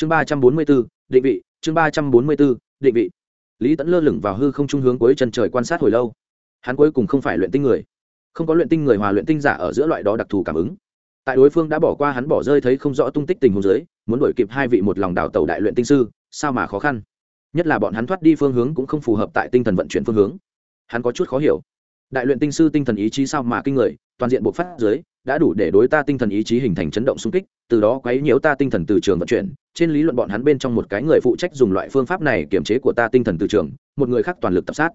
chương ba trăm bốn mươi b ố định vị, chương ba trăm bốn mươi b ố định vị. Lý tẫn lơ lửng vào hư không trung hướng cuối chân trời quan sát hồi lâu. Hắn cuối cùng không phải luyện tinh người. Không có luyện tinh người hòa luyện tinh giả ở giữa loại đó đặc thù cảm ứng. Tại đối phương đã bỏ qua hắn bỏ rơi thấy không rõ tung tích tình huống dưới, muốn đổi kịp hai vị một lòng đào tàu đại luyện tinh sư, sao mà khó khăn? Nhất là bọn hắn thoát đi phương hướng cũng không phù hợp tại tinh thần vận chuyển phương hướng. Hắn có chút khó hiểu. Đại luyện tinh sư tinh thần ý chí sao mà kinh người, toàn diện bộc phát dưới đã đủ để đối ta tinh thần ý chí hình thành chấn động xung kích, từ đó quấy nhiễu ta tinh thần từ trường vận chuyển. Trên lý luận bọn hắn bên trong một cái người phụ trách dùng loại phương pháp này kiểm chế của ta tinh thần từ trường, một người khác toàn lực tập sát.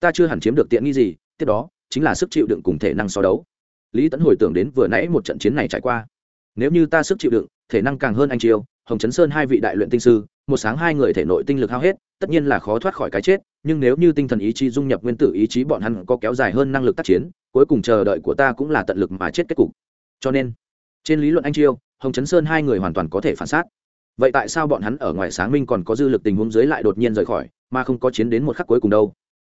Ta chưa hẳn chiếm được tiện nghi gì, tiếp đó, chính là sức chịu đựng cùng thể năng so đấu. Lý Tấn hồi tưởng đến vừa nãy một trận chiến này trải qua. Nếu như ta sức chịu đựng, thể năng càng hơn anh chiêu, hồng chấn sơn hai vị đại luyện tinh sư, một sáng hai người thể nội tinh lực hao hết, tất nhiên là khó thoát khỏi cái chết nhưng nếu như tinh thần ý chí dung nhập nguyên tử ý chí bọn hắn có kéo dài hơn năng lực tác chiến, cuối cùng chờ đợi của ta cũng là tận lực mà chết kết cục. Cho nên, trên lý luận anh chiêu, hồng chấn sơn hai người hoàn toàn có thể phản xác. Vậy tại sao bọn hắn ở ngoài sáng minh còn có dư lực tình huống dưới lại đột nhiên rời khỏi, mà không có chiến đến một khắc cuối cùng đâu?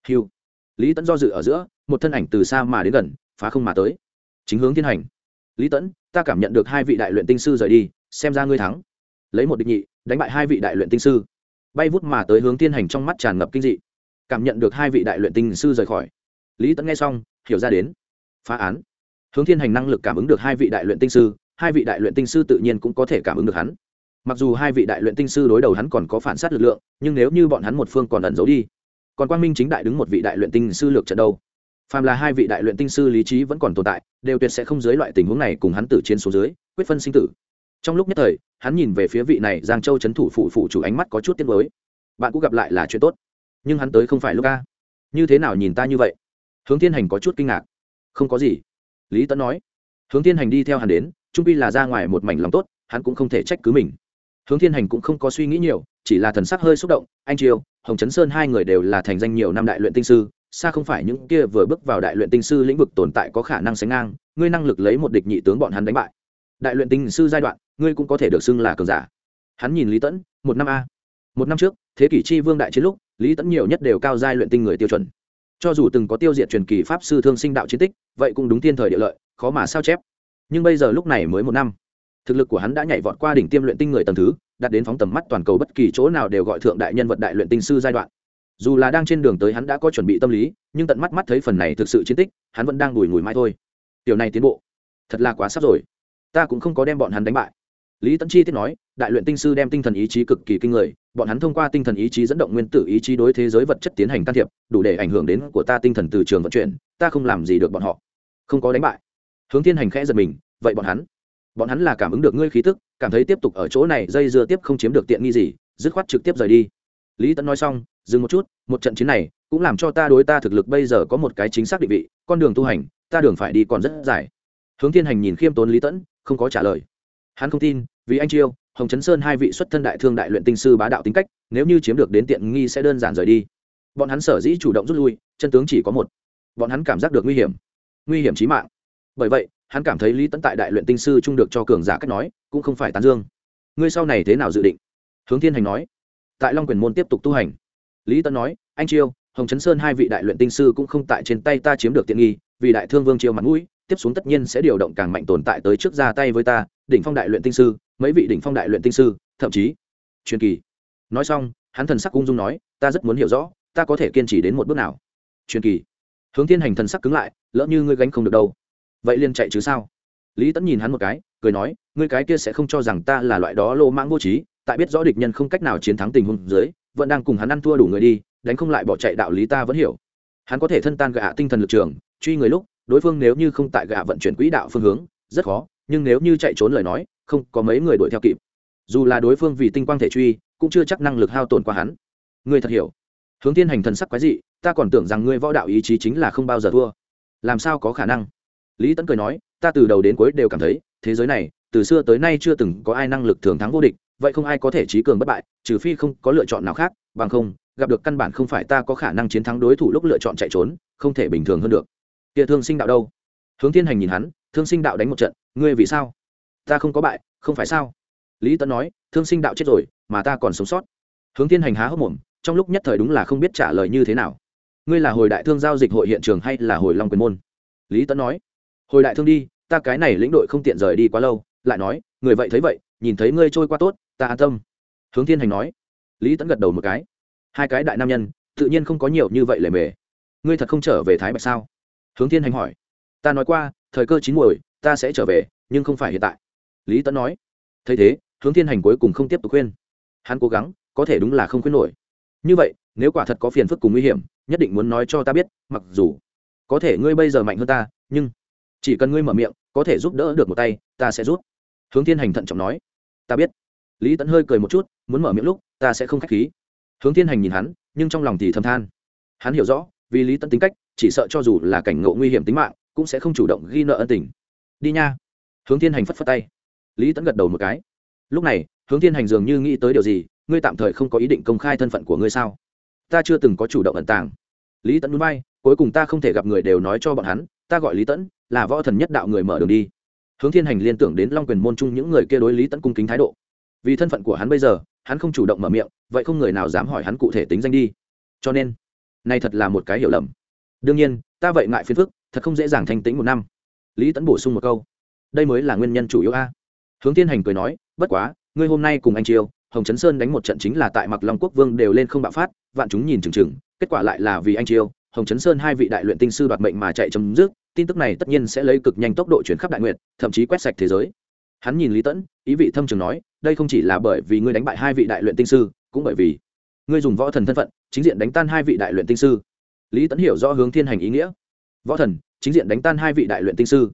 Hiu lý tẫn do dự ở giữa, một thân ảnh từ xa mà đến gần, phá không mà tới. Chính hướng thiên hành. Lý tẫn ta cảm nhận được hai vị đại luyện tinh sư rời đi, xem ra ngươi thắng. Lấy một địch nhị, đánh bại hai vị đại luyện tinh sư. Bay vút mà tới hướng thiên hành trong mắt tràn ngập kinh dị cảm nhận được hai vị đại luyện tinh sư rời khỏi. Lý tẫn nghe xong, hiểu ra đến. Phá án. Hướng thiên hành năng lực cảm ứng được hai vị đại luyện tinh sư, hai vị đại luyện tinh sư tự nhiên cũng có thể cảm ứng được hắn. Mặc dù hai vị đại luyện tinh sư đối đầu hắn còn có phản sát lực lượng, nhưng nếu như bọn hắn một phương còn ẩn giấu đi, còn quang minh chính đại đứng một vị đại luyện tinh sư lược trận đâu? Phàm là hai vị đại luyện tinh sư lý trí vẫn còn tồn tại, đều tuyệt sẽ không dưới loại tình huống này cùng hắn tử chiến số dưới, quyết phân sinh tử. Trong lúc nhất thời, hắn nhìn về phía vị này giang châu c h ấ n thủ phụ phụ chủ ánh mắt có chút tiết mới bạn cũng gặp lại là chuyện tốt nhưng hắn tới không phải lúc ca như thế nào nhìn ta như vậy? Hướng thiên hành có chút kinh ngạc. Không có gì. Lý tấn nói. Hướng thiên hành đi theo hắn đến, trung pi là ra ngoài một mảnh lòng tốt, hắn cũng không thể trách cứ mình. Hướng thiên hành cũng không có suy nghĩ nhiều, chỉ là thần sắc hơi xúc động, anh triều, hồng chấn sơn hai người đều là thành danh nhiều năm đại luyện tinh sư, xa không phải những kia vừa bước vào đại luyện tinh sư lĩnh vực tồn tại có khả năng sánh ngang, ngươi năng lực lấy một địch nhị tướng bọn hắn đánh bại. Đại luyện tinh sư giai đoạn, ngươi cũng có thể được xưng là cường giả. Hắn nhìn lý tẫn một năm a một năm trước, thế kỷ chi vương đại chiến lúc, lý tẫn nhiều nhất đều cao giai luyện tinh người tiêu chuẩn. Cho dù từng có tiêu diệt truyền kỳ pháp sư thương sinh đạo chiến tích, vậy cũng đúng thiên thời địa lợi, khó mà sao chép. Nhưng bây giờ lúc này mới một năm. Thực lực của hắn đã nhảy vọt qua đỉnh tiêm luyện tinh người tầng thứ, đạt đến phóng tầm mắt toàn cầu bất kỳ chỗ nào đều gọi thượng đại nhân vật đại luyện tinh sư giai đoạn. Dù là đang trên đường tới hắn đã có chuẩn bị tâm lý, nhưng tận mắt mắt thấy phần này thực sự chiến tích, hắn vẫn đang đùi ngùi mãi thôi. Điều này tiến bộ, thật là quá sắp rồi. Ta cũng không có đem bọn hắn đánh bại lý tấn chi tiết nói, đại luyện tinh sư đem tinh thần ý chí cực kỳ kinh người, bọn hắn thông qua tinh thần ý chí dẫn động nguyên tử ý chí đối thế giới vật chất tiến hành can thiệp, đủ để ảnh hưởng đến của ta tinh thần từ trường vận chuyển, ta không làm gì được bọn họ. Không có đánh bại. Hướng thiên hành khẽ giật mình, vậy bọn hắn? Bọn hắn là cảm ứng được ngươi khí tức, cảm thấy tiếp tục ở chỗ này dây dưa tiếp không chiếm được tiện nghi gì, dứt khoát trực tiếp rời đi. Lý tấn nói xong, dừng một chút, một trận chiến này cũng làm cho ta đối ta thực lực bây giờ có một cái chính xác định vị, con đường tu hành, ta đường phải đi còn rất dài. Hướng thiên hành nhìn khiêm tốn lý tẫn không có trả lời hắn không tin, vì anh chiêu, hồng chấn sơn hai vị xuất thân đại thương đại luyện tinh sư bá đạo tính cách, nếu như chiếm được đến tiện nghi sẽ đơn giản rời đi. Bọn hắn sở dĩ chủ động rút lui, chân tướng chỉ có một. Bọn hắn cảm giác được nguy hiểm. Nguy hiểm trí mạng. Bởi vậy, hắn cảm thấy lý tấn tại đại luyện tinh sư trung được cho cường giả cách nói, cũng không phải tán dương. Ngươi sau này thế nào dự định? Hướng thiên hành nói. Tại long quyền môn tiếp tục tu hành. Lý tấn nói, anh chiêu, hồng chấn sơn hai vị đại luyện tinh sư cũng không tại trên tay ta chiếm được tiện nghi, vì đại thương vương chiêu mặt mũi, tiếp xuống tất nhiên sẽ điều động càng mạnh tồn tại tới trước ra tay với ta đỉnh phong đại luyện tinh sư, mấy vị đỉnh phong đại luyện tinh sư, thậm chí truyền kỳ. Nói xong, hắn thần sắc Cung dung nói, ta rất muốn hiểu rõ, ta có thể kiên trì đến một bước nào? Truyền kỳ. Hướng thiên hành thần sắc cứng lại, lỡ như ngươi gánh không được đâu. Vậy liền chạy chứ sao? Lý tẫn nhìn hắn một cái, cười nói, ngươi cái kia sẽ không cho rằng ta là loại đó lô mãng vô trí, tại biết rõ địch nhân không cách nào chiến thắng tình huống dưới, vẫn đang cùng hắn ăn thua đủ người đi, đánh không lại bỏ chạy đạo lý ta vẫn hiểu. Hắn có thể thân tan gạ tinh thần lực trường, truy người lúc, đối phương nếu như không tại gạ vận chuyển quỹ đạo phương hướng, rất khó nhưng nếu như chạy trốn lời nói, không có mấy người đuổi theo kịp. Dù là đối phương vì tinh quang thể truy, cũng chưa chắc năng lực hao tổn qua hắn. Ngươi thật hiểu. Hướng tiên hành thần sắc quái dị, ta còn tưởng rằng ngươi võ đạo ý chí chính là không bao giờ thua. Làm sao có khả năng? Lý tấn cười nói, ta từ đầu đến cuối đều cảm thấy, thế giới này, từ xưa tới nay chưa từng có ai năng lực thường thắng vô địch, vậy không ai có thể trí cường bất bại, trừ phi không có lựa chọn nào khác, bằng không, gặp được căn bản không phải ta có khả năng chiến thắng đối thủ lúc lựa chọn chạy trốn, không thể bình thường hơn được. Kia thương sinh đạo đâu? Hướng thiên hành nhìn hắn, thương sinh đạo đánh một trận, ngươi vì sao? Ta không có bại, không phải sao? Lý tấn nói, thương sinh đạo chết rồi, mà ta còn sống sót. Hướng thiên hành há hốc mồm, trong lúc nhất thời đúng là không biết trả lời như thế nào. Ngươi là hồi đại thương giao dịch hội hiện trường hay là hồi long quyền môn? Lý tấn nói. Hồi đại thương đi, ta cái này lĩnh đội không tiện rời đi quá lâu. Lại nói, người vậy thấy vậy, nhìn thấy ngươi trôi qua tốt, ta an tâm. Hướng thiên hành nói. Lý Tấn gật đầu một cái. Hai cái đại nam nhân, tự nhiên không có nhiều như vậy lề mề. Ngươi thật không trở về thái bạch sao? Hướng thiên hành hỏi ta nói qua, thời cơ chín muồi, ta sẽ trở về, nhưng không phải hiện tại. Lý tẫn nói. Thấy thế, hướng thiên hành cuối cùng không tiếp tục khuyên. Hắn cố gắng, có thể đúng là không khuyên nổi. Như vậy, nếu quả thật có phiền phức cùng nguy hiểm, nhất định muốn nói cho ta biết, mặc dù có thể ngươi bây giờ mạnh hơn ta, nhưng chỉ cần ngươi mở miệng, có thể giúp đỡ được một tay, ta sẽ giúp. Hướng thiên hành thận trọng nói. Ta biết. Lý tẫn hơi cười một chút, muốn mở miệng lúc, ta sẽ không k h á c h khí. Hướng thiên hành nhìn hắn, nhưng trong lòng thì thầm than. Hắn hiểu rõ, vì lý tẫn tính cách, chỉ sợ cho dù là cảnh ngộ nguy hiểm tính mạng cũng sẽ không chủ động ghi nợ ân tình. Đi nha. Hướng thiên hành phất phất tay. Lý tẫn gật đầu một cái. Lúc này, hướng thiên hành dường như nghĩ tới điều gì, ngươi tạm thời không có ý định công khai thân phận của ngươi sao? Ta chưa từng có chủ động ẩn tàng. Lý tẫn núi bay cuối cùng ta không thể gặp người đều nói cho bọn hắn, ta gọi lý tẫn là võ thần nhất đạo người mở đường đi. Hướng thiên hành liên tưởng đến long quyền môn chung những người kia đối lý tẫn cung kính thái độ. Vì thân phận của hắn bây giờ, hắn không chủ động mở miệng, vậy không người nào dám hỏi hắn cụ thể tính danh đi. Cho nên nay thật là một cái hiểu lầm. Đương nhiên, ta vậy ngại phiền phức thật không dễ dàng thanh tĩnh một năm. Lý tẫn bổ sung một câu, đây mới là nguyên nhân chủ yếu a. Hướng thiên hành cười nói, bất quá, ngươi hôm nay cùng anh triều, hồng chấn sơn đánh một trận chính là tại mặc long quốc vương đều lên không bạo phát, vạn chúng nhìn chừng chừng, kết quả lại là vì anh triều, hồng chấn sơn hai vị đại luyện tinh sư đoạt mệnh mà chạy chấm dứt, tin tức này tất nhiên sẽ lấy cực nhanh tốc độ chuyển khắp đại nguyện thậm chí quét sạch thế giới. Hắn nhìn lý tẫn ý vị thâm trường nói, đây không chỉ là bởi vì ngươi đánh bại hai vị đại luyện tinh sư, cũng bởi vì ngươi dùng võ thần thân phận, chính diện đánh tan hai vị đại luyện tinh sư. Lý tẫn hiểu rõ hướng thiên hành ý nghĩa võ thần, chính diện đánh tan hai vị đại luyện tinh sư.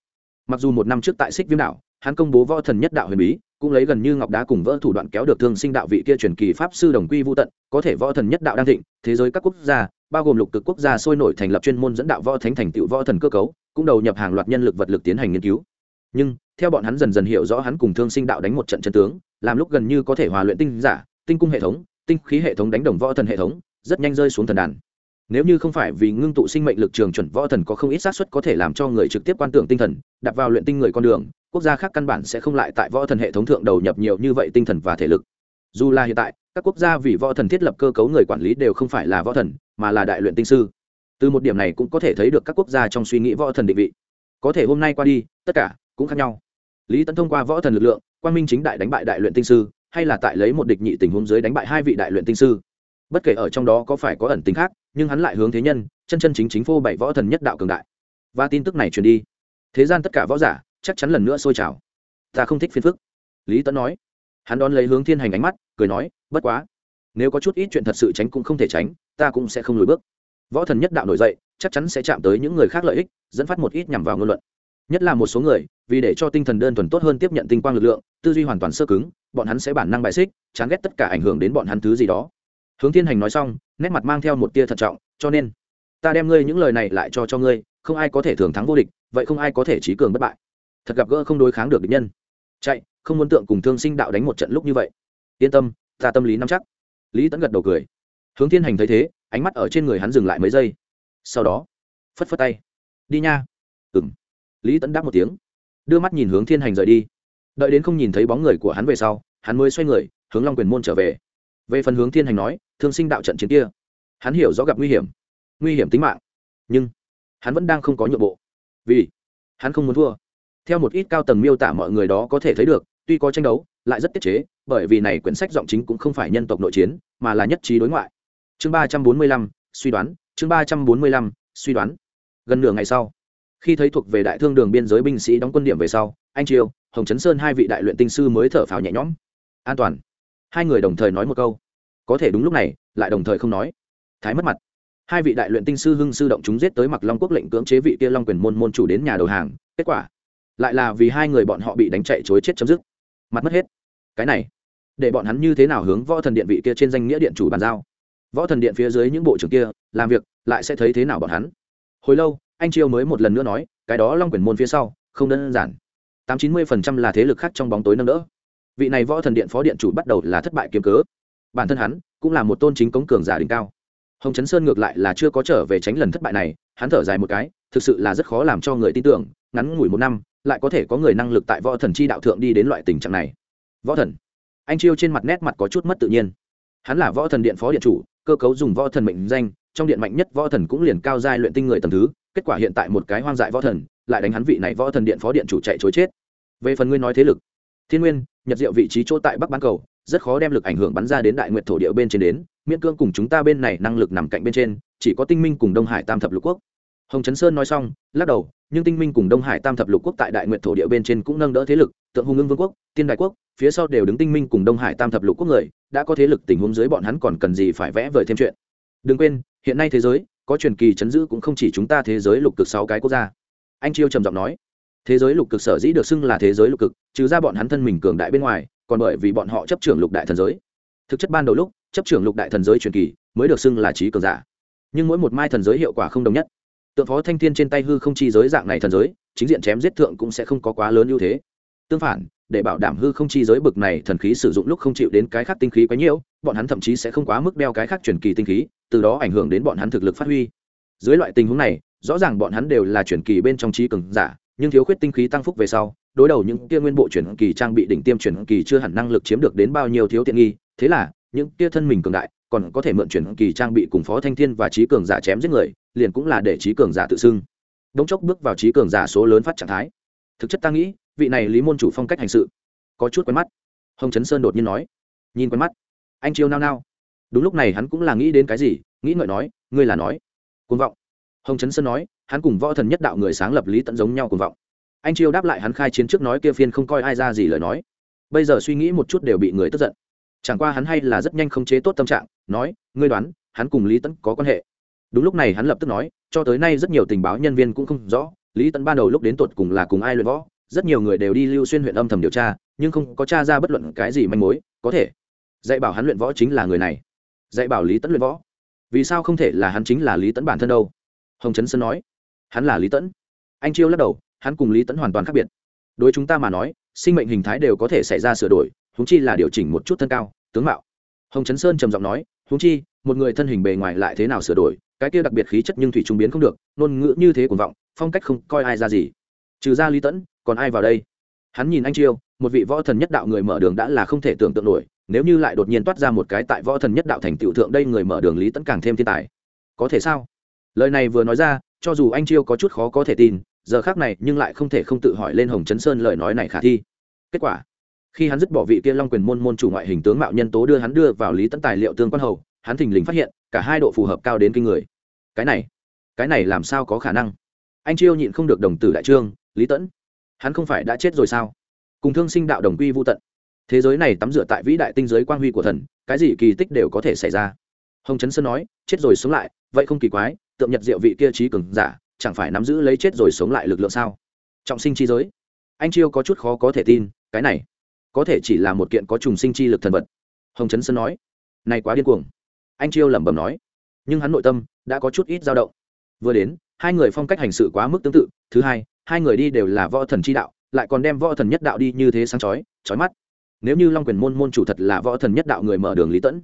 Mặc dù một năm trước tại xích viêm đạo hắn công bố võ thần nhất đạo huyền bí, cũng lấy gần như ngọc đá cùng vỡ thủ đoạn kéo được thương sinh đạo vị kia truyền kỳ pháp sư đồng quy vô tận, có thể võ thần nhất đạo đang thịnh, thế giới các quốc gia, bao gồm lục cực quốc gia sôi nổi thành lập chuyên môn dẫn đạo võ thánh thành tựu võ thần cơ cấu, cũng đầu nhập hàng loạt nhân lực vật lực tiến hành nghiên cứu. Nhưng, theo bọn hắn dần dần hiểu rõ hắn cùng thương sinh đạo đánh một trận chân tướng, làm lúc gần như có thể hòa luyện tinh giả, tinh cung hệ thống, tinh khí hệ thống đánh đồng võ thần hệ thống, rất nhanh rơi xuống thần đàn nếu như không phải vì ngưng tụ sinh mệnh lực trường chuẩn võ thần có không ít xác suất có thể làm cho người trực tiếp quan tưởng tinh thần, đặt vào luyện tinh người con đường, quốc gia khác căn bản sẽ không lại tại võ thần hệ thống thượng đầu nhập nhiều như vậy tinh thần và thể lực. Dù là hiện tại, các quốc gia vì võ thần thiết lập cơ cấu người quản lý đều không phải là võ thần, mà là đại luyện tinh sư. Từ một điểm này cũng có thể thấy được các quốc gia trong suy nghĩ võ thần định vị. Có thể hôm nay qua đi, tất cả cũng khác nhau. Lý tấn thông qua võ thần lực lượng quan minh chính đại đánh bại đại luyện tinh sư, hay là tại lấy một địch nhị tình huống dưới đánh bại hai vị đại luyện tinh sư. Bất kể ở trong đó có phải có ẩn tính khác nhưng hắn lại hướng thế nhân, chân chân chính chính phô bảy võ thần nhất đạo cường đại. Và tin tức này truyền đi, thế gian tất cả võ giả chắc chắn lần nữa sôi trào. Ta không thích phiền phức. Lý tấn nói. Hắn đón lấy hướng thiên hành ánh mắt, cười nói, bất quá, nếu có chút ít chuyện thật sự tránh cũng không thể tránh, ta cũng sẽ không lùi bước. Võ thần nhất đạo nổi dậy, chắc chắn sẽ chạm tới những người khác lợi ích, dẫn phát một ít nhằm vào ngôn luận. Nhất là một số người, vì để cho tinh thần đơn thuần tốt hơn tiếp nhận tinh quang lực lượng, tư duy hoàn toàn sơ cứng, bọn hắn sẽ bản năng bại xích, chán ghét tất cả ảnh hưởng đến bọn hắn thứ gì đó hướng thiên hành nói xong, nét mặt mang theo một tia thận trọng, cho nên, ta đem ngươi những lời này lại cho cho ngươi, không ai có thể thường thắng vô địch, vậy không ai có thể trí cường bất bại. Thật gặp gỡ không đối kháng được địch nhân. Chạy, không muốn tượng cùng thương sinh đạo đánh một trận lúc như vậy. Yên tâm, ta tâm lý nắm chắc. Lý tẫn gật đầu cười. Hướng thiên hành thấy thế, ánh mắt ở trên người hắn dừng lại mấy giây. Sau đó, phất phất tay. Đi nha. Ừng lý tẫn đáp một tiếng. Đưa mắt nhìn hướng thiên hành rời đi. Đợi đến không nhìn thấy bóng người của hắn về sau, hắn mới xoay người, hướng long quyền môn trở về về phần hướng thiên hành nói, thương sinh đạo trận chiến kia, hắn hiểu rõ gặp nguy hiểm nguy hiểm tính mạng. Nhưng, hắn vẫn đang không có nhượng bộ. Vì, hắn không muốn thua. Theo một ít cao tầng miêu tả mọi người đó có thể thấy được, tuy có tranh đấu, lại rất tiết chế, bởi vì này quyển sách giọng chính cũng không phải nhân tộc nội chiến, mà là nhất trí đối ngoại. Chương ba trăm bốn mươi lăm, suy đoán, chương ba trăm bốn mươi lăm, suy đoán. Gần nửa ngày sau, khi thấy thuộc về đại thương đường biên giới binh sĩ đóng quân điểm về sau, anh triều, hồng chấn sơn hai vị đại luyện tinh sư mới thở phào nhẹ nhõm. An toàn. Hai người đồng thời nói một câu có thể đúng lúc này, lại đồng thời không nói. Thái mất mặt. Hai vị đại luyện tinh sư hưng sư động chúng giết tới mặc long quốc lệnh cưỡng chế vị kia long quyền môn môn chủ đến nhà đầu hàng, kết quả lại là vì hai người bọn họ bị đánh chạy chối chết chấm dứt. Mặt mất hết. Cái này, để bọn hắn như thế nào hướng võ thần điện vị kia trên danh nghĩa điện chủ bàn giao? Võ thần điện phía dưới những bộ trưởng kia, làm việc lại sẽ thấy thế nào bọn hắn? Hồi lâu, anh triều mới một lần nữa nói, cái đó long quyền môn phía sau, không đơn giản. Tám chín mươi phần trăm là thế lực khác trong bóng tối nâng đỡ. Vị này võ thần điện phó điện chủ bắt đầu là thất bại kiếm cớ bản thân hắn cũng là một tôn chính cống cường giả đỉnh cao. Hồng chấn sơn ngược lại là chưa có trở về tránh lần thất bại này, hắn thở dài một cái, thực sự là rất khó làm cho người tin tưởng, ngắn ngủi một năm, lại có thể có người năng lực tại võ thần chi đạo thượng đi đến loại tình trạng này. Võ thần. Anh chiêu trên mặt nét mặt có chút mất tự nhiên. Hắn là võ thần điện phó điện chủ, cơ cấu dùng võ thần mệnh danh, trong điện mạnh nhất võ thần cũng liền cao giai luyện tinh người tầm thứ, kết quả hiện tại một cái hoang dại võ thần, lại đánh hắn vị này võ thần điện phó điện chủ chạy chối chết. Về phần ngươi nói thế lực, thiên nguyên, nhật diệu vị trí chỗ tại bắc bán cầu rất khó đem lực ảnh hưởng bắn ra đến đại nguyện thổ địa bên trên đến, miễn cương cùng chúng ta bên này năng lực nằm cạnh bên trên, chỉ có tinh minh cùng đông hải tam thập lục quốc. Hồng trấn sơn nói xong, lắc đầu, nhưng tinh minh cùng đông hải tam thập lục quốc tại đại nguyện thổ địa bên trên cũng nâng đỡ thế lực, tượng hùng ưng vương quốc, tiên đại quốc, phía sau đều đứng tinh minh cùng đông hải tam thập lục quốc người, đã có thế lực tình huống dưới bọn hắn còn cần gì phải vẽ vời thêm chuyện. Đừng quên, hiện nay thế giới, có truyền kỳ chấn giữ cũng không chỉ chúng ta thế giới lục cực sáu cái quốc gia. Anh chiêu trầm giọng nói, thế giới lục cực sở dĩ được xưng là thế giới lục cực, trừ ra bọn hắn thân mình cường đại bên ngoài còn bởi vì bọn họ chấp trưởng lục đại thần giới. Thực chất ban đầu lúc, chấp trưởng lục đại thần giới truyền kỳ mới được xưng là trí cường giả. Nhưng mỗi một mai thần giới hiệu quả không đồng nhất. Tượng phó thanh thiên trên tay hư không chi giới dạng này thần giới, chính diện chém giết thượng cũng sẽ không có quá lớn ưu thế. Tương phản, để bảo đảm hư không chi giới bực này thần khí sử dụng lúc không chịu đến cái khác tinh khí quá nhiễu bọn hắn thậm chí sẽ không quá mức đeo cái khác truyền kỳ tinh khí, từ đó ảnh hưởng đến bọn hắn thực lực phát huy. Dưới loại tình huống này, rõ ràng bọn hắn đều là truyền kỳ bên trong trí cường giả, nhưng thiếu khuyết tinh khí tăng phúc về sau đối đầu những kia nguyên bộ truyền kỳ trang bị đỉnh tiêm truyền kỳ chưa hẳn năng lực chiếm được đến bao nhiêu thiếu tiện nghi, thế là, những kia thân mình cường đại, còn có thể mượn truyền kỳ trang bị cùng phó thanh thiên và trí cường giả chém giết người, liền cũng là để trí cường giả tự xưng. Đống chốc bước vào trí cường giả số lớn phát trạng thái. Thực chất ta nghĩ, vị này lý môn chủ phong cách hành sự, có chút quen mắt. Hồng chấn sơn đột nhiên nói. Nhìn quen mắt. Anh chiêu nao nao. Đúng lúc này hắn cũng là nghĩ đến cái gì, nghĩ ngợi nói, ngươi là nói. Cuồng vọng. Hồng chấn sơn nói, hắn cùng võ thần nhất đạo người sáng lập lý tận giống nhau cuồng vọng anh chiêu đáp lại hắn khai chiến trước nói kia phiên không coi ai ra gì lời nói. Bây giờ suy nghĩ một chút đều bị người tức giận. Chẳng qua hắn hay là rất nhanh khống chế tốt tâm trạng, nói, ngươi đoán, hắn cùng lý tẫn có quan hệ? Đúng lúc này hắn lập tức nói, cho tới nay rất nhiều tình báo nhân viên cũng không rõ, lý tẫn ban đầu lúc đến tột cùng là cùng ai luyện võ, rất nhiều người đều đi lưu xuyên huyện âm thầm điều tra, nhưng không có t r a ra bất luận cái gì manh mối, có thể dạy bảo hắn luyện võ chính là người này. Dạy bảo lý tẫn luyện võ. Vì sao không thể là hắn chính là lý tẫn bản thân đâu? Hồng trấn sơn nói. Hắn là lý tẫn anh chiêu lắc đầu hắn cùng lý tẫn hoàn toàn khác biệt. Đối chúng ta mà nói, sinh mệnh hình thái đều có thể xảy ra sửa đổi húng chi là điều chỉnh một chút thân cao, tướng mạo. Hồng trấn sơn trầm giọng nói húng chi, một người thân hình bề ngoài lại thế nào sửa đổi, cái kia đặc biệt khí chất nhưng thủy trung biến không được, ngôn ngữ như thế cuồng vọng, phong cách không coi ai ra gì. Trừ ra lý tẫn còn ai vào đây? Hắn nhìn anh chiêu, một vị võ thần nhất đạo người mở đường đã là không thể tưởng tượng nổi, nếu như lại đột nhiên toát ra một cái tại võ thần nhất đạo thành tựu thượng đây người mở đường lý tẫn càng thêm thiên tài. Có thể sao? Lời này vừa nói ra, cho dù anh chiêu có chút khó có thể tin giờ khác này nhưng lại không thể không tự hỏi lên hồng chấn sơn lời nói này khả thi. Kết quả, khi hắn dứt bỏ vị kia long quyền môn môn chủ ngoại hình tướng mạo nhân tố đưa hắn đưa vào lý Tấn tài liệu tương quan hầu, hắn thình lình phát hiện, cả hai độ phù hợp cao đến kinh người. Cái này cái này làm sao có khả năng? Anh chiêu nhịn không được đồng tử đại trương, lý tẫn hắn không phải đã chết rồi sao? Cùng thương sinh đạo đồng quy vô tận. Thế giới này tắm rửa tại vĩ đại tinh giới quang huy của thần, cái gì kỳ tích đều có thể xảy ra. Hồng trấn sơn nói, chết rồi sống lại, vậy không kỳ quái, tượng nhật diệu vị kia trí cường giả chẳng phải nắm giữ lấy chết rồi sống lại lực lượng sao? Trọng sinh chi giới. Anh chiêu có chút khó có thể tin, cái này, có thể chỉ là một kiện có trùng sinh chi lực thần vật. Hồng trấn sơn nói, này quá điên cuồng. Anh chiêu lẩm bẩm nói, nhưng hắn nội tâm đã có chút ít dao động. Vừa đến, hai người phong cách hành sự quá mức tương tự, thứ hai hai người đi đều là võ thần chi đạo, lại còn đem võ thần nhất đạo đi như thế sáng chói chói mắt. Nếu như long quyền môn môn chủ thật là võ thần nhất đạo người mở đường lý tẫn,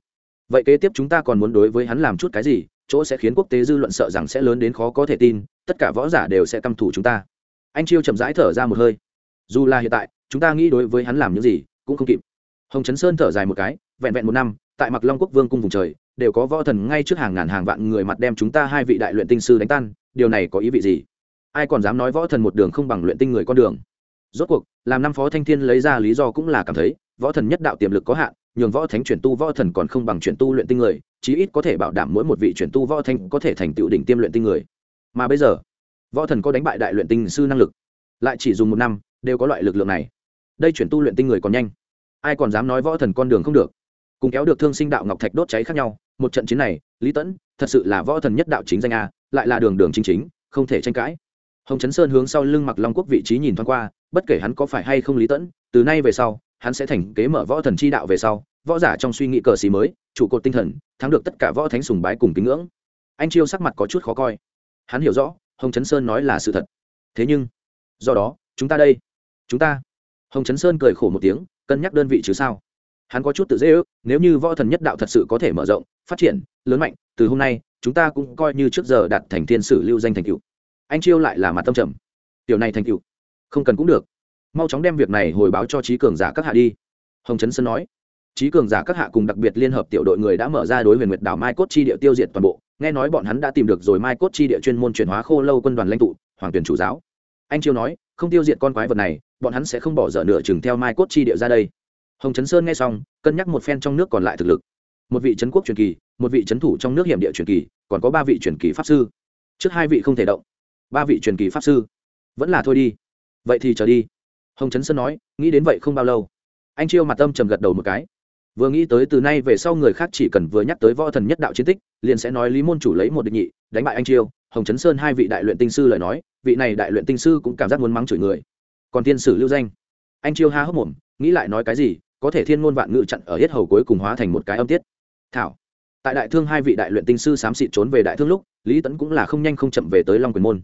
vậy kế tiếp chúng ta còn muốn đối với hắn làm chút cái gì? Chỗ sẽ khiến quốc tế dư luận sợ rằng sẽ lớn đến khó có thể tin tất cả võ giả đều sẽ căm thủ chúng ta. Anh chiêu chậm rãi thở ra một hơi. Dù là hiện tại, chúng ta nghĩ đối với hắn làm những gì, cũng không kịp. Hồng trấn sơn thở dài một cái, vẹn vẹn một năm, tại mặc long quốc vương cung vùng trời, đều có võ thần ngay trước hàng ngàn hàng vạn người mặt đem chúng ta hai vị đại luyện tinh sư đánh tan, điều này có ý vị gì? Ai còn dám nói võ thần một đường không bằng luyện tinh người con đường? Rốt cuộc, làm năm phó thanh thiên lấy ra lý do cũng là cảm thấy, võ thần nhất đạo tiềm lực có hạn, nhường võ thánh chuyển tu võ thần còn không bằng chuyển tu luyện tinh người, chí ít có thể bảo đảm mỗi một vị chuyển tu võ thanh có thể thành tựu đỉnh tiêm luyện tinh người mà bây giờ, võ thần có đánh bại đại luyện tinh sư năng lực, lại chỉ dùng một năm, đều có loại lực lượng này. Đây chuyển tu luyện tinh người còn nhanh. Ai còn dám nói võ thần con đường không được? Cùng kéo được thương sinh đạo ngọc thạch đốt cháy khác nhau, một trận chiến này, lý tẫn thật sự là võ thần nhất đạo chính danh a, lại là đường đường chính chính, không thể tranh cãi. Hồng chấn sơn hướng sau lưng mặc long quốc vị trí nhìn thoáng qua, bất kể hắn có phải hay không lý tẫn từ nay về sau, hắn sẽ thành kế mở võ thần chi đạo về sau, võ giả trong suy nghĩ cờ xì mới, trụ cột tinh thần, thắng được tất cả võ thánh sùng bái cùng kính ngưỡng. Anh chiêu sắc mặt có chút khó coi hắn hiểu rõ, hồng chấn sơn nói là sự thật. Thế nhưng, do đó, chúng ta đây, chúng ta, hồng chấn sơn cười khổ một tiếng, cân nhắc đơn vị chứ sao? Hắn có chút tự dễ ước, nếu như võ thần nhất đạo thật sự có thể mở rộng, phát triển, lớn mạnh, từ hôm nay, chúng ta cũng coi như trước giờ đạt thành thiên sử lưu danh thành cựu. Anh chiêu lại là mặt tâm trầm. Tiểu này thành cựu, không cần cũng được. Mau chóng đem việc này hồi báo cho trí cường giả các hạ đi. Hồng trấn sơn nói trí cường giả các hạ cùng đặc biệt liên hợp tiểu đội người đã mở ra đối huyền nguyệt đảo mai cốt chi địa tiêu diệt toàn bộ. Nghe nói bọn hắn đã tìm được rồi mai cốt chi địa chuyên môn chuyển hóa khô lâu quân đoàn lãnh tụ, hoàng tuyển chủ giáo. Anh chiêu nói, không tiêu diệt con quái vật này, bọn hắn sẽ không bỏ dở nửa chừng theo mai cốt chi địa ra đây. Hồng trấn sơn nghe xong, cân nhắc một phen trong nước còn lại thực lực. Một vị trấn quốc truyền kỳ, một vị trấn thủ trong nước hiểm địa truyền kỳ, còn có ba vị truyền kỳ pháp sư. Trước hai vị không thể động. Ba vị truyền kỳ pháp sư. Vẫn là thôi đi. Vậy thì chờ đi. Hồng trấn sơn nói, nghĩ đến vậy không bao lâu. Anh chiêu mặt âm trầm gật đầu một cái vừa nghĩ tới từ nay về sau người khác chỉ cần vừa nhắc tới võ thần nhất đạo chiến tích, liền sẽ nói lý môn chủ lấy một địch nhị, đánh bại anh chiêu hồng trấn sơn hai vị đại luyện tinh sư lời nói, vị này đại luyện tinh sư cũng cảm giác muốn mắng chửi người. Còn tiên sử lưu danh. Anh chiêu ha hốc mồm, nghĩ lại nói cái gì, có thể thiên ngôn vạn ngự chặn ở hết hầu cuối cùng hóa thành một cái âm tiết. Thảo. Tại đại thương hai vị đại luyện tinh sư xám xịt trốn về đại thương lúc, lý tấn cũng là không nhanh không chậm về tới long quyền môn.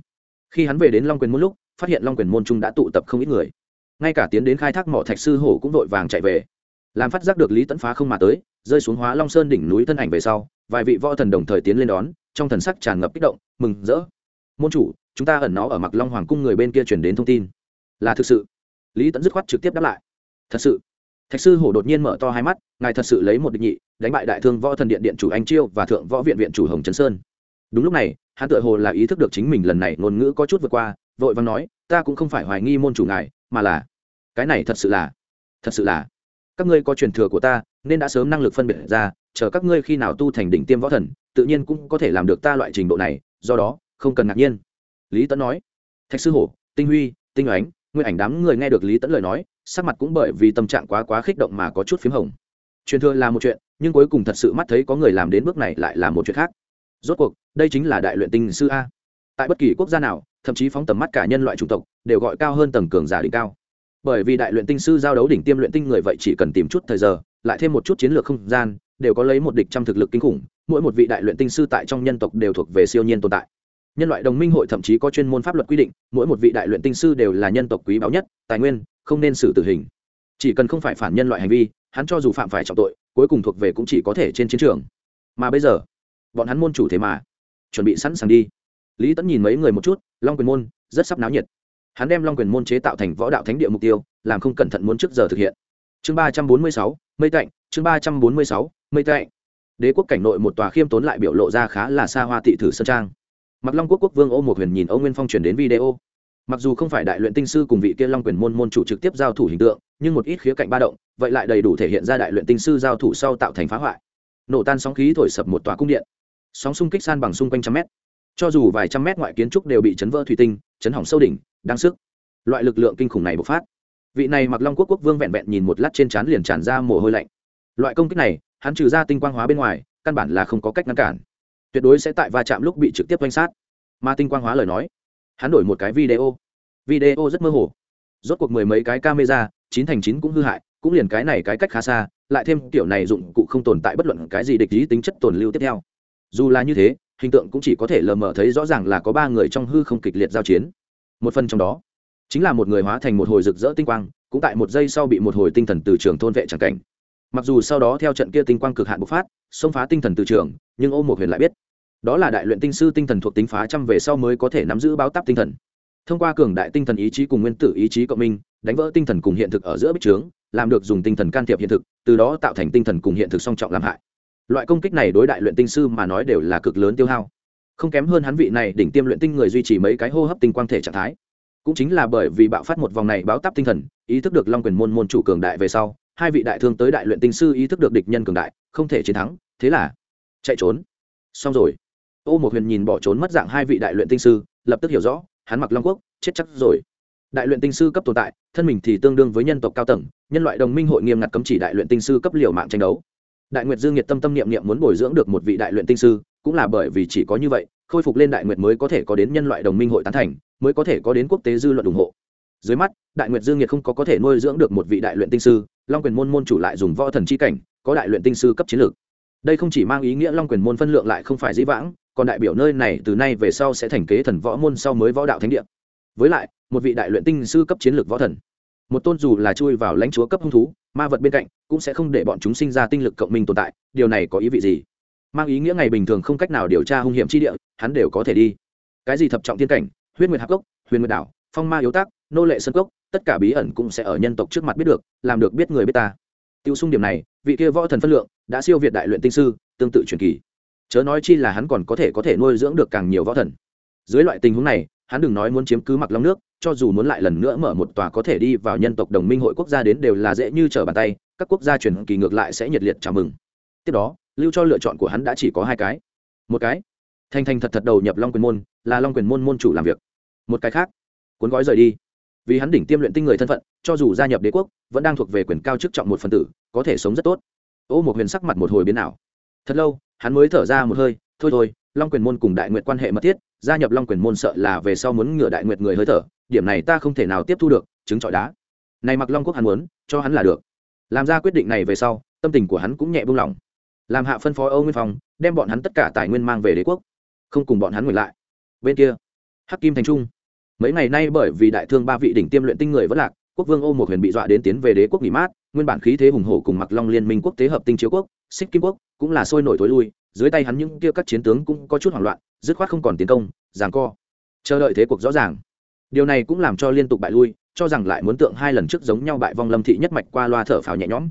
Khi hắn về đến long quyền môn lúc, phát hiện long quyền môn trung đã tụ tập không ít người. Ngay cả tiến đến khai thác mỏ thạch sư hổ cũng vội vàng chạy về làm phát giác được lý tẫn phá không mà tới, rơi xuống hóa long sơn đỉnh núi thân ảnh về sau, vài vị võ thần đồng thời tiến lên đón, trong thần sắc tràn ngập kích động, mừng rỡ. Môn chủ, chúng ta ẩn nó ở mặc long hoàng cung người bên kia chuyển đến thông tin. Là thực sự? Lý tẫn dứt khoát trực tiếp đáp lại. Thật sự. Thạch sư hổ đột nhiên mở to hai mắt, ngài thật sự lấy một định nhị, đánh bại đại thương võ thần điện điện chủ anh chiêu và thượng võ viện viện chủ hồng trấn sơn. Đúng lúc này, hắn tự hồ là ý thức được chính mình lần này ngôn ngữ có chút vượt qua, vội vàng nói, ta cũng không phải hoài nghi môn chủ ngài, mà là, cái này thật sự là, thật sự là các ngươi có truyền thừa của ta, nên đã sớm năng lực phân biệt ra, chờ các ngươi khi nào tu thành đỉnh tiêm võ thần, tự nhiên cũng có thể làm được ta loại trình độ này, do đó, không cần ngạc nhiên. Lý tấn nói. Thạch sư hổ, tinh huy, tinh ánh nguyên ảnh đám người nghe được lý tấn lời nói, sắc mặt cũng bởi vì tâm trạng quá quá khích động mà có chút p h í m hồng. Truyền thừa là một chuyện, nhưng cuối cùng thật sự mắt thấy có người làm đến bước này lại là một chuyện khác. Rốt cuộc, đây chính là đại luyện tinh sư a. Tại bất kỳ quốc gia nào, thậm chí phóng tầm mắt cả nhân loại chủng tộc, đều gọi cao hơn tầng cường giả đỉnh cao bởi vì đại luyện tinh sư giao đấu đỉnh tiêm luyện tinh người vậy chỉ cần tìm chút thời giờ, lại thêm một chút chiến lược không gian, đều có lấy một địch trăm thực lực kinh khủng, mỗi một vị đại luyện tinh sư tại trong nhân tộc đều thuộc về siêu nhiên tồn tại. Nhân loại đồng minh hội thậm chí có chuyên môn pháp luật quy định, mỗi một vị đại luyện tinh sư đều là nhân tộc quý báu nhất, tài nguyên, không nên xử tử hình. Chỉ cần không phải phản nhân loại hành vi, hắn cho dù phạm phải trọng tội, cuối cùng thuộc về cũng chỉ có thể trên chiến trường. Mà bây giờ, bọn hắn môn chủ thế mà. Chuẩn bị sẵn sàng đi. Lý tẫn nhìn mấy người một chút, long quyền môn, rất sắp náo nhiệt hắn đem long quyền môn chế tạo thành võ đạo thánh địa mục tiêu, làm không cẩn thận muốn trước giờ thực hiện. Chương ba trăm bốn mươi sáu, mây tạnh, chương ba trăm bốn mươi sáu, mây tạnh. Đế quốc cảnh nội một tòa khiêm tốn lại biểu lộ ra khá là xa hoa tị thử sơn trang. Mặc long quốc quốc vương ô một huyền nhìn âu nguyên phong chuyển đến video. Mặc dù không phải đại luyện tinh sư cùng vị kia long quyền môn môn chủ trực tiếp giao thủ hình tượng, nhưng một ít khía cạnh ba động, vậy lại đầy đủ thể hiện ra đại luyện tinh sư giao thủ sau tạo thành phá hoại. Nổ tan sóng khí thổi sập một tòa cung điện. Sóng xung kích san bằng xung quanh trăm mét cho dù vài trăm mét ngoại kiến trúc đều bị chấn vỡ thủy tinh, chấn hỏng sâu đỉnh, đang sức. Loại lực lượng kinh khủng này bộc phát. Vị này mặc long quốc quốc vương vẹn vẹn nhìn một lát trên trán liền tràn ra mồ hôi lạnh. Loại công kích này, hắn trừ ra tinh quang hóa bên ngoài, căn bản là không có cách ngăn cản. Tuyệt đối sẽ tại va chạm lúc bị trực tiếp quanh sát. Mà tinh quang hóa lời nói, hắn đổi một cái video. Video rất mơ hồ. Rốt cuộc mười mấy cái camera, chín thành chín cũng hư hại, cũng liền cái này cái cách khá xa, lại thêm kiểu này dụng cụ không tồn tại bất luận cái gì địch ý tính chất tồn lưu tiếp theo. Dù là như thế hình tượng cũng chỉ có thể lờ mờ thấy rõ ràng là có ba người trong hư không kịch liệt giao chiến. Một phần trong đó, chính là một người hóa thành một hồi rực rỡ tinh quang, cũng tại một giây sau bị một hồi tinh thần từ trường thôn vệ c cảnh. Mặc dù sau đó theo trận kia tinh quang cực hạn bộc phát, xông phá tinh thần từ trường, nhưng ô một huyền lại biết, đó là đại luyện tinh sư tinh thần thuộc tính phá trăm về sau mới có thể nắm giữ báo táp tinh thần. Thông qua cường đại tinh thần ý chí cùng nguyên tử ý chí cộng minh, đánh vỡ tinh thần cùng hiện thực ở giữa bích trướng, làm được dùng tinh thần can thiệp hiện thực, từ đó tạo thành tinh thần cùng hiện thực song trọng làm hại loại công kích này đối đại luyện tinh sư mà nói đều là cực lớn tiêu hao. Không kém hơn hắn vị này đỉnh tiêm luyện tinh người duy trì mấy cái hô hấp tinh quang thể trạng thái. Cũng chính là bởi vì bạo phát một vòng này báo táp tinh thần, ý thức được long quyền môn môn chủ cường đại về sau, hai vị đại thương tới đại luyện tinh sư ý thức được địch nhân cường đại, không thể chiến thắng, thế là chạy trốn. Xong rồi. Ô một huyền nhìn bỏ trốn mất dạng hai vị đại luyện tinh sư, lập tức hiểu rõ, hắn mặc long quốc, chết chắc rồi. Đại luyện tinh sư cấp tồn tại, thân mình thì tương đương với nhân tộc cao tầng, nhân loại đồng minh hội nghiêm ngặt cấm chỉ đại luyện tinh sư cấp liều mạng tranh đấu đại nguyệt dương nhiệt tâm tâm niệm niệm muốn bồi dưỡng được một vị đại luyện tinh sư, cũng là bởi vì chỉ có như vậy, khôi phục lên đại nguyệt mới có thể có đến nhân loại đồng minh hội tán thành, mới có thể có đến quốc tế dư luận ủng hộ. Dưới mắt, đại nguyệt dương nhiệt không có có thể nuôi dưỡng được một vị đại luyện tinh sư, long quyền môn môn chủ lại dùng võ thần chi cảnh, có đại luyện tinh sư cấp chiến lược. Đây không chỉ mang ý nghĩa long quyền môn phân lượng lại không phải dĩ vãng, còn đại biểu nơi này từ nay về sau sẽ thành kế thần võ môn sau mới võ đạo thánh địa. Với lại, một vị đại luyện tinh sư cấp chiến lược võ thần. Một tôn dù là chui vào lãnh chúa cấp hung thú ma vật bên cạnh cũng sẽ không để bọn chúng sinh ra tinh lực cộng minh tồn tại, điều này có ý vị gì? Mang ý nghĩa ngày bình thường không cách nào điều tra hung hiểm chi địa, hắn đều có thể đi. Cái gì thập trọng thiên cảnh, huyết nguyệt hạp cốc, huyền nguyệt đảo, phong ma yếu tác nô lệ sân cốc, tất cả bí ẩn cũng sẽ ở nhân tộc trước mặt biết được, làm được biết người biết ta. Tiêu xung điểm này, vị kia võ thần phân lượng, đã siêu việt đại luyện tinh sư, tương tự truyền kỳ. Chớ nói chi là hắn còn có thể có thể nuôi dưỡng được càng nhiều võ thần. Dưới loại tình huống này, hắn đừng nói muốn chiếm cứ mặc long nước cho dù muốn lại lần nữa mở một tòa có thể đi vào nhân tộc đồng minh hội quốc gia đến đều là dễ như trở bàn tay, các quốc gia truyền kỳ ngược lại sẽ nhiệt liệt chào mừng. Tiếp đó, lưu cho lựa chọn của hắn đã chỉ có hai cái. Một cái thành thành thật thật đầu nhập long quyền môn, là long quyền môn môn chủ làm việc. Một cái khác, cuốn gói rời đi. Vì hắn đỉnh tiêm luyện tinh người thân phận, cho dù gia nhập đế quốc, vẫn đang thuộc về quyền cao chức trọng một phần tử, có thể sống rất tốt. Ô một huyền sắc mặt một hồi biến ảo. Thật lâu, hắn mới thở ra một hơi, thôi thôi, long quyền môn cùng đại nguyện quan hệ mật thiết, gia nhập long quyền môn sợ là về sau muốn ngửa đại nguyện người hơi thở điểm này ta không thể nào tiếp thu được chứng trọi đá. Này mặc long quốc hắn muốn, cho hắn là được. Làm ra quyết định này về sau, tâm tình của hắn cũng nhẹ buông lỏng làm hạ phân phó âu nguyên phong, đem bọn hắn tất cả tài nguyên mang về đế quốc. Không cùng bọn hắn ngược lại. Bên kia, hắc kim thành trung. Mấy ngày nay bởi vì đại thương ba vị đỉnh tiêm luyện tinh người vẫn lạc, quốc vương ô một huyền bị dọa đến tiến về đế quốc nghỉ mát, nguyên bản khí thế hùng hổ cùng mặc long liên minh quốc tế hợp tinh chiếu quốc, xích kim quốc cũng là sôi nổi thối lui, dưới tay hắn những kia các chiến tướng cũng có chút hoảng loạn, dứt khoát không còn tiến công, giằng co. Chờ đợi thế cuộc rõ ràng điều này cũng làm cho liên tục bại lui, cho rằng lại muốn tượng hai lần trước giống nhau bại vong lâm thị nhất mạch qua loa thở phào nhẹ nhõm.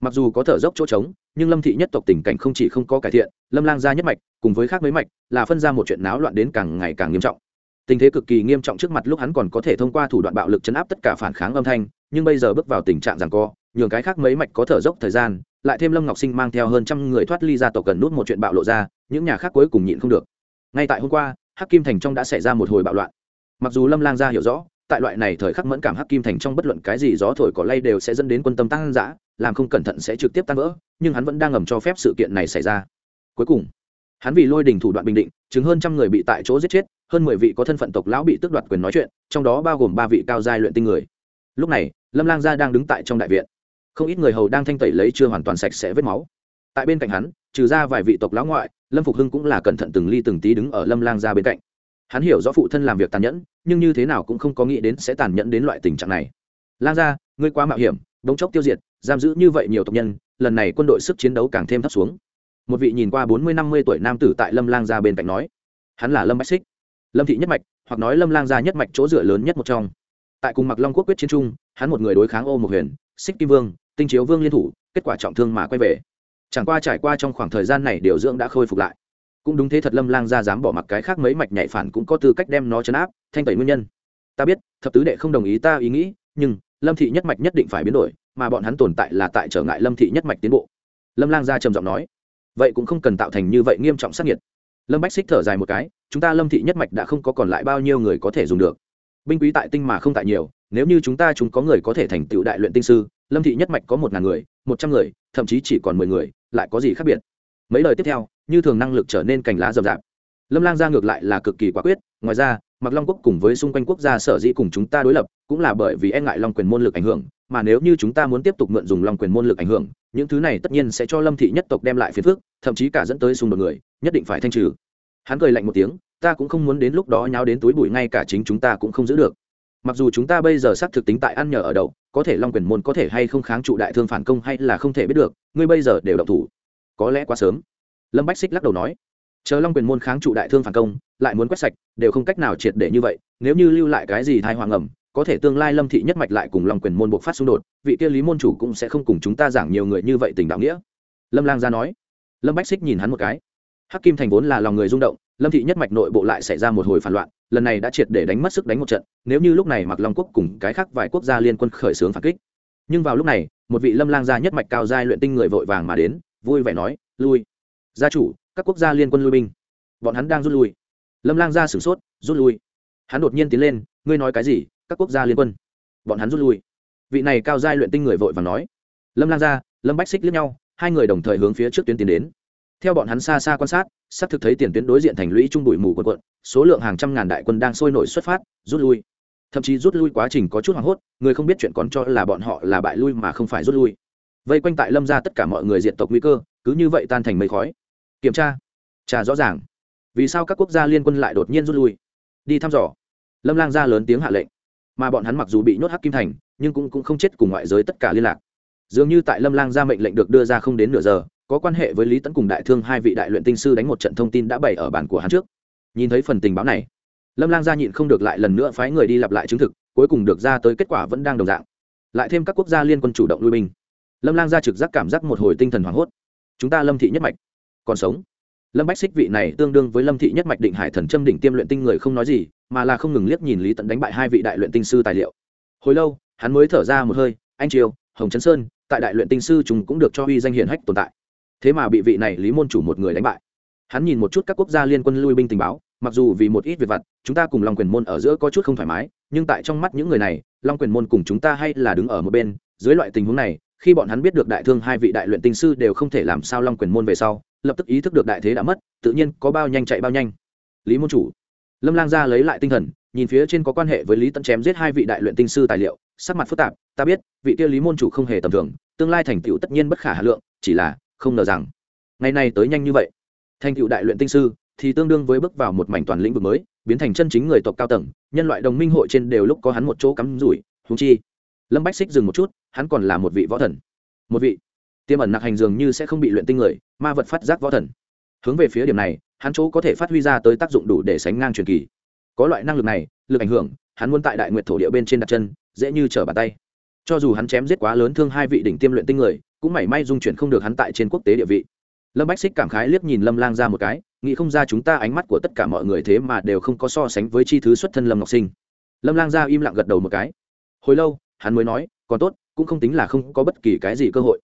Mặc dù có thở dốc chỗ trống, nhưng lâm thị nhất tộc tình cảnh không chỉ không có cải thiện, lâm lang gia nhất mạch cùng với khác mấy mạch là phân ra một chuyện náo loạn đến càng ngày càng nghiêm trọng. Tình thế cực kỳ nghiêm trọng trước mặt lúc hắn còn có thể thông qua thủ đoạn bạo lực chấn áp tất cả phản kháng âm thanh, nhưng bây giờ bước vào tình trạng rằng co, nhường cái khác mấy mạch có thở dốc thời gian, lại thêm lâm ngọc sinh mang theo hơn trăm người thoát ly ra tộc cần nút một chuyện bạo lộ ra, những nhà khác cuối cùng nhịn không được. Ngay tại hôm qua, hắc kim thành trong đã xảy ra một hồi bạo loạn mặc dù lâm lang gia hiểu rõ, tại loại này thời khắc mẫn cảm hắc kim thành trong bất luận cái gì gió thổi cỏ lay đều sẽ dẫn đến quân tâm tăng giã làm không cẩn thận sẽ trực tiếp tan vỡ, nhưng hắn vẫn đang ngầm cho phép sự kiện này xảy ra. Cuối cùng, hắn vì lôi đình thủ đoạn bình định, chứng hơn trăm người bị tại chỗ giết chết, hơn mười vị có thân phận tộc lão bị tước đoạt quyền nói chuyện, trong đó bao gồm ba vị cao giai luyện tinh người. Lúc này, lâm lang gia đang đứng tại trong đại viện. Không ít người hầu đang thanh tẩy lấy chưa hoàn toàn sạch sẽ vết máu. Tại bên cạnh hắn, trừ ra vài vị tộc lão ngoại, lâm phục hưng cũng là cẩn thận từng ly từng tí đứng ở lâm lang gia bên cạnh hắn hiểu rõ phụ thân làm việc tàn nhẫn, nhưng như thế nào cũng không có nghĩ đến sẽ tàn nhẫn đến loại tình trạng này. Lan gia, ngươi quá mạo hiểm, đống chốc tiêu diệt, giam giữ như vậy nhiều tộc nhân, lần này quân đội sức chiến đấu càng thêm thấp xuống. Một vị nhìn qua bốn mươi năm mươi tuổi nam tử tại lâm lang gia bên cạnh nói, hắn là lâm bách xích. Lâm thị nhất mạch, hoặc nói lâm lang gia nhất mạch chỗ dựa lớn nhất một trong. Tại cùng mặc long quốc quyết chiến trung hắn một người đối kháng ô một huyền, xích kim vương, tinh chiếu vương liên thủ, kết quả trọng thương mà quay về. Chẳng qua trải qua trong khoảng thời gian này, điều dưỡng đã khôi phục lại cũng đúng thế thật lâm lang gia dám bỏ mặc cái khác mấy mạch nhạy phản cũng có tư cách đem nó chấn áp, thanh tẩy nguyên nhân. Ta biết, thập tứ đệ không đồng ý ta ý nghĩ, nhưng, lâm thị nhất mạch nhất định phải biến đổi, mà bọn hắn tồn tại là tại trở ngại lâm thị nhất mạch tiến bộ. Lâm lang gia trầm giọng nói. Vậy cũng không cần tạo thành như vậy nghiêm trọng sắc nhiệt lâm bách xích thở dài một cái, chúng ta lâm thị nhất mạch đã không có còn lại bao nhiêu người có thể dùng được. Binh quý tại tinh mà không tại nhiều, nếu như chúng ta chúng có người có thể thành tựu đại luyện tinh sư, lâm thị nhất mạch có một ngàn người, một trăm người, thậm chí chỉ còn mười người, lại có gì khác biệt? Mấy lời tiếp theo như thường năng lực trở nên cành lá rậm rạp. Lâm lang gia ngược lại là cực kỳ quả quyết, ngoài ra mặc long quốc cùng với xung quanh quốc gia sở dĩ cùng chúng ta đối lập, cũng là bởi vì e ngại long quyền môn lực ảnh hưởng, mà nếu như chúng ta muốn tiếp tục mượn dùng long quyền môn lực ảnh hưởng, những thứ này tất nhiên sẽ cho lâm thị nhất tộc đem lại phiền phức, thậm chí cả dẫn tới xung đột người, nhất định phải thanh trừ. Hắn cười lạnh một tiếng, ta cũng không muốn đến lúc đó nháo đến túi bụi ngay cả chính chúng ta cũng không giữ được. Mặc dù chúng ta bây giờ xác thực tính tại ăn nhờ ở đậu, có thể long quyền môn có thể hay không kháng trụ đại thương phản công hay là không thể biết được, ngươi bây giờ đều độc thủ. Có lẽ quá sớm lâm bách xích lắc đầu nói, chờ long quyền môn kháng trụ đại thương phản công, lại muốn quét sạch, đều không cách nào triệt để như vậy, nếu như lưu lại cái gì thai hoàng ẩm có thể tương lai lâm thị nhất mạch lại cùng long quyền môn buộc phát xung đột, vị kia lý môn chủ cũng sẽ không cùng chúng ta giảng nhiều người như vậy tình đạo nghĩa. Lâm lang gia nói. Lâm bách xích nhìn hắn một cái. Hắc kim thành vốn là lòng người rung động, lâm thị nhất mạch nội bộ lại xảy ra một hồi phản loạn, lần này đã triệt để đánh mất sức đánh một trận, nếu như lúc này mặc long quốc cùng cái khác vài quốc gia liên quân khởi xướng phản kích. Nhưng vào lúc này, một vị lâm lang gia nhất mạch cao giai luyện tinh người vội vàng mà đến, vui vẻ nói, lui gia chủ, các quốc gia liên quân lui binh. Bọn hắn đang rút lui. Lâm lang gia sửng sốt, rút lui. Hắn đột nhiên tiến lên, ngươi nói cái gì? Các quốc gia liên quân. Bọn hắn rút lui. Vị này cao giai luyện tinh người vội vàng nói. Lâm lang gia lâm bách xích liếc nhau, hai người đồng thời hướng phía trước tuyến tiến đến. Theo bọn hắn xa xa quan sát sắp thực thấy tiền tuyến đối diện thành lũy trung bụi mù quần quận, số lượng hàng trăm ngàn đại quân đang sôi nổi xuất phát, rút lui. Thậm chí rút lui quá trình có chút hoảng hốt, người không biết chuyện còn cho là bọn họ là bại lui mà không phải rút lui. Vây quanh tại lâm ra tất cả mọi người diện tộc nguy cơ, cứ như vậy tan thành mây khói kiểm tra. Trả rõ ràng. Vì sao các quốc gia liên quân lại đột nhiên rút lui? Đi thăm dò. Lâm lang ra lớn tiếng hạ lệnh. Mà bọn hắn mặc dù bị nhốt hắc kim thành nhưng cũng, cũng không chết cùng ngoại giới tất cả liên lạc. Dường như tại lâm lang ra mệnh lệnh được đưa ra không đến nửa giờ có quan hệ với lý tấn cùng đại thương hai vị đại luyện tinh sư đánh một trận thông tin đã bày ở bản của hắn trước. Nhìn thấy phần tình báo này lâm lang gia nhịn không được lại lần nữa phái người đi lặp lại chứng thực cuối cùng được ra tới kết quả vẫn đang đồng dạng. Lại thêm các quốc gia liên quân chủ động lui binh. Lâm lang gia trực giác cảm giác một hồi tinh thần hoảng hốt. Chúng ta lâm thị nhất mạch còn sống. Lâm bách xích vị này tương đương với lâm thị nhất mạch định hải thần châm đỉnh tiêm luyện tinh người không nói gì, mà là không ngừng liếc nhìn lý tận đánh bại hai vị đại luyện tinh sư tài liệu. Hồi lâu, hắn mới thở ra một hơi, anh triều, hồng trấn sơn, tại đại luyện tinh sư chúng cũng được cho uy danh hiển hách tồn tại. Thế mà bị vị này lý môn chủ một người đánh bại. Hắn nhìn một chút các quốc gia liên quân lui binh tình báo, mặc dù vì một ít việc vặt, chúng ta cùng long quyền môn ở giữa có chút không thoải mái, nhưng tại trong mắt những người này, long quyền môn cùng chúng ta hay là đứng ở một bên, dưới loại tình huống này, khi bọn hắn biết được đại thương hai vị đại luyện tinh sư đều không thể làm sao long quyền môn về sau lập tức ý thức được đại thế đã mất, tự nhiên có bao nhanh chạy bao nhanh. Lý môn chủ. Lâm lang ra lấy lại tinh thần, nhìn phía trên có quan hệ với lý tẫn chém giết hai vị đại luyện tinh sư tài liệu, sắc mặt phức tạp, ta biết, vị kia lý môn chủ không hề tầm thường, tương lai thành tựu tất nhiên bất khả hà lượng, chỉ là không ngờ rằng, ngày nay tới nhanh như vậy. Thành tựu đại luyện tinh sư thì tương đương với bước vào một mảnh toàn lĩnh vực mới, biến thành chân chính người tộc cao tầng, nhân loại đồng minh hội trên đều lúc có hắn một chỗ cắm rủi húng chi, lâm bách xích dừng một chút, hắn còn là một vị võ thần. Một vị tiêm ẩn nặc hành dường như sẽ không bị luyện tinh người, ma vật phát giác võ thần. Hướng về phía điểm này, hắn chỗ có thể phát huy ra tới tác dụng đủ để sánh ngang truyền kỳ. Có loại năng lực này, lực ảnh hưởng, hắn muốn tại đại nguyệt thổ địa bên trên đặt chân, dễ như trở bàn tay. Cho dù hắn chém giết quá lớn thương hai vị đỉnh tiêm luyện tinh người, cũng mảy may dung chuyển không được hắn tại trên quốc tế địa vị. Lâm bách xích cảm khái liếc nhìn lâm lang ra một cái, nghĩ không ra chúng ta ánh mắt của tất cả mọi người thế mà đều không có so sánh với chi thứ xuất thân lâm ngọc sinh. Lâm lang ra im lặng gật đầu một cái. Hồi lâu, hắn mới nói, còn tốt, cũng không tính là không có bất kỳ cái gì cơ hội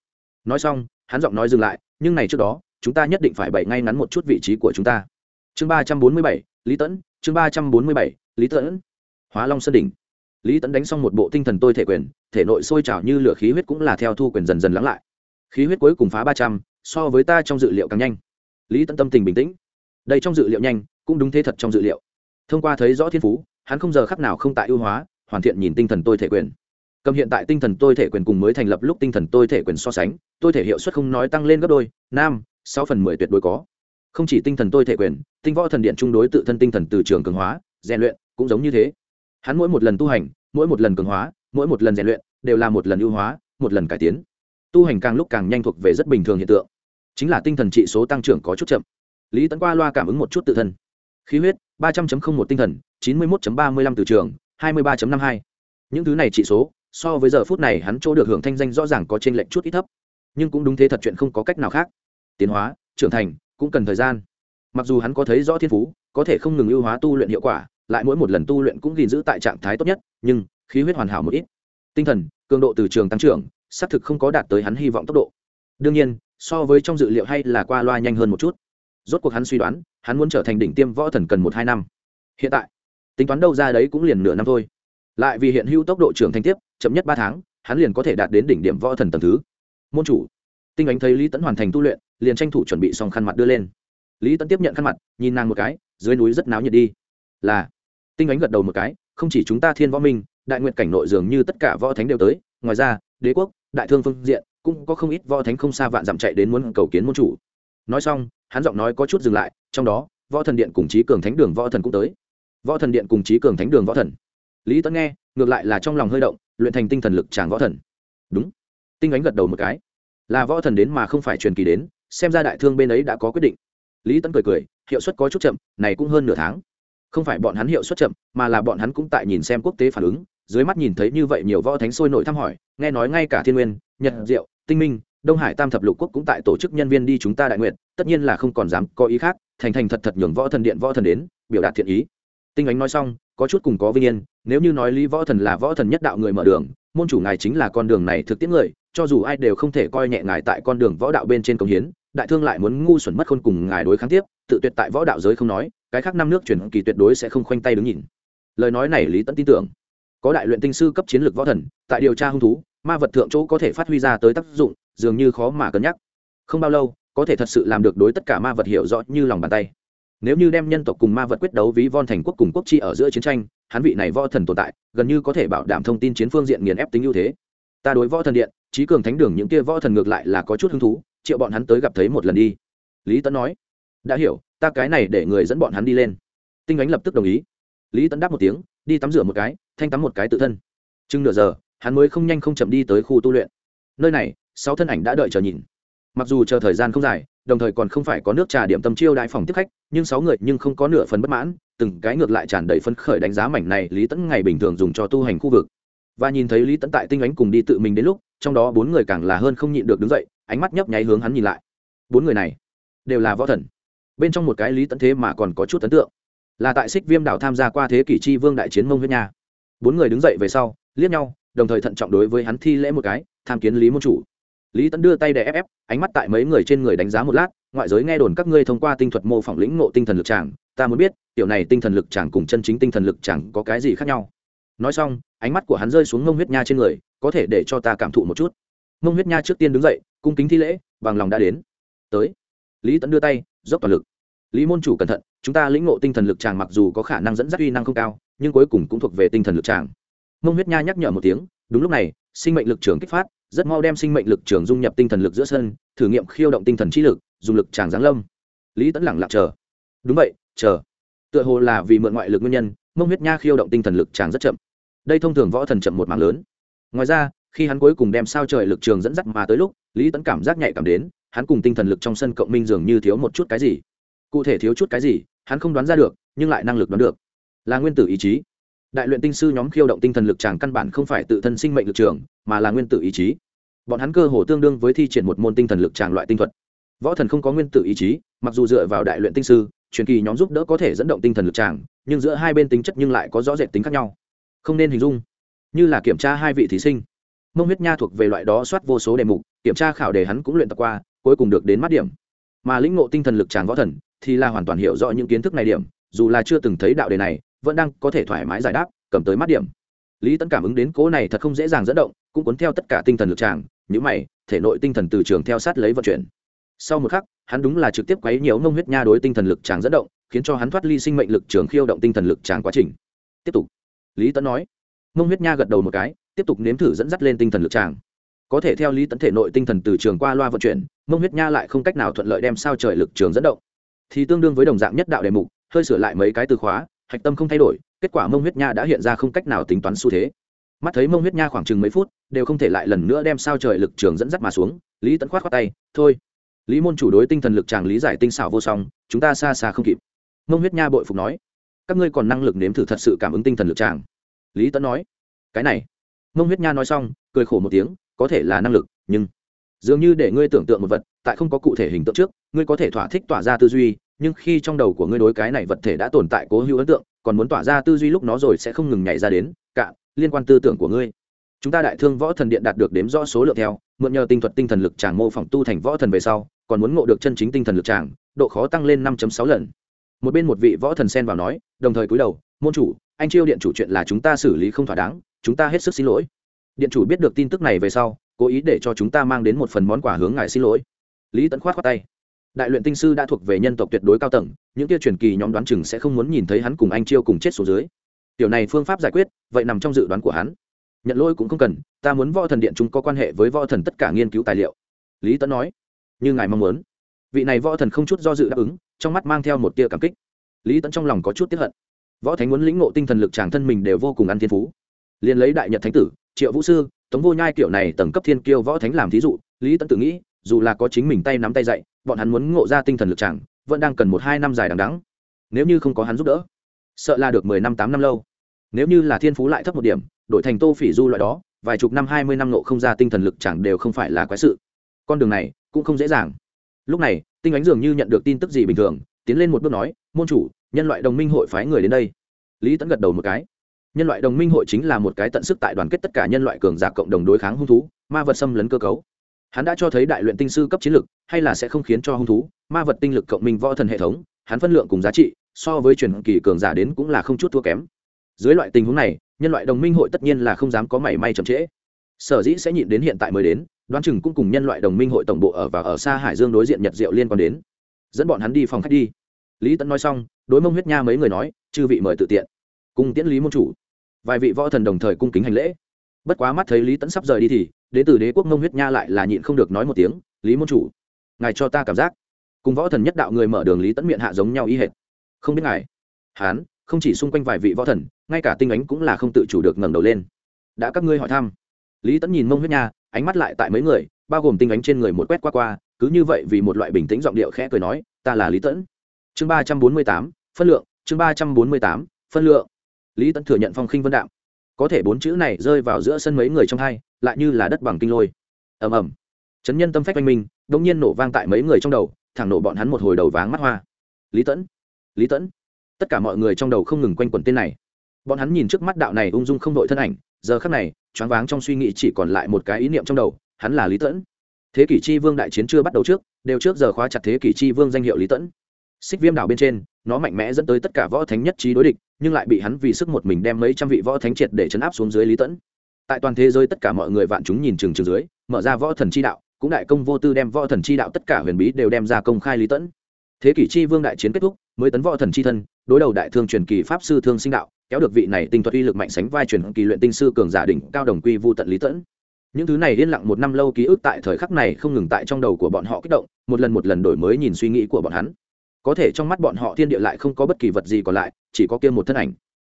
nói xong, hắn giọng nói dừng lại, nhưng này trước đó, chúng ta nhất định phải bày ngay ngắn một chút vị trí của chúng ta. Chương ba trăm bốn mươi bảy, lý tẫn chương ba trăm bốn mươi bảy, lý tẫn hóa long sơn đỉnh. Lý tẫn đánh xong một bộ tinh thần tôi thể quyền, thể nội sôi trào như lửa khí huyết cũng là theo thu quyền dần dần lắng lại. Khí huyết cuối cùng phá ba trăm, so với ta trong dự liệu càng nhanh. Lý tẫn tâm tình bình tĩnh. Đây trong dự liệu nhanh, cũng đúng thế thật trong dự liệu. Thông qua thấy rõ thiên phú, hắn không giờ khắc nào không tại ưu hóa, hoàn thiện nhìn tinh thần tôi thể quyền cầm hiện tại tinh thần tôi thể quyền cùng mới thành lập lúc tinh thần tôi thể quyền so sánh, tôi thể hiệu suất không nói tăng lên gấp đôi, nam, sáu phần mười tuyệt đối có. Không chỉ tinh thần tôi thể quyền, tinh võ thần điện chung đối tự thân tinh thần từ trường cường hóa, rèn luyện cũng giống như thế. Hắn mỗi một lần tu hành, mỗi một lần cường hóa, mỗi một lần rèn luyện đều là một lần ưu hóa, một lần cải tiến. Tu hành càng lúc càng nhanh thuộc về rất bình thường hiện tượng. Chính là tinh thần trị số tăng trưởng có chút chậm. Lý tấn qua loa cảm ứng một chút tự thân. Khí huyết, ba trăm linh một tinh thần, chín mươi một ba mươi năm từ trường, hai mươi ba năm hai. Những thứ này trị số so với giờ phút này hắn chỗ được hưởng thanh danh rõ ràng có trên lệnh chút ít thấp. Nhưng cũng đúng thế thật chuyện không có cách nào khác. Tiến hóa, trưởng thành, cũng cần thời gian. Mặc dù hắn có thấy rõ thiên phú, có thể không ngừng ưu hóa tu luyện hiệu quả, lại mỗi một lần tu luyện cũng gìn giữ tại trạng thái tốt nhất, nhưng khí huyết hoàn hảo một ít. Tinh thần, cường độ từ trường tăng trưởng, xác thực không có đạt tới hắn hy vọng tốc độ. Đương nhiên, so với trong dự liệu hay là qua loa nhanh hơn một chút. Rốt cuộc hắn suy đoán, hắn muốn trở thành đỉnh tiêm võ thần cần một hai năm. Hiện tại, tính toán đâu ra đấy cũng liền nửa năm thôi lại vì hiện hữu tốc độ trưởng thành tiếp, chậm nhất ba tháng, hắn liền có thể đạt đến đỉnh điểm võ thần tầm thứ. Môn chủ. Tinh ánh thấy lý tẫn hoàn thành tu luyện, liền tranh thủ chuẩn bị xong khăn mặt đưa lên. Lý tẫn tiếp nhận khăn mặt, nhìn nàng một cái, dưới núi rất náo nhiệt đi. Là. Tinh ánh gật đầu một cái, không chỉ chúng ta thiên võ minh, đại nguyện cảnh nội dường như tất cả võ thánh đều tới, ngoài ra, đế quốc, đại thương phương diện, cũng có không ít võ thánh không xa vạn dặm chạy đến muốn cầu kiến môn chủ. Nói xong, hắn giọng nói có chút dừng lại, trong đó, võ thần điện cùng trí cường thánh đường võ thần cũng tới. Võ thần điện cùng trí cường thánh đường võ thần lý tấn nghe, ngược lại là trong lòng hơi động, luyện thành tinh thần lực tràng võ thần. Đúng. Tinh ánh gật đầu một cái. Là võ thần đến mà không phải truyền kỳ đến, xem ra đại thương bên ấy đã có quyết định. Lý tấn cười cười, hiệu suất có chút chậm, này cũng hơn nửa tháng. Không phải bọn hắn hiệu suất chậm, mà là bọn hắn cũng tại nhìn xem quốc tế phản ứng, dưới mắt nhìn thấy như vậy nhiều võ thánh sôi nổi thăm hỏi, nghe nói ngay cả thiên nguyên, nhật diệu, tinh minh, đông hải tam thập lục quốc cũng tại tổ chức nhân viên đi chúng ta đại nguyện, tất nhiên là không còn dám có ý khác, thành thành thật thật nhường võ thần điện võ thần đến, biểu đạt thiện ý. Tinh ánh nói xong, có chút cùng có vinh yên nếu như nói lý võ thần là võ thần nhất đạo người mở đường, môn chủ ngài chính là con đường này thực tiễn người, cho dù ai đều không thể coi nhẹ ngài tại con đường võ đạo bên trên công hiến, đại thương lại muốn ngu xuẩn mất khôn cùng ngài đối kháng tiếp, tự tuyệt tại võ đạo giới không nói, cái khác năm nước chuyển kỳ tuyệt đối sẽ không khoanh tay đứng nhìn. Lời nói này lý tẫn tin tưởng. Có đại luyện tinh sư cấp chiến lược võ thần, tại điều tra hung thú, ma vật thượng chỗ có thể phát huy ra tới tác dụng, dường như khó mà cân nhắc. Không bao lâu, có thể thật sự làm được đối tất cả ma vật hiểu rõ như lòng bàn tay. Nếu như đem nhân tộc cùng ma vật quyết đấu ví von thành quốc cùng quốc chi ở giữa chiến tranh hắn vị này võ thần tồn tại, gần như có thể bảo đảm thông tin chiến phương diện nghiền ép tính ưu thế. Ta đối võ thần điện, trí cường thánh đường những kia võ thần ngược lại là có chút hứng thú, triệu bọn hắn tới gặp thấy một lần đi. Lý tấn nói, đã hiểu, ta cái này để người dẫn bọn hắn đi lên. Tinh ánh lập tức đồng ý. Lý tấn đáp một tiếng, đi tắm rửa một cái, thanh tắm một cái tự thân. Chừng nửa giờ, hắn mới không nhanh không chậm đi tới khu tu luyện. Nơi này, sáu thân ảnh đã đợi chờ nhìn. Mặc dù chờ thời gian không dài đồng thời còn không phải có nước trà điểm tâm chiêu đại phòng tiếp khách, nhưng sáu người nhưng không có nửa phần bất mãn, từng cái ngược lại tràn đầy phấn khởi đánh giá mảnh này lý tẫn ngày bình thường dùng cho tu hành khu vực. Và nhìn thấy lý tẫn tại tinh ánh cùng đi tự mình đến lúc, trong đó bốn người càng là hơn không nhịn được đứng dậy, ánh mắt nhấp nháy hướng hắn nhìn lại. Bốn người này đều là võ thần. Bên trong một cái lý tẫn thế mà còn có chút ấn tượng, là tại xích viêm đảo tham gia qua thế kỷ chi vương đại chiến mông huyết nha. Bốn người đứng dậy về sau, liếc nhau, đồng thời thận trọng đối với hắn thi lễ một cái, tham kiến lý môn chủ lý tẫn đưa tay để ép ép, ánh mắt tại mấy người trên người đánh giá một lát, ngoại giới nghe đồn các ngươi thông qua tinh thuật mô phỏng lĩnh ngộ tinh thần lực tràng, ta muốn biết, tiểu này tinh thần lực tràng cùng chân chính tinh thần lực tràng có cái gì khác nhau? Nói xong, ánh mắt của hắn rơi xuống ngông huyết nha trên người, có thể để cho ta cảm thụ một chút. Ngông huyết nha trước tiên đứng dậy, cung kính thi lễ, bằng lòng đã đến. Tới. Lý tẫn đưa tay, dốc toàn lực. Lý môn chủ cẩn thận, chúng ta lĩnh ngộ tinh thần lực tràng mặc dù có khả năng dẫn dắt uy năng không cao, nhưng cuối cùng cũng thuộc về tinh thần lực tràng. Mông huyết nha nhắc nhở một tiếng, đúng lúc này, sinh mệnh lực trường kích phát rất mau đem sinh mệnh lực trường dung nhập tinh thần lực giữa sân, thử nghiệm khiêu động tinh thần trí lực, dùng lực tràng giáng lâm. Lý tẫn lẳng lặng chờ. Đúng vậy, chờ. Tựa hồ là vì mượn ngoại lực nguyên nhân, mông huyết nha khiêu động tinh thần lực tràng rất chậm. Đây thông thường võ thần chậm một mảng lớn. Ngoài ra, khi hắn cuối cùng đem sao trời lực trường dẫn dắt mà tới lúc, lý tẫn cảm giác nhạy cảm đến, hắn cùng tinh thần lực trong sân cộng minh dường như thiếu một chút cái gì. Cụ thể thiếu chút cái gì, hắn không đoán ra được, nhưng lại năng lực đoán được. Là nguyên tử ý chí đại luyện tinh sư nhóm khiêu động tinh thần lực tràng căn bản không phải tự thân sinh mệnh lực trường, mà là nguyên tử ý chí. Bọn hắn cơ hồ tương đương với thi triển một môn tinh thần lực tràng loại tinh thuật. Võ thần không có nguyên tử ý chí, mặc dù dựa vào đại luyện tinh sư, truyền kỳ nhóm giúp đỡ có thể dẫn động tinh thần lực tràng nhưng giữa hai bên tính chất nhưng lại có rõ rệt tính khác nhau. Không nên hình dung, như là kiểm tra hai vị thí sinh. Mông huyết nha thuộc về loại đó soát vô số đề mục, kiểm tra khảo đề hắn cũng luyện tập qua, cuối cùng được đến mắt điểm. Mà lĩnh ngộ tinh thần lực tràng võ thần, thì là hoàn toàn hiểu rõ những kiến thức này điểm, dù là chưa từng thấy đạo đề này vẫn đang có thể thoải mái giải đáp, cầm tới mắt điểm. Lý Tẫn cảm ứng đến cố này thật không dễ dàng dẫn động, cũng cuốn theo tất cả tinh thần lực tràng những mày, thể nội tinh thần từ trường theo sát lấy vận chuyển. Sau một khắc, hắn đúng là trực tiếp quấy nhiều mông huyết nha đối tinh thần lực tràng dẫn động, khiến cho hắn thoát ly sinh mệnh lực trường khiêu động tinh thần lực tràng quá trình. Tiếp tục. Lý Tẫn nói. Mông huyết nha gật đầu một cái, tiếp tục nếm thử dẫn dắt lên tinh thần lực tràng. Có thể theo lý Tẫn thể nội tinh thần từ trường qua loa vận chuyển, mông huyết nha lại không cách nào thuận lợi đem sao trời lực trường dẫn động. Thì tương đương với đồng dạng nhất đạo đề mục, hơi sửa lại mấy cái từ khóa hạch tâm không thay đổi, kết quả mông huyết nha đã hiện ra không cách nào tính toán xu thế. Mắt thấy mông huyết nha khoảng chừng mấy phút, đều không thể lại lần nữa đem sao trời lực trường dẫn dắt mà xuống, lý tẫn khoát khoát tay, thôi. Lý môn chủ đối tinh thần lực chàng lý giải tinh xảo vô song, chúng ta xa xa không kịp. Mông huyết nha bội phục nói, các ngươi còn năng lực nếm thử thật sự cảm ứng tinh thần lực chàng. Lý tẫn nói, cái này. Mông huyết nha nói xong, cười khổ một tiếng, có thể là năng lực, nhưng dường như để ngươi tưởng tượng một vật tại không có cụ thể hình tượng trước ngươi có thể thỏa thích tỏa ra tư duy nhưng khi trong đầu của ngươi đối cái này vật thể đã tồn tại cố hữu ấn tượng còn muốn tỏa ra tư duy lúc nó rồi sẽ không ngừng nhảy ra đến cạn, liên quan tư tưởng của ngươi. Chúng ta đại thương võ thần điện đạt được đếm rõ số lượng theo mượn nhờ tinh thuật tinh thần lực tràng mô phỏng tu thành võ thần về sau còn muốn ngộ được chân chính tinh thần lực tràng độ khó tăng lên năm sáu lần. Một bên một vị võ thần xen vào nói đồng thời cúi đầu môn chủ anh chiêu điện chủ chuyện là chúng ta xử lý không thỏa đáng chúng ta hết sức xin lỗi. Điện chủ biết được tin tức này về sau cố ý để cho chúng ta mang đến một phần món quà hướng ngài xin lỗi. Lý tẫn khoát khoát tay. Đại luyện tinh sư đã thuộc về nhân tộc tuyệt đối cao tầng, những kia truyền kỳ nhóm đoán chừng sẽ không muốn nhìn thấy hắn cùng anh chiêu cùng chết số dưới. Tiểu này phương pháp giải quyết, vậy nằm trong dự đoán của hắn. Nhận lỗi cũng không cần, ta muốn võ thần điện chúng có quan hệ với võ thần tất cả nghiên cứu tài liệu. Lý tấn nói. Như ngài mong muốn. Vị này võ thần không chút do dự đáp ứng, trong mắt mang theo một tia cảm kích. Lý tấn trong lòng có chút tiếp hận. Võ thánh muốn lĩnh ngộ tinh thần lực tràng thân mình đều vô cùng ăn thiên phú. Liền lấy đại nhật thánh tử, triệu vũ sư tống vô nhai kiểu này tầng cấp thiên kiêu võ thánh làm thí dụ, lý tẫn tự nghĩ, dù là có chính mình tay nắm tay dạy, bọn hắn muốn ngộ ra tinh thần lực chẳng, vẫn đang cần một hai năm dài đằng đắng nếu như không có hắn giúp đỡ, sợ là được mười năm tám năm lâu. Nếu như là thiên phú lại thấp một điểm, đổi thành tô phỉ du loại đó, vài chục năm, hai mươi năm nộ không ra tinh thần lực chẳng đều không phải là quái sự. Con đường này cũng không dễ dàng. Lúc này, tinh ánh dường như nhận được tin tức gì bình thường, tiến lên một bước nói, môn chủ, nhân loại đồng minh hội phái người đến đây. Lý tẫn gật đầu một cái nhân loại đồng minh hội chính là một cái tận sức tại đoàn kết tất cả nhân loại cường giả cộng đồng đối kháng hung thú, ma vật xâm lấn cơ cấu. Hắn đã cho thấy đại luyện tinh sư cấp chiến lực, hay là sẽ không khiến cho hung thú, ma vật tinh lực cộng minh võ thần hệ thống, hắn phân lượng cùng giá trị, so với truyền kỳ cường giả đến cũng là không chút thua kém. Dưới loại tình huống này, nhân loại đồng minh hội tất nhiên là không dám có mảy may chậm trễ. Sở dĩ sẽ nhịn đến hiện tại mới đến, đoán chừng cũng cùng nhân loại đồng minh hội tổng bộ ở và ở xa hải dương đối diện nhật diệu liên quan đến. Dẫn bọn hắn đi phòng khách đi. Lý tẫn nói xong, đối mông huyết nha mấy người nói, chư vị mời tự tiện. Cùng tiễn lý môn chủ vài vị võ thần đồng thời cung kính hành lễ. Bất quá mắt thấy lý tẫn sắp rời đi thì, đến từ đế quốc mông huyết nha lại là nhịn không được nói một tiếng, lý môn chủ, ngài cho ta cảm giác. Cùng võ thần nhất đạo người mở đường lý tẫn miệng hạ giống nhau y hệt. Không biết ngài, hán, không chỉ xung quanh vài vị võ thần, ngay cả tinh ánh cũng là không tự chủ được ngẩng đầu lên. Đã các ngươi hỏi thăm. Lý tẫn nhìn mông huyết nha, ánh mắt lại tại mấy người, bao gồm tinh ánh trên người một quét qua qua, cứ như vậy vì một loại bình tĩnh giọng điệu khẽ cười nói, ta là lý tẫn chương ba trăm bốn mươi tám, phân lượng, chương ba trăm bốn mươi tám, phân lượng lý tẫn thừa nhận phong khinh vân đạm. Có thể bốn chữ này rơi vào giữa sân mấy người trong hai, lại như là đất bằng kinh lôi. Ầm ầm. Chấn nhân tâm phách oanh minh đông nhiên nổ vang tại mấy người trong đầu, thẳng nổ bọn hắn một hồi đầu váng mắt hoa. Lý tẫn lý tẫn tất cả mọi người trong đầu không ngừng quanh quẩn tên này. Bọn hắn nhìn trước mắt đạo này ung dung không đội thân ảnh, giờ khắc này, choáng váng trong suy nghĩ chỉ còn lại một cái ý niệm trong đầu, hắn là lý tẫn thế kỷ chi vương đại chiến chưa bắt đầu trước, đều trước giờ khóa chặt thế kỷ chi vương danh hiệu lý tẫn xích viêm đảo bên trên, nó mạnh mẽ dẫn tới tất cả võ thánh nhất trí đối địch nhưng lại bị hắn vì sức một mình đem mấy trăm vị võ thánh triệt để chấn áp xuống dưới lý tẫn. Tại toàn thế giới tất cả mọi người vạn chúng nhìn chừng chừng dưới, mở ra võ thần chi đạo, cũng đại công vô tư đem võ thần chi đạo tất cả huyền bí đều đem ra công khai lý tẫn. Thế kỷ chi vương đại chiến kết thúc, mới tấn võ thần chi thân, đối đầu đại thương truyền kỳ pháp sư thương sinh đạo, kéo được vị này tinh thuật uy lực mạnh sánh vai truyền kỳ luyện tinh sư cường giả đỉnh cao đồng quy vu tận lý tẫn. Những thứ này yên lặng một năm lâu ký ức tại thời khắc này không ngừng tại trong đầu của bọn họ kích động, một lần một lần đổi mới nhìn suy nghĩ của bọn hắn có thể trong mắt bọn họ thiên địa lại không có bất kỳ vật gì còn lại, chỉ có kia một thân ảnh.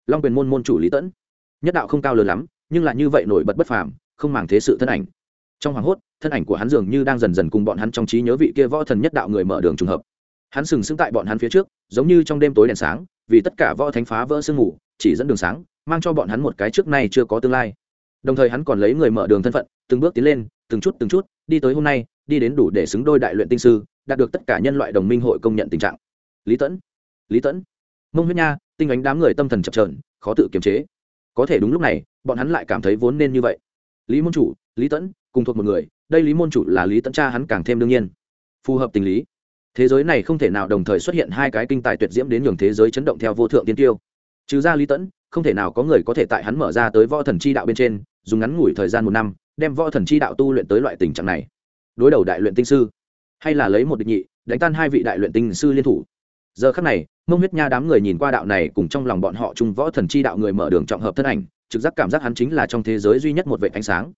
Long quyền môn môn chủ lý tẫn. Nhất đạo không cao lớn lắm, nhưng là như vậy nổi bật bất phàm, không màng thế sự thân ảnh. Trong hoàng hốt, thân ảnh của hắn dường như đang dần dần cùng bọn hắn trong trí nhớ vị kia võ thần nhất đạo người mở đường trùng hợp. Hắn sừng sững tại bọn hắn phía trước, giống như trong đêm tối đèn sáng, vì tất cả võ thánh phá vỡ sương mù, chỉ dẫn đường sáng, mang cho bọn hắn một cái trước nay chưa có tương lai. Đồng thời hắn còn lấy người mở đường thân phận, từng bước tiến lên, từng chút từng chút, đi tới hôm nay, đi đến đủ để xứng đôi đại luyện tinh sư đạt được tất cả nhân loại đồng minh hội công nhận tình trạng. Lý tẫn lý tẫn. Mông huyết nha, tinh ánh đám người tâm thần chập trờn khó tự kiềm chế. Có thể đúng lúc này, bọn hắn lại cảm thấy vốn nên như vậy. Lý môn chủ, lý tẫn, cùng thuộc một người, đây lý môn chủ là lý tẫn cha hắn càng thêm đương nhiên. Phù hợp tình lý. Thế giới này không thể nào đồng thời xuất hiện hai cái kinh tài tuyệt diễm đến nhường thế giới chấn động theo vô thượng tiên tiêu. Trừ ra lý tẫn, không thể nào có người có thể tại hắn mở ra tới võ thần chi đạo bên trên, dùng ngắn ngủi thời gian một năm, đem võ thần chi đạo tu luyện tới loại tình trạng này. Đối đầu đại luyện tinh sư hay là lấy một địch nhị, đánh tan hai vị đại luyện tinh sư liên thủ. Giờ khắc này, mông huyết nha đám người nhìn qua đạo này cùng trong lòng bọn họ chung võ thần chi đạo người mở đường trọng hợp thân ảnh, trực giác cảm giác hắn chính là trong thế giới duy nhất một vệ ánh sáng.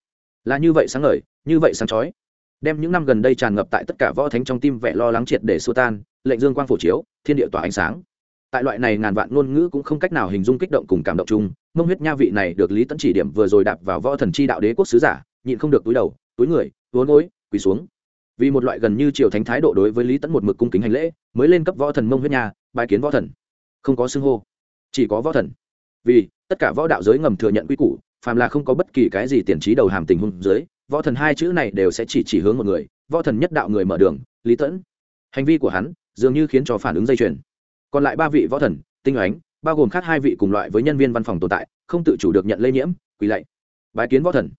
Là như vậy sáng ngời, như vậy sáng chói. Đem những năm gần đây tràn ngập tại tất cả võ thánh trong tim vẻ lo lắng triệt để xua tan, lệnh dương quang phổ chiếu, thiên địa tỏa ánh sáng. Tại loại này ngàn vạn ngôn ngữ cũng không cách nào hình dung kích động cùng cảm động chung, mông huyết nha vị này được lý tấn chỉ điểm vừa rồi đạp vào võ thần chi đạo đế quốc sứ giả, nhịn không được túi đầu, túi người vốn gối quỳ xuống vì một loại gần như triều thánh thái độ đối với lý tấn một mực cung kính hành lễ, mới lên cấp võ thần mông huyết nhà bài kiến võ thần. Không có xưng hô, chỉ có võ thần. Vì tất cả võ đạo giới ngầm thừa nhận quy củ, phàm là không có bất kỳ cái gì tiền trí đầu hàm tình huống dưới võ thần hai chữ này đều sẽ chỉ chỉ hướng một người, võ thần nhất đạo người mở đường, lý tẫn hành vi của hắn, dường như khiến cho phản ứng dây chuyền. Còn lại ba vị võ thần, tinh ánh bao gồm khác hai vị cùng loại với nhân viên văn phòng tồn tại, không tự chủ được nhận lây nhiễm, quỳ lạy. Bái kiến võ thần.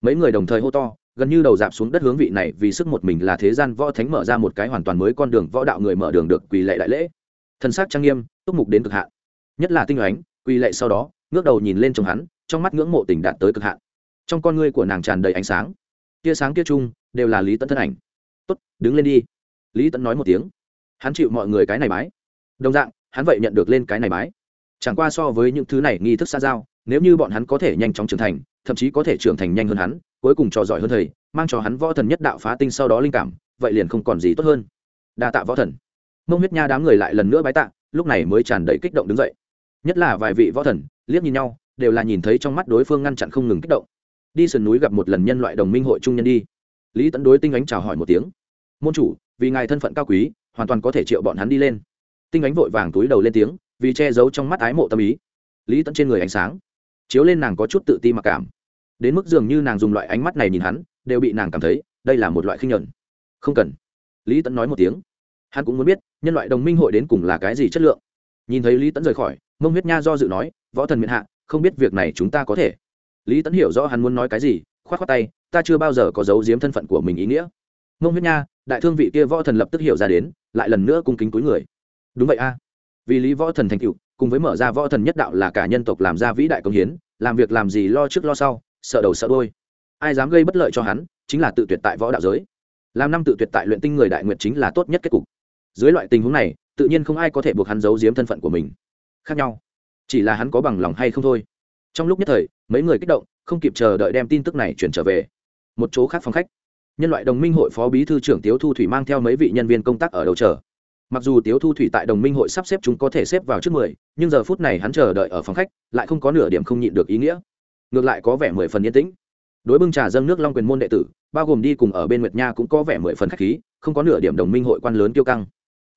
Mấy người đồng thời hô to gần như đầu dạp xuống đất hướng vị này vì sức một mình là thế gian võ thánh mở ra một cái hoàn toàn mới con đường võ đạo người mở đường được quỳ lạy đại lễ. Thân xác trang nghiêm, túc mục đến cực hạn. Nhất là tinh ánh, quỳ lạy sau đó, ngước đầu nhìn lên chồng hắn, trong mắt ngưỡng mộ tình đạt tới cực hạn. Trong con ngươi của nàng tràn đầy ánh sáng. Tia sáng kia chung, đều là lý tấn thân ảnh. Tốt, đứng lên đi. Lý tấn nói một tiếng. Hắn chịu mọi người cái này mái đồng dạng, hắn vậy nhận được lên cái này mái chẳng qua so với những thứ này nghi thức xa giao, nếu như bọn hắn có thể nhanh chóng trưởng thành, thậm chí có thể trưởng thành nhanh hơn hắn cuối cùng trò giỏi hơn thầy, mang cho hắn võ thần nhất đạo phá tinh sau đó linh cảm, vậy liền không còn gì tốt hơn. Đa tạ võ thần. Mông huyết nha đám người lại lần nữa bái tạ, lúc này mới tràn đầy kích động đứng dậy. Nhất là vài vị võ thần, liếc nhìn nhau, đều là nhìn thấy trong mắt đối phương ngăn chặn không ngừng kích động. Đi sườn núi gặp một lần nhân loại đồng minh hội trung nhân đi. Lý tấn đối tinh ánh chào hỏi một tiếng. Môn chủ, vì ngài thân phận cao quý, hoàn toàn có thể triệu bọn hắn đi lên. Tinh ánh vội vàng túi đầu lên tiếng, vì che giấu trong mắt ái mộ tâm ý. Lý tẫn trên người ánh sáng, chiếu lên nàng có chút tự ti mặc cảm đến mức dường như nàng dùng loại ánh mắt này nhìn hắn, đều bị nàng cảm thấy đây là một loại khinh nhuận. Không cần. Lý tẫn nói một tiếng. Hắn cũng muốn biết, nhân loại đồng minh hội đến cùng là cái gì chất lượng. Nhìn thấy lý tẫn rời khỏi, mông huyết nha do dự nói, võ thần miệng hạ, không biết việc này chúng ta có thể. Lý tẫn hiểu rõ hắn muốn nói cái gì k h o á t k h o á tay, ta chưa bao giờ có giấu giếm thân phận của mình ý nghĩa. Mông huyết nha, đại thương vị kia võ thần lập tức hiểu ra đến, lại lần nữa cung kính túi người. Đúng vậy a. Vì lý võ thần thành cựu cùng với mở ra võ thần nhất đạo là cả nhân tộc làm ra vĩ đại công hiến, làm việc làm gì lo trước lo sau sợ đầu sợ đôi ai dám gây bất lợi cho hắn, chính là tự tuyệt tại võ đạo giới. Làm năm tự tuyệt tại luyện tinh người đại nguyện chính là tốt nhất kết cục. Dưới loại tình huống này, tự nhiên không ai có thể buộc hắn giấu giếm thân phận của mình. Khác nhau. Chỉ là hắn có bằng lòng hay không thôi. Trong lúc nhất thời, mấy người kích động, không kịp chờ đợi đem tin tức này chuyển trở về. Một chỗ khác phòng khách. Nhân loại đồng minh hội phó bí thư trưởng tiếu thu thủy mang theo mấy vị nhân viên công tác ở đầu chờ. Mặc dù tiếu thu thủy tại đồng minh hội sắp xếp chúng có thể xếp vào trước mười, nhưng giờ phút này hắn chờ đợi ở phòng khách, lại không có nửa điểm không nhịn được ý nghĩa ngược lại có vẻ mười phần yên tĩnh. Đối bưng trà dâng nước long quyền môn đệ tử, bao gồm đi cùng ở bên nguyệt nha cũng có vẻ mười phần khách khí, không có nửa điểm đồng minh hội quan lớn kiêu căng.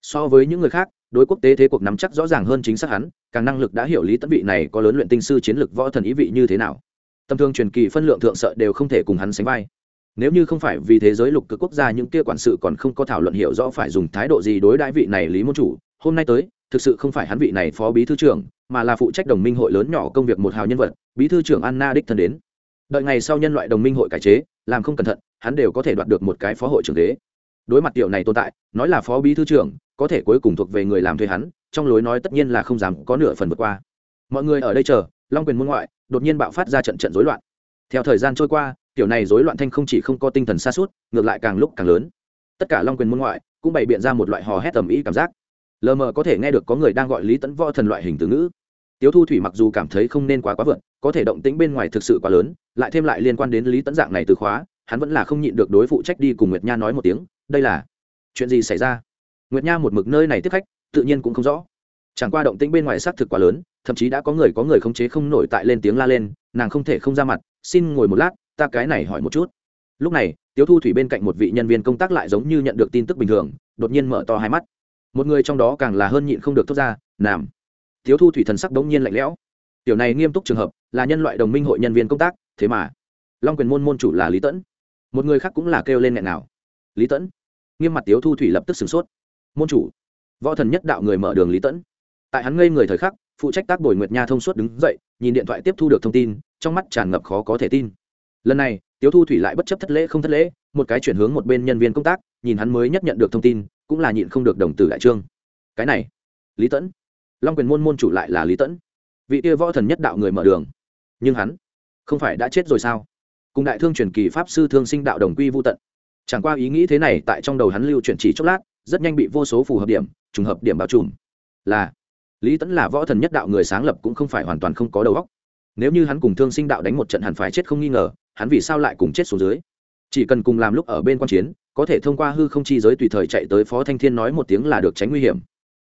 So với những người khác, đối quốc tế thế cuộc nắm chắc rõ ràng hơn chính xác hắn, càng năng lực đã hiểu lý tấn vị này có lớn luyện tinh sư chiến lược võ thần ý vị như thế nào. Tầm thương truyền kỳ phân lượng thượng sợ đều không thể cùng hắn sánh vai. Nếu như không phải vì thế giới lục cực quốc gia những kia quản sự còn không có thảo luận hiểu rõ phải dùng thái độ gì đối đãi vị này lý môn chủ, hôm nay tới, thực sự không phải hắn vị này phó bí thư trưởng mà là phụ trách đồng minh hội lớn nhỏ công việc một hào nhân vật, bí thư trưởng anna đích thân đến. Đợi ngày sau nhân loại đồng minh hội cải chế, làm không cẩn thận, hắn đều có thể đoạt được một cái phó hội trưởng ghế. Đối mặt tiểu này tồn tại, nói là phó bí thư trưởng, có thể cuối cùng thuộc về người làm thuê hắn, trong lối nói tất nhiên là không dám có nửa phần vượt qua. Mọi người ở đây chờ, long quyền môn ngoại, đột nhiên bạo phát ra trận trận rối loạn. Theo thời gian trôi qua, tiểu này rối loạn thanh không chỉ không có tinh thần xa suốt ngược lại càng lúc càng lớn. Tất cả long quyền môn ngoại cũng bày biện ra một loại hò hét tầm ý cảm giác. Lờ mờ có thể nghe được có người đang gọi lý tẫn võ thần loại hình từ ngữ tiếu thu thủy mặc dù cảm thấy không nên quá quá vượt có thể động tĩnh bên ngoài thực sự quá lớn, lại thêm lại liên quan đến lý tẫn dạng này từ khóa, hắn vẫn là không nhịn được đối phụ trách đi cùng nguyệt nha nói một tiếng, đây là chuyện gì xảy ra? Nguyệt nha một mực nơi này tiếp khách, tự nhiên cũng không rõ. Chẳng qua động tĩnh bên ngoài xác thực quá lớn, thậm chí đã có người có người khống chế không nổi tại lên tiếng la lên, nàng không thể không ra mặt, xin ngồi một lát, ta cái này hỏi một chút. Lúc này, tiếu thu thủy bên cạnh một vị nhân viên công tác lại giống như nhận được tin tức bình thường, đột nhiên mở to hai mắt. Một người trong đó càng là hơn nhịn không được thốt ra làm thiếu thu thủy thần sắc đống nhiên lạnh lẽo. Tiểu này nghiêm túc trường hợp, là nhân loại đồng minh hội nhân viên công tác, thế mà. Long quyền môn môn chủ là lý tẫn. Một người khác cũng là kêu lên nghẹn nào. Lý tẫn. Nghiêm mặt tiếu thu thủy lập tức sửng sốt. Môn chủ. Võ thần nhất đạo người mở đường lý tẫn. Tại hắn ngây người thời khắc, phụ trách tác bồi nguyệt nha thông suốt đứng dậy, nhìn điện thoại tiếp thu được thông tin, trong mắt tràn ngập khó có thể tin. Lần này, tiếu thu thủy lại bất chấp thất lễ không thất lễ, một cái chuyển hướng một bên nhân viên công tác, nhìn hắn mới nhất nhận được thông tin, cũng là nhịn không được đồng tử đại trương. Cái này, lý tẫn long quyền môn môn chủ lại là lý tẫn vị kia võ thần nhất đạo người mở đường nhưng hắn không phải đã chết rồi sao cùng đại thương truyền kỳ pháp sư thương sinh đạo đồng quy vô tận chẳng qua ý nghĩ thế này tại trong đầu hắn lưu chuyển chỉ chốc lát rất nhanh bị vô số phù hợp điểm trùng hợp điểm bao trùm là lý tẫn là võ thần nhất đạo người sáng lập cũng không phải hoàn toàn không có đầu óc nếu như hắn cùng thương sinh đạo đánh một trận hẳn phải chết không nghi ngờ hắn vì sao lại cùng chết xuống dưới chỉ cần cùng làm lúc ở bên quan chiến có thể thông qua hư không chi giới tùy thời chạy tới phó thanh thiên nói một tiếng là được tránh nguy hiểm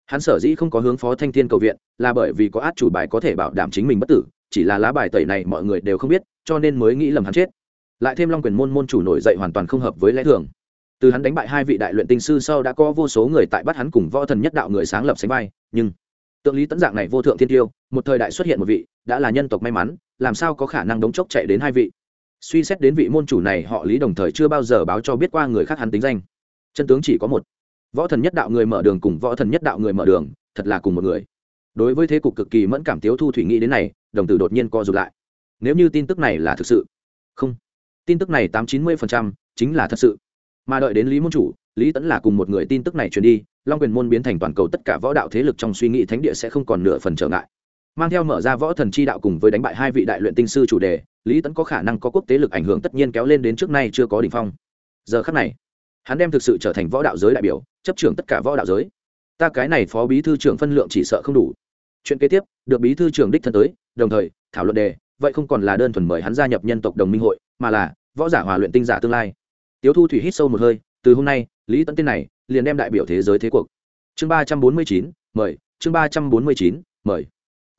hắn sở dĩ không có hướng phó thanh thiên cầu viện, là bởi vì có át chủ bài có thể bảo đảm chính mình bất tử, chỉ là lá bài tẩy này mọi người đều không biết, cho nên mới nghĩ lầm hắn chết. Lại thêm long quyền môn môn chủ nổi dậy hoàn toàn không hợp với lẽ thường. Từ hắn đánh bại hai vị đại luyện tinh sư sau đã có vô số người tại bắt hắn cùng võ thần nhất đạo người sáng lập sánh vai, nhưng tượng lý tấn dạng này vô thượng thiên tiêu, một thời đại xuất hiện một vị, đã là nhân tộc may mắn, làm sao có khả năng đống chốc chạy đến hai vị? Suy xét đến vị môn chủ này, họ lý đồng thời chưa bao giờ báo cho biết qua người khác hắn tính danh. Chân tướng chỉ có một võ thần nhất đạo người mở đường cùng võ thần nhất đạo người mở đường, thật là cùng một người. Đối với thế cục cực kỳ mẫn cảm tiếu thu thủy nghĩ đến này, đồng tử đột nhiên co rụt lại. Nếu như tin tức này là thực sự, không. Tin tức này tám chín mươi phần trăm chính là thật sự. Mà đợi đến lý môn chủ, lý tẫn là cùng một người tin tức này truyền đi, long quyền môn biến thành toàn cầu tất cả võ đạo thế lực trong suy nghĩ thánh địa sẽ không còn nửa phần trở ngại. Mang theo mở ra võ thần chi đạo cùng với đánh bại hai vị đại luyện tinh sư chủ đề, lý tẫn có khả năng có quốc tế lực ảnh hưởng tất nhiên kéo lên đến trước nay chưa có đ ỉ n h phong. Giờ khắc này, hắn đem thực sự trở thành võ đạo giới đại biểu chấp trưởng tất cả võ đạo giới. Ta cái này phó bí thư trưởng phân lượng chỉ sợ không đủ. Chuyện kế tiếp, được bí thư trưởng đích thân tới, đồng thời, thảo luận đề, vậy không còn là đơn thuần mời hắn gia nhập nhân tộc đồng minh hội, mà là võ giả hòa luyện tinh giả tương lai. Tiếu thu thủy hít sâu một hơi, từ hôm nay, lý Tấn tên này, liền đem đại biểu thế giới thế cuộc. Chương ba trăm bốn mươi chín, mời, chương ba trăm bốn mươi chín, mời.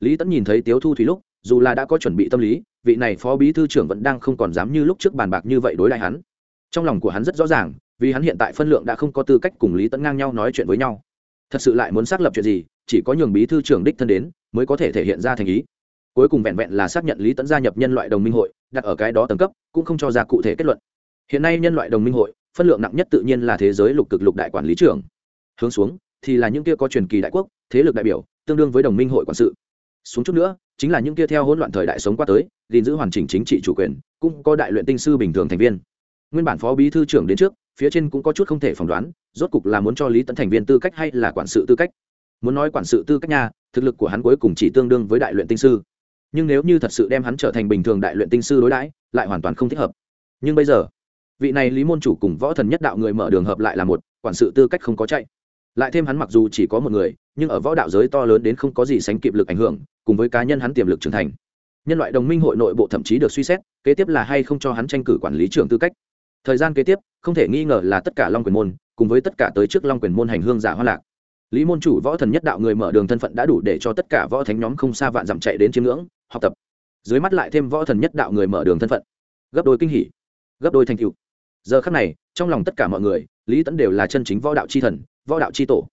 Lý Tấn nhìn thấy tiếu thu thủy lúc, dù là đã có chuẩn bị tâm lý, vị này phó bí thư trưởng vẫn đang không còn dám như lúc trước bàn bạc như vậy đối lại hắn. Trong lòng của hắn rất rõ ràng vì hắn hiện tại phân lượng đã không có tư cách cùng lý tẫn ngang nhau nói chuyện với nhau. Thật sự lại muốn xác lập chuyện gì, chỉ có nhường bí thư trưởng đích thân đến mới có thể thể hiện ra thành ý. Cuối cùng vẹn vẹn là xác nhận lý tẫn gia nhập nhân loại đồng minh hội, đặt ở cái đó tầng cấp, cũng không cho ra cụ thể kết luận. Hiện nay nhân loại đồng minh hội, phân lượng nặng nhất tự nhiên là thế giới lục cực lục đại quản lý trưởng. Hướng xuống, thì là những kia có truyền kỳ đại quốc, thế lực đại biểu, tương đương với đồng minh hội quản sự. Xuống chút nữa, chính là những kia theo hỗn loạn thời đại sống qua tới, gìn giữ hoàn chỉnh chính trị chủ quyền, cũng có đại luyện tinh sư bình thường thành viên. Nguyên bản phó bí thư trưởng đến trước phía trên cũng có chút không thể phỏng đoán, rốt cục là muốn cho lý tấn thành viên tư cách hay là quản sự tư cách. Muốn nói quản sự tư cách nha, thực lực của hắn cuối cùng chỉ tương đương với đại luyện tinh sư. Nhưng nếu như thật sự đem hắn trở thành bình thường đại luyện tinh sư đối đãi, lại hoàn toàn không thích hợp. Nhưng bây giờ, vị này lý môn chủ cùng võ thần nhất đạo người mở đường hợp lại là một, quản sự tư cách không có chạy. Lại thêm hắn mặc dù chỉ có một người, nhưng ở võ đạo giới to lớn đến không có gì sánh kịp lực ảnh hưởng, cùng với cá nhân hắn tiềm lực trưởng thành. Nhân loại đồng minh hội nội bộ thậm chí được suy xét, kế tiếp là hay không cho hắn tranh cử quản lý trưởng tư cách thời gian kế tiếp, không thể nghi ngờ là tất cả long quyền môn, cùng với tất cả tới trước long quyền môn hành hương giả hoa lạc. Lý môn chủ võ thần nhất đạo người mở đường thân phận đã đủ để cho tất cả võ thánh nhóm không xa vạn dặm chạy đến chiếm ngưỡng, học tập. Dưới mắt lại thêm võ thần nhất đạo người mở đường thân phận. Gấp đôi kinh hỉ, gấp đôi thành cựu giờ khắc này, trong lòng tất cả mọi người, lý tẫn đều là chân chính võ đạo c h i thần, võ đạo c h i tổ.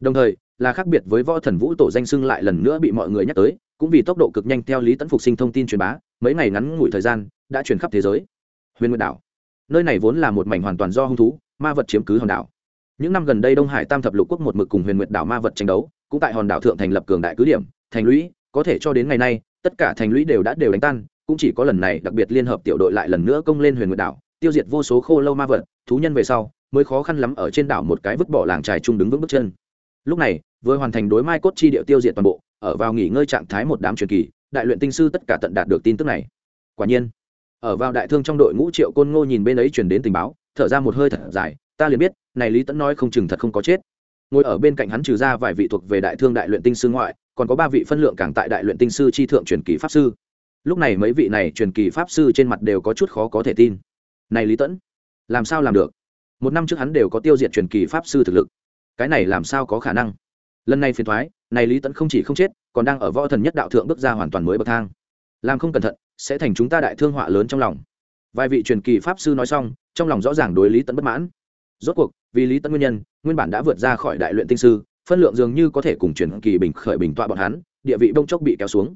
Đồng thời, là khác biệt với võ thần vũ tổ danh xưng lại lần nữa bị mọi người nhắc tới, cũng vì tốc độ cực nhanh theo lý tẫn phục sinh thông tin truyền bá, mấy ngày ngắn ngủi thời gian, đã truyền khắp thế giới. Huyền nguyệt đảo nơi này vốn là một mảnh hoàn toàn do hung thú, ma vật chiếm cứ hòn đảo. Những năm gần đây đông hải tam thập lục quốc một mực cùng huyền nguyệt đảo ma vật tranh đấu, cũng tại hòn đảo thượng thành lập cường đại cứ điểm, thành lũy, có thể cho đến ngày nay, tất cả thành lũy đều đã đều đánh tan, cũng chỉ có lần này đặc biệt liên hợp tiểu đội lại lần nữa công lên huyền nguyệt đảo, tiêu diệt vô số khô lâu ma vật, thú nhân về sau, mới khó khăn lắm ở trên đảo một cái vứt bỏ làng trài chung đứng vững bước chân. Lúc này, vừa hoàn thành đối mai cốt chi địa tiêu diệt toàn bộ, ở vào nghỉ ngơi trạng thái một đám truyền kỳ, đại luyện tinh sư tất cả tận đạt được tin tức này. Quả nhiên ở vào đại thương trong đội ngũ triệu côn ngô nhìn bên ấy truyền đến tình báo, thở ra một hơi thật dài, ta liền biết, này lý tẫn nói không chừng thật không có chết. Ngồi ở bên cạnh hắn trừ ra vài vị thuộc về đại thương đại luyện tinh sư ngoại, còn có ba vị phân lượng càng tại đại luyện tinh sư chi thượng truyền kỳ pháp sư. Lúc này mấy vị này truyền kỳ pháp sư trên mặt đều có chút khó có thể tin. Này lý tẫn làm sao làm được? Một năm trước hắn đều có tiêu diệt truyền kỳ pháp sư thực lực. Cái này làm sao có khả năng? Lần này phiền thoái này lý tẫn không chỉ không chết, còn đang ở võ thần nhất đạo thượng bước ra hoàn toàn mới bậc thang. Làm không cẩn thận sẽ thành chúng ta đại thương họa lớn trong lòng. Vài vị truyền kỳ pháp sư nói xong, trong lòng rõ ràng đối lý tẫn bất mãn. Rốt cuộc, vì lý tẫn nguyên nhân, nguyên bản đã vượt ra khỏi đại luyện tinh sư, phân lượng dường như có thể cùng truyền kỳ bình khởi bình tọa bọn hắn, địa vị bông chốc bị kéo xuống.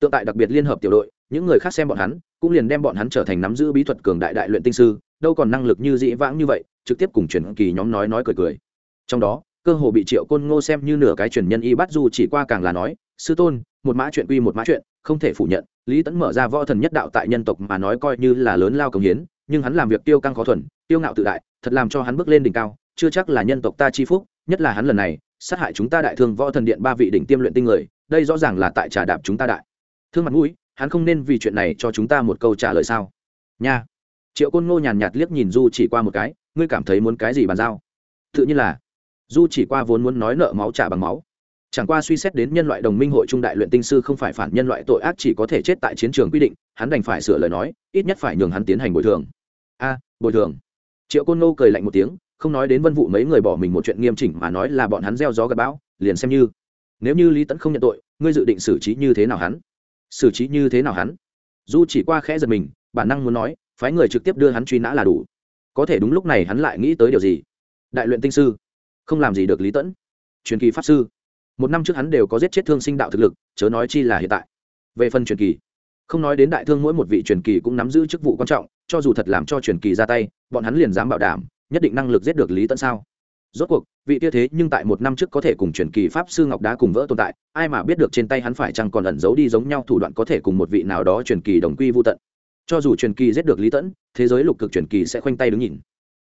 Tượng tại đặc biệt liên hợp tiểu đội, những người khác xem bọn hắn, cũng liền đem bọn hắn trở thành nắm giữ bí thuật cường đại đại luyện tinh sư, đâu còn năng lực như dĩ vãng như vậy, trực tiếp cùng truyền kỳ nhóm nói nói cười cười. Trong đó, cơ hồ bị triệu côn ngô xem như nửa cái truyền nhân y bắt du chỉ qua càng là nói, sư tôn, một mã chuyện quy một mã chuyện không thể phủ nhận, lý tẫn mở ra võ thần nhất đạo tại nhân tộc mà nói coi như là lớn lao công hiến, nhưng hắn làm việc tiêu căng khó thuần tiêu ngạo tự đại, thật làm cho hắn bước lên đỉnh cao, chưa chắc là nhân tộc ta chi phúc, nhất là hắn lần này, sát hại chúng ta đại thương võ thần điện ba vị đỉnh tiêm luyện tinh người, đây rõ ràng là tại trà đạp chúng ta đại. Thương mặt mũi, hắn không nên vì chuyện này cho chúng ta một câu trả lời sao? Nha. Triệu côn ngô nhàn nhạt liếc nhìn du chỉ qua một cái, ngươi cảm thấy muốn cái gì bàn giao? Tự nhiên là. Du chỉ qua vốn muốn nói nợ máu trả bằng máu chẳng qua suy xét đến nhân loại đồng minh hội trung đại luyện tinh sư không phải phản nhân loại tội ác chỉ có thể chết tại chiến trường quy định, hắn đành phải sửa lời nói, ít nhất phải nhường hắn tiến hành bồi thường. A, bồi thường. Triệu côn nô cười lạnh một tiếng, không nói đến vân vụ mấy người bỏ mình một chuyện nghiêm chỉnh mà nói là bọn hắn gieo gió gặp bão, liền xem như. Nếu như lý tẫn không nhận tội, ngươi dự định xử trí như thế nào hắn? Xử trí như thế nào hắn? Du chỉ qua khẽ giật mình, bản năng muốn nói, phái người trực tiếp đưa hắn truy nã là đủ. Có thể đúng lúc này hắn lại nghĩ tới điều gì? Đại luyện tinh sư. Không làm gì được lý tẫn truyền kỳ pháp sư một năm trước hắn đều có giết chết thương sinh đạo thực lực, chớ nói chi là hiện tại. Về phần truyền kỳ, không nói đến đại thương mỗi một vị truyền kỳ cũng nắm giữ chức vụ quan trọng, cho dù thật làm cho truyền kỳ ra tay, bọn hắn liền dám bảo đảm, nhất định năng lực giết được lý tẫn sao? Rốt cuộc, vị tia thế nhưng tại một năm trước có thể cùng truyền kỳ pháp sư ngọc đá cùng vỡ tồn tại, ai mà biết được trên tay hắn phải chăng còn ẩn giấu đi giống nhau thủ đoạn có thể cùng một vị nào đó truyền kỳ đồng quy vô tận. Cho dù truyền kỳ giết được lý tẫn thế giới lục cực truyền kỳ sẽ khoanh tay đứng nhìn.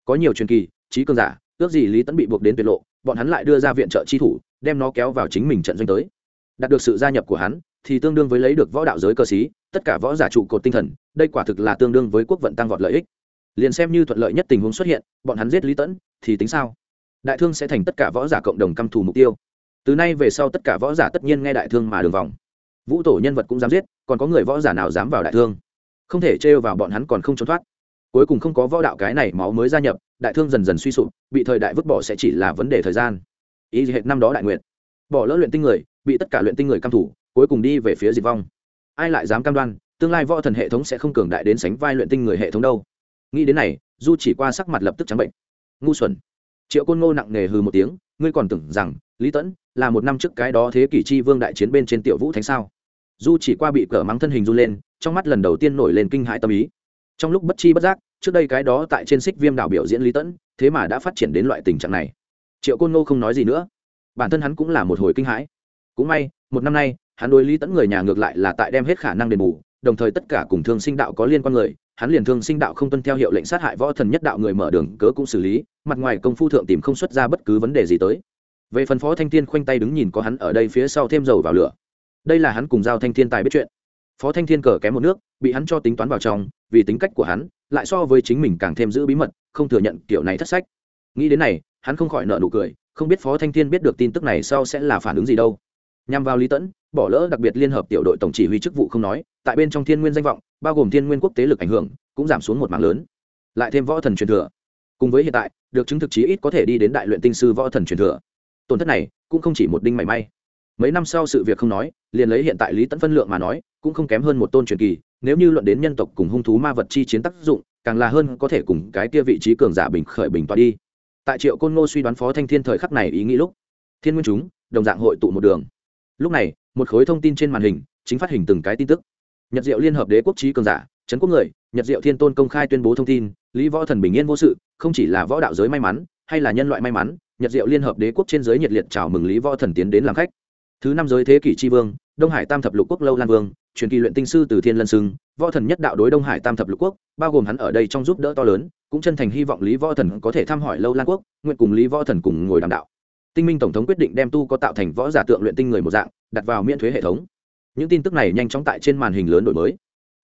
Có nhiều truyền kỳ trí cơn giả, ước gì lý tẫn bị buộc đến tuyệt lộ, bọn hắn lại đưa ra viện trợ chi thủ đem nó kéo vào chính mình trận doanh tới. Đạt được sự gia nhập của hắn, thì tương đương với lấy được võ đạo giới cơ sĩ, tất cả võ giả trụ cột tinh thần, đây quả thực là tương đương với quốc vận tăng vọt lợi ích. Liền xem như thuận lợi nhất tình huống xuất hiện, bọn hắn giết lý tẫn thì tính sao? Đại thương sẽ thành tất cả võ giả cộng đồng căm thù mục tiêu. Từ nay về sau tất cả võ giả tất nhiên nghe đại thương mà đường vòng. Vũ tổ nhân vật cũng dám giết, còn có người võ giả nào dám vào đại thương? Không thể trêu vào bọn hắn còn không trốn thoát. Cuối cùng không có võ đạo cái này máu mới gia nhập, đại thương dần dần suy sụp, bị thời đại vứt bỏ sẽ chỉ là vấn đề thời gian ý hệ năm đó đại nguyện bỏ lỡ luyện tinh người, bị tất cả luyện tinh người căm thủ, cuối cùng đi về phía diệt vong. Ai lại dám cam đoan, tương lai võ thần hệ thống sẽ không cường đại đến sánh vai luyện tinh người hệ thống đâu? Nghĩ đến này, du chỉ qua sắc mặt lập tức trắng bệnh. Ngu xuẩn. Triệu côn ngô nặng nề hừ một tiếng, ngươi còn tưởng rằng lý tẫn là một năm trước cái đó thế kỷ chi vương đại chiến bên trên tiểu vũ thánh sao? Du chỉ qua bị cỡ mắng thân hình du lên, trong mắt lần đầu tiên nổi lên kinh hãi tâm ý. Trong lúc bất chi bất giác, trước đây cái đó tại trên xích viêm đảo biểu diễn lý tẫn, thế mà đã phát triển đến loại tình trạng này triệu côn ngô không nói gì nữa. Bản thân hắn cũng là một hồi kinh hãi. Cũng may, một năm nay, hắn đối lý tẫn người nhà ngược lại là tại đem hết khả năng đền bù, đồng thời tất cả cùng thương sinh đạo có liên quan người, hắn liền thương sinh đạo không tuân theo hiệu lệnh sát hại võ thần nhất đạo người mở đường cớ cũng xử lý, mặt ngoài công phu thượng tìm không xuất ra bất cứ vấn đề gì tới. Về phần phó thanh thiên khoanh tay đứng nhìn có hắn ở đây phía sau thêm dầu vào lửa. Đây là hắn cùng giao thanh thiên tài biết chuyện. Phó thanh thiên cờ kém một nước, bị hắn cho tính toán vào trong, vì tính cách của hắn, lại so với chính mình càng thêm giữ bí mật, không thừa nhận kiểu này thất sách nghĩ đến này, hắn không khỏi nợ nụ cười, không biết phó thanh thiên biết được tin tức này sau sẽ là phản ứng gì đâu. Nhằm vào lý tẫn bỏ lỡ đặc biệt liên hợp tiểu đội tổng chỉ huy chức vụ không nói, tại bên trong thiên nguyên danh vọng, bao gồm thiên nguyên quốc tế lực ảnh hưởng, cũng giảm xuống một mảng lớn. Lại thêm võ thần truyền thừa. Cùng với hiện tại, được chứng thực chí ít có thể đi đến đại luyện tinh sư võ thần truyền thừa. Tổn thất này, cũng không chỉ một đinh mảy may. Mấy năm sau sự việc không nói, liền lấy hiện tại lý tẫn phân lượng mà nói, cũng không kém hơn một tôn truyền kỳ, nếu như luận đến nhân tộc cùng hung thú ma vật chi chiến tác dụng, càng là hơn có thể cùng cái kia vị trí cường giả bình khởi bình toa đi tại triệu côn ngô suy đoán phó thanh thiên thời khắc này ý nghĩ lúc, thiên nguyên chúng, đồng dạng hội tụ một đường. Lúc này, một khối thông tin trên màn hình chính phát hình từng cái tin tức. Nhật diệu liên hợp đế quốc trí cường giả, trấn quốc người, nhật diệu thiên tôn công khai tuyên bố thông tin, lý võ thần bình yên vô sự, không chỉ là võ đạo giới may mắn, hay là nhân loại may mắn, nhật diệu liên hợp đế quốc trên giới nhiệt liệt chào mừng lý võ thần tiến đến làm khách. Thứ năm giới thế kỷ tri vương, đông hải tam thập lục quốc lâu lan vương, truyền kỳ luyện tinh sư từ thiên lân sưng võ thần nhất đạo đối đông hải tam thập lục quốc, bao gồm hắn ở đây trong giúp đỡ to lớn, cũng chân thành hy vọng lý võ thần có thể thăm hỏi lâu lan quốc, nguyện cùng lý võ thần cùng ngồi đàm đạo. Tinh minh tổng thống quyết định đem tu có tạo thành võ giả tượng luyện tinh người một dạng, đặt vào miễn thuế hệ thống. Những tin tức này nhanh chóng tại trên màn hình lớn đổi mới.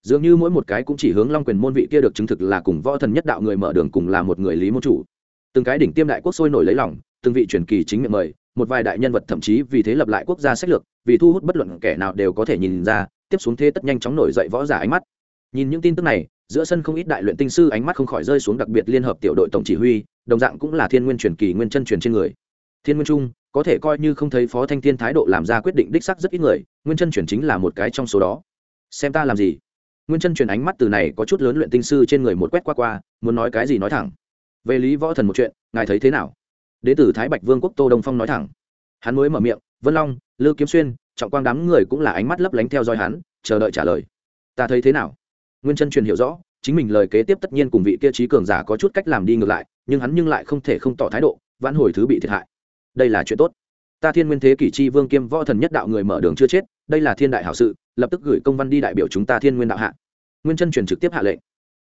Dường như mỗi một cái cũng chỉ hướng long quyền môn vị kia được chứng thực là cùng võ thần nhất đạo người mở đường cùng là một người lý môn chủ. Từng cái đỉnh tiêm đại quốc sôi nổi lấy lòng, từng vị truyền kỳ chính miệng mời, một vài đại nhân vật thậm chí vì thế lập lại quốc gia sách lược, vì thu hút bất luận kẻ nào đều có thể nhìn ra tiếp xuống thế tất nhanh chóng nổi dậy võ giả ánh mắt. Nhìn những tin tức này, giữa sân không ít đại luyện tinh sư ánh mắt không khỏi rơi xuống đặc biệt liên hợp tiểu đội tổng chỉ huy, đồng dạng cũng là thiên nguyên truyền kỳ nguyên chân truyền trên người. Thiên nguyên trung, có thể coi như không thấy phó thanh thiên thái độ làm ra quyết định đích sắc rất ít người, nguyên chân truyền chính là một cái trong số đó. Xem ta làm gì? Nguyên chân truyền ánh mắt từ này có chút lớn luyện tinh sư trên người một quét qua qua, muốn nói cái gì nói thẳng. Về lý võ thần một chuyện, ngài thấy thế nào? Đế tử thái bạch vương quốc tô đông phong nói thẳng. Hắn mới mở miệng, vân long, lư kiếm xuyên trọng quang đám người cũng là ánh mắt lấp lánh theo dõi hắn, chờ đợi trả lời. Ta thấy thế nào? Nguyên chân truyền hiểu rõ, chính mình lời kế tiếp tất nhiên cùng vị kia trí cường giả có chút cách làm đi ngược lại, nhưng hắn nhưng lại không thể không tỏ thái độ, vãn hồi thứ bị thiệt hại. Đây là chuyện tốt. Ta thiên nguyên thế kỷ chi vương kiêm võ thần nhất đạo người mở đường chưa chết, đây là thiên đại hảo sự, lập tức gửi công văn đi đại biểu chúng ta thiên nguyên đạo hạ. Nguyên chân truyền trực tiếp hạ lệnh.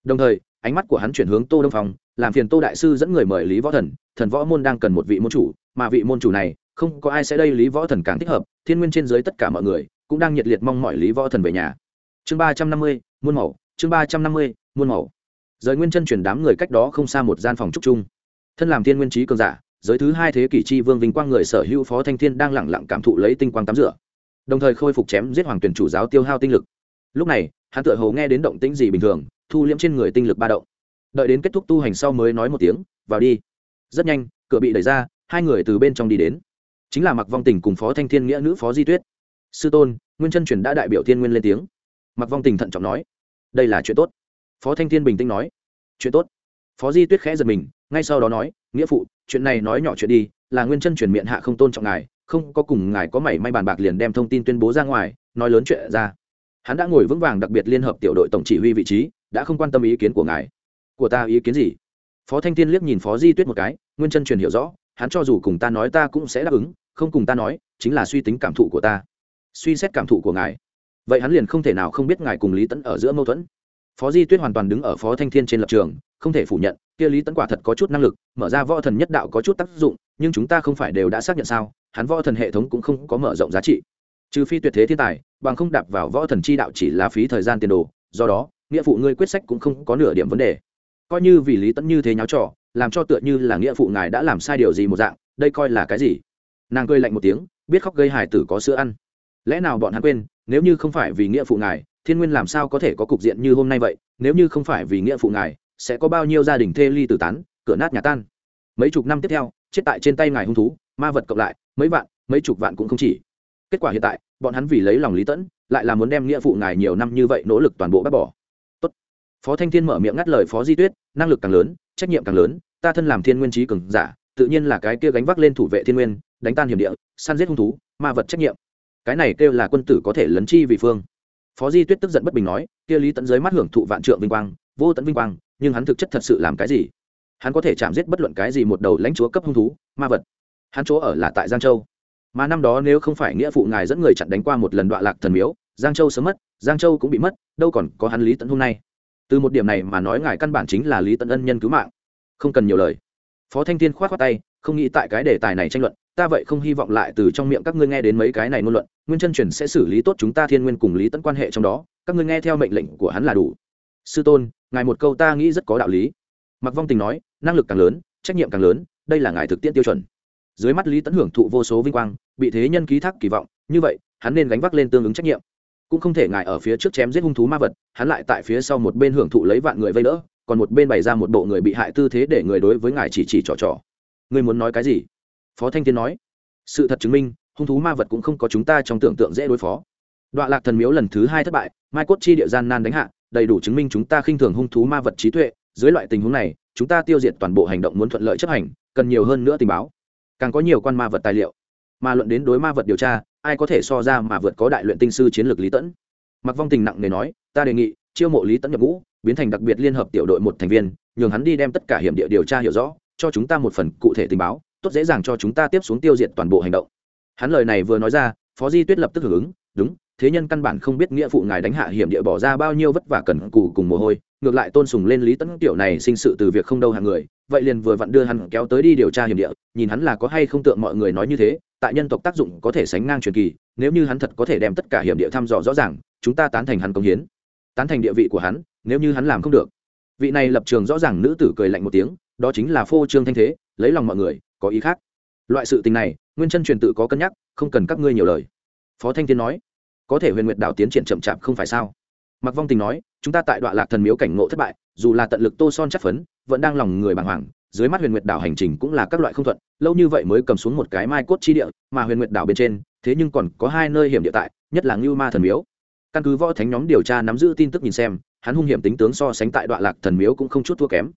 Đồng thời, ánh mắt của hắn chuyển hướng tô đông phong, làm phiền tô đại sư dẫn người mời lý võ thần thần võ môn đang cần một vị môn chủ, mà vị môn chủ này không có ai sẽ đây lý võ thần càng thích hợp, thiên nguyên trên dưới tất cả mọi người cũng đang nhiệt liệt mong mọi lý võ thần về nhà. Chương ba trăm năm mươi, muôn màu, chương ba trăm năm mươi, muôn màu. Giới nguyên chân truyền đám người cách đó không xa một gian phòng trúc chung. Thân làm thiên nguyên trí cường giả, giới thứ hai thế kỷ chi vương vinh quang người sở hữu phó thanh thiên đang lẳng lặng cảm thụ lấy tinh quang tắm rửa, đồng thời khôi phục chém giết hoàng tuyển chủ giáo tiêu hao tinh lực. Lúc này, hắn tựa hồ nghe đến động tĩnh gì bình thường, thu liễm trên người tinh lực ba động. Đợi đến kết thúc tu hành sau mới nói một tiếng, vào đi. Rất nhanh, cửa bị đẩy ra, hai người từ bên trong đi đến chính là mặc vong tình cùng phó thanh thiên nghĩa nữ phó di tuyết sư tôn nguyên chân truyền đã đại biểu thiên nguyên lên tiếng mặc vong tình thận trọng nói đây là chuyện tốt phó thanh thiên bình tĩnh nói chuyện tốt phó di tuyết khẽ giật mình ngay sau đó nói nghĩa phụ chuyện này nói nhỏ chuyện đi là nguyên chân truyền miệng hạ không tôn trọng ngài không có cùng ngài có mảy may bàn bạc liền đem thông tin tuyên bố ra ngoài nói lớn chuyện ra hắn đã ngồi vững vàng đặc biệt liên hợp tiểu đội tổng chỉ huy vị trí đã không quan tâm ý kiến của ngài của ta ý kiến gì phó thanh thiên liếc nhìn phó di tuyết một cái nguyên chân truyền hiểu rõ hắn cho dù cùng ta nói ta cũng sẽ đáp ứng không cùng ta nói, chính là suy tính cảm thụ của ta. Suy xét cảm thụ của ngài. Vậy hắn liền không thể nào không biết ngài cùng lý tẫn ở giữa mâu thuẫn. Phó di tuyết hoàn toàn đứng ở phó thanh thiên trên lập trường, không thể phủ nhận, kia lý tẫn quả thật có chút năng lực, mở ra võ thần nhất đạo có chút tác dụng, nhưng chúng ta không phải đều đã xác nhận sao, hắn võ thần hệ thống cũng không có mở rộng giá trị. Trừ phi tuyệt thế thiên tài, bằng không đạp vào võ thần chi đạo chỉ là phí thời gian tiền đồ, do đó, nghĩa phụ ngươi quyết sách cũng không có nửa điểm vấn đề. Coi như vì lý tẫn như thế nháo trò, làm cho tựa như là nghĩa phụ ngài đã làm sai điều gì một dạng, đây coi là cái gì? Nàng cười lạnh một tiếng, biết khóc gây hài tử có sữa ăn. Lẽ nào bọn hắn quên, nếu như không phải vì nghĩa phụ ngài, thiên nguyên làm sao có thể có cục diện như hôm nay vậy? Nếu như không phải vì nghĩa phụ ngài, sẽ có bao nhiêu gia đình thê ly tử tán, cửa nát nhà tan? Mấy chục năm tiếp theo, chết tại trên tay ngài hung thú, ma vật cộng lại, mấy vạn, mấy chục vạn cũng không chỉ. Kết quả hiện tại, bọn hắn vì lấy lòng lý tẫn, lại là muốn đem nghĩa phụ ngài nhiều năm như vậy nỗ lực toàn bộ bác bỏ. Tốt. phó thanh thiên mở miệng ngắt lời phó di tuyết, năng lực càng lớn, trách nhiệm càng lớn, ta thân làm thiên nguyên trí cường giả tự nhiên là cái kia gánh vác lên thủ vệ thiên nguyên, đánh tan hiểm địa, săn giết hung thú, ma vật trách nhiệm. Cái này kêu là quân tử có thể lấn chi vì phương. Phó di tuyết tức giận bất bình nói, kia lý tẫn dưới mắt hưởng thụ vạn trượng vinh quang, vô tận vinh quang, nhưng hắn thực chất thật sự làm cái gì? Hắn có thể chạm giết bất luận cái gì một đầu lãnh chúa cấp hung thú, ma vật. Hắn chỗ ở là tại giang châu. Mà năm đó nếu không phải nghĩa phụ ngài dẫn người chặn đánh qua một lần đoạn lạc thần miếu, giang châu sớm mất, giang châu cũng bị mất, đâu còn có hắn lý tẫn hôm nay. Từ một điểm này mà nói ngài căn bản chính là lý tẫn ân nhân cứu mạng. Không cần nhiều lời phó thanh thiên k h o á t khoác tay, không nghĩ tại cái đề tài này tranh luận, ta vậy không hy vọng lại từ trong miệng các ngươi nghe đến mấy cái này ngôn luận, nguyên chân truyền sẽ xử lý tốt chúng ta thiên nguyên cùng lý tẫn quan hệ trong đó, các ngươi nghe theo mệnh lệnh của hắn là đủ. Sư tôn, ngài một câu ta nghĩ rất có đạo lý. Mặc vong tình nói, năng lực càng lớn, trách nhiệm càng lớn, đây là ngài thực tiễn tiêu chuẩn. Dưới mắt lý tẫn hưởng thụ vô số vinh quang, bị thế nhân ký thác kỳ vọng, như vậy, hắn nên gánh vác lên tương ứng trách nhiệm. Cũng không thể ngại ở phía trước chém giết hung thú ma vật, hắn lại tại phía sau một bên hưởng thụ lấy vạn người vây đỡ còn một bên bày ra một bộ người bị hại tư thế để người đối với ngài chỉ chỉ trò trò. Người muốn nói cái gì? Phó thanh thiên nói. Sự thật chứng minh, hung thú ma vật cũng không có chúng ta trong tưởng tượng dễ đối phó. Đọa lạc thần miếu lần thứ hai thất bại, mai cốt chi địa gian nan đánh hạ, đầy đủ chứng minh chúng ta khinh thường hung thú ma vật trí tuệ. Dưới loại tình huống này, chúng ta tiêu diệt toàn bộ hành động muốn thuận lợi chấp hành, cần nhiều hơn nữa tình báo. Càng có nhiều quan ma vật tài liệu. Mà luận đến đối ma vật điều tra, ai có thể so ra mà vượt có đại luyện tinh sư chiến lược lý tẫn? Mặc vong tình nặng nề nói, ta đề nghị chiêu mộ lý tẫn nhập ngũ, biến thành đặc biệt liên hợp tiểu đội một thành viên, nhường hắn đi đem tất cả hiểm địa điều tra hiểu rõ, cho chúng ta một phần cụ thể tình báo, tốt dễ dàng cho chúng ta tiếp xuống tiêu diệt toàn bộ hành động. Hắn lời này vừa nói ra, phó di tuyết lập tức hưởng ứng, đúng, thế nhân căn bản không biết nghĩa phụ ngài đánh hạ hiểm địa bỏ ra bao nhiêu vất vả cần cù cùng mồ hôi, ngược lại tôn sùng lên lý tẫn tiểu này sinh sự từ việc không đâu hàng người, vậy liền vừa vặn đưa hắn kéo tới đi điều tra hiểm địa, nhìn hắn là có hay không tượng mọi người nói như thế, tại nhân tộc tác dụng có thể sánh ngang truyền kỳ, nếu như hắn thật có thể đem tất cả hiểm địa thăm dò rõ ràng, chúng ta tán thành hắn công hiến tán thành địa vị của hắn, nếu như hắn làm không được. Vị này lập trường rõ ràng nữ tử cười lạnh một tiếng, đó chính là phô trương thanh thế, lấy lòng mọi người, có ý khác. Loại sự tình này, nguyên chân truyền tự có cân nhắc, không cần các ngươi nhiều lời. Phó thanh thiên nói, có thể huyền nguyệt đảo tiến triển chậm chạp không phải sao? Mặc vong tình nói, chúng ta tại đoạn lạc thần miếu cảnh ngộ thất bại, dù là tận lực tô son chắc phấn, vẫn đang lòng người bàng hoàng, dưới mắt huyền nguyệt đảo hành trình cũng là các loại không thuận, lâu như vậy mới cầm xuống một cái mai cốt chi địa, mà huyền nguyệt đảo bên trên, thế nhưng còn có hai nơi hiểm địa tại, nhất là ngưu ma thần miếu căn cứ võ thánh nhóm điều tra nắm giữ tin tức nhìn xem, hắn hung hiểm tính tướng so sánh tại đoạn lạc thần miếu cũng không chút thua kém.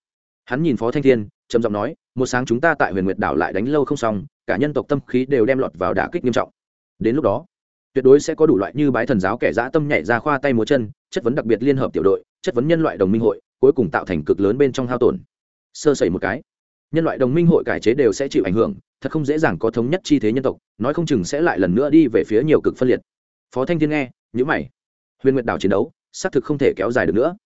Hắn nhìn phó thanh thiên, trầm giọng nói, một sáng chúng ta tại huyền nguyệt đảo lại đánh lâu không xong, cả nhân tộc tâm khí đều đem lọt vào đả kích nghiêm trọng. Đến lúc đó, tuyệt đối sẽ có đủ loại như bái thần giáo kẻ dã tâm nhảy ra khoa tay múa chân, chất vấn đặc biệt liên hợp tiểu đội, chất vấn nhân loại đồng minh hội, cuối cùng tạo thành cực lớn bên trong hao tổn. Sơ sẩy một cái. Nhân loại đồng minh hội cải chế đều sẽ chịu ảnh hưởng, thật không dễ dàng có thống nhất chi thế nhân tộc, nói không chừng sẽ lại lần nữa đi về phía nhiều cực phân liệt. Phó thanh thiên nghe nhữ mày huyền nguyệt đảo chiến đấu, xác thực không thể kéo dài được nữa.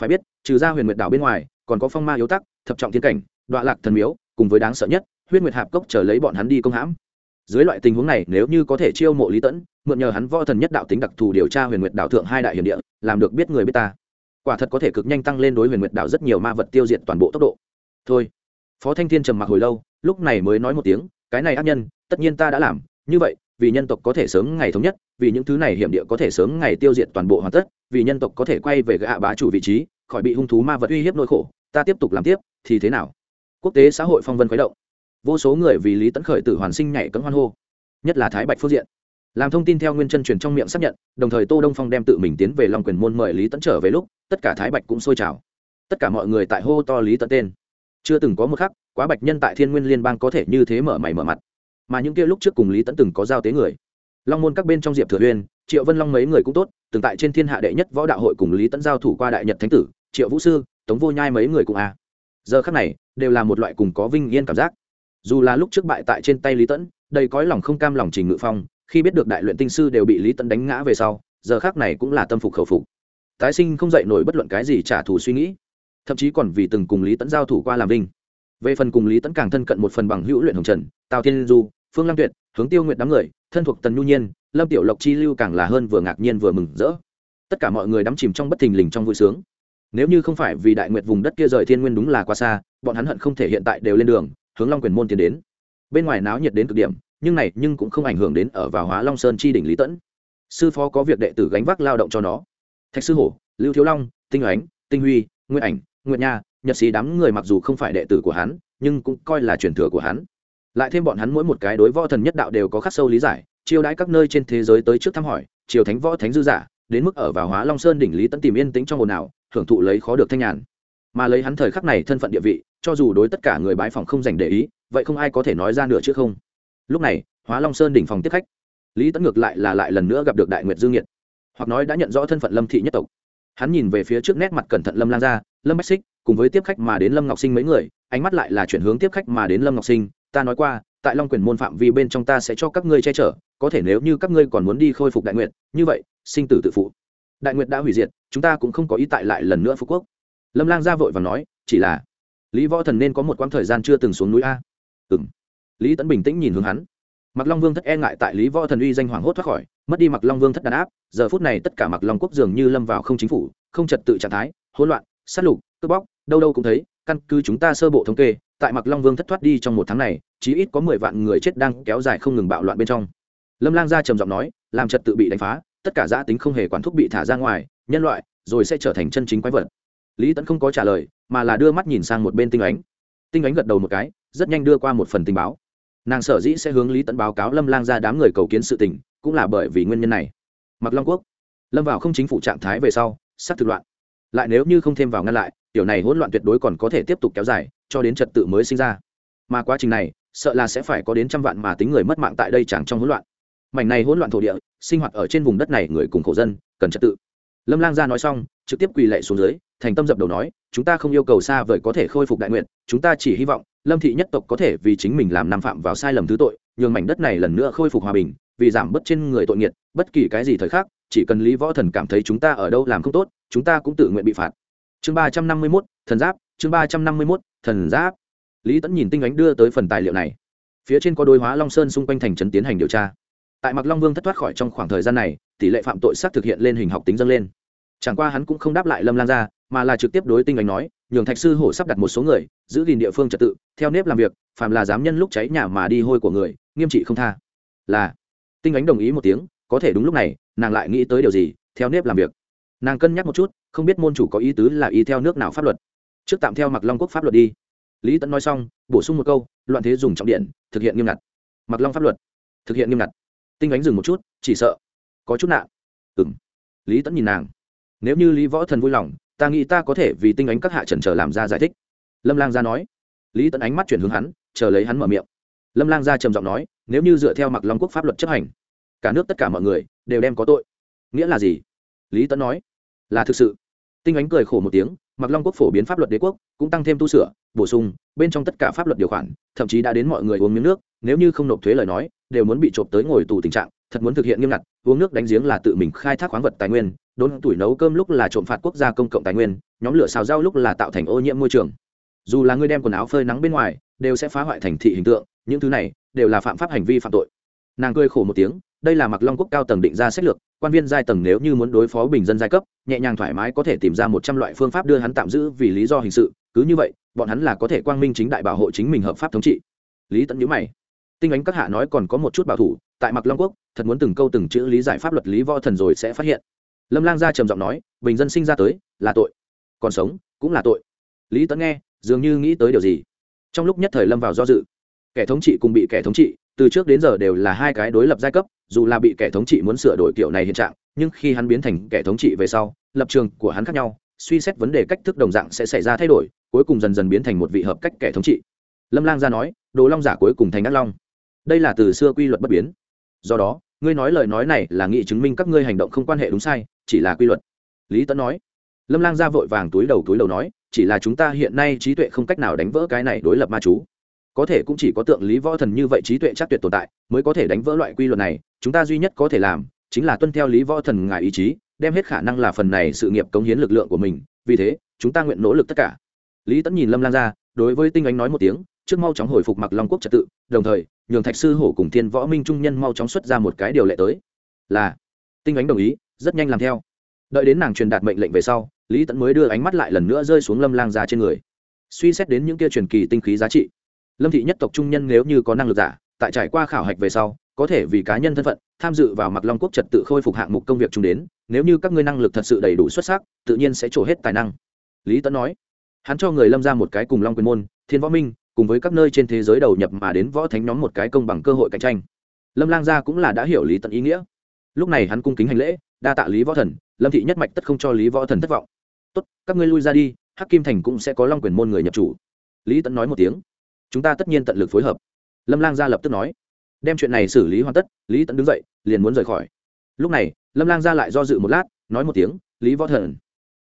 Phải biết, trừ ra huyền nguyệt đảo bên ngoài, còn có phong ma yếu tắc, thập trọng thiên cảnh, đọa lạc thần miếu, cùng với đáng sợ nhất, huyết nguyệt hạp cốc chờ lấy bọn hắn đi công hãm. Dưới loại tình huống này, nếu như có thể chiêu mộ lý tẫn mượn nhờ hắn võ thần nhất đạo tính đặc thù điều tra huyền nguyệt đạo thượng hai đại hiểm địa, làm được biết người biết ta. Quả thật có thể cực nhanh tăng lên đối huyền nguyệt đạo rất nhiều ma vật tiêu diệt toàn bộ tốc độ. Thôi. Phó thanh thiên trầm mặc hồi lâu, lúc này mới nói một tiếng, cái này ác nhân, tất nhiên ta đã làm, như vậy vì nhân tộc có thể sớm ngày thống nhất, vì những thứ này hiểm địa có thể sớm ngày tiêu diệt toàn bộ hoàn tất, vì nhân tộc có thể quay về gạ bá chủ vị trí, khỏi bị hung thú ma vật uy hiếp nỗi khổ, ta tiếp tục làm tiếp, thì thế nào? Quốc tế xã hội phong vân khuấy động. Vô số người vì lý tấn khởi tử hoàn sinh nhảy cấm hoan hô. Nhất là thái bạch phương diện. Làm thông tin theo nguyên chân truyền trong miệng xác nhận, đồng thời tô đông phong đem tự mình tiến về long quyền môn mời lý tấn trở về lúc, tất cả thái bạch cũng sôi trào. Tất cả mọi người tại hô to lý tấn tên. Chưa từng có một khắc, quá bạch nhân tại thiên nguyên liên bang có thể như thế mở mày mở mặt mà những kia lúc trước cùng lý Tẫn từng có giao tế người. Long môn các bên trong diệp thừa huyên triệu vân long mấy người cũng tốt, từng tại trên thiên hạ đệ nhất võ đạo hội cùng lý Tẫn giao thủ qua đại nhật thánh tử, triệu vũ sư, tống vô nhai mấy người cũng à. giờ khắc này, đều là một loại cùng có vinh yên cảm giác. Dù là lúc trước bại tại trên tay lý tẫn đầy cõi lòng không cam lòng trình ngự phong, khi biết được đại luyện tinh sư đều bị lý tẫn đánh ngã về sau, giờ khác này cũng là tâm phục khẩu phục. Tái sinh không dậy nổi bất luận cái gì trả thù suy nghĩ. Thậm chí còn vì từng cùng lý tẫn giao thủ qua làm vinh về phần cùng lý tấn càng thân cận một phần bằng hữu luyện hồng trần, tào thiên du, phương lăng tuyệt, hướng tiêu nguyện đám người, thân thuộc tần nhu nhiên, lâm tiểu lộc chi lưu càng là hơn vừa ngạc nhiên vừa mừng rỡ. Tất cả mọi người đắm chìm trong bất thình lình trong vui sướng. Nếu như không phải vì đại nguyệt vùng đất kia rời thiên nguyên đúng là quá xa, bọn hắn hận không thể hiện tại đều lên đường, hướng long quyền môn tiến đến. Bên ngoài náo nhiệt đến cực điểm, nhưng này nhưng cũng không ảnh hưởng đến ở vào hóa long sơn chi đỉnh lý tẫn sư phó có việc đệ tử gánh vác lao động cho nó. Thạch sư hổ, lưu thiếu long, tinh ánh, tinh huy nguyên ảnh nguyện nha nhật sĩ đám người mặc dù không phải đệ tử của hắn, nhưng cũng coi là truyền thừa của hắn. Lại thêm bọn hắn mỗi một cái đối võ thần nhất đạo đều có khắc sâu lý giải, chiêu đãi các nơi trên thế giới tới trước thăm hỏi, triều thánh võ thánh dư giả đến mức ở vào hóa long sơn đỉnh lý tẫn tìm yên tĩnh trong ồn ào, hưởng thụ lấy khó được thanh nhàn. Mà lấy hắn thời khắc này thân phận địa vị, cho dù đối tất cả người bái phòng không dành để ý, vậy không ai có thể nói ra nữa chứ không. Lúc này, hóa long sơn đỉnh phòng tiếp khách. Lý tẫn ngược lại là lại lần nữa gặp được đại nguyệt dương nhiệt, hoặc nói đã nhận rõ thân phận lâm thị nhất tộc hắn nhìn về phía trước nét mặt cẩn thận lâm lan ra, lâm bách xích, cùng với tiếp khách mà đến lâm ngọc sinh mấy người, ánh mắt lại là chuyển hướng tiếp khách mà đến lâm ngọc sinh. Ta nói qua, tại long quyền môn phạm vi bên trong ta sẽ cho các ngươi che chở, có thể nếu như các ngươi còn muốn đi khôi phục đại nguyệt, như vậy, sinh tử tự phụ. Đại nguyệt đã hủy diệt, chúng ta cũng không có ý tại lại lần nữa phú quốc. Lâm lang ra vội và nói, chỉ là, lý võ thần nên có một quãng thời gian chưa từng xuống núi a. Ừ m lý tẫn bình tĩnh nhìn hướng hắn. Mặc long vương thất e ngại tại lý võ thần uy danh hoàng hốt thoát khỏi mất đi mặc long vương thất đàn áp giờ phút này tất cả mặc long quốc dường như lâm vào không chính phủ không trật tự trạng thái hỗn loạn sát lục cướp bóc đâu đâu cũng thấy căn cứ chúng ta sơ bộ thống kê tại mặc long vương thất thoát đi trong một tháng này chí ít có mười vạn người chết đang kéo dài không ngừng bạo loạn bên trong lâm lang gia trầm giọng nói làm trật tự bị đánh phá tất cả giã tính không hề quản thúc bị thả ra ngoài nhân loại rồi sẽ trở thành chân chính quái vật lý tẫn không có trả lời mà là đưa mắt nhìn sang một bên tinh ánh tinh ánh gật đầu một cái rất nhanh đưa qua một phần tình báo nàng sở dĩ sẽ hướng lý tẫn báo cáo lâm lang ra đám người cầu kiến sự tình, cũng là bởi vì nguyên nhân này. Mặc long quốc, lâm vào không chính phủ trạng thái về sau, sắp thực loạn. Lại nếu như không thêm vào ngăn lại, tiểu này hỗn loạn tuyệt đối còn có thể tiếp tục kéo dài, cho đến trật tự mới sinh ra. Mà quá trình này, sợ là sẽ phải có đến trăm vạn mà tính người mất mạng tại đây chẳng trong hỗn loạn. Mảnh này hỗn loạn thổ địa, sinh hoạt ở trên vùng đất này người cùng khổ dân, cần trật tự. Lâm lang gia nói xong, trực tiếp quỳ lệ xuống dưới, thành tâm dập đầu nói, chúng ta không yêu cầu xa vời có thể khôi phục đại nguyện, chúng ta chỉ hy vọng lâm thị nhất tộc có thể vì chính mình làm nam phạm vào sai lầm thứ tội, nhường mảnh đất này lần nữa khôi phục hòa bình, vì giảm bớt trên người tội nghiệt, bất kỳ cái gì thời khắc, chỉ cần lý võ thần cảm thấy chúng ta ở đâu làm không tốt, chúng ta cũng tự nguyện bị phạt. Chương ba trăm năm mươi mốt, thần giáp, chương ba trăm năm mươi mốt, thần giáp. Lý tẫn nhìn tinh ánh đưa tới phần tài liệu này. Phía trên có đôi hóa long sơn xung quanh thành trấn tiến hành điều tra. Tại mặc long vương thất thoát khỏi trong khoảng thời gian này, tỷ lệ phạm tội xác thực hiện lên hình học tính dâng lên. Chẳng qua hắn cũng không đáp lại lâm lan ra mà là trực tiếp đối tinh anh nói, nhường thạch sư hổ sắp đặt một số người, giữ gìn địa phương trật tự, theo nếp làm việc, phàm là dám nhân lúc cháy nhà mà đi hôi của người, nghiêm trị không tha. Là, tinh ánh đồng ý một tiếng, có thể đúng lúc này, nàng lại nghĩ tới điều gì, theo nếp làm việc. Nàng cân nhắc một chút, không biết môn chủ có ý tứ là y theo nước nào pháp luật. Trước tạm theo mặc long quốc pháp luật đi. Lý tẫn nói xong, bổ sung một câu, loạn thế dùng trọng điện, thực hiện nghiêm ngặt. Mặc long pháp luật, thực hiện nghiêm ngặt. Tinh ánh dừng một chút, chỉ sợ, có chút nạn. Ừ m lý tẫn nhìn nàng. Nếu như lý võ thần vui lòng ta nghĩ ta có thể vì tinh ánh các hạ trần chờ làm ra giải thích. Lâm lang gia nói. Lý tẫn ánh mắt chuyển hướng hắn, chờ lấy hắn mở miệng. Lâm lang gia trầm giọng nói, nếu như dựa theo mặc long quốc pháp luật chấp hành, cả nước tất cả mọi người đều đem có tội. Nghĩa là gì? Lý tẫn nói. Là thực sự. Tinh ánh cười khổ một tiếng mặc long quốc phổ biến pháp luật đế quốc, cũng tăng thêm tu sửa, bổ sung, bên trong tất cả pháp luật điều khoản, thậm chí đã đến mọi người uống miếng nước, nếu như không nộp thuế lời nói, đều muốn bị trộm tới ngồi tù tình trạng, thật muốn thực hiện nghiêm ngặt, uống nước đánh giếng là tự mình khai thác khoáng vật tài nguyên, đốn tuổi nấu cơm lúc là trộm phạt quốc gia công cộng tài nguyên, nhóm lửa xào rau lúc là tạo thành ô nhiễm môi trường. Dù là người đem quần áo phơi nắng bên ngoài, đều sẽ phá hoại thành thị hình tượng, những thứ này đều là phạm pháp hành vi phạm tội. Nàng cười khổ một tiếng đây là mặc long quốc cao tầng định ra sách lược, quan viên giai tầng nếu như muốn đối phó bình dân giai cấp, nhẹ nhàng thoải mái có thể tìm ra một trăm loại phương pháp đưa hắn tạm giữ vì lý do hình sự, cứ như vậy, bọn hắn là có thể quang minh chính đại bảo hộ chính mình hợp pháp thống trị. Lý tẫn nhữ mày. Tinh ánh các hạ nói còn có một chút bảo thủ, tại mặc long quốc, thật muốn từng câu từng chữ lý giải pháp luật lý võ thần rồi sẽ phát hiện. Lâm lang gia trầm giọng nói, bình dân sinh ra tới, là tội. Còn sống, cũng là tội. Lý tẫn nghe, dường như nghĩ tới điều gì. Trong lúc nhất thời lâm vào do dự. Kẻ thống trị cùng bị kẻ thống trị từ trước đến giờ đều là hai cái đối lập giai cấp, dù là bị kẻ thống trị muốn sửa đổi kiểu này hiện trạng, nhưng khi hắn biến thành kẻ thống trị về sau, lập trường của hắn khác nhau, suy xét vấn đề cách thức đồng dạng sẽ xảy ra thay đổi, cuối cùng dần dần biến thành một vị hợp cách kẻ thống trị. Lâm lang gia nói, đồ long giả cuối cùng thành ác long. Đây là từ xưa quy luật bất biến. Do đó, ngươi nói lời nói này là nghị chứng minh các ngươi hành động không quan hệ đúng sai, chỉ là quy luật. Lý tấn nói. Lâm lang gia vội vàng túi đầu túi đầu nói, chỉ là chúng ta hiện nay trí tuệ không cách nào đánh vỡ cái này đối lập ma chú có thể cũng chỉ có tượng lý võ thần như vậy trí tuệ chắc tuyệt tồn tại, mới có thể đánh vỡ loại quy luật này, chúng ta duy nhất có thể làm, chính là tuân theo lý võ thần ngài ý chí, đem hết khả năng là phần này sự nghiệp cống hiến lực lượng của mình. Vì thế, chúng ta nguyện nỗ lực tất cả. Lý tẫn nhìn lâm lan ra, đối với tinh ánh nói một tiếng, trước mau chóng hồi phục mặc long quốc trật tự, đồng thời, nhường thạch sư hổ cùng thiên võ minh trung nhân mau chóng xuất ra một cái điều lệ tới. Là, tinh ánh đồng ý, rất nhanh làm theo. Đợi đến nàng truyền đạt mệnh lệnh về sau, lý tẫn mới đưa ánh mắt lại lần nữa rơi xuống lâm lang ra trên người. Suy xét đến những kia truyền kỳ tinh khí giá trị lâm thị nhất tộc trung nhân nếu như có năng lực giả, tại trải qua khảo hạch về sau, có thể vì cá nhân thân phận, tham dự vào mặc long quốc trật tự khôi phục hạng mục công việc chung đến, nếu như các ngươi năng lực thật sự đầy đủ xuất sắc, tự nhiên sẽ trổ hết tài năng. Lý tấn nói. Hắn cho người lâm ra một cái cùng long quyền môn, thiên võ minh, cùng với các nơi trên thế giới đầu nhập mà đến võ thánh nhóm một cái công bằng cơ hội cạnh tranh. Lâm lang gia cũng là đã hiểu lý tận ý nghĩa. Lúc này hắn cung kính hành lễ, đa tạ lý võ thần, lâm thị nhất mạch tất không cho lý võ thần thất vọng. Tốt, các ngươi lui ra đi, hắc kim thành cũng sẽ có long quyền môn người nhập chủ. Lý tẫn nói một tiếng chúng ta tất nhiên tận lực phối hợp. Lâm lang gia lập tức nói. Đem chuyện này xử lý hoàn tất, lý tẫn đứng dậy, liền muốn rời khỏi. Lúc này, lâm lang gia lại do dự một lát, nói một tiếng, lý võ thần,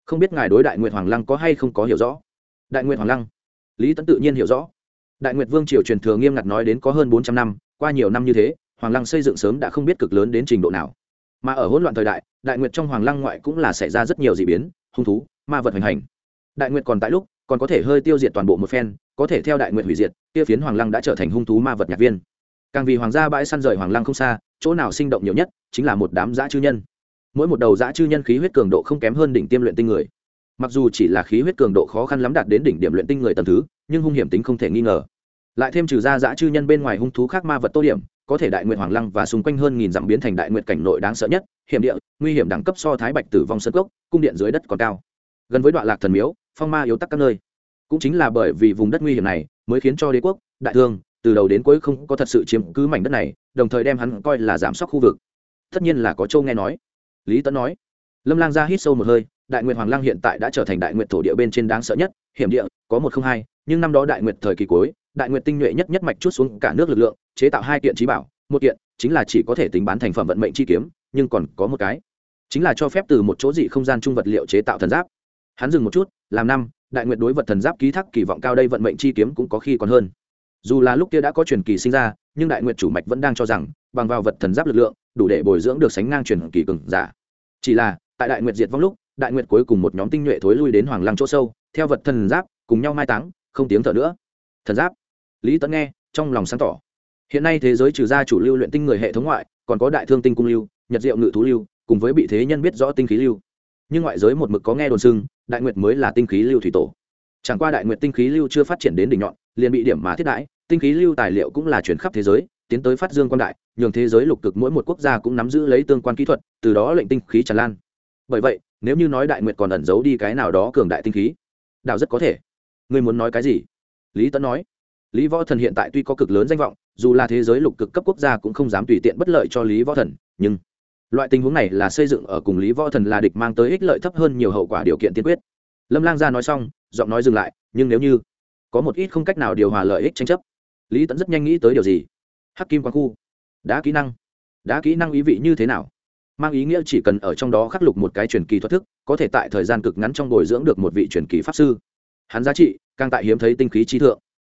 không biết ngài đối đại nguyện hoàng lăng có hay không có hiểu rõ? Đại nguyện hoàng lăng? Lý tẫn tự nhiên hiểu rõ. Đại nguyệt vương triều truyền thừa nghiêm ngặt nói đến có hơn bốn trăm năm, qua nhiều năm như thế, hoàng lăng xây dựng sớm đã không biết cực lớn đến trình độ nào. Mà ở hỗn loạn thời đại đại nguyệt trong hoàng lăng ngoại cũng là xảy ra rất nhiều d ị biến, hung thú, ma vật hoành hành. Đại nguyệt còn tại lúc, còn có thể hơi tiêu diệt toàn bộ một phen có thể theo đại nguyện hủy diệt, kia phiến hoàng lăng đã trở thành hung thú ma vật nhạc viên. Càng vì hoàng gia bãi săn rời hoàng lăng không xa, chỗ nào sinh động nhiều nhất chính là một đám dã chư nhân. Mỗi một đầu dã chư nhân khí huyết cường độ không kém hơn đỉnh tiêm luyện tinh người. Mặc dù chỉ là khí huyết cường độ khó khăn lắm đạt đến đỉnh điểm luyện tinh người tầm thứ, nhưng hung hiểm tính không thể nghi ngờ. Lại thêm trừ ra dã chư nhân bên ngoài hung thú khác ma vật tô điểm, có thể đại nguyện hoàng lăng và xung quanh hơn nghìn dặm biến thành đại nguyện cảnh nội đáng sợ nhất, hiểm địa, nguy hiểm đẳng cấp so thái bạch tử vong sân cốc, cung điện dưới đất còn cao. Gần với đoạn lạc thần miếu, phong ma yếu tắc các nơi cũng chính là bởi vì vùng đất nguy hiểm này mới khiến cho đế quốc, đại thương, từ đầu đến cuối không có thật sự chiếm cứ mảnh đất này, đồng thời đem hắn coi là giảm sóc khu vực. Tất nhiên là có châu nghe nói. Lý tấn nói. Lâm lang ra hít sâu một hơi, đại nguyệt hoàng lang hiện tại đã trở thành đại nguyệt thổ địa bên trên đáng sợ nhất, hiểm địa, có một không hai, nhưng năm đó đại nguyệt thời kỳ cuối, đại nguyệt tinh nhuệ nhất nhất mạch chút xuống cả nước lực lượng, chế tạo hai kiện trí bảo, một kiện chính là chỉ có thể tính bán thành phẩm vận mệnh chi kiếm, nhưng còn có một cái, chính là cho phép từ một chỗ dị không gian trung vật liệu chế tạo thần giáp. Hắn dừng một chút, làm năm đại nguyệt đối vật thần giáp ký thác kỳ vọng cao đây vận mệnh chi kiếm cũng có khi còn hơn. Dù là lúc kia đã có truyền kỳ sinh ra, nhưng đại nguyệt chủ mạch vẫn đang cho rằng, bằng vào vật thần giáp lực lượng, đủ để bồi dưỡng được sánh ngang truyền kỳ cường giả. Chỉ là, tại đại nguyệt diệt vong lúc, đại nguyệt cuối cùng một nhóm tinh nhuệ thối lui đến hoàng lăng chỗ sâu, theo vật thần giáp, cùng nhau mai táng, không tiếng thở nữa. Thần giáp, lý tấn nghe, trong lòng sáng tỏ. Hiện nay thế giới trừ ra chủ lưu luyện tinh người hệ thống ngoại, còn có đại thương tinh cung lưu, nhật diệu ngự thú lưu, cùng với bị thế nhân biết rõ tinh khí lưu. Nhưng ngoại giới một mực có nghe đồn xưng đại nguyệt mới là tinh khí lưu thủy tổ. Chẳng qua đại nguyệt tinh khí lưu chưa phát triển đến đỉnh nhọn, liền bị điểm mà thiết đãi, tinh khí lưu tài liệu cũng là chuyển khắp thế giới, tiến tới phát dương quan đại, nhường thế giới lục cực mỗi một quốc gia cũng nắm giữ lấy tương quan kỹ thuật, từ đó lệnh tinh khí tràn lan. Bởi vậy, nếu như nói đại nguyệt còn ẩn giấu đi cái nào đó cường đại tinh khí, đạo rất có thể. Ngươi muốn nói cái gì? Lý tấn nói. Lý võ thần hiện tại tuy có cực lớn danh vọng, dù là thế giới lục cực cấp quốc gia cũng không dám tùy tiện bất lợi cho lý võ thần, nhưng loại tình huống này là xây dựng ở cùng lý võ thần là địch mang tới ích lợi thấp hơn nhiều hậu quả điều kiện tiên quyết. Lâm lang gia nói xong, giọng nói dừng lại, nhưng nếu như có một ít không cách nào điều hòa lợi ích tranh chấp, lý tẫn rất nhanh nghĩ tới điều gì? Hắc kim quang khu. Đá kỹ năng. Đá kỹ năng ý vị như thế nào? Mang ý nghĩa chỉ cần ở trong đó khắc lục một cái truyền kỳ thoát thức, có thể tại thời gian cực ngắn trong bồi dưỡng được một vị truyền kỳ pháp sư. Hắn giá trị, càng tại hiếm thấy tinh khí trí thượng.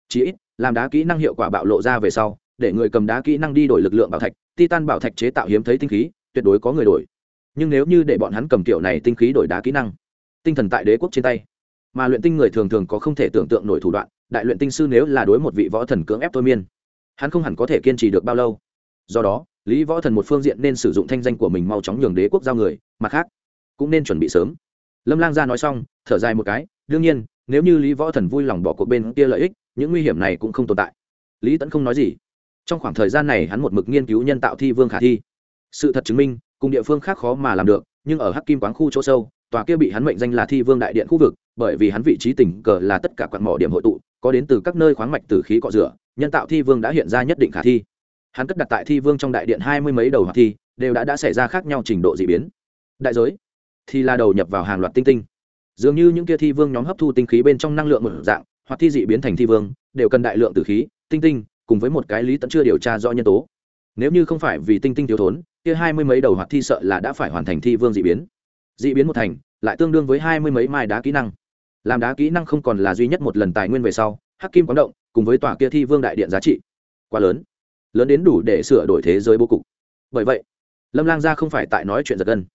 Chỉ ít, làm đá kỹ năng hiệu quả bạo lộ ra về sau, để người cầm đá kỹ năng đi đổi lực lượng bảo thạch, titan bảo thạch chế tạo hiếm thấy tinh khí tuyệt đối có người đổi. Nhưng nếu như để bọn hắn cầm kiểu này tinh khí đổi đá kỹ năng, tinh thần tại đế quốc trên tay, mà luyện tinh người thường thường có không thể tưởng tượng nổi thủ đoạn, đại luyện tinh sư nếu là đối một vị võ thần cưỡng ép thôi miên, hắn không hẳn có thể kiên trì được bao lâu. Do đó, lý võ thần một phương diện nên sử dụng thanh danh của mình mau chóng nhường đế quốc giao người, mặt khác, cũng nên chuẩn bị sớm. Lâm lang gia nói xong, thở dài một cái, đương nhiên, nếu như lý võ thần vui lòng bỏ cuộc bên kia lợi ích, những nguy hiểm này cũng không tồn tại. Lý tẫn không nói gì. Trong khoảng thời gian này hắn một mực nghiên cứu nhân tạo thi vương khả thi sự thật chứng minh, cùng địa phương khác khó mà làm được, nhưng ở hắc kim quán khu chỗ sâu, tòa kia bị hắn mệnh danh là thi vương đại điện khu vực, bởi vì hắn vị trí tỉnh cờ là tất cả quặng mỏ điểm hội tụ, có đến từ các nơi khoáng mạch từ khí cọ rửa, nhân tạo thi vương đã hiện ra nhất định khả thi. Hắn cất đặt tại thi vương trong đại điện hai mươi mấy đầu hoạt thi, đều đã đã xảy ra khác nhau trình độ d ị biến. Đại giới thì là đầu nhập vào hàng loạt tinh tinh. Dường như những kia thi vương nhóm hấp thu tinh khí bên trong năng lượng một dạng, hoặc thi dị biến thành thi vương, đều cần đại lượng từ khí, tinh tinh, cùng với một cái lý tận chưa điều tra rõ nhân tố. Nếu như không phải vì tinh tinh thiếu thốn kia hai mươi mấy đầu hoạt thi sợ là đã phải hoàn thành thi vương dị biến. Dị biến một thành, lại tương đương với hai mươi mấy mai đá kỹ năng. Làm đá kỹ năng không còn là duy nhất một lần tài nguyên về sau, hắc kim quán động, cùng với tòa kia thi vương đại điện giá trị. Quá lớn. Lớn đến đủ để sửa đổi thế giới bố cục. Bởi vậy, lâm lang gia không phải tại nói chuyện giật gân.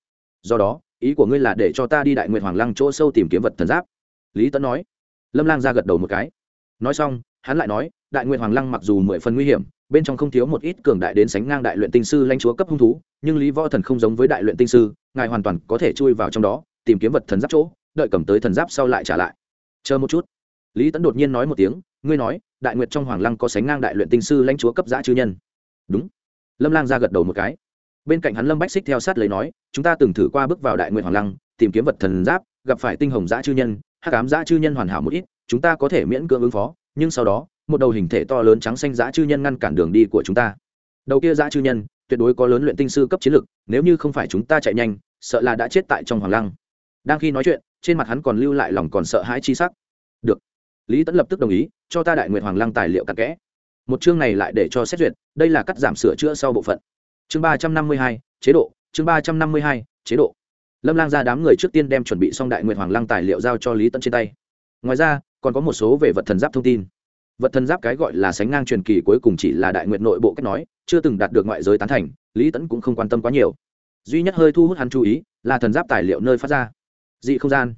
Do đó, ý của ngươi là để cho ta đi đại nguyện hoàng lăng chỗ sâu tìm kiếm vật thần giáp. Lý tấn nói. Lâm lang gia gật đầu một cái. Nói xong, hắn lại nói, đại nguyện hoàng lăng mặc dù mười phần nguy hiểm bên trong không thiếu một ít cường đại đến sánh ngang đại luyện tinh sư lãnh chúa cấp hung thú, nhưng lý võ thần không giống với đại luyện tinh sư, ngài hoàn toàn có thể chui vào trong đó, tìm kiếm vật thần giáp chỗ, đợi cầm tới thần giáp sau lại trả lại. Chờ một chút. Lý tẫn đột nhiên nói một tiếng, ngươi nói, đại nguyệt trong hoàng lăng có sánh ngang đại luyện tinh sư lãnh chúa cấp giã chư nhân. Đúng. Lâm lang ra gật đầu một cái. Bên cạnh hắn lâm bách xích theo sát lấy nói, chúng ta từng thử qua bước vào đại nguyệt hoàng lăng, tìm kiếm vật thần giáp, gặp phải tinh hồng giã chư nhân, hắc ám giã chư nhân hoàn hảo một ít, chúng ta có thể miễn cưỡng ứng phó, nhưng sau đó một đầu hình thể to lớn trắng xanh giã chư nhân ngăn cản đường đi của chúng ta. Đầu kia giã chư nhân, tuyệt đối có lớn luyện tinh sư cấp chiến lực, nếu như không phải chúng ta chạy nhanh, sợ là đã chết tại trong hoàng lăng. Đang khi nói chuyện, trên mặt hắn còn lưu lại lòng còn sợ hãi chi sắc. Được. Lý tẫn lập tức đồng ý, cho ta đại nguyện hoàng lăng tài liệu cặn kẽ. Một chương này lại để cho xét duyệt, đây là cắt giảm sửa chữa sau bộ phận. Chương ba trăm năm mươi hai, chế độ. Chương ba trăm năm mươi hai, chế độ. Lâm lang ra đám người trước tiên đem chuẩn bị xong đại nguyện hoàng lăng tài liệu giao cho lý tẫn trên tay. Ngoài ra, còn có một số về vật thần giáp thông tin vật thần giáp cái gọi là sánh ngang truyền kỳ cuối cùng chỉ là đại nguyện nội bộ cách nói, chưa từng đạt được ngoại giới tán thành, lý tẫn cũng không quan tâm quá nhiều. Duy nhất hơi thu hút hắn chú ý là thần giáp tài liệu nơi phát ra. Dị không gian.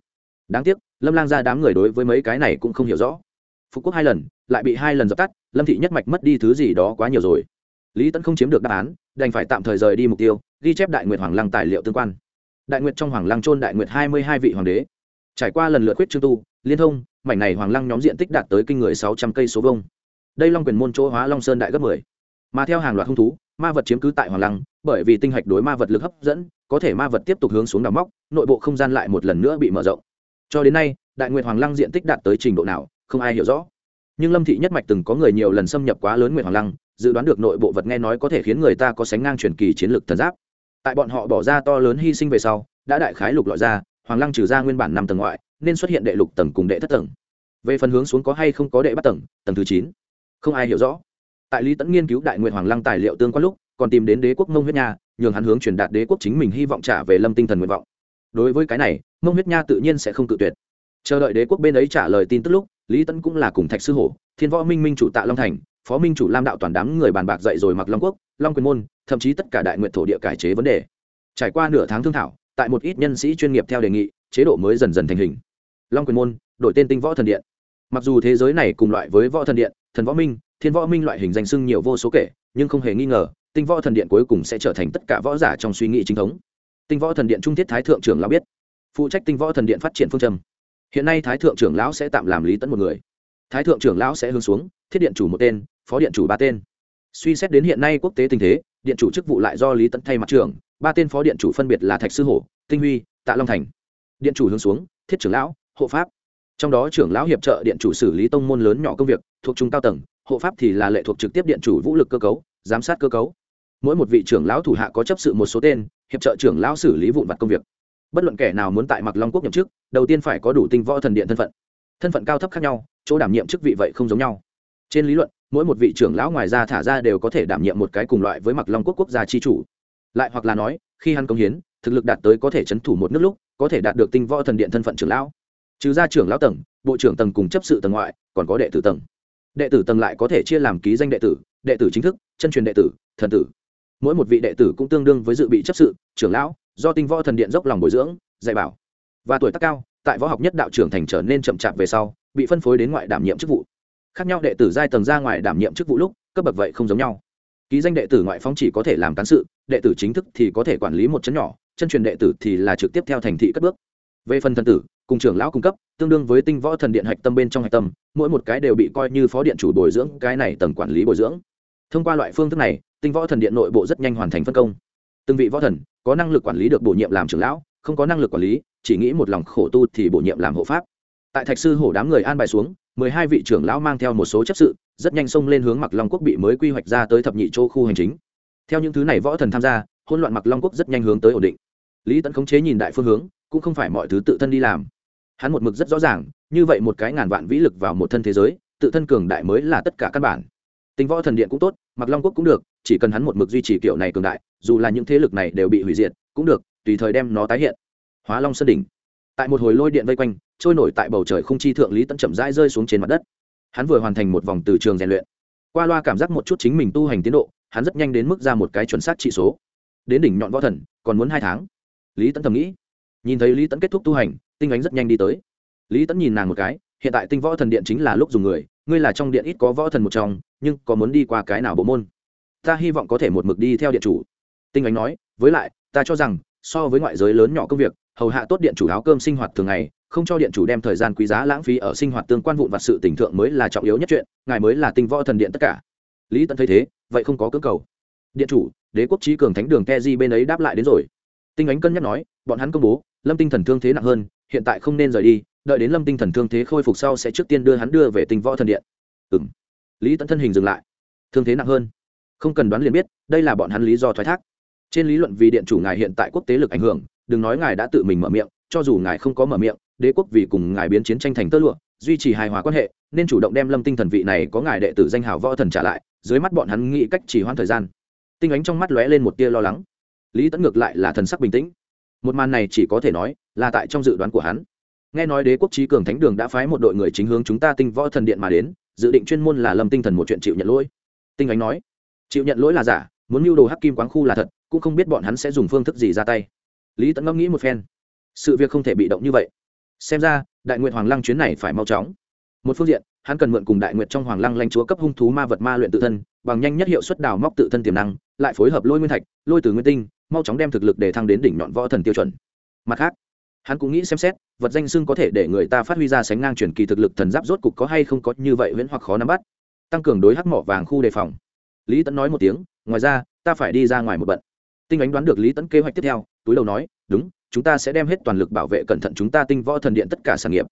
Đáng tiếc, lâm lang ra đám người đối với mấy cái này cũng không hiểu rõ. Phục quốc hai lần, lại bị hai lần dập tắt, lâm thị nhất mạch mất đi thứ gì đó quá nhiều rồi. Lý tẫn không chiếm được đáp án, đành phải tạm thời rời đi mục tiêu, ghi chép đại nguyệt hoàng lăng tài liệu tương quan. Đại nguyệt trong hoàng lăng trôn đại nguyệt hai mươi hai vị hoàng đế. Trải qua lần lượt quyết trương tu, liên thông mảnh này hoàng lăng nhóm diện tích đạt tới kinh người sáu trăm cây số vông đây long quyền môn chỗ hóa long sơn đại gấp mười. Mà theo hàng loạt hung thú, ma vật chiếm cứ tại hoàng lăng, bởi vì tinh hạch đối ma vật lực hấp dẫn, có thể ma vật tiếp tục hướng xuống đào móc, nội bộ không gian lại một lần nữa bị mở rộng. Cho đến nay, đại nguyệt hoàng lăng diện tích đạt tới trình độ nào, không ai hiểu rõ. Nhưng lâm thị nhất mạch từng có người nhiều lần xâm nhập quá lớn nguyệt hoàng lăng, dự đoán được nội bộ vật nghe nói có thể khiến người ta có sánh ngang truyền kỳ chiến lược thần giáp. Tại bọn họ bỏ ra to lớn hy sinh về sau, đã đại khái lục lọi ra, hoàng lăng trừ ra nguyên bản năm tầng ngoại nên xuất hiện đệ lục tầng cùng đệ thất tầng. Về phần hướng xuống có hay không có đệ bắt tầng tầng thứ chín. Không ai hiểu rõ. Tại lý tẫn nghiên cứu đại nguyện hoàng lăng tài liệu tương quan lúc, còn tìm đến đế quốc mông huyết nha, nhường hắn hướng truyền đạt đế quốc chính mình hy vọng trả về lâm tinh thần nguyện vọng. Đối với cái này, mông huyết nha tự nhiên sẽ không tự tuyệt. Chờ đợi đế quốc bên ấy trả lời tin tức lúc, lý tẫn cũng là cùng thạch sư hổ, thiên võ minh minh chủ tạ long thành, phó minh chủ lam đạo toàn đám người bàn bạc dậy rồi mặc long quốc, long quyền môn, thậm chí tất cả đại nguyện thổ địa cải chế vấn đề. Trải qua nửa tháng thương thảo, tại một ít nhân sĩ chuyên nghiệp theo đề nghị, chế độ mới dần dần thành hình long quyền môn, đổi tên tinh võ thần điện. Mặc dù thế giới này cùng loại với võ thần điện, thần võ minh, thiên võ minh loại hình danh sưng nhiều vô số kể, nhưng không hề nghi ngờ, tinh võ thần điện cuối cùng sẽ trở thành tất cả võ giả trong suy nghĩ chính thống. Tinh võ thần điện trung thiết thái thượng trưởng lão biết, phụ trách tinh võ thần điện phát triển phương châm. Hiện nay thái thượng trưởng lão sẽ tạm làm lý tẫn một người. Thái thượng trưởng lão sẽ hướng xuống, thiết điện chủ một tên, phó điện chủ ba tên. Suy xét đến hiện nay quốc tế tình thế, điện chủ chức vụ lại do lý tẫn thay mặt trưởng, ba tên phó điện chủ phân biệt là thạch sư hổ, tinh huy, tạ long thành. Điện chủ hướng xuống, thiết trưởng lão hộ pháp. Trong đó trưởng lão hiệp trợ điện chủ xử lý tông môn lớn nhỏ công việc, thuộc trung cao tầng, hộ pháp thì là lệ thuộc trực tiếp điện chủ vũ lực cơ cấu, giám sát cơ cấu. Mỗi một vị trưởng lão thủ hạ có chấp sự một số tên, hiệp trợ trưởng lão xử lý vụn vặt công việc. Bất luận kẻ nào muốn tại mặc long quốc nhậm chức, đầu tiên phải có đủ tinh võ thần điện thân phận. Thân phận cao thấp khác nhau, chỗ đảm nhiệm chức vị vậy không giống nhau. Trên lý luận, mỗi một vị trưởng lão ngoài ra thả ra đều có thể đảm nhiệm một cái cùng loại với mặc long quốc quốc gia chi chủ. Lại hoặc là nói, khi hắn công hiến, thực lực đạt tới có thể chấn thủ một nước lúc, có thể đạt được tinh võ thần điện thân phận trưởng lão trừ ra trưởng lão tầng, bộ trưởng tầng cùng chấp sự tầng ngoại, còn có đệ tử tầng. Đệ tử tầng lại có thể chia làm ký danh đệ tử đệ tử chính thức, chân truyền đệ tử, thần tử. Mỗi một vị đệ tử cũng tương đương với dự bị chấp sự, trưởng lão, do tinh võ thần điện dốc lòng bồi dưỡng, dạy bảo. Và tuổi tác cao, tại võ học nhất đạo trưởng thành trở nên chậm chạp về sau, bị phân phối đến ngoại đảm nhiệm chức vụ. Khác nhau đệ tử giai tầng ra ngoài đảm nhiệm chức vụ lúc, cấp bậc vậy không giống nhau. Ký danh đệ tử ngoại phong chỉ có thể làm cán sự, đệ tử chính thức thì có thể quản lý một chấn nhỏ, chân truyền đệ tử thì là trực tiếp theo thành thị cất bước. Về phần thần tử cùng trưởng lão cung cấp, tương đương với tinh võ thần điện hạch tâm bên trong hạch tâm, mỗi một cái đều bị coi như phó điện chủ bồi dưỡng cái này tầng quản lý bồi dưỡng. Thông qua loại phương thức này, tinh võ thần điện nội bộ rất nhanh hoàn thành phân công. Từng vị võ thần có năng lực quản lý được bổ nhiệm làm trưởng lão, không có năng lực quản lý, chỉ nghĩ một lòng khổ tu thì bổ nhiệm làm hộ pháp. Tại thạch sư hổ đám người an bài xuống, mười hai vị trưởng lão mang theo một số chấp sự, rất nhanh xông lên hướng mặc long quốc bị mới quy hoạch ra tới thập nhị châu khu hành chính. Theo những thứ này võ thần tham gia hôn loạn mặc long quốc rất nhanh hướng tới ổn định. Lý tẫn khống chế nhìn đại phương hướng, cũng không phải mọi thứ tự thân đi làm hắn một mực rất rõ ràng, như vậy một cái ngàn vạn vĩ lực vào một thân thế giới, tự thân cường đại mới là tất cả căn bản. Tính võ thần điện cũng tốt mặc long quốc cũng được, chỉ cần hắn một mực duy trì kiểu này cường đại, dù là những thế lực này đều bị hủy diệt, cũng được, tùy thời đem nó tái hiện. Hóa long sơn đỉnh. Tại một hồi lôi điện vây quanh, trôi nổi tại bầu trời không chi thượng lý tẫn chậm rãi rơi xuống trên mặt đất. Hắn vừa hoàn thành một vòng từ trường rèn luyện. Qua loa cảm giác một chút chính mình tu hành tiến độ, hắn rất nhanh đến mức ra một cái chuẩn xác trị số. Đến đỉnh nhọn võ thần, còn muốn hai tháng. Lý tấn thầm nghĩ nhìn thấy lý tẫn kết thúc tu hành, tinh ánh rất nhanh đi tới. Lý tẫn nhìn nàng một cái, hiện tại tinh võ thần điện chính là lúc dùng người, ngươi là trong điện ít có võ thần một trong, nhưng có muốn đi qua cái nào bộ môn? Ta hy vọng có thể một mực đi theo điện chủ. Tinh ánh nói, với lại, ta cho rằng, so với ngoại giới lớn nhỏ công việc, hầu hạ tốt điện chủ áo cơm sinh hoạt thường ngày, không cho điện chủ đem thời gian quý giá lãng phí ở sinh hoạt tương quan vụn và sự tình thượng mới là trọng yếu nhất chuyện, ngài mới là tinh võ thần điện tất cả. Lý tẫn thấy thế, vậy không có cơ cầu. Điện chủ, đế quốc trí cường thánh đường te di bên ấy đáp lại đến rồi. Tinh ánh cân nhắc nói, bọn hắn công bố lâm tinh thần thương thế nặng hơn, hiện tại không nên rời đi, đợi đến lâm tinh thần thương thế khôi phục sau sẽ trước tiên đưa hắn đưa về tinh võ thần điện. Ừ m lý tẫn thân hình dừng lại. Thương thế nặng hơn. Không cần đoán liền biết, đây là bọn hắn lý do thoái thác. Trên lý luận vì điện chủ ngài hiện tại quốc tế lực ảnh hưởng, đừng nói ngài đã tự mình mở miệng, cho dù ngài không có mở miệng, đế quốc vì cùng ngài biến chiến tranh thành tơ lụa, duy trì hài hòa quan hệ, nên chủ động đem lâm tinh thần vị này có ngài đệ tử danh hào võ thần trả lại, dưới mắt bọn hắn nghĩ cách chỉ hoãn thời gian. Tinh ánh trong mắt lóe lên một tia lo lắng. Lý tẫn ngược lại là thần sắc bình tĩnh một màn này chỉ có thể nói là tại trong dự đoán của hắn. Nghe nói đế quốc trí cường thánh đường đã phái một đội người chính hướng chúng ta tinh võ thần điện mà đến, dự định chuyên môn là lâm tinh thần một chuyện chịu nhận lỗi. Tinh ánh nói, chịu nhận lỗi là giả, muốn mưu đồ hắc kim quán khu là thật, cũng không biết bọn hắn sẽ dùng phương thức gì ra tay. Lý tẫn ngẫm nghĩ một phen, sự việc không thể bị động như vậy. Xem ra, đại nguyện hoàng lăng chuyến này phải mau chóng. Một phương diện, hắn cần mượn cùng đại nguyện trong hoàng lăng lanh chúa cấp hung thú ma vật ma luyện tự thân, bằng nhanh nhất hiệu suất đào móc tự thân tiềm năng, lại phối hợp lôi nguyên thạch, lôi từ nguyên tinh mau chóng đem thực lực để thăng đến đỉnh nhọn võ thần tiêu chuẩn. Mặt khác, hắn cũng nghĩ xem xét, vật danh xưng có thể để người ta phát huy ra sánh ngang truyền kỳ thực lực thần giáp rốt cục có hay không có như vậy huyễn hoặc khó nắm bắt. Tăng cường đối hắc mỏ vàng khu đề phòng. Lý tẫn nói một tiếng, ngoài ra, ta phải đi ra ngoài một bận. Tinh ánh đoán được lý tẫn kế hoạch tiếp theo, túi đầu nói, đúng, chúng ta sẽ đem hết toàn lực bảo vệ cẩn thận chúng ta tinh võ thần điện tất cả sản nghiệp.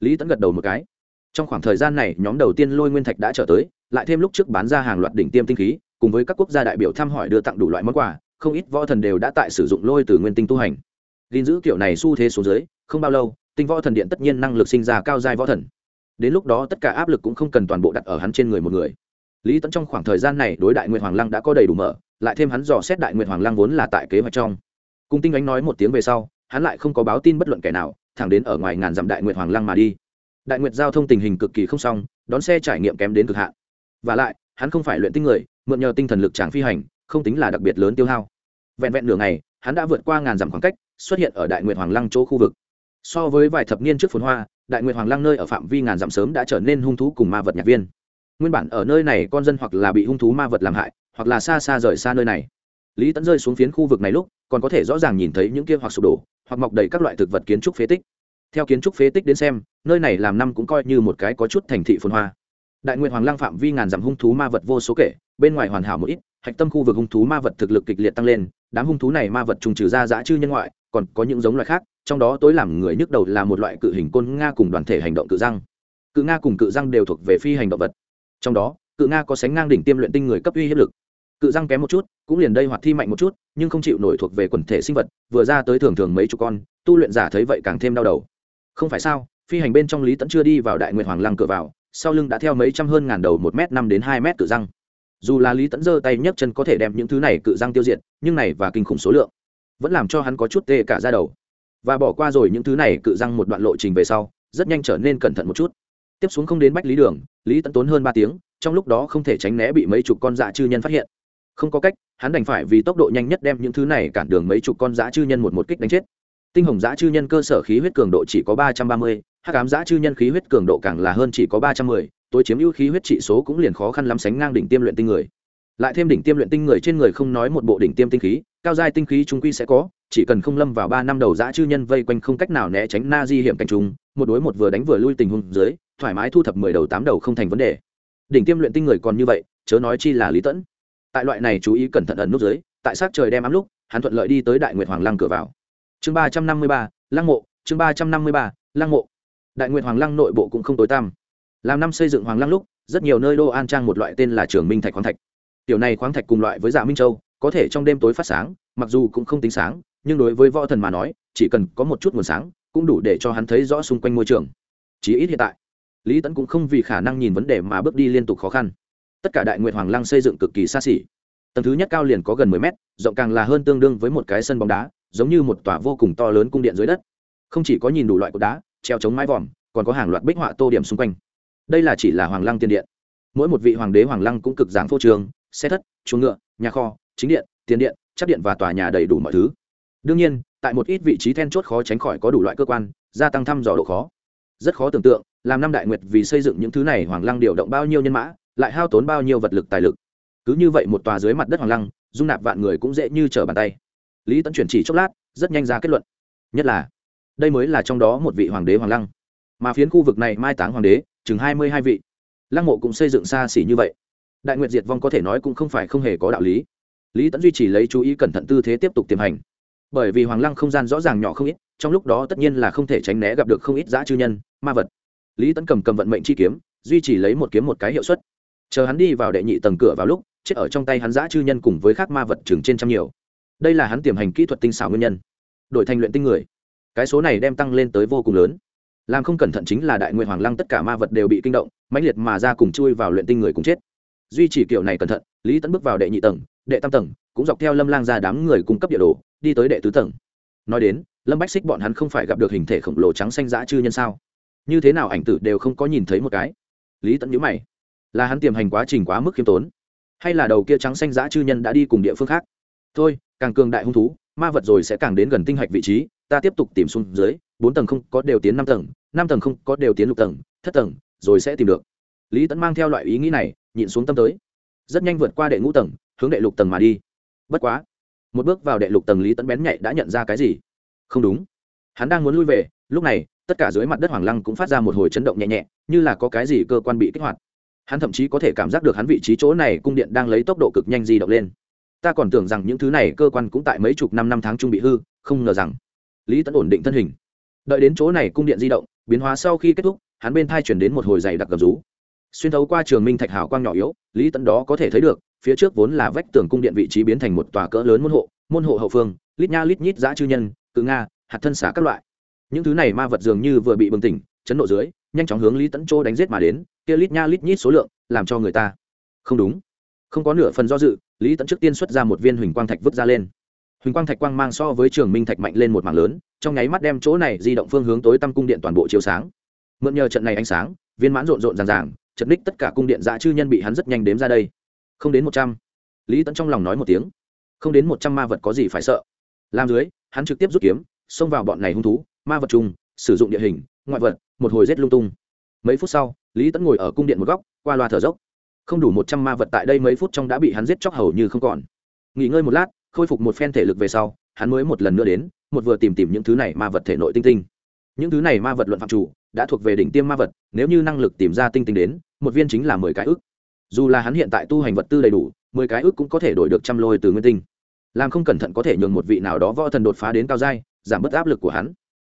Lý tẫn gật đầu một cái. Trong khoảng thời gian này, nhóm đầu tiên lôi nguyên thạch đã trở tới, lại thêm lúc trước bán ra hàng loạt đỉnh tiêm tinh khí, cùng với các quốc gia đại biểu thăm hỏi đưa tặng đủ loại món quà không ít võ thần đều đã tại sử dụng lôi từ nguyên tinh tu hành. Gìn giữ kiểu này xu thế xuống dưới, không bao lâu, tinh võ thần điện tất nhiên năng lực sinh ra cao giai võ thần. Đến lúc đó tất cả áp lực cũng không cần toàn bộ đặt ở hắn trên người một người. Lý tẫn trong khoảng thời gian này đối đại nguyệt hoàng lăng đã có đầy đủ mở, lại thêm hắn dò xét đại nguyệt hoàng lăng vốn là tại kế hoạch trong. Cùng tinh ánh nói một tiếng về sau, hắn lại không có báo tin bất luận kẻ nào, thẳng đến ở ngoài ngàn dặm đại nguyệt hoàng lăng mà đi. Đại nguyệt giao thông tình hình cực kỳ không xong, đón xe trải nghiệm kém đến cực hạn. Và lại, hắn không phải luyện tinh người, mượn nhờ tinh thần lực tràng phi hành, không tính là đặc biệt lớn tiêu hao vẹn vẹn nửa ngày, hắn đã vượt qua ngàn dặm khoảng cách, xuất hiện ở đại nguyệt hoàng lăng chỗ khu vực. So với vài thập niên trước phồn hoa, đại nguyệt hoàng lăng nơi ở phạm vi ngàn dặm sớm đã trở nên hung thú cùng ma vật nhạc viên. Nguyên bản ở nơi này con dân hoặc là bị hung thú ma vật làm hại, hoặc là xa xa rời xa nơi này. Lý tẫn rơi xuống phiến khu vực này lúc, còn có thể rõ ràng nhìn thấy những kia hoặc sụp đổ, hoặc mọc đầy các loại thực vật kiến trúc phế tích. Theo kiến trúc phế tích đến xem, nơi này làm năm cũng coi như một cái có chút thành thị phồn hoa. Đại nguyện hoàng lăng phạm vi ngàn dặm hung thú ma vật vô số kể, bên ngoài hoàn hảo một ít, hạch tâm khu vực hung thú ma vật thực lực kịch liệt tăng lên đám hung thú này ma vật trùng trừ ra dã chư nhân ngoại, còn có những giống loài khác, trong đó tối làm người nhức đầu là một loại cự hình côn nga cùng đoàn thể hành động cự răng. Cự nga cùng cự răng đều thuộc về phi hành động vật. Trong đó, cự nga có sánh ngang đỉnh tiêm luyện tinh người cấp uy hiếp lực. Cự răng kém một chút, cũng liền đây hoạt thi mạnh một chút, nhưng không chịu nổi thuộc về quần thể sinh vật, vừa ra tới thường thường mấy chục con, tu luyện giả thấy vậy càng thêm đau đầu. Không phải sao, phi hành bên trong lý tẫn chưa đi vào đại nguyện hoàng lăng cửa vào, sau lưng đã theo mấy trăm hơn ngàn đầu một m năm đến hai m cự răng dù là lý tẫn giơ tay nhấc chân có thể đem những thứ này cự răng tiêu diệt, nhưng này và kinh khủng số lượng vẫn làm cho hắn có chút tê cả ra đầu. Và bỏ qua rồi những thứ này cự răng một đoạn lộ trình về sau, rất nhanh trở nên cẩn thận một chút. Tiếp xuống không đến bách lý đường, lý tẫn tốn hơn ba tiếng, trong lúc đó không thể tránh né bị mấy chục con dạ chư nhân phát hiện. Không có cách, hắn đành phải vì tốc độ nhanh nhất đem những thứ này cản đường mấy chục con dã chư nhân một một kích đánh chết. Tinh hồng dã chư nhân cơ sở khí huyết cường độ chỉ có ba trăm ba mươi, hắc ám dã chư nhân khí huyết cường độ càng là hơn chỉ có ba trăm mười tối chiếm ưu khí huyết trị số cũng liền khó khăn lắm sánh ngang đỉnh tiêm luyện tinh người. Lại thêm đỉnh tiêm luyện tinh người trên người không nói một bộ đỉnh tiêm tinh khí, cao giai tinh khí trung quy sẽ có, chỉ cần không lâm vào ba năm đầu dã chư nhân vây quanh không cách nào né tránh na di hiểm cảnh trùng, một đối một vừa đánh vừa lui tình huống dưới, thoải mái thu thập mười đầu tám đầu không thành vấn đề. Đỉnh tiêm luyện tinh người còn như vậy, chớ nói chi là lý tẫn. Tại loại này chú ý cẩn thận ẩn nút dưới, tại sát trời đem ám lúc, hắn thuận lợi đi tới đại nguyệt hoàng lăng cửa vào. Chương ba trăm năm mươi ba, lăng mộ, chương ba trăm năm mươi ba, lăng mộ. Đại nguyệt hoàng lăng nội bộ cũng không tối tăm làm năm xây dựng hoàng lăng lúc, rất nhiều nơi đô an trang một loại tên là trường minh thạch khoáng thạch. Tiểu này khoáng thạch cùng loại với dạ minh châu, có thể trong đêm tối phát sáng, mặc dù cũng không tính sáng, nhưng đối với võ thần mà nói, chỉ cần có một chút nguồn sáng, cũng đủ để cho hắn thấy rõ xung quanh môi trường. Chí ít hiện tại, lý tẫn cũng không vì khả năng nhìn vấn đề mà bước đi liên tục khó khăn. Tất cả đại nguyện hoàng lăng xây dựng cực kỳ xa xỉ. Tầng thứ nhất cao liền có gần mười mét, rộng càng là hơn tương đương với một cái sân bóng đá, giống như một tòa vô cùng to lớn cung điện dưới đất. Không chỉ có nhìn đủ loại cột đá, treo chống mái vòm, còn có hàng loạt bích họa tô điểm xung quanh đây là chỉ là hoàng lăng tiền điện. Mỗi một vị hoàng đế hoàng lăng cũng cực giảng phô trường xe thất, chuồng ngựa, nhà kho, chính điện, tiền điện, chắc điện và tòa nhà đầy đủ mọi thứ. Đương nhiên, tại một ít vị trí then chốt khó tránh khỏi có đủ loại cơ quan, gia tăng thăm dò độ khó. Rất khó tưởng tượng, làm năm đại nguyệt vì xây dựng những thứ này hoàng lăng điều động bao nhiêu nhân mã, lại hao tốn bao nhiêu vật lực tài lực. Cứ như vậy một tòa dưới mặt đất hoàng lăng, dung nạp vạn người cũng dễ như trở bàn tay. Lý tấn chuyển chỉ chốc lát, rất nhanh ra kết luận. Nhất là, đây mới là trong đó một vị hoàng đế hoàng lăng. Mà phiến khu vực này mai táng hoàng đế chừng hai mươi hai vị. Lăng mộ cũng xây dựng xa xỉ như vậy. Đại nguyệt diệt vong có thể nói cũng không phải không hề có đạo lý. Lý tẫn duy trì lấy chú ý cẩn thận tư thế tiếp tục tiềm hành. Bởi vì hoàng lăng không gian rõ ràng nhỏ không ít, trong lúc đó tất nhiên là không thể tránh né gặp được không ít dã chư nhân, ma vật. Lý tẫn cầm cầm vận mệnh chi kiếm, duy trì lấy một kiếm một cái hiệu suất. Chờ hắn đi vào đệ nhị tầng cửa vào lúc, chết ở trong tay hắn giã chư nhân cùng với các ma vật chừng trên trăm nhiều. Đây là hắn tiềm hành kỹ thuật tinh xảo nguyên nhân. Đổi thành luyện tinh người. Cái số này đem tăng lên tới vô cùng lớn làm không cẩn thận chính là đại nguyện hoàng lăng tất cả ma vật đều bị kinh động, mãnh liệt mà ra cùng chui vào luyện tinh người cùng chết. Duy chỉ kiểu này cẩn thận, lý tấn bước vào đệ nhị tầng, đệ tam tầng, cũng dọc theo lâm lang ra đám người cung cấp địa đồ, đi tới đệ tứ tầng. Nói đến, lâm bách xích bọn hắn không phải gặp được hình thể khổng lồ trắng xanh dã chư nhân sao? Như thế nào ảnh tử đều không có nhìn thấy một cái? Lý tẫn nhữ mày. Là hắn tiềm hành quá trình quá mức khiêm tốn, hay là đầu kia trắng xanh dã chư nhân đã đi cùng địa phương khác? Thôi, càng cường đại hung thú, ma vật rồi sẽ càng đến gần tinh hạch vị trí, ta tiếp tục tìm xuống dưới, bốn tầng không có đều tiến năm tầng năm tầng không có đều tiến lục tầng, thất tầng, rồi sẽ tìm được. Lý tẫn mang theo loại ý nghĩ này, nhịn xuống tâm tới. Rất nhanh vượt qua đệ ngũ tầng, hướng đệ lục tầng mà đi. Bất quá, một bước vào đệ lục tầng lý tẫn bén nhạy đã nhận ra cái gì? Không đúng. Hắn đang muốn lui về, lúc này, tất cả dưới mặt đất hoàng lăng cũng phát ra một hồi chấn động nhẹ nhẹ, như là có cái gì cơ quan bị kích hoạt. Hắn thậm chí có thể cảm giác được hắn vị trí chỗ này cung điện đang lấy tốc độ cực nhanh di động lên. Ta còn tưởng rằng những thứ này cơ quan cũng tại mấy chục năm năm tháng trung bị hư, không ngờ rằng lý tẫn ổn định thân hình. Đợi đến chỗ này cung điện di động biến hóa sau khi kết thúc, hắn bên thai chuyển đến một hồi dày đặc gầm rú. Xuyên thấu qua trường minh thạch hào quang nhỏ yếu, lý tẫn đó có thể thấy được, phía trước vốn là vách tường cung điện vị trí biến thành một tòa cỡ lớn môn hộ môn hộ hậu phương, lít nha lít nhít giã chư nhân, cự nga, hạt thân xả các loại. Những thứ này ma vật dường như vừa bị bừng tỉnh, chấn nộ dưới, nhanh chóng hướng lý tẫn chỗ đánh giết mà đến, kia lít nha lít nhít số lượng, làm cho người ta không đúng. Không có nửa phần do dự, lý tẫn trước tiên xuất ra một viên huỳnh quang thạch vứt ra lên. Huỳnh quang thạch quang mang so với trường minh thạch mạnh lên một mảng lớn trong nháy mắt đem chỗ này di động phương hướng tối tăm cung điện toàn bộ chiếu sáng. Mượn nhờ trận này ánh sáng viên mãn rộn rộn ràng ràng chật ních tất cả cung điện dạ chư nhân bị hắn rất nhanh đếm ra đây. Không đến một trăm. Lý tẫn trong lòng nói một tiếng. Không đến một trăm ma vật có gì phải sợ. Làm dưới hắn trực tiếp rút kiếm xông vào bọn này hung thú ma vật trùng, sử dụng địa hình ngoại vật một hồi rét lung tung. Mấy phút sau lý tẫn ngồi ở cung điện một góc qua loa thở dốc. Không đủ một trăm ma vật tại đây mấy phút trong đã bị hắn giết chóc hầu như không còn. Nghỉ ngơi một lát khôi phục một phen thể lực về sau hắn mới một lần nữa đến, một vừa tìm tìm những thứ này ma vật thể nội tinh tinh. Những thứ này ma vật luận phạm chủ, đã thuộc về đỉnh tiêm ma vật, nếu như năng lực tìm ra tinh tinh đến, một viên chính là mười cái ức. Dù là hắn hiện tại tu hành vật tư đầy đủ, mười cái ức cũng có thể đổi được trăm lôi từ nguyên tinh. Làm không cẩn thận có thể nhường một vị nào đó võ thần đột phá đến cao giai, giảm bớt áp lực của hắn.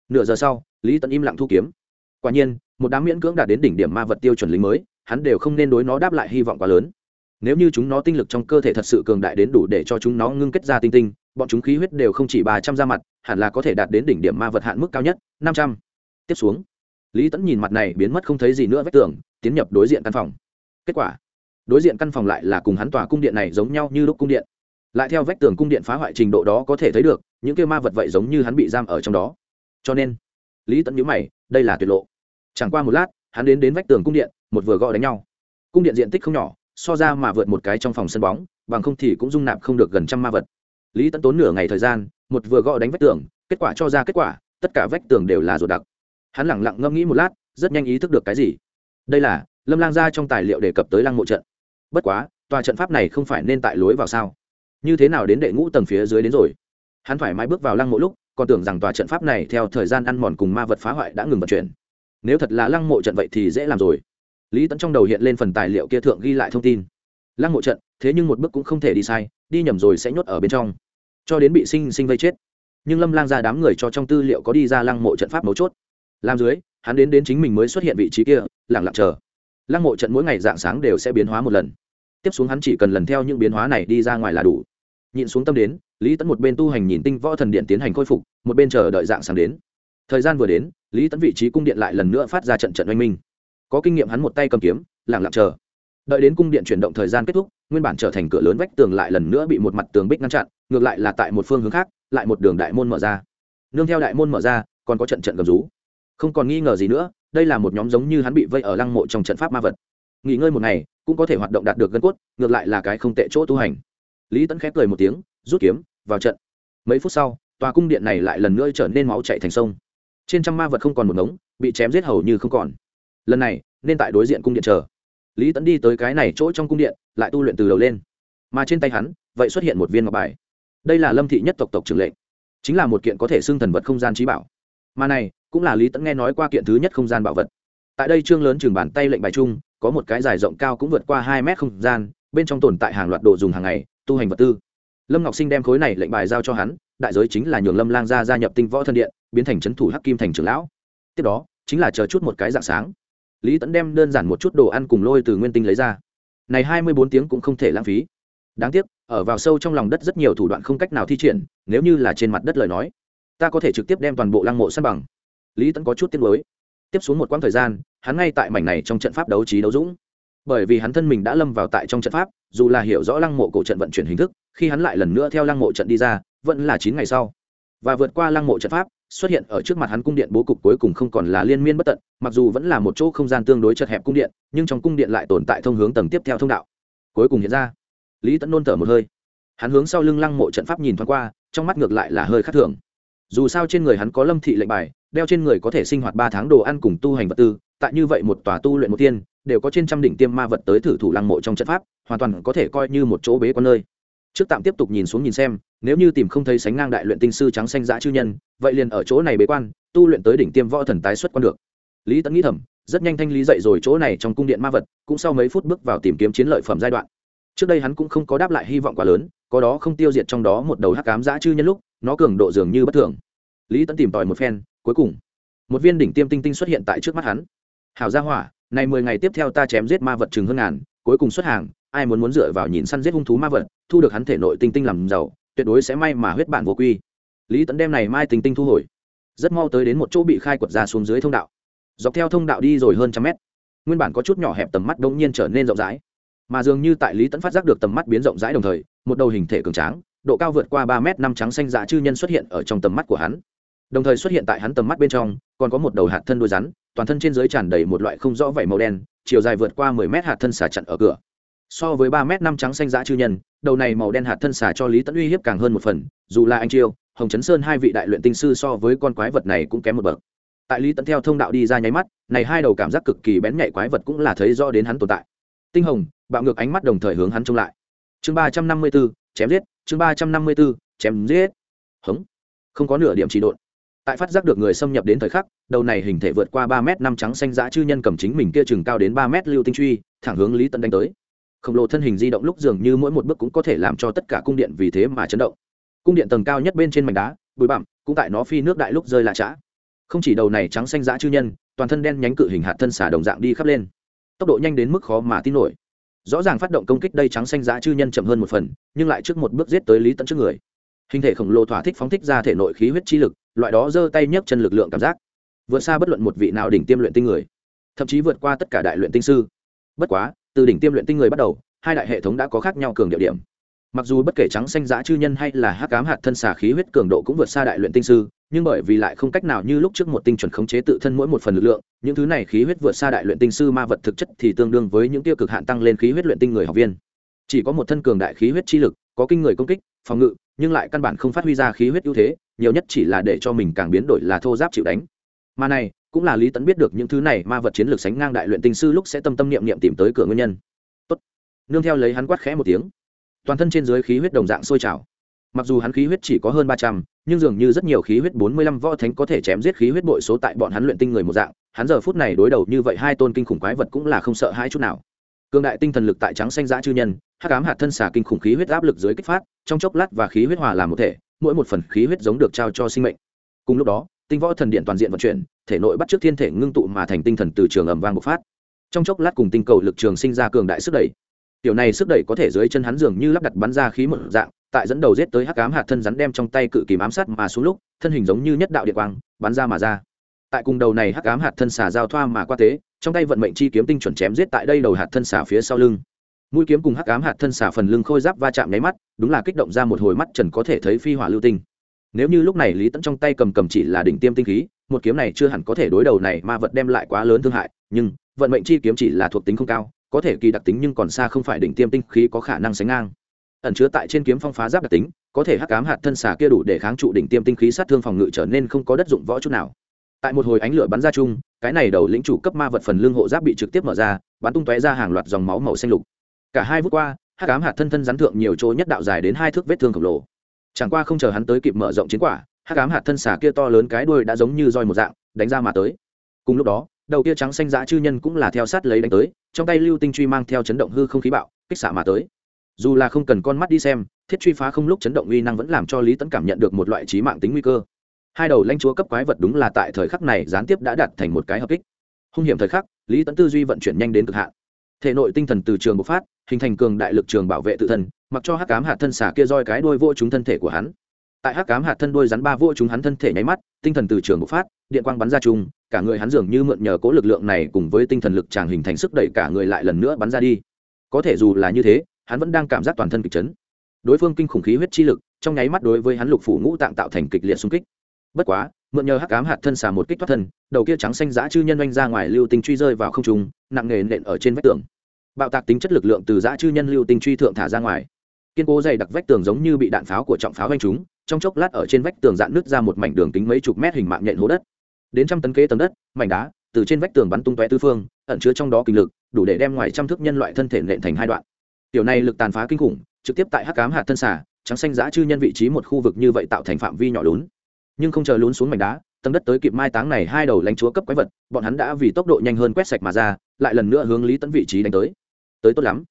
Nửa giờ sau, lý tận im lặng thu kiếm. Quả nhiên, một đám miễn cưỡng đạt đến đỉnh điểm ma vật tiêu chuẩn lính mới, hắn đều không nên đối nó đáp lại hy vọng quá lớn. Nếu như chúng nó tinh lực trong cơ thể thật sự cường đại đến đủ để cho chúng nó ngưng kết ra tinh tinh bọn chúng khí huyết đều không chỉ ba trăm ra mặt, hẳn là có thể đạt đến đỉnh điểm ma vật hạn mức cao nhất, năm trăm. Tiếp xuống, lý tẫn nhìn mặt này biến mất không thấy gì nữa vách tường, tiến nhập đối diện căn phòng. Kết quả, đối diện căn phòng lại là cùng hắn tòa cung điện này giống nhau như lúc cung điện. Lại theo vách tường cung điện phá hoại trình độ đó có thể thấy được, những kêu ma vật vậy giống như hắn bị giam ở trong đó. Cho nên, lý tẫn nhíu mày, đây là tuyệt lộ. Chẳng qua một lát, hắn đến đến vách tường cung điện, một vừa gõ đánh nhau. Cung điện diện tích không nhỏ, so ra mà vượt một cái trong phòng sân bóng, bằng không thì cũng dung nạp không được gần trăm ma vật lý tẫn tốn nửa ngày thời gian, một vừa gõ đánh vách tường, kết quả cho ra kết quả, tất cả vách tường đều là ruột đặc. Hắn lẳng lặng ngẫm nghĩ một lát, rất nhanh ý thức được cái gì. Đây là, lâm lang ra trong tài liệu đề cập tới lăng mộ trận. Bất quá, tòa trận pháp này không phải nên tại lối vào sao? Như thế nào đến đệ ngũ tầng phía dưới đến rồi? Hắn thoải mái bước vào lăng mộ lúc, còn tưởng rằng tòa trận pháp này theo thời gian ăn mòn cùng ma vật phá hoại đã ngừng vận chuyển. Nếu thật là lăng mộ trận vậy thì dễ làm rồi. Lý tẫn trong đầu hiện lên phần tài liệu kia thượng ghi lại thông tin. Lăng mộ trận, thế nhưng một bước cũng không thể đi sai đi nhầm rồi sẽ nhốt ở bên trong. Cho đến bị sinh sinh vây chết. Nhưng lâm lang ra đám người cho trong tư liệu có đi ra lăng mộ trận pháp mấu chốt. Làm dưới, hắn đến đến chính mình mới xuất hiện vị trí kia lẳng lặng chờ. Lăng mộ trận mỗi ngày dạng sáng đều sẽ biến hóa một lần. Tiếp xuống hắn chỉ cần lần theo những biến hóa này đi ra ngoài là đủ. Nhịn xuống tâm đến, lý tẫn một bên tu hành nhìn tinh võ thần điện tiến hành khôi phục, một bên chờ đợi dạng sáng đến. Thời gian vừa đến, lý tẫn vị trí cung điện lại lần nữa phát ra trận trận oanh minh. Có kinh nghiệm hắn một tay cầm kiếm lẳng lặng chờ. Đợi đến cung điện chuyển động thời gian kết thúc nguyên bản trở thành cửa lớn vách tường lại lần nữa bị một mặt tường bích ngăn chặn, ngược lại là tại một phương hướng khác, lại một đường đại môn mở ra. Nương theo đại môn mở ra, còn có trận trận gầm rú. Không còn nghi ngờ gì nữa, đây là một nhóm giống như hắn bị vây ở lăng mộ trong trận pháp ma vật. Nghỉ ngơi một ngày, cũng có thể hoạt động đạt được gân cốt, ngược lại là cái không tệ chỗ tu hành. Lý tẫn khép cười một tiếng, rút kiếm, vào trận. Mấy phút sau, tòa cung điện này lại lần nữa trở nên máu chạy thành sông. Trên trăm ma vật không còn một ngống, bị chém giết hầu như không còn. Lần này, nên tại đối diện cung điện chờ lý tẫn đi tới cái này chỗ trong cung điện, lại tu luyện từ đầu lên. Mà trên tay hắn, vậy xuất hiện một viên ngọc bài. Đây là lâm thị nhất tộc tộc trưởng lệnh. Chính là một kiện có thể xưng thần vật không gian trí bảo. Mà này, cũng là lý tẫn nghe nói qua kiện thứ nhất không gian bảo vật. Tại đây trương lớn chừng bàn tay lệnh bài chung, có một cái dài rộng cao cũng vượt qua hai mét không gian, bên trong tồn tại hàng loạt đồ dùng hàng ngày, tu hành vật tư. Lâm ngọc sinh đem khối này lệnh bài giao cho hắn, đại giới chính là nhường lâm lang gia gia nhập tinh võ thân điện, biến thành c h ấ n thủ hắc kim thành trưởng lão. Tiếp đó, chính là chờ chút một cái dạng sáng lý tẫn đem đơn giản một chút đồ ăn cùng lôi từ nguyên tinh lấy ra. Này hai mươi bốn tiếng cũng không thể lãng phí. Đáng tiếc, ở vào sâu trong lòng đất rất nhiều thủ đoạn không cách nào thi triển, nếu như là trên mặt đất lời nói, ta có thể trực tiếp đem toàn bộ lăng mộ săn bằng. Lý tẫn có chút tiết mới tiếp xuống một quãng thời gian, hắn ngay tại mảnh này trong trận pháp đấu trí đấu dũng. Bởi vì hắn thân mình đã lâm vào tại trong trận pháp, dù là hiểu rõ lăng mộ cổ trận vận chuyển hình thức, khi hắn lại lần nữa theo lăng mộ trận đi ra, vẫn là chín ngày sau. Và vượt qua lăng mộ trận pháp xuất hiện ở trước mặt hắn cung điện bố cục cuối cùng không còn là liên miên bất tận, mặc dù vẫn là một chỗ không gian tương đối chật hẹp cung điện, nhưng trong cung điện lại tồn tại thông hướng tầng tiếp theo thông đạo. Cuối cùng hiện ra, lý tẫn nôn thở một hơi. Hắn hướng sau lưng lăng mộ trận pháp nhìn thoáng qua, trong mắt ngược lại là hơi khác thường. Dù sao trên người hắn có lâm thị lệnh bài, đeo trên người có thể sinh hoạt ba tháng đồ ăn cùng tu hành vật tư, tại như vậy một tòa tu luyện một tiên, đều có trên trăm đỉnh tiêm ma vật tới thử thủ lăng mộ trong trận pháp, hoàn toàn có thể coi như một chỗ bế con nơi trước tạm tiếp tục nhìn xuống nhìn xem, nếu như tìm không thấy sánh ngang đại luyện tinh sư trắng xanh dã chư nhân, vậy liền ở chỗ này bế quan, tu luyện tới đỉnh tiêm võ thần tái xuất quan được. Lý tẫn nghĩ thầm, rất nhanh thanh lý dậy rồi chỗ này trong cung điện ma vật, cũng sau mấy phút bước vào tìm kiếm chiến lợi phẩm giai đoạn. Trước đây hắn cũng không có đáp lại hy vọng quá lớn, có đó không tiêu diệt trong đó một đầu hắc cám dã chư nhân lúc, nó cường độ dường như bất thường. Lý tẫn tìm tòi một phen, cuối cùng, một viên đỉnh tiêm tinh tinh xuất hiện tại trước mắt hắn. Hảo gia hỏa, này mười ngày tiếp theo ta chém giết ma vật chừng hơn ngàn, cuối cùng xuất hàng, ai muốn muốn dựa vào nhìn săn giết hung thú ma vật thu được hắn thể nội tinh tinh làm giàu, tuyệt đối sẽ may mà huyết bản vô quy. Lý Tấn đem này mai tinh tinh thu hồi. Rất mau tới đến một chỗ bị khai quật ra xuống dưới thông đạo. Dọc theo thông đạo đi rồi hơn trăm mét. Nguyên bản có chút nhỏ hẹp tầm mắt đông nhiên trở nên rộng rãi. Mà dường như tại lý Tấn phát giác được tầm mắt biến rộng rãi đồng thời, một đầu hình thể cường tráng, độ cao vượt qua ba mét năm trắng xanh dạ chư nhân xuất hiện ở trong tầm mắt của hắn. Đồng thời xuất hiện tại hắn tầm mắt bên trong, còn có một đầu hạt thân đuôi rắn, toàn thân trên dưới tràn đầy một loại không rõ vảy màu đen, chiều dài vượt qua mười mét hạt thân xà chặn ở cửa so với ba mét năm trắng xanh dã chư nhân, đầu này màu đen hạt thân xà cho lý tẫn uy hiếp càng hơn một phần, dù là anh chiêu hồng chấn sơn hai vị đại luyện tinh sư so với con quái vật này cũng kém một bậc. Tại lý tẫn theo thông đạo đi ra nháy mắt, này hai đầu cảm giác cực kỳ bén nhạy quái vật cũng là thấy rõ đến hắn tồn tại. Tinh hồng, bạo ngược ánh mắt đồng thời hướng hắn trông lại. Chương ba trăm năm mươi b ố chém giết, chương ba trăm năm mươi b ố chém giết. Hống. Không có nửa điểm trị độn. Tại phát giác được người xâm nhập đến thời khắc, đầu này hình thể vượt qua ba m năm trắng xanh dã chư nhân cầm chính mình kia chừng cao đến ba m lưu tinh truy, thẳng hướng lý tẫn đánh tới khổng lồ thân hình di động lúc dường như mỗi một bước cũng có thể làm cho tất cả cung điện vì thế mà chấn động. Cung điện tầng cao nhất bên trên mảnh đá, bụi bặm, cũng tại nó phi nước đại lúc rơi lạ trã. Không chỉ đầu này trắng xanh dã chư nhân, toàn thân đen nhánh cự hình hạt thân xả đồng dạng đi khắp lên. Tốc độ nhanh đến mức khó mà tin nổi. Rõ ràng phát động công kích đây trắng xanh dã chư nhân chậm hơn một phần, nhưng lại trước một bước giết tới lý tận trước người. Hình thể khổng lồ thỏa thích phóng thích ra thể nội khí huyết chi lực, loại đó giơ tay nhấc chân lực lượng cảm giác. Vượt xa bất luận một vị nào đỉnh tiêm luyện tinh người, thậm chí vượt qua tất cả đại luyện tinh sư. Bất quá từ đỉnh tiêm luyện tinh người bắt đầu, hai đại hệ thống đã có khác nhau cường địa điểm. Mặc dù bất kể trắng xanh giã chư nhân hay là hắc cám hạt thân xà khí huyết cường độ cũng vượt xa đại luyện tinh sư, nhưng bởi vì lại không cách nào như lúc trước một tinh chuẩn khống chế tự thân mỗi một phần lực lượng, những thứ này khí huyết vượt xa đại luyện tinh sư ma vật thực chất thì tương đương với những tiêu cực hạn tăng lên khí huyết luyện tinh người học viên. Chỉ có một thân cường đại khí huyết chi lực, có kinh người công kích, phòng ngự, nhưng lại căn bản không phát huy ra khí huyết ưu thế, nhiều nhất chỉ là để cho mình càng biến đổi là thô giáp chịu đánh. Mà này cũng là lý tẫn biết được những thứ này ma vật chiến lược sánh ngang đại luyện tinh sư lúc sẽ tâm tâm niệm niệm tìm tới cửa nguyên nhân. Tốt. nương theo lấy hắn quát khẽ một tiếng. Toàn thân trên dưới khí huyết đồng dạng sôi trào. Mặc dù hắn khí huyết chỉ có hơn ba trăm, nhưng dường như rất nhiều khí huyết bốn mươi lăm võ thánh có thể chém giết khí huyết bội số tại bọn hắn luyện tinh người một dạng. Hắn giờ phút này đối đầu như vậy hai tôn kinh khủng quái vật cũng là không sợ hai chút nào. Cường đại tinh thần lực tại trắng xanh giã chư nhân, hắc ám hạt thân xà kinh khủng khí huyết áp lực dưới kích phát, trong chốc lát và khí huyết hòa làm một thể, mỗi một phần khí huyết giống được trao cho sinh mệnh. Cùng lúc đó tinh võ thần điện toàn diện vận chuyển, thể nội bắt trước thiên thể ngưng tụ mà thành tinh thần từ trường ầm vang bộc phát. Trong chốc lát cùng tinh cầu lực trường sinh ra cường đại sức đẩy. Tiểu này sức đẩy có thể dưới chân hắn dường như lắp đặt bắn ra khí một dạng, tại dẫn đầu giết tới hắc ám hạt thân rắn đem trong tay cự kìm ám sát mà xuống lúc, thân hình giống như nhất đạo điện quang, bắn ra mà ra. Tại cùng đầu này hắc ám hạt thân xà giao thoa mà qua tế trong tay vận mệnh chi kiếm tinh chuẩn chém giết tại đây đầu hạt thân xà phía sau lưng. Mũi kiếm cùng hắc ám hạt thân xà phần lưng khôi giáp va chạm nháy mắt, đúng là kích động ra một hồi mắt trần có thể thấy phi hỏa lưu tinh nếu như lúc này lý tẫn trong tay cầm cầm chỉ là đỉnh tiêm tinh khí, một kiếm này chưa hẳn có thể đối đầu này mà vật đem lại quá lớn thương hại, nhưng vận mệnh chi kiếm chỉ là thuộc tính không cao, có thể kỳ đặc tính nhưng còn xa không phải đỉnh tiêm tinh khí có khả năng sánh ngang. Ẩn chứa tại trên kiếm phong phá giáp đặc tính, có thể hắc cám hạt thân xà kia đủ để kháng trụ đỉnh tiêm tinh khí sát thương phòng ngự trở nên không có đất dụng võ chút nào. Tại một hồi ánh lửa bắn ra chung, cái này đầu lĩnh chủ cấp ma vật phần lưng hộ giáp bị trực tiếp mở ra, bắn tung tóe ra hàng loạt dòng máu màu xanh lục. Cả hai vút qua, hắc cám hạt thân thân rắn thượng nhiều chỗ nhất đạo dài đến hai thước vết thương khổng lồ chẳng qua không chờ hắn tới kịp mở rộng chiến quả hát cám hạt thân xà kia to lớn cái đuôi đã giống như roi một dạng, đánh ra mà tới. Cùng lúc đó, đầu kia trắng xanh dã chư nhân cũng là theo sát lấy đánh tới, trong tay lưu tinh truy mang theo chấn động hư không khí bạo, kích xạ mà tới. Dù là không cần con mắt đi xem, thiết truy phá không lúc chấn động uy năng vẫn làm cho lý Tấn cảm nhận được một loại trí mạng tính nguy cơ. Hai đầu lãnh chúa cấp quái vật đúng là tại thời khắc này gián tiếp đã đặt thành một cái hợp kích. Hung hiểm thời khắc, lý Tấn tư duy vận chuyển nhanh đến cực hạn. Thể nội tinh thần từ trường bộc phát, hình thành cường đại lực trường bảo vệ tự thân mặc cho hắc cám hạt thân xả kia roi cái đôi vô chúng thân thể của hắn. Tại hắc cám hạt thân đôi rắn ba vô chúng hắn thân thể nháy mắt, tinh thần từ trường bộc phát, điện quang bắn ra chung, cả người hắn dường như mượn nhờ cố lực lượng này cùng với tinh thần lực chàng hình thành sức đẩy cả người lại lần nữa bắn ra đi. Có thể dù là như thế, hắn vẫn đang cảm giác toàn thân kịch chấn. Đối phương kinh khủng khí huyết chi lực, trong nháy mắt đối với hắn lục phủ ngũ tạng tạo thành kịch liệt xung kích. Bất quá, mượn nhờ hắc ám hạt thân xả một kích thoát thân, đầu kia trắng xanh giã chư nhân oanh ra ngoài lưu tinh truy rơi vào không trung, nặng nề nện ở trên vách tường. Bạo tạc tính chất lực lượng từ giã chư nhân lưu tinh truy thượng thả ra ngoài kiên cố dày đặc vách tường giống như bị đạn pháo của trọng pháo vanh trúng, trong chốc lát ở trên vách tường dạn nứt ra một mảnh đường kính mấy chục mét hình mạng nhện hố đất. Đến trăm tấn kế tầng đất, mảnh đá, từ trên vách tường bắn tung tóe tư phương, ẩn chứa trong đó kinh lực, đủ để đem ngoài trăm thước nhân loại thân thể nện thành hai đoạn. Tiểu này lực tàn phá kinh khủng, trực tiếp tại hắc cám hạt thân xả trắng xanh giã chư nhân vị trí một khu vực như vậy tạo thành phạm vi nhỏ lún. Nhưng không chờ lún xuống mảnh đá, tầng đất tới kịp mai táng này hai đầu lãnh chúa cấp quái vật, bọn hắn đã vì tốc độ nhanh hơn quét sạch mà ra, lại lần nữa hướng lý tấn vị trí đánh tới. Tới tốt lắm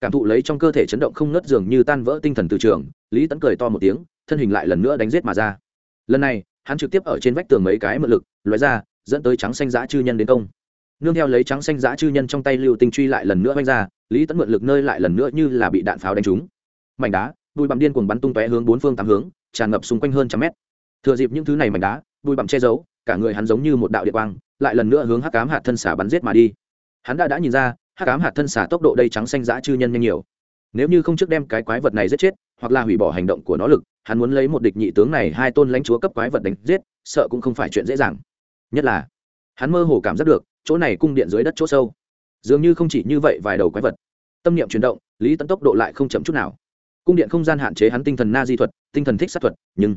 cảm thụ lấy trong cơ thể chấn động không ngớt dường như tan vỡ tinh thần từ trường, lý tấn cười to một tiếng, thân hình lại lần nữa đánh giết mà ra. Lần này, hắn trực tiếp ở trên vách tường mấy cái mượn lực, loại ra, dẫn tới trắng xanh giã chư nhân đến công. Nương theo lấy trắng xanh giã chư nhân trong tay lưu tinh truy lại lần nữa oanh ra, lý tấn mượn lực nơi lại lần nữa như là bị đạn pháo đánh trúng. Mảnh đá, bụi bặm điên cuồng bắn tung tóe hướng bốn phương tám hướng, tràn ngập xung quanh hơn trăm mét. Thừa dịp những thứ này mảnh đá, bụi bặm che giấu, cả người hắn giống như một đạo địa quang, lại lần nữa hướng hắc cám hạt thân xả bắn giết mà đi. Hắn đã đã nhìn ra hắc ám hạt thân xả tốc độ đây trắng xanh dã chư nhân nhanh nhiều. Nếu như không trước đem cái quái vật này giết chết, hoặc là hủy bỏ hành động của nó lực, hắn muốn lấy một địch nhị tướng này hai tôn lãnh chúa cấp quái vật đánh giết, sợ cũng không phải chuyện dễ dàng. Nhất là, hắn mơ hồ cảm giác được, chỗ này cung điện dưới đất chỗ sâu, dường như không chỉ như vậy vài đầu quái vật. Tâm niệm chuyển động, lý tấn tốc độ lại không chậm chút nào. Cung điện không gian hạn chế hắn tinh thần na di thuật, tinh thần thích sát thuật, nhưng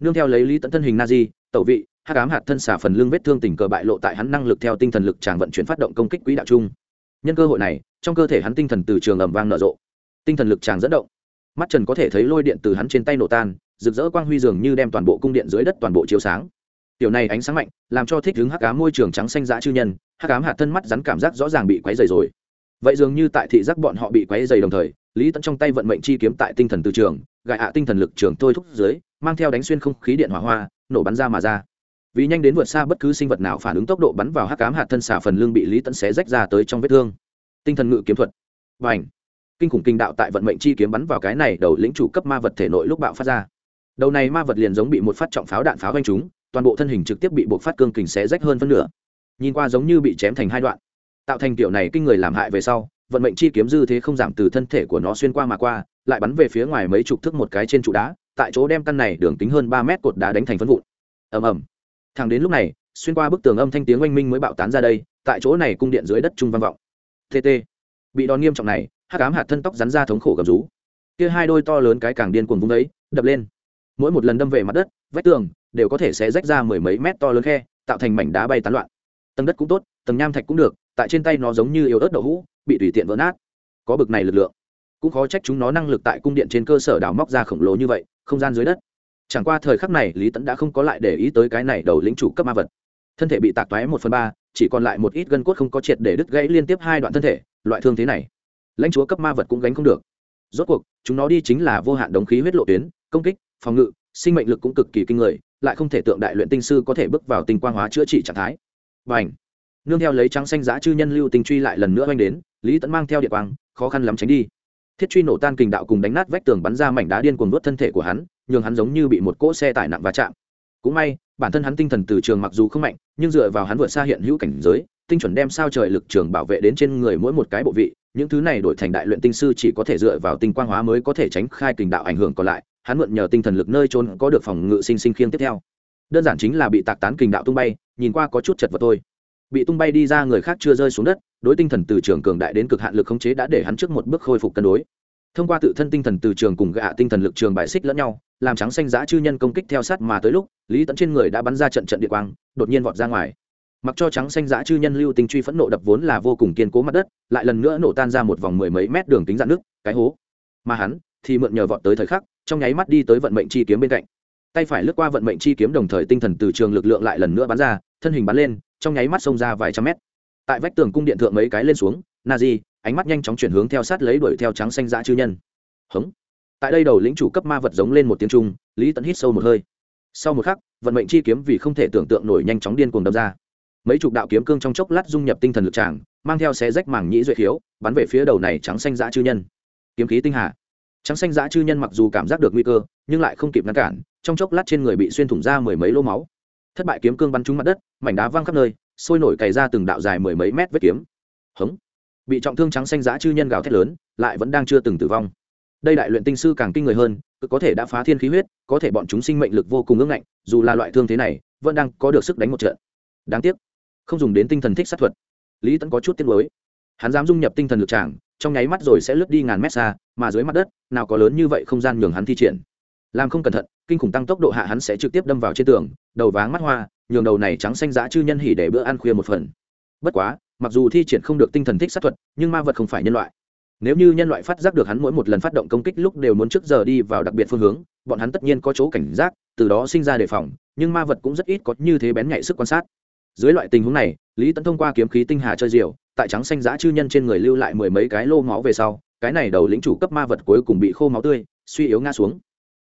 nương theo lấy lý tẫn thân hình na di, tẩu vị, hắc ám hạt thân xả phần lưng vết thương tình cờ bại lộ tại hắn năng lực theo tinh thần lực tràng vận chuyển phát động công kích quỹ đạo chung nhân cơ hội này, trong cơ thể hắn tinh thần từ trường ẩm vang nở rộ. Tinh thần lực tràng dẫn động. Mắt trần có thể thấy lôi điện từ hắn trên tay nổ tan, rực rỡ quang huy dường như đem toàn bộ cung điện dưới đất toàn bộ chiếu sáng. Tiểu này ánh sáng mạnh, làm cho thích hứng hắc ám môi trường trắng xanh dã chư nhân, hắc ám hạt thân mắt rắn cảm giác rõ ràng bị quấy dày rồi. Vậy dường như tại thị giác bọn họ bị quấy dày đồng thời, lý tẫn trong tay vận mệnh chi kiếm tại tinh thần từ trường gại hạ tinh thần lực trường thôi thúc dưới, mang theo đánh xuyên không khí điện hỏa hoa, nổ bắn ra mà ra vì nhanh đến vượt xa bất cứ sinh vật nào phản ứng tốc độ bắn vào hắc cám hạt thân xả phần lưng bị lý tẫn xé rách ra tới trong vết thương. Tinh thần ngự kiếm thuật. Và ảnh kinh khủng kinh đạo tại vận mệnh chi kiếm bắn vào cái này đầu lĩnh chủ cấp ma vật thể nội lúc bạo phát ra. Đầu này ma vật liền giống bị một phát trọng pháo đạn pháo quanh chúng, toàn bộ thân hình trực tiếp bị buộc phát cương kình xé rách hơn phân nửa. Nhìn qua giống như bị chém thành hai đoạn. Tạo thành kiểu này kinh người làm hại về sau, vận mệnh chi kiếm dư thế không giảm từ thân thể của nó xuyên qua mà qua, lại bắn về phía ngoài mấy chục thước một cái trên trụ đá, tại chỗ đem căn này đường kính hơn ba mét cột đá đánh thành phân vụn. Ầm ầm. Thằng đến lúc này, xuyên qua bức tường âm thanh tiếng oanh minh mới bạo tán ra đây, tại chỗ này cung điện dưới đất trung văn vọng. Tt bị đòn nghiêm trọng này, hắc ám hạt thân tóc rắn ra thống khổ gầm rú. Kia hai đôi to lớn cái càng điên cuồng vung đấy đập lên. Mỗi một lần đâm về mặt đất, vách tường đều có thể sẽ rách ra mười mấy mét to lớn khe, tạo thành mảnh đá bay tán loạn. Tầng đất cũng tốt, tầng nham thạch cũng được, tại trên tay nó giống như yếu ớt đậu hũ, bị tùy tiện vỡ nát. Có bực này lực lượng. Cũng khó trách chúng nó năng lực tại cung điện trên cơ sở đào móc ra khổng lồ như vậy, không gian dưới đất chẳng qua thời khắc này, lý tẫn đã không có lại để ý tới cái này đầu lĩnh chủ cấp ma vật. Thân thể bị tạc toái một phần ba, chỉ còn lại một ít gân cốt không có triệt để đứt gãy liên tiếp hai đoạn thân thể, loại thương thế này, lãnh chúa cấp ma vật cũng gánh không được. Rốt cuộc, chúng nó đi chính là vô hạn đống khí huyết lộ tuyến, công kích, phòng ngự, sinh mệnh lực cũng cực kỳ kinh người, lại không thể tượng đại luyện tinh sư có thể bước vào tinh quang hóa chữa trị trạng thái. Và ảnh nương theo lấy trắng xanh giá chư nhân lưu tình truy lại lần nữa oanh đến, lý tẫn mang theo địa quang, khó khăn lắm tránh đi thiết truy nổ tan kình đạo cùng đánh nát vách tường bắn ra mảnh đá điên cuồng vớt thân thể của hắn, nhường hắn giống như bị một cỗ xe tải nặng va chạm. Cũng may, bản thân hắn tinh thần từ trường mặc dù không mạnh, nhưng dựa vào hắn vượt xa hiện hữu cảnh giới, tinh chuẩn đem sao trời lực trường bảo vệ đến trên người mỗi một cái bộ vị, những thứ này đổi thành đại luyện tinh sư chỉ có thể dựa vào tinh quang hóa mới có thể tránh khai kình đạo ảnh hưởng còn lại, hắn mượn nhờ tinh thần lực nơi trốn có được phòng ngự sinh sinh khiêng tiếp theo. Đơn giản chính là bị tạc tán kình đạo tung bay, nhìn qua có chút chật vật thôi. Bị tung bay đi ra người khác chưa rơi xuống đất đối tinh thần từ trường cường đại đến cực hạn lực khống chế đã để hắn trước một bước khôi phục cân đối. Thông qua tự thân tinh thần từ trường cùng gạ tinh thần lực trường bài xích lẫn nhau, làm trắng xanh giã chư nhân công kích theo sát mà tới lúc, lý tẫn trên người đã bắn ra trận trận địa quang, đột nhiên vọt ra ngoài. Mặc cho trắng xanh giã chư nhân lưu tinh truy phẫn nộ đập vốn là vô cùng kiên cố mặt đất, lại lần nữa nổ tan ra một vòng mười mấy mét đường kính dạn nước, cái hố. Mà hắn thì mượn nhờ vọt tới thời khắc, trong nháy mắt đi tới vận mệnh chi kiếm bên cạnh. Tay phải lướt qua vận mệnh chi kiếm đồng thời tinh thần từ trường lực lượng lại lần nữa bắn ra, thân hình bắn lên, trong nháy mắt xông ra vài trăm mét tại vách tường cung điện thượng mấy cái lên xuống na di ánh mắt nhanh chóng chuyển hướng theo sát lấy đuổi theo trắng xanh dã chư nhân. Hống. Tại đây đầu lĩnh chủ cấp ma vật giống lên một tiếng trung, lý tẫn hít sâu một hơi. Sau một khắc, vận mệnh chi kiếm vì không thể tưởng tượng nổi nhanh chóng điên cuồng đâm ra. Mấy chục đạo kiếm cương trong chốc lát dung nhập tinh thần lực tràng, mang theo xé rách mảng nhĩ duệ khiếu, bắn về phía đầu này trắng xanh dã chư nhân. Kiếm khí tinh hà. Trắng xanh dã chư nhân mặc dù cảm giác được nguy cơ, nhưng lại không kịp ngăn cản, trong chốc lát trên người bị xuyên thủng ra mười mấy lô máu. Thất bại kiếm cương bắn trúng mặt đất, mảnh đá văng khắp nơi sôi nổi cày ra từng đạo dài mười mấy mét vết kiếm. Hống. Bị trọng thương trắng xanh giã chư nhân gào thét lớn, lại vẫn đang chưa từng tử vong. Đây đại luyện tinh sư càng kinh người hơn cực có thể đã phá thiên khí huyết, có thể bọn chúng sinh mệnh lực vô cùng ưng ngạnh, dù là loại thương thế này, vẫn đang có được sức đánh một trận. Đáng tiếc, không dùng đến tinh thần thích sát thuật. Lý tẫn có chút tiếc lối hắn dám dung nhập tinh thần lực tràng, trong nháy mắt rồi sẽ lướt đi ngàn mét xa, mà dưới mặt đất, nào có lớn như vậy không gian nhường hắn thi triển làm không cẩn thận, kinh khủng tăng tốc độ hạ hắn sẽ trực tiếp đâm vào trên tường, đầu váng mắt hoa, nhường đầu này trắng xanh dã chư nhân hỉ để bữa ăn khuya một phần. Bất quá, mặc dù thi triển không được tinh thần thích sát thuật, nhưng ma vật không phải nhân loại. Nếu như nhân loại phát giác được hắn mỗi một lần phát động công kích lúc đều muốn trước giờ đi vào đặc biệt phương hướng, bọn hắn tất nhiên có chỗ cảnh giác, từ đó sinh ra đề phòng, nhưng ma vật cũng rất ít có như thế bén nhạy sức quan sát. Dưới loại tình huống này, lý tấn thông qua kiếm khí tinh hà chơi diều, tại trắng xanh giã chư nhân trên người lưu lại mười mấy cái lô máu về sau, cái này đầu lĩnh chủ cấp ma vật cuối cùng bị khô máu tươi, suy yếu ngã xuống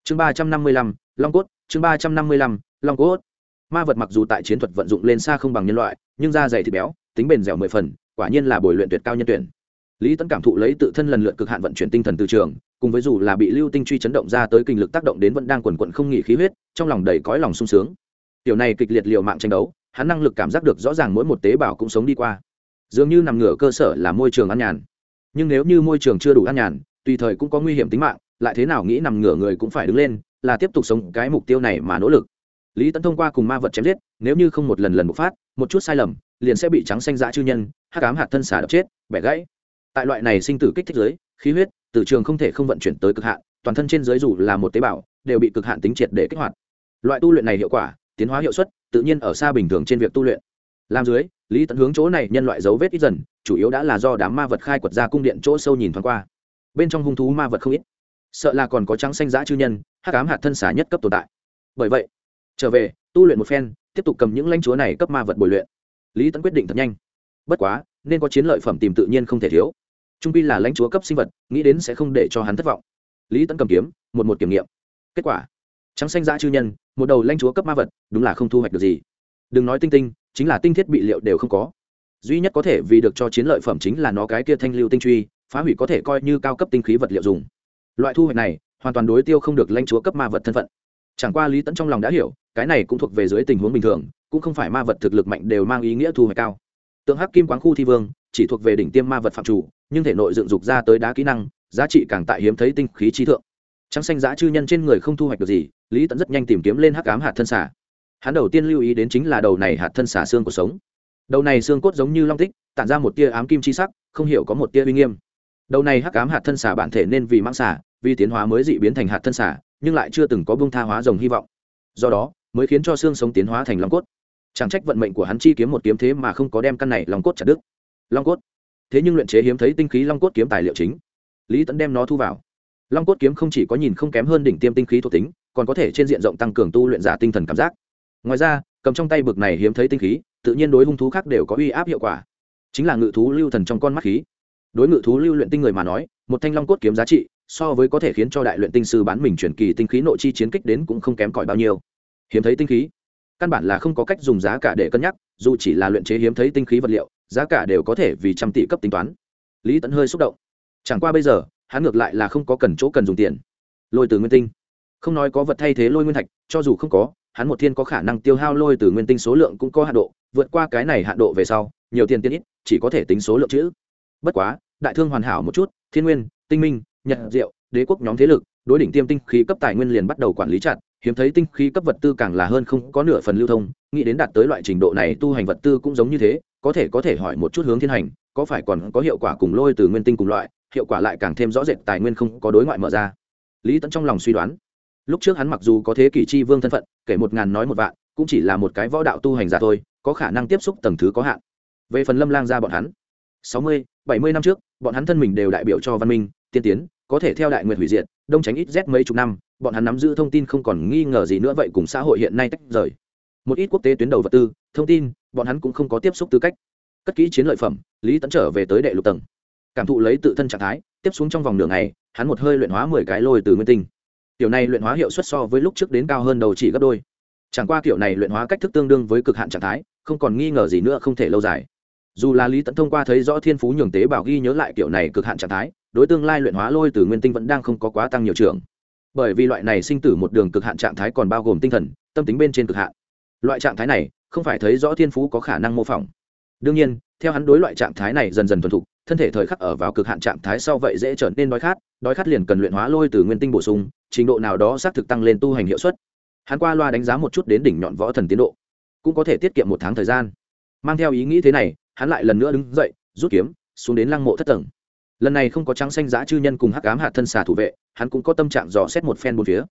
chương ba trăm năm mươi lăm, long cốt, chương ba trăm năm mươi lăm, long cốt. Ma vật mặc dù tại chiến thuật vận dụng lên xa không bằng nhân loại, nhưng da dày thịt béo, tính bền dẻo mười phần, quả nhiên là bồi luyện tuyệt cao nhân tuyển. Lý tấn cảm thụ lấy tự thân lần lượt cực hạn vận chuyển tinh thần từ trường, cùng với dù là bị lưu tinh truy chấn động ra tới kinh lực tác động đến vẫn đang quần quận không nghỉ khí huyết, trong lòng đầy cõi lòng sung sướng. Tiểu này kịch liệt liều mạng tranh đấu, hắn năng lực cảm giác được rõ ràng mỗi một tế bào cũng sống đi qua. Dường như nằm ngửa cơ sở là môi trường an nhàn. Nhưng nếu như môi trường chưa đủ an nhàn, tùy thời cũng có nguy hiểm tính mạng lại thế nào nghĩ nằm ngửa người cũng phải đứng lên, là tiếp tục sống cái mục tiêu này mà nỗ lực. Lý tấn thông qua cùng ma vật chém giết, nếu như không một lần lần bộc phát, một chút sai lầm, liền sẽ bị trắng xanh dã chư nhân, hắc ám hạt thân xả đập chết, bẻ gãy. Tại loại này sinh tử kích thích giới khí huyết từ trường không thể không vận chuyển tới cực hạn, toàn thân trên giới dù là một tế bào, đều bị cực hạn tính triệt để kích hoạt. Loại tu luyện này hiệu quả, tiến hóa hiệu suất, tự nhiên ở xa bình thường trên việc tu luyện. Làm dưới, lý tận hướng chỗ này nhân loại dấu vết ít dần, chủ yếu đã là do đám ma vật khai quật ra cung điện chỗ sâu nhìn thoáng qua. Bên trong hung thú ma vật không ít sợ là còn có trắng xanh giã chư nhân, hắc ám hạt thân xả nhất cấp tồn tại. Bởi vậy, trở về, tu luyện một phen, tiếp tục cầm những lãnh chúa này cấp ma vật bồi luyện. Lý Tấn quyết định thật nhanh. Bất quá, nên có chiến lợi phẩm tìm tự nhiên không thể thiếu. Trung pi là lãnh chúa cấp sinh vật, nghĩ đến sẽ không để cho hắn thất vọng. Lý Tấn cầm kiếm, một một kiểm nghiệm. Kết quả, trắng xanh giã chư nhân, một đầu lãnh chúa cấp ma vật, đúng là không thu hoạch được gì. Đừng nói tinh tinh, chính là tinh thiết bị liệu đều không có. Duy nhất có thể vì được cho chiến lợi phẩm chính là nó cái kia thanh lưu tinh truy, phá hủy có thể coi như cao cấp tinh khí vật liệu dùng loại thu hoạch này, hoàn toàn đối tiêu không được lãnh chúa cấp ma vật thân phận. Chẳng qua lý tẫn trong lòng đã hiểu, cái này cũng thuộc về dưới tình huống bình thường, cũng không phải ma vật thực lực mạnh đều mang ý nghĩa thu hoạch cao. Tượng hắc kim quán khu thi vương, chỉ thuộc về đỉnh tiêm ma vật phạm chủ, nhưng thể nội dựng dục ra tới đá kỹ năng, giá trị càng tại hiếm thấy tinh khí trí thượng. Trắng xanh giá chư nhân trên người không thu hoạch được gì, lý tẫn rất nhanh tìm kiếm lên hắc cám hạt thân xả hắn đầu tiên lưu ý đến chính là đầu này hạt thân xả xương của sống. Đầu này xương cốt giống như long tích, tản ra một tia ám kim chi sắc, không hiểu có một tia uy nghiêm. Đầu này hắc cám hạt thân xả bản thể nên vì mang xả vì tiến hóa mới dị biến thành hạt thân xả, nhưng lại chưa từng có bông tha hóa rồng hy vọng. Do đó, mới khiến cho xương sống tiến hóa thành long cốt. Chẳng trách vận mệnh của hắn chi kiếm một kiếm thế mà không có đem căn này long cốt chặt đứt. Long cốt. Thế nhưng luyện chế hiếm thấy tinh khí long cốt kiếm tài liệu chính. Lý tẫn đem nó thu vào. Long cốt kiếm không chỉ có nhìn không kém hơn đỉnh tiêm tinh khí thuộc tính, còn có thể trên diện rộng tăng cường tu luyện giả tinh thần cảm giác. Ngoài ra, cầm trong tay bực này hiếm thấy tinh khí, tự nhiên đối hung thú khác đều có uy áp hiệu quả. Chính là ngự thú lưu thần trong con mắt khí. Đối ngự thú lưu luyện tinh người mà nói, một thanh long cốt kiếm giá trị so với có thể khiến cho đại luyện tinh sư bán mình chuyển kỳ tinh khí nội chi chiến kích đến cũng không kém cỏi bao nhiêu. Hiếm thấy tinh khí. Căn bản là không có cách dùng giá cả để cân nhắc, dù chỉ là luyện chế hiếm thấy tinh khí vật liệu, giá cả đều có thể vì trăm tỷ cấp tính toán. Lý tẫn hơi xúc động. Chẳng qua bây giờ, hắn ngược lại là không có cần chỗ cần dùng tiền. Lôi từ nguyên tinh. Không nói có vật thay thế lôi nguyên thạch, cho dù không có, hắn một thiên có khả năng tiêu hao lôi từ nguyên tinh số lượng cũng có hạn độ, vượt qua cái này hạn độ về sau, nhiều tiền tiền ít, chỉ có thể tính số lượng chữ bất quá, đại thương hoàn hảo một chút, thiên nguyên, tinh minh nhật diệu, đế quốc nhóm thế lực, đối đỉnh tiêm tinh khí cấp tài nguyên liền bắt đầu quản lý chặt, hiếm thấy tinh khí cấp vật tư càng là hơn không có nửa phần lưu thông, nghĩ đến đạt tới loại trình độ này tu hành vật tư cũng giống như thế, có thể có thể hỏi một chút hướng thiên hành, có phải còn có hiệu quả cùng lôi từ nguyên tinh cùng loại, hiệu quả lại càng thêm rõ rệt tài nguyên không có đối ngoại mở ra. Lý tẫn trong lòng suy đoán, lúc trước hắn mặc dù có thế kỷ chi vương thân phận, kể một ngàn nói một vạn, cũng chỉ là một cái võ đạo tu hành giả thôi, có khả năng tiếp xúc tầng thứ có hạn. Về phần lâm lang ra bọn hắn, sáu mươi, bảy mươi năm trước, bọn hắn thân mình đều đại biểu cho văn minh tiên tiến, có thể theo đại nguyện hủy diệt, đông tránh ít rét mấy chục năm, bọn hắn nắm giữ thông tin không còn nghi ngờ gì nữa vậy cùng xã hội hiện nay tách rời. Một ít quốc tế tuyến đầu vật tư, thông tin, bọn hắn cũng không có tiếp xúc tư cách. Cất kỹ chiến lợi phẩm, lý tấn trở về tới đệ lục tầng. Cảm thụ lấy tự thân trạng thái, tiếp xuống trong vòng nửa ngày, hắn một hơi luyện hóa mười cái lôi từ nguyên tinh. Kiểu này luyện hóa hiệu suất so với lúc trước đến cao hơn đầu chỉ gấp đôi. Chẳng qua kiểu này luyện hóa cách thức tương đương với cực hạn trạng thái, không còn nghi ngờ gì nữa, không thể lâu dài dù là lý tẫn thông qua thấy rõ thiên phú nhường tế bào ghi nhớ lại kiểu này cực hạn trạng thái, đối tương lai luyện hóa lôi từ nguyên tinh vẫn đang không có quá tăng nhiều trường. Bởi vì loại này sinh tử một đường cực hạn trạng thái còn bao gồm tinh thần, tâm tính bên trên cực hạn. Loại trạng thái này, không phải thấy rõ thiên phú có khả năng mô phỏng. Đương nhiên, theo hắn đối loại trạng thái này dần dần thuần thục, thân thể thời khắc ở vào cực hạn trạng thái sau vậy dễ trở nên đói khát đói khát liền cần luyện hóa lôi từ nguyên tinh bổ sung, trình độ nào đó xác thực tăng lên tu hành hiệu suất. Hắn qua loa đánh giá một chút đến đỉnh nhọn võ thần tiến độ, cũng có thể tiết kiệm một tháng thời gian. Mang theo ý nghĩ thế này hắn lại lần nữa đứng dậy, rút kiếm, xuống đến lăng mộ thất tầng. Lần này không có trắng xanh giã chư nhân cùng hắc cám hạt thân xà thủ vệ, hắn cũng có tâm trạng dò xét một phen một phía.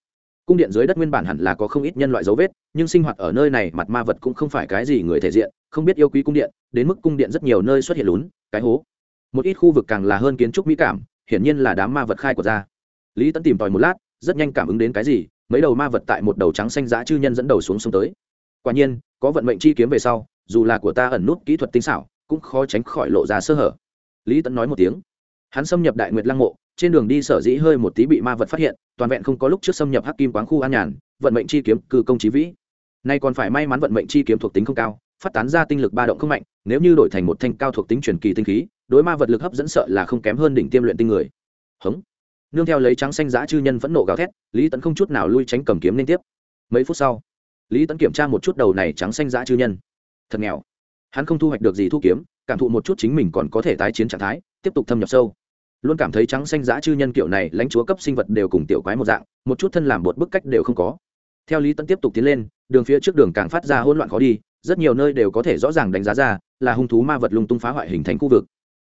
Cung điện dưới đất nguyên bản hẳn là có không ít nhân loại dấu vết, nhưng sinh hoạt ở nơi này mặt ma vật cũng không phải cái gì người thể diện, không biết yêu quý cung điện, đến mức cung điện rất nhiều nơi xuất hiện lún, cái hố. Một ít khu vực càng là hơn kiến trúc mỹ cảm, hiển nhiên là đám ma vật khai của ra. Lý tẫn tìm tòi một lát, rất nhanh cảm ứng đến cái gì, mấy đầu ma vật tại một đầu trắng xanh giã chư nhân dẫn đầu xuống sông tới. Quả nhiên, có vận mệnh chi kiếm về sau, dù là của ta ẩn nút kỹ thuật tinh xảo cũng khó tránh khỏi lộ ra sơ hở. Lý tẫn nói một tiếng. Hắn xâm nhập đại nguyệt lăng mộ, trên đường đi sở dĩ hơi một tí bị ma vật phát hiện, toàn vẹn không có lúc trước xâm nhập hắc kim quán khu an nhàn, vận mệnh chi kiếm, cư công trí vĩ. Nay còn phải may mắn vận mệnh chi kiếm thuộc tính không cao, phát tán ra tinh lực ba động không mạnh, nếu như đổi thành một thanh cao thuộc tính truyền kỳ tinh khí, đối ma vật lực hấp dẫn sợ là không kém hơn đỉnh tiêm luyện tinh người. Hống. Nương theo lấy trắng xanh giã chư nhân phẫn nộ gào thét, lý tẫn không chút nào lui tránh cầm kiếm liên tiếp. Mấy phút sau, lý tẫn kiểm tra một chút đầu này trắng xanh giã chư nhân. Thật nghèo hắn không thu hoạch được gì thu kiếm, cảm thụ một chút chính mình còn có thể tái chiến trạng thái, tiếp tục thâm nhập sâu. Luôn cảm thấy trắng xanh giã chư nhân kiểu này lãnh chúa cấp sinh vật đều cùng tiểu quái một dạng, một chút thân làm một bức cách đều không có. Theo lý tẫn tiếp tục tiến lên, đường phía trước đường càng phát ra hỗn loạn khó đi, rất nhiều nơi đều có thể rõ ràng đánh giá ra là hung thú ma vật lung tung phá hoại hình thành khu vực.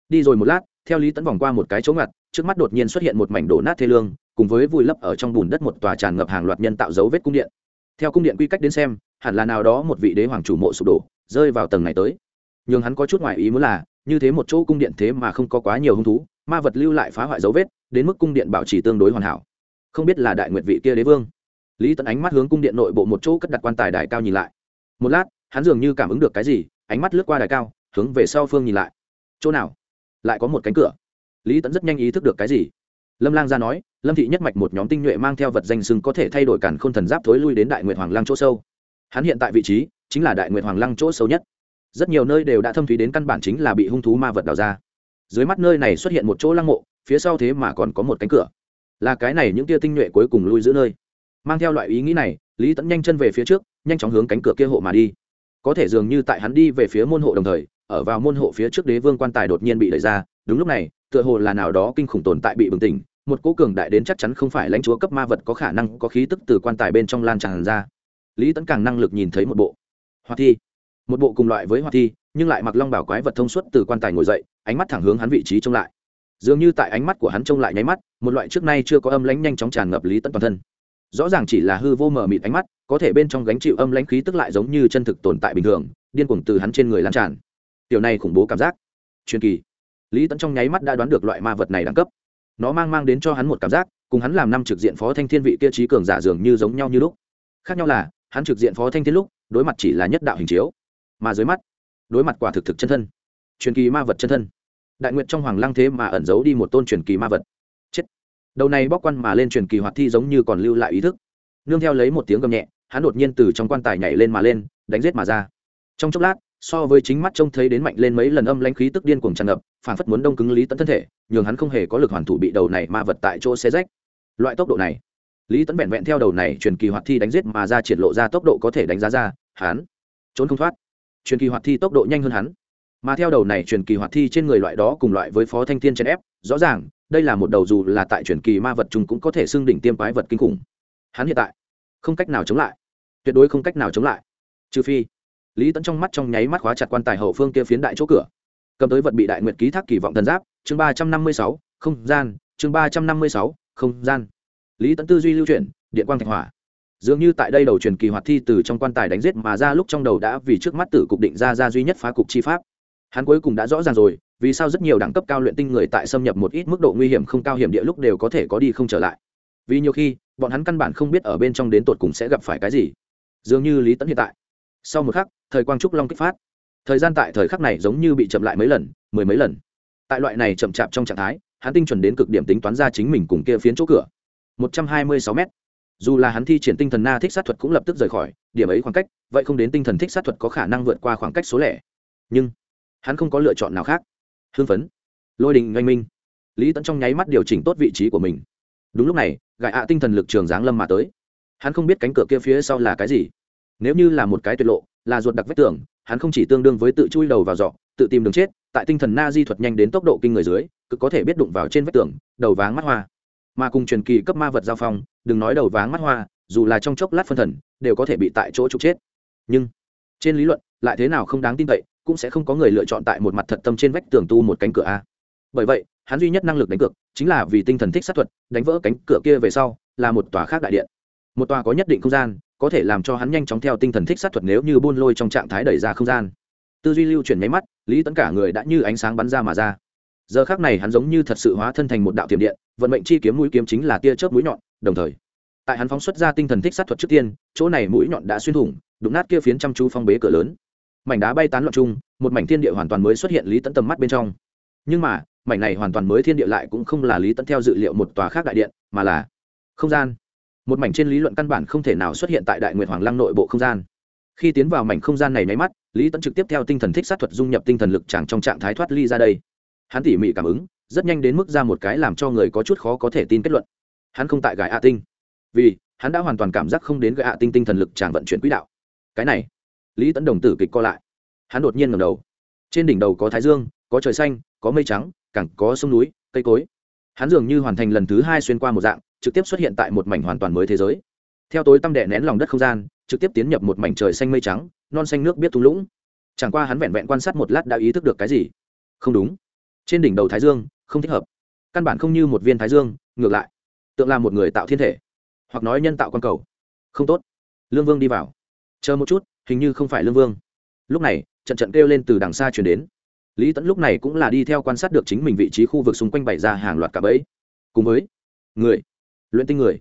Đi rồi một lát, theo lý tẫn vòng qua một cái chỗ ngặt, trước mắt đột nhiên xuất hiện một mảnh đổ nát thê lương, cùng với vùi lấp ở trong bùn đất một tòa tràn ngập hàng loạt nhân tạo dấu vết cung điện theo cung điện quy cách đến xem, hẳn là nào đó một vị đế hoàng chủ mộ sụp đổ, rơi vào tầng này tới. Nhưng hắn có chút ngoại ý muốn là, như thế một chỗ cung điện thế mà không có quá nhiều hung thú, ma vật lưu lại phá hoại dấu vết, đến mức cung điện bảo trì tương đối hoàn hảo. Không biết là đại nguyện vị kia đế vương. Lý tấn ánh mắt hướng cung điện nội bộ một chỗ cất đặt quan tài đài cao nhìn lại. Một lát, hắn dường như cảm ứng được cái gì, ánh mắt lướt qua đài cao, hướng về sau phương nhìn lại. Chỗ nào? Lại có một cánh cửa. Lý tấn rất nhanh ý thức được cái gì lâm lang ra nói, lâm thị nhất mạch một nhóm tinh nhuệ mang theo vật danh sưng có thể thay đổi cản k h ô n thần giáp thối lui đến đại nguyện hoàng lăng chỗ sâu. Hắn hiện tại vị trí, chính là đại nguyện hoàng lăng chỗ sâu nhất. Rất nhiều nơi đều đã thâm thúy đến căn bản chính là bị hung thú ma vật đào ra. Dưới mắt nơi này xuất hiện một chỗ lăng mộ, phía sau thế mà còn có một cánh cửa. Là cái này những tia tinh nhuệ cuối cùng lui giữ nơi. Mang theo loại ý nghĩ này, lý tẫn nhanh chân về phía trước, nhanh chóng hướng cánh cửa kia hộ mà đi. Có thể dường như tại hắn đi về phía môn hộ đồng thời, ở vào môn hộ phía trước đế vương quan tài đột nhiên bị đẩy ra. Đúng lúc này, tựa hồ là nào đó kinh khủng tồn tại bị bừng tỉnh một cỗ cường đại đến chắc chắn không phải lãnh chúa cấp ma vật có khả năng có khí tức từ quan tài bên trong lan tràn ra. Lý tẫn càng năng lực nhìn thấy một bộ. Hoa thi. Một bộ cùng loại với hoa thi, nhưng lại mặc long bảo quái vật thông suốt từ quan tài ngồi dậy, ánh mắt thẳng hướng hắn vị trí trông lại. Dường như tại ánh mắt của hắn trông lại nháy mắt, một loại trước nay chưa có âm lãnh nhanh chóng tràn ngập lý tẫn toàn thân. Rõ ràng chỉ là hư vô mờ mịt ánh mắt, có thể bên trong gánh chịu âm lãnh khí tức lại giống như chân thực tồn tại bình thường, điên cuồng từ hắn trên người lan tràn. Điều này khủng bố cảm giác. Truyền kỳ. Lý tẫn trong nháy mắt đã đoán được loại ma vật này đẳng cấp nó mang mang đến cho hắn một cảm giác, cùng hắn làm năm trực diện phó thanh thiên vị kia trí cường giả dường như giống nhau như lúc. Khác nhau là, hắn trực diện phó thanh thiên lúc, đối mặt chỉ là nhất đạo hình chiếu, mà dưới mắt, đối mặt quả thực thực chân thân, truyền kỳ ma vật chân thân. Đại nguyện trong hoàng lăng thế mà ẩn giấu đi một tôn truyền kỳ ma vật. Chết. Đầu này bóc quan mà lên truyền kỳ hoạt thi giống như còn lưu lại ý thức. Nương theo lấy một tiếng gầm nhẹ, hắn đột nhiên từ trong quan tài nhảy lên mà lên, đánh giết mà ra. Trong chốc lát so với chính mắt trông thấy đến mạnh lên mấy lần âm lãnh khí tức điên cuồng tràn ngập phản phất muốn đông cứng lý tẫn thân thể, nhường hắn không hề có lực hoàn thủ bị đầu này ma vật tại chỗ xé rách. Loại tốc độ này, lý tẫn vẹn vẹn theo đầu này truyền kỳ hoạt thi đánh giết mà ra triển lộ ra tốc độ có thể đánh giá ra, hắn trốn không thoát. Truyền kỳ hoạt thi tốc độ nhanh hơn hắn, mà theo đầu này truyền kỳ hoạt thi trên người loại đó cùng loại với phó thanh thiên chèn ép, rõ ràng, đây là một đầu dù là tại truyền kỳ ma vật chúng cũng có thể xưng đỉnh tiêm quái vật kinh khủng. Hắn hiện tại không cách nào chống lại, tuyệt đối không cách nào chống lại, trừ phi lý tẫn trong mắt trong nháy mắt khóa chặt quan tài hậu phương kia phiến đại chỗ cửa cầm tới vật bị đại nguyệt ký thác kỳ vọng thần giáp chương ba trăm năm mươi sáu, không gian, chương ba trăm năm mươi sáu, không gian. lý tẫn tư duy lưu chuyển, điện quang thạch hỏa. dường như tại đây đầu truyền kỳ hoạt thi từ trong quan tài đánh giết mà ra lúc trong đầu đã vì trước mắt tử cục định ra ra duy nhất phá cục chi pháp. hắn cuối cùng đã rõ ràng rồi, vì sao rất nhiều đẳng cấp cao luyện tinh người tại xâm nhập một ít mức độ nguy hiểm không cao hiểm địa lúc đều có thể có đi không trở lại. vì nhiều khi, bọn hắn căn bản không biết ở bên trong đến tột cùng sẽ gặp phải cái gì. dường như lý tẫn hiện tại sau một khắc, thời quang trúc long kích phát. Thời gian tại thời khắc này giống như bị chậm lại mấy lần, mười mấy lần. Tại loại này chậm chạp trong trạng thái, hắn tinh chuẩn đến cực điểm tính toán ra chính mình cùng kia phiến chỗ cửa. Một trăm hai mươi sáu m dù là hắn thi triển tinh thần na thích sát thuật cũng lập tức rời khỏi, điểm ấy khoảng cách, vậy không đến tinh thần thích sát thuật có khả năng vượt qua khoảng cách số lẻ. Nhưng, hắn không có lựa chọn nào khác. Hưng phấn. Lôi đình oanh minh. Lý tẫn trong nháy mắt điều chỉnh tốt vị trí của mình. Đúng lúc này gại ạ tinh thần lực trường giáng lâm mà tới. Hắn không biết cánh cửa kia phía sau là cái gì nếu như là một cái tuyệt lộ, là ruột đặc vách tường, hắn không chỉ tương đương với tự chui đầu vào giỏ, tự tìm đường chết, tại tinh thần na di thuật nhanh đến tốc độ kinh người dưới, cực có thể biết đụng vào trên vách tường, đầu váng mắt hoa. Mà cùng truyền kỳ cấp ma vật giao phong, đừng nói đầu váng mắt hoa, dù là trong chốc lát phân thần, đều có thể bị tại chỗ trục chết. Nhưng, trên lý luận, lại thế nào không đáng tin cậy, cũng sẽ không có người lựa chọn tại một mặt thật tâm trên vách tường tu một cánh cửa a. Bởi vậy, hắn duy nhất năng lực đánh cược, chính là vì tinh thần thích sát thuật, đánh vỡ cánh cửa kia về sau, là một tòa khác đại điện. Một tòa có nhất định không gian có thể làm cho hắn nhanh chóng theo tinh thần thích sát thuật nếu như buôn lôi trong trạng thái đẩy ra không gian. Tư duy lưu chuyển máy mắt, lý tấn cả người đã như ánh sáng bắn ra mà ra. Giờ khác này hắn giống như thật sự hóa thân thành một đạo tiềm điện, vận mệnh chi kiếm mũi kiếm chính là tia chớp mũi nhọn, đồng thời, tại hắn phóng xuất ra tinh thần thích sát thuật trước tiên, chỗ này mũi nhọn đã xuyên thủng, đụng nát kia phiến chăm chú phong bế cửa lớn. Mảnh đá bay tán loạn chung, một mảnh thiên địa hoàn toàn mới xuất hiện lý tấn tầm mắt bên trong. Nhưng mà, mảnh này hoàn toàn mới thiên địa lại cũng không là lý tấn theo dự liệu một tòa khác đại điện, mà là không gian một mảnh trên lý luận căn bản không thể nào xuất hiện tại đại nguyệt hoàng lăng nội bộ không gian. Khi tiến vào mảnh không gian này nháy mắt, lý tẫn trực tiếp theo tinh thần thích sát thuật dung nhập tinh thần lực chẳng trong trạng thái thoát ly ra đây. Hắn tỉ mỉ cảm ứng, rất nhanh đến mức ra một cái làm cho người có chút khó có thể tin kết luận. Hắn không tại gài a tinh. Vì, hắn đã hoàn toàn cảm giác không đến gài a tinh tinh thần lực chẳng vận chuyển quỹ đạo. Cái này, lý tẫn đồng tử kịch co lại. Hắn đột nhiên ngầm đầu. Trên đỉnh đầu có thái dương, có trời xanh, có mây trắng, cẳng có sông núi, cây cối. Hắn dường như hoàn thành lần thứ hai xuyên qua một dạng trực tiếp xuất hiện tại một mảnh hoàn toàn mới thế giới. Theo tối tăm đè nén lòng đất không gian, trực tiếp tiến nhập một mảnh trời xanh mây trắng, non xanh nước biết thung lũng. Chẳng qua hắn vẹn vẹn quan sát một lát đã ý thức được cái gì? Không đúng. Trên đỉnh đầu thái dương, không thích hợp. Căn bản không như một viên thái dương, ngược lại. Tượng là một người tạo thiên thể, hoặc nói nhân tạo quan cầu. Không tốt. Lương vương đi vào. Chờ một chút, hình như không phải lương vương. Lúc này, trận trận kêu lên từ đằng xa chuyển đến. Lý tẫn lúc này cũng là đi theo quan sát được chính mình vị trí khu vực xung quanh bày ra hàng loạt cả bẫy. Cùng với người luyện tinh người.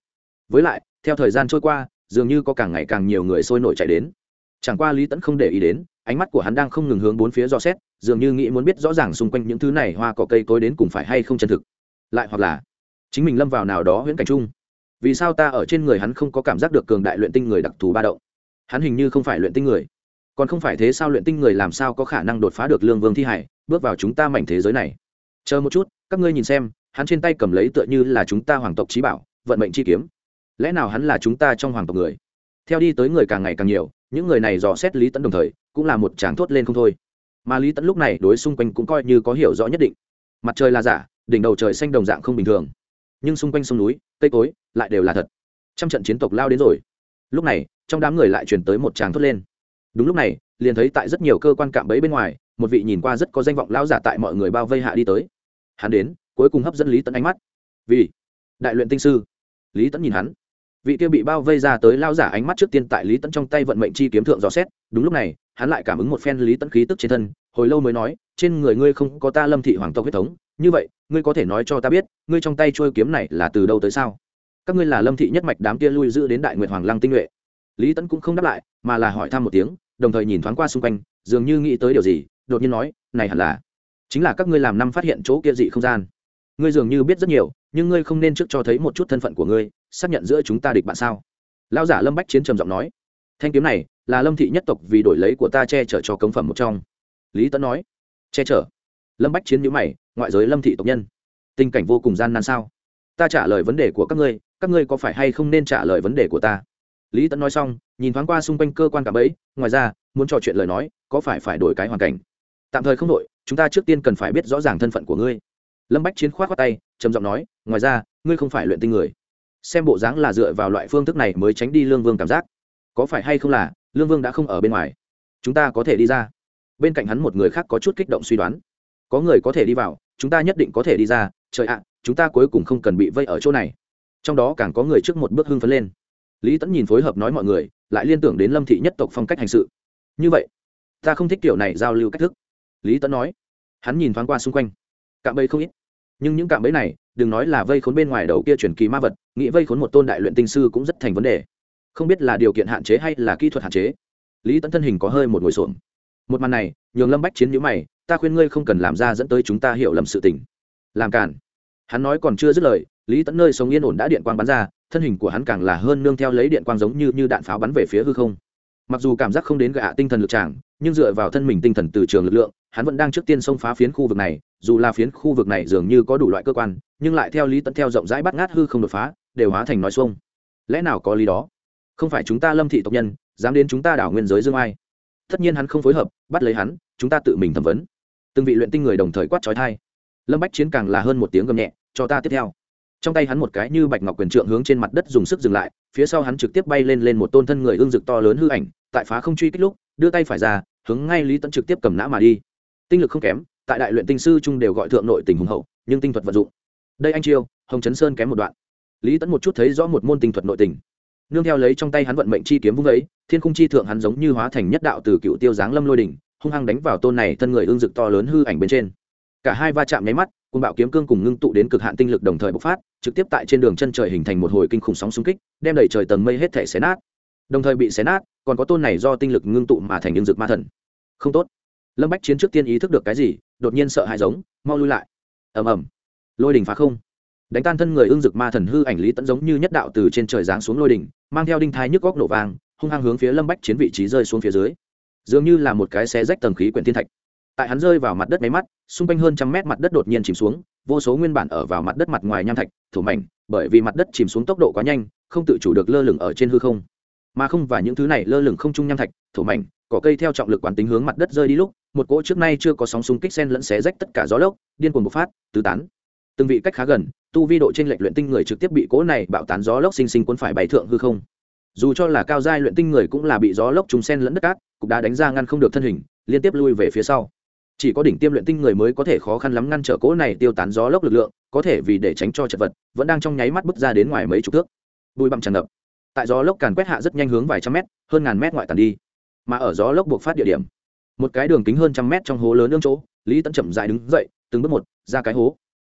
Với lại, theo thời gian trôi qua, dường như có càng ngày càng nhiều người sôi nổi chạy đến. Chẳng qua lý tẫn không để ý đến, ánh mắt của hắn đang không ngừng hướng bốn phía dò xét, dường như nghĩ muốn biết rõ ràng xung quanh những thứ này hoa cỏ cây cối đến cùng phải hay không chân thực. Lại hoặc là, chính mình lâm vào nào đó huyễn cảnh chung. Vì sao ta ở trên người hắn không có cảm giác được cường đại luyện tinh người đặc thù ba động? Hắn hình như không phải luyện tinh người. Còn không phải thế sao luyện tinh người làm sao có khả năng đột phá được lương vương thi hải, bước vào chúng ta mảnh thế giới này? Chờ một chút, các ngươi nhìn xem, hắn trên tay cầm lấy tựa như là chúng ta hoàng tộc trí bảo vận mệnh chi kiếm. Lẽ nào hắn là chúng ta trong hoàng tộc người? Theo đi tới người càng ngày càng nhiều, những người này dò xét lý tẫn đồng thời, cũng là một tràng thốt lên không thôi. Mà lý tẫn lúc này đối xung quanh cũng coi như có hiểu rõ nhất định. Mặt trời là giả, đỉnh đầu trời xanh đồng dạng không bình thường. Nhưng xung quanh sông núi, cây cối, lại đều là thật. Trăm trận chiến tộc lao đến rồi. Lúc này, trong đám người lại chuyển tới một tràng thốt lên. Đúng lúc này, liền thấy tại rất nhiều cơ quan cạm bẫy bên ngoài, một vị nhìn qua rất có danh vọng lão giả tại mọi người bao vây hạ đi tới. Hắn đến, cuối cùng hấp dẫn lý tẫn ánh mắt. Vì, đại luyện tinh sư lý tẫn nhìn hắn. Vị kia bị bao vây ra tới lao giả ánh mắt trước tiên tại lý tẫn trong tay vận mệnh chi kiếm thượng dò xét, đúng lúc này, hắn lại cảm ứng một phen lý tẫn khí tức trên thân, hồi lâu mới nói, trên người ngươi không có ta lâm thị hoàng tộc huyết thống, như vậy, ngươi có thể nói cho ta biết, ngươi trong tay trôi kiếm này là từ đâu tới sao? Các ngươi là lâm thị nhất mạch đám kia lui giữ đến đại nguyện hoàng lăng tinh nhuệ. Lý tẫn cũng không đáp lại, mà là hỏi thăm một tiếng, đồng thời nhìn thoáng qua xung quanh, dường như nghĩ tới điều gì, đột nhiên nói, này hẳn là, chính là các ngươi làm năm phát hiện chỗ kia dị không gian ngươi dường như biết rất nhiều, nhưng ngươi không nên trước cho thấy một chút thân phận của ngươi, xác nhận giữa chúng ta địch bạn sao? Lao giả lâm bách chiến trầm giọng nói. Thanh kiếm này là lâm thị nhất tộc vì đổi lấy của ta che chở cho cống phẩm một trong. Lý tấn nói. Che chở? Lâm bách chiến nhữ mày, ngoại giới lâm thị tộc nhân. Tình cảnh vô cùng gian nan sao? Ta trả lời vấn đề của các ngươi các ngươi có phải hay không nên trả lời vấn đề của ta? Lý tấn nói xong, nhìn thoáng qua xung quanh cơ quan cả bẫy, ngoài ra, muốn trò chuyện lời nói, có phải phải đổi cái hoàn cảnh? Tạm thời không đổi, chúng ta trước tiên cần phải biết rõ ràng thân phận của ngươi lâm bách chiến k h o á t khoác tay, trầm giọng nói, ngoài ra, ngươi không phải luyện tinh người. Xem bộ dáng là dựa vào loại phương thức này mới tránh đi lương vương cảm giác. Có phải hay không là, lương vương đã không ở bên ngoài. Chúng ta có thể đi ra. Bên cạnh hắn một người khác có chút kích động suy đoán. Có người có thể đi vào, chúng ta nhất định có thể đi ra, trời ạ, chúng ta cuối cùng không cần bị vây ở chỗ này. Trong đó càng có người trước một bước hưng phấn lên. Lý tẫn nhìn phối hợp nói mọi người, lại liên tưởng đến lâm thị nhất tộc phong cách hành sự. Như vậy, ta không thích kiểu này giao lưu cách thức. Lý tẫn nói. Hắn nhìn thoáng qua xung quanh. Cạm bẫy không ít nhưng những cạm bẫy này, đừng nói là vây khốn bên ngoài đầu kia truyền kỳ ma vật, nghĩ vây khốn một tôn đại luyện tinh sư cũng rất thành vấn đề. Không biết là điều kiện hạn chế hay là kỹ thuật hạn chế, lý tẫn thân hình có hơi một ngồi xổm. Một màn này, nhường lâm bách chiến nhữ mày, ta khuyên ngươi không cần làm ra dẫn tới chúng ta hiểu lầm sự tình. Làm cản hắn nói còn chưa dứt lời, lý tẫn nơi sống yên ổn đã điện quang bắn ra, thân hình của hắn càng là hơn nương theo lấy điện quang giống như như đạn pháo bắn về phía hư không mặc dù cảm giác không đến gạ tinh thần lực tràng nhưng dựa vào thân mình tinh thần từ trường lực lượng, hắn vẫn đang trước tiên xông phá phiến khu vực này, dù là phiến khu vực này dường như có đủ loại cơ quan, nhưng lại theo lý tận theo rộng rãi bắt ngát hư không đột phá, đều hóa thành nói xuông. Lẽ nào có lý đó? Không phải chúng ta lâm thị tộc nhân, dám đến chúng ta đảo nguyên giới dương ai? Tất nhiên hắn không phối hợp, bắt lấy hắn, chúng ta tự mình thẩm vấn. Từng vị luyện tinh người đồng thời quát trói thai lâm bách chiến càng là hơn một tiếng gầm nhẹ, cho ta tiếp theo. Trong tay hắn một cái như bạch ngọc quyền trượng hướng trên mặt đất dùng sức dừng lại phía sau hắn trực tiếp bay lên lên một tôn thân người ương dực to lớn hư ảnh, tại phá không truy kích lúc, đưa tay phải ra, hướng ngay lý tẫn trực tiếp cầm nã mà đi. Tinh lực không kém, tại đại luyện tinh sư trung đều gọi thượng nội tình hùng hậu, nhưng tinh thuật vận dụng. Đây anh chiêu, hồng chấn sơn kém một đoạn. Lý tẫn một chút thấy rõ một môn tinh thuật nội tình. Nương theo lấy trong tay hắn vận mệnh chi kiếm vung ấy, thiên khung chi thượng hắn giống như hóa thành nhất đạo từ cựu tiêu giáng lâm lôi đỉnh, hung hăng đánh vào tôn này thân người ương dực to lớn hư ảnh bên trên. Cả hai va chạm nháy mắt cùng bạo kiếm cương cùng ngưng tụ đến cực hạn tinh lực đồng thời bộc phát, trực tiếp tại trên đường chân trời hình thành một hồi kinh khủng sóng xung kích, đem đẩy trời tầng mây hết thể xé nát. Đồng thời bị xé nát, còn có tôn này do tinh lực ngưng tụ mà thành những dược ma thần. Không tốt. Lâm bách chiến trước tiên ý thức được cái gì, đột nhiên sợ hãi giống, mau lui lại. Ầm ầm. Lôi đỉnh phá không. Đánh tan thân người ương dực ma thần hư ảnh lý tẫn giống như nhất đạo từ trên trời giáng xuống lôi đỉnh, mang theo đinh thai nhức góc nổ vàng hung hăng hướng phía lâm bách chiến vị trí rơi xuống phía dưới. Dường như là một cái xé rách tầng khí quyển thiên thạch tại hắn rơi vào mặt đất máy mắt, xung quanh hơn trăm mét mặt đất đột nhiên chìm xuống, vô số nguyên bản ở vào mặt đất mặt ngoài nham thạch, thủ mảnh, bởi vì mặt đất chìm xuống tốc độ quá nhanh, không tự chủ được lơ lửng ở trên hư không. Mà không và những thứ này lơ lửng không trung nham thạch, thủ mảnh, cỏ cây theo trọng lực quán tính hướng mặt đất rơi đi lúc, một cỗ trước nay chưa có sóng xung kích sen lẫn xé rách tất cả gió lốc, điên cuồng bộc phát, tứ tán. Từng vị cách khá gần, tu vi độ trên lệch luyện tinh người trực tiếp bị cỗ này bạo tán gió lốc sinh sinh cuốn phải bày thượng hư không. Dù cho là cao giai luyện tinh người cũng là bị gió lốc trúng sen lẫn đất cát, cục đá đánh ra ngăn không được thân hình, liên tiếp lui về phía sau chỉ có đỉnh tiêm luyện tinh người mới có thể khó khăn lắm ngăn trở cỗ này tiêu tán gió lốc lực lượng, có thể vì để tránh cho chật vật, vẫn đang trong nháy mắt bước ra đến ngoài mấy chục thước. Bụi bặm tràn ngập. Tại gió lốc càn quét hạ rất nhanh hướng vài trăm mét, hơn ngàn mét ngoại tàn đi. Mà ở gió lốc buộc phát địa điểm, một cái đường kính hơn trăm mét trong hố lớn ương chỗ, lý tẫn chậm dại đứng dậy, từng bước một, ra cái hố.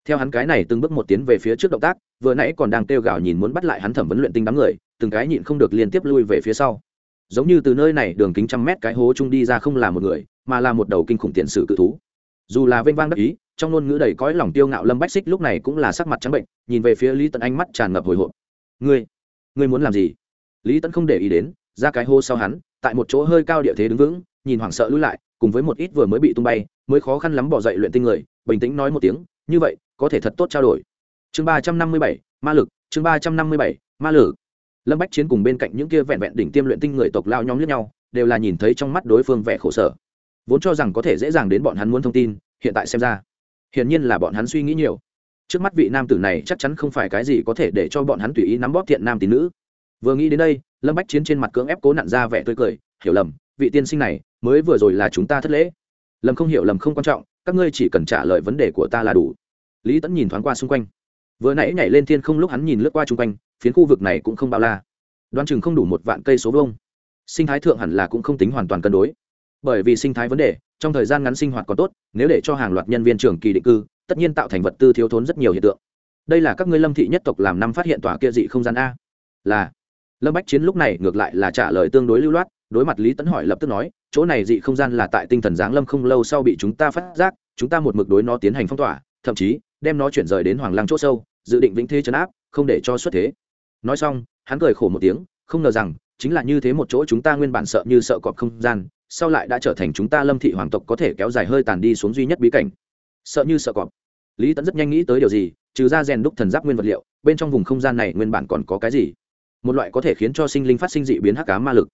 Theo hắn cái này từng bước một tiến về phía trước động tác, vừa nãy còn đang kêu gào nhìn muốn bắt lại hắn thẩm vấn luyện tinh đám người, từng cái nhịn không được liên tiếp lui về phía sau. Giống như từ nơi này đường kính trăm mét cái hố chung đi ra không là một người mà là một đầu kinh khủng tiền sử cự thú. Dù là vênh vang đắc ý, trong ngôn ngữ đầy cõi lòng tiêu ngạo lâm bách xích lúc này cũng là sắc mặt trắng bệnh, nhìn về phía lý Tấn ánh mắt tràn ngập hồi hộp. Ngươi ngươi muốn làm gì? Lý Tấn không để ý đến, ra cái hô sau hắn, tại một chỗ hơi cao địa thế đứng vững, nhìn hoảng sợ lui lại, cùng với một ít vừa mới bị tung bay, mới khó khăn lắm bỏ dậy luyện tinh người, bình tĩnh nói một tiếng, như vậy, có thể thật tốt trao đổi. Chương ba trăm năm mươi bảy, ma lực, chương ba trăm năm mươi bảy, ma lực. Lâm bách chiến cùng bên cạnh những kia vẹn vẹn đỉnh tiêm luyện tinh người tộc lao nhóm lẫn nhau, đều là nhìn thấy trong mắt đối phương vẻ khổ sở vốn cho rằng có thể dễ dàng đến bọn hắn muốn thông tin, hiện tại xem ra, hiển nhiên là bọn hắn suy nghĩ nhiều. Trước mắt vị nam tử này chắc chắn không phải cái gì có thể để cho bọn hắn tùy ý nắm bóp thiện nam tín nữ. Vừa nghĩ đến đây, lâm bách chiến trên mặt cưỡng ép cố nặn ra vẻ tươi cười, hiểu lầm, vị tiên sinh này mới vừa rồi là chúng ta thất lễ. Lầm không hiểu lầm không quan trọng, các ngươi chỉ cần trả lời vấn đề của ta là đủ. Lý tẫn nhìn thoáng qua xung quanh. Vừa nãy nhảy lên thiên không lúc hắn nhìn lướt qua chung quanh, phiến khu vực này cũng không bao la. Đoán chừng không đủ một vạn cây số vông sinh thái thượng hẳn là cũng không tính hoàn toàn cân đối bởi vì sinh thái vấn đề, trong thời gian ngắn sinh hoạt còn tốt, nếu để cho hàng loạt nhân viên trường kỳ định cư, tất nhiên tạo thành vật tư thiếu thốn rất nhiều hiện tượng. Đây là các ngươi lâm thị nhất tộc làm năm phát hiện tòa kia dị không gian a. Là. Lâm bách chiến lúc này ngược lại là trả lời tương đối lưu loát, đối mặt lý tấn hỏi lập tức nói, chỗ này dị không gian là tại tinh thần giáng lâm không lâu sau bị chúng ta phát giác, chúng ta một mực đối nó tiến hành phong tỏa, thậm chí, đem nó chuyển rời đến hoàng lăng chỗ sâu, dự định vĩnh thế chấn áp, không để cho xuất thế. Nói xong, hắn cười khổ một tiếng, không ngờ rằng, chính là như thế một chỗ chúng ta nguyên bản sợ như sợ cọp không gian sau lại đã trở thành chúng ta lâm thị hoàng tộc có thể kéo dài hơi tàn đi xuống duy nhất bí cảnh. Sợ như sợ cọp. Lý tẫn rất nhanh nghĩ tới điều gì, trừ ra rèn đúc thần giáp nguyên vật liệu, bên trong vùng không gian này nguyên bản còn có cái gì? Một loại có thể khiến cho sinh linh phát sinh dị biến hắc cá ma lực.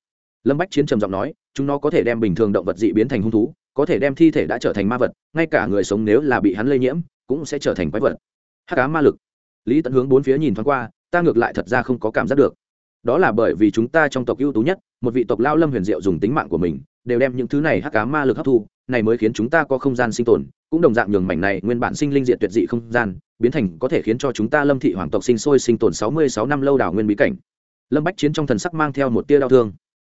Lâm bách chiến trầm giọng nói, chúng nó có thể đem bình thường động vật dị biến thành hung thú, có thể đem thi thể đã trở thành ma vật, ngay cả người sống nếu là bị hắn lây nhiễm, cũng sẽ trở thành quái vật. Hắc cá ma lực. Lý tẫn hướng bốn phía nhìn thoáng qua, ta ngược lại thật ra không có cảm giác được. Đó là bởi vì chúng ta trong tộc ưu tú nhất, một vị tộc lao lâm huyền diệu dùng tính mạng của mình đều đem những thứ này hắc cá ma lực hấp thu, này mới khiến chúng ta có không gian sinh tồn, cũng đồng dạng nhường mảnh này nguyên bản sinh linh diện tuyệt dị không gian, biến thành có thể khiến cho chúng ta lâm thị hoàng tộc sinh sôi sinh tồn sáu mươi sáu năm lâu đảo nguyên bí cảnh. Lâm bách chiến trong thần sắc mang theo một tia đau thương.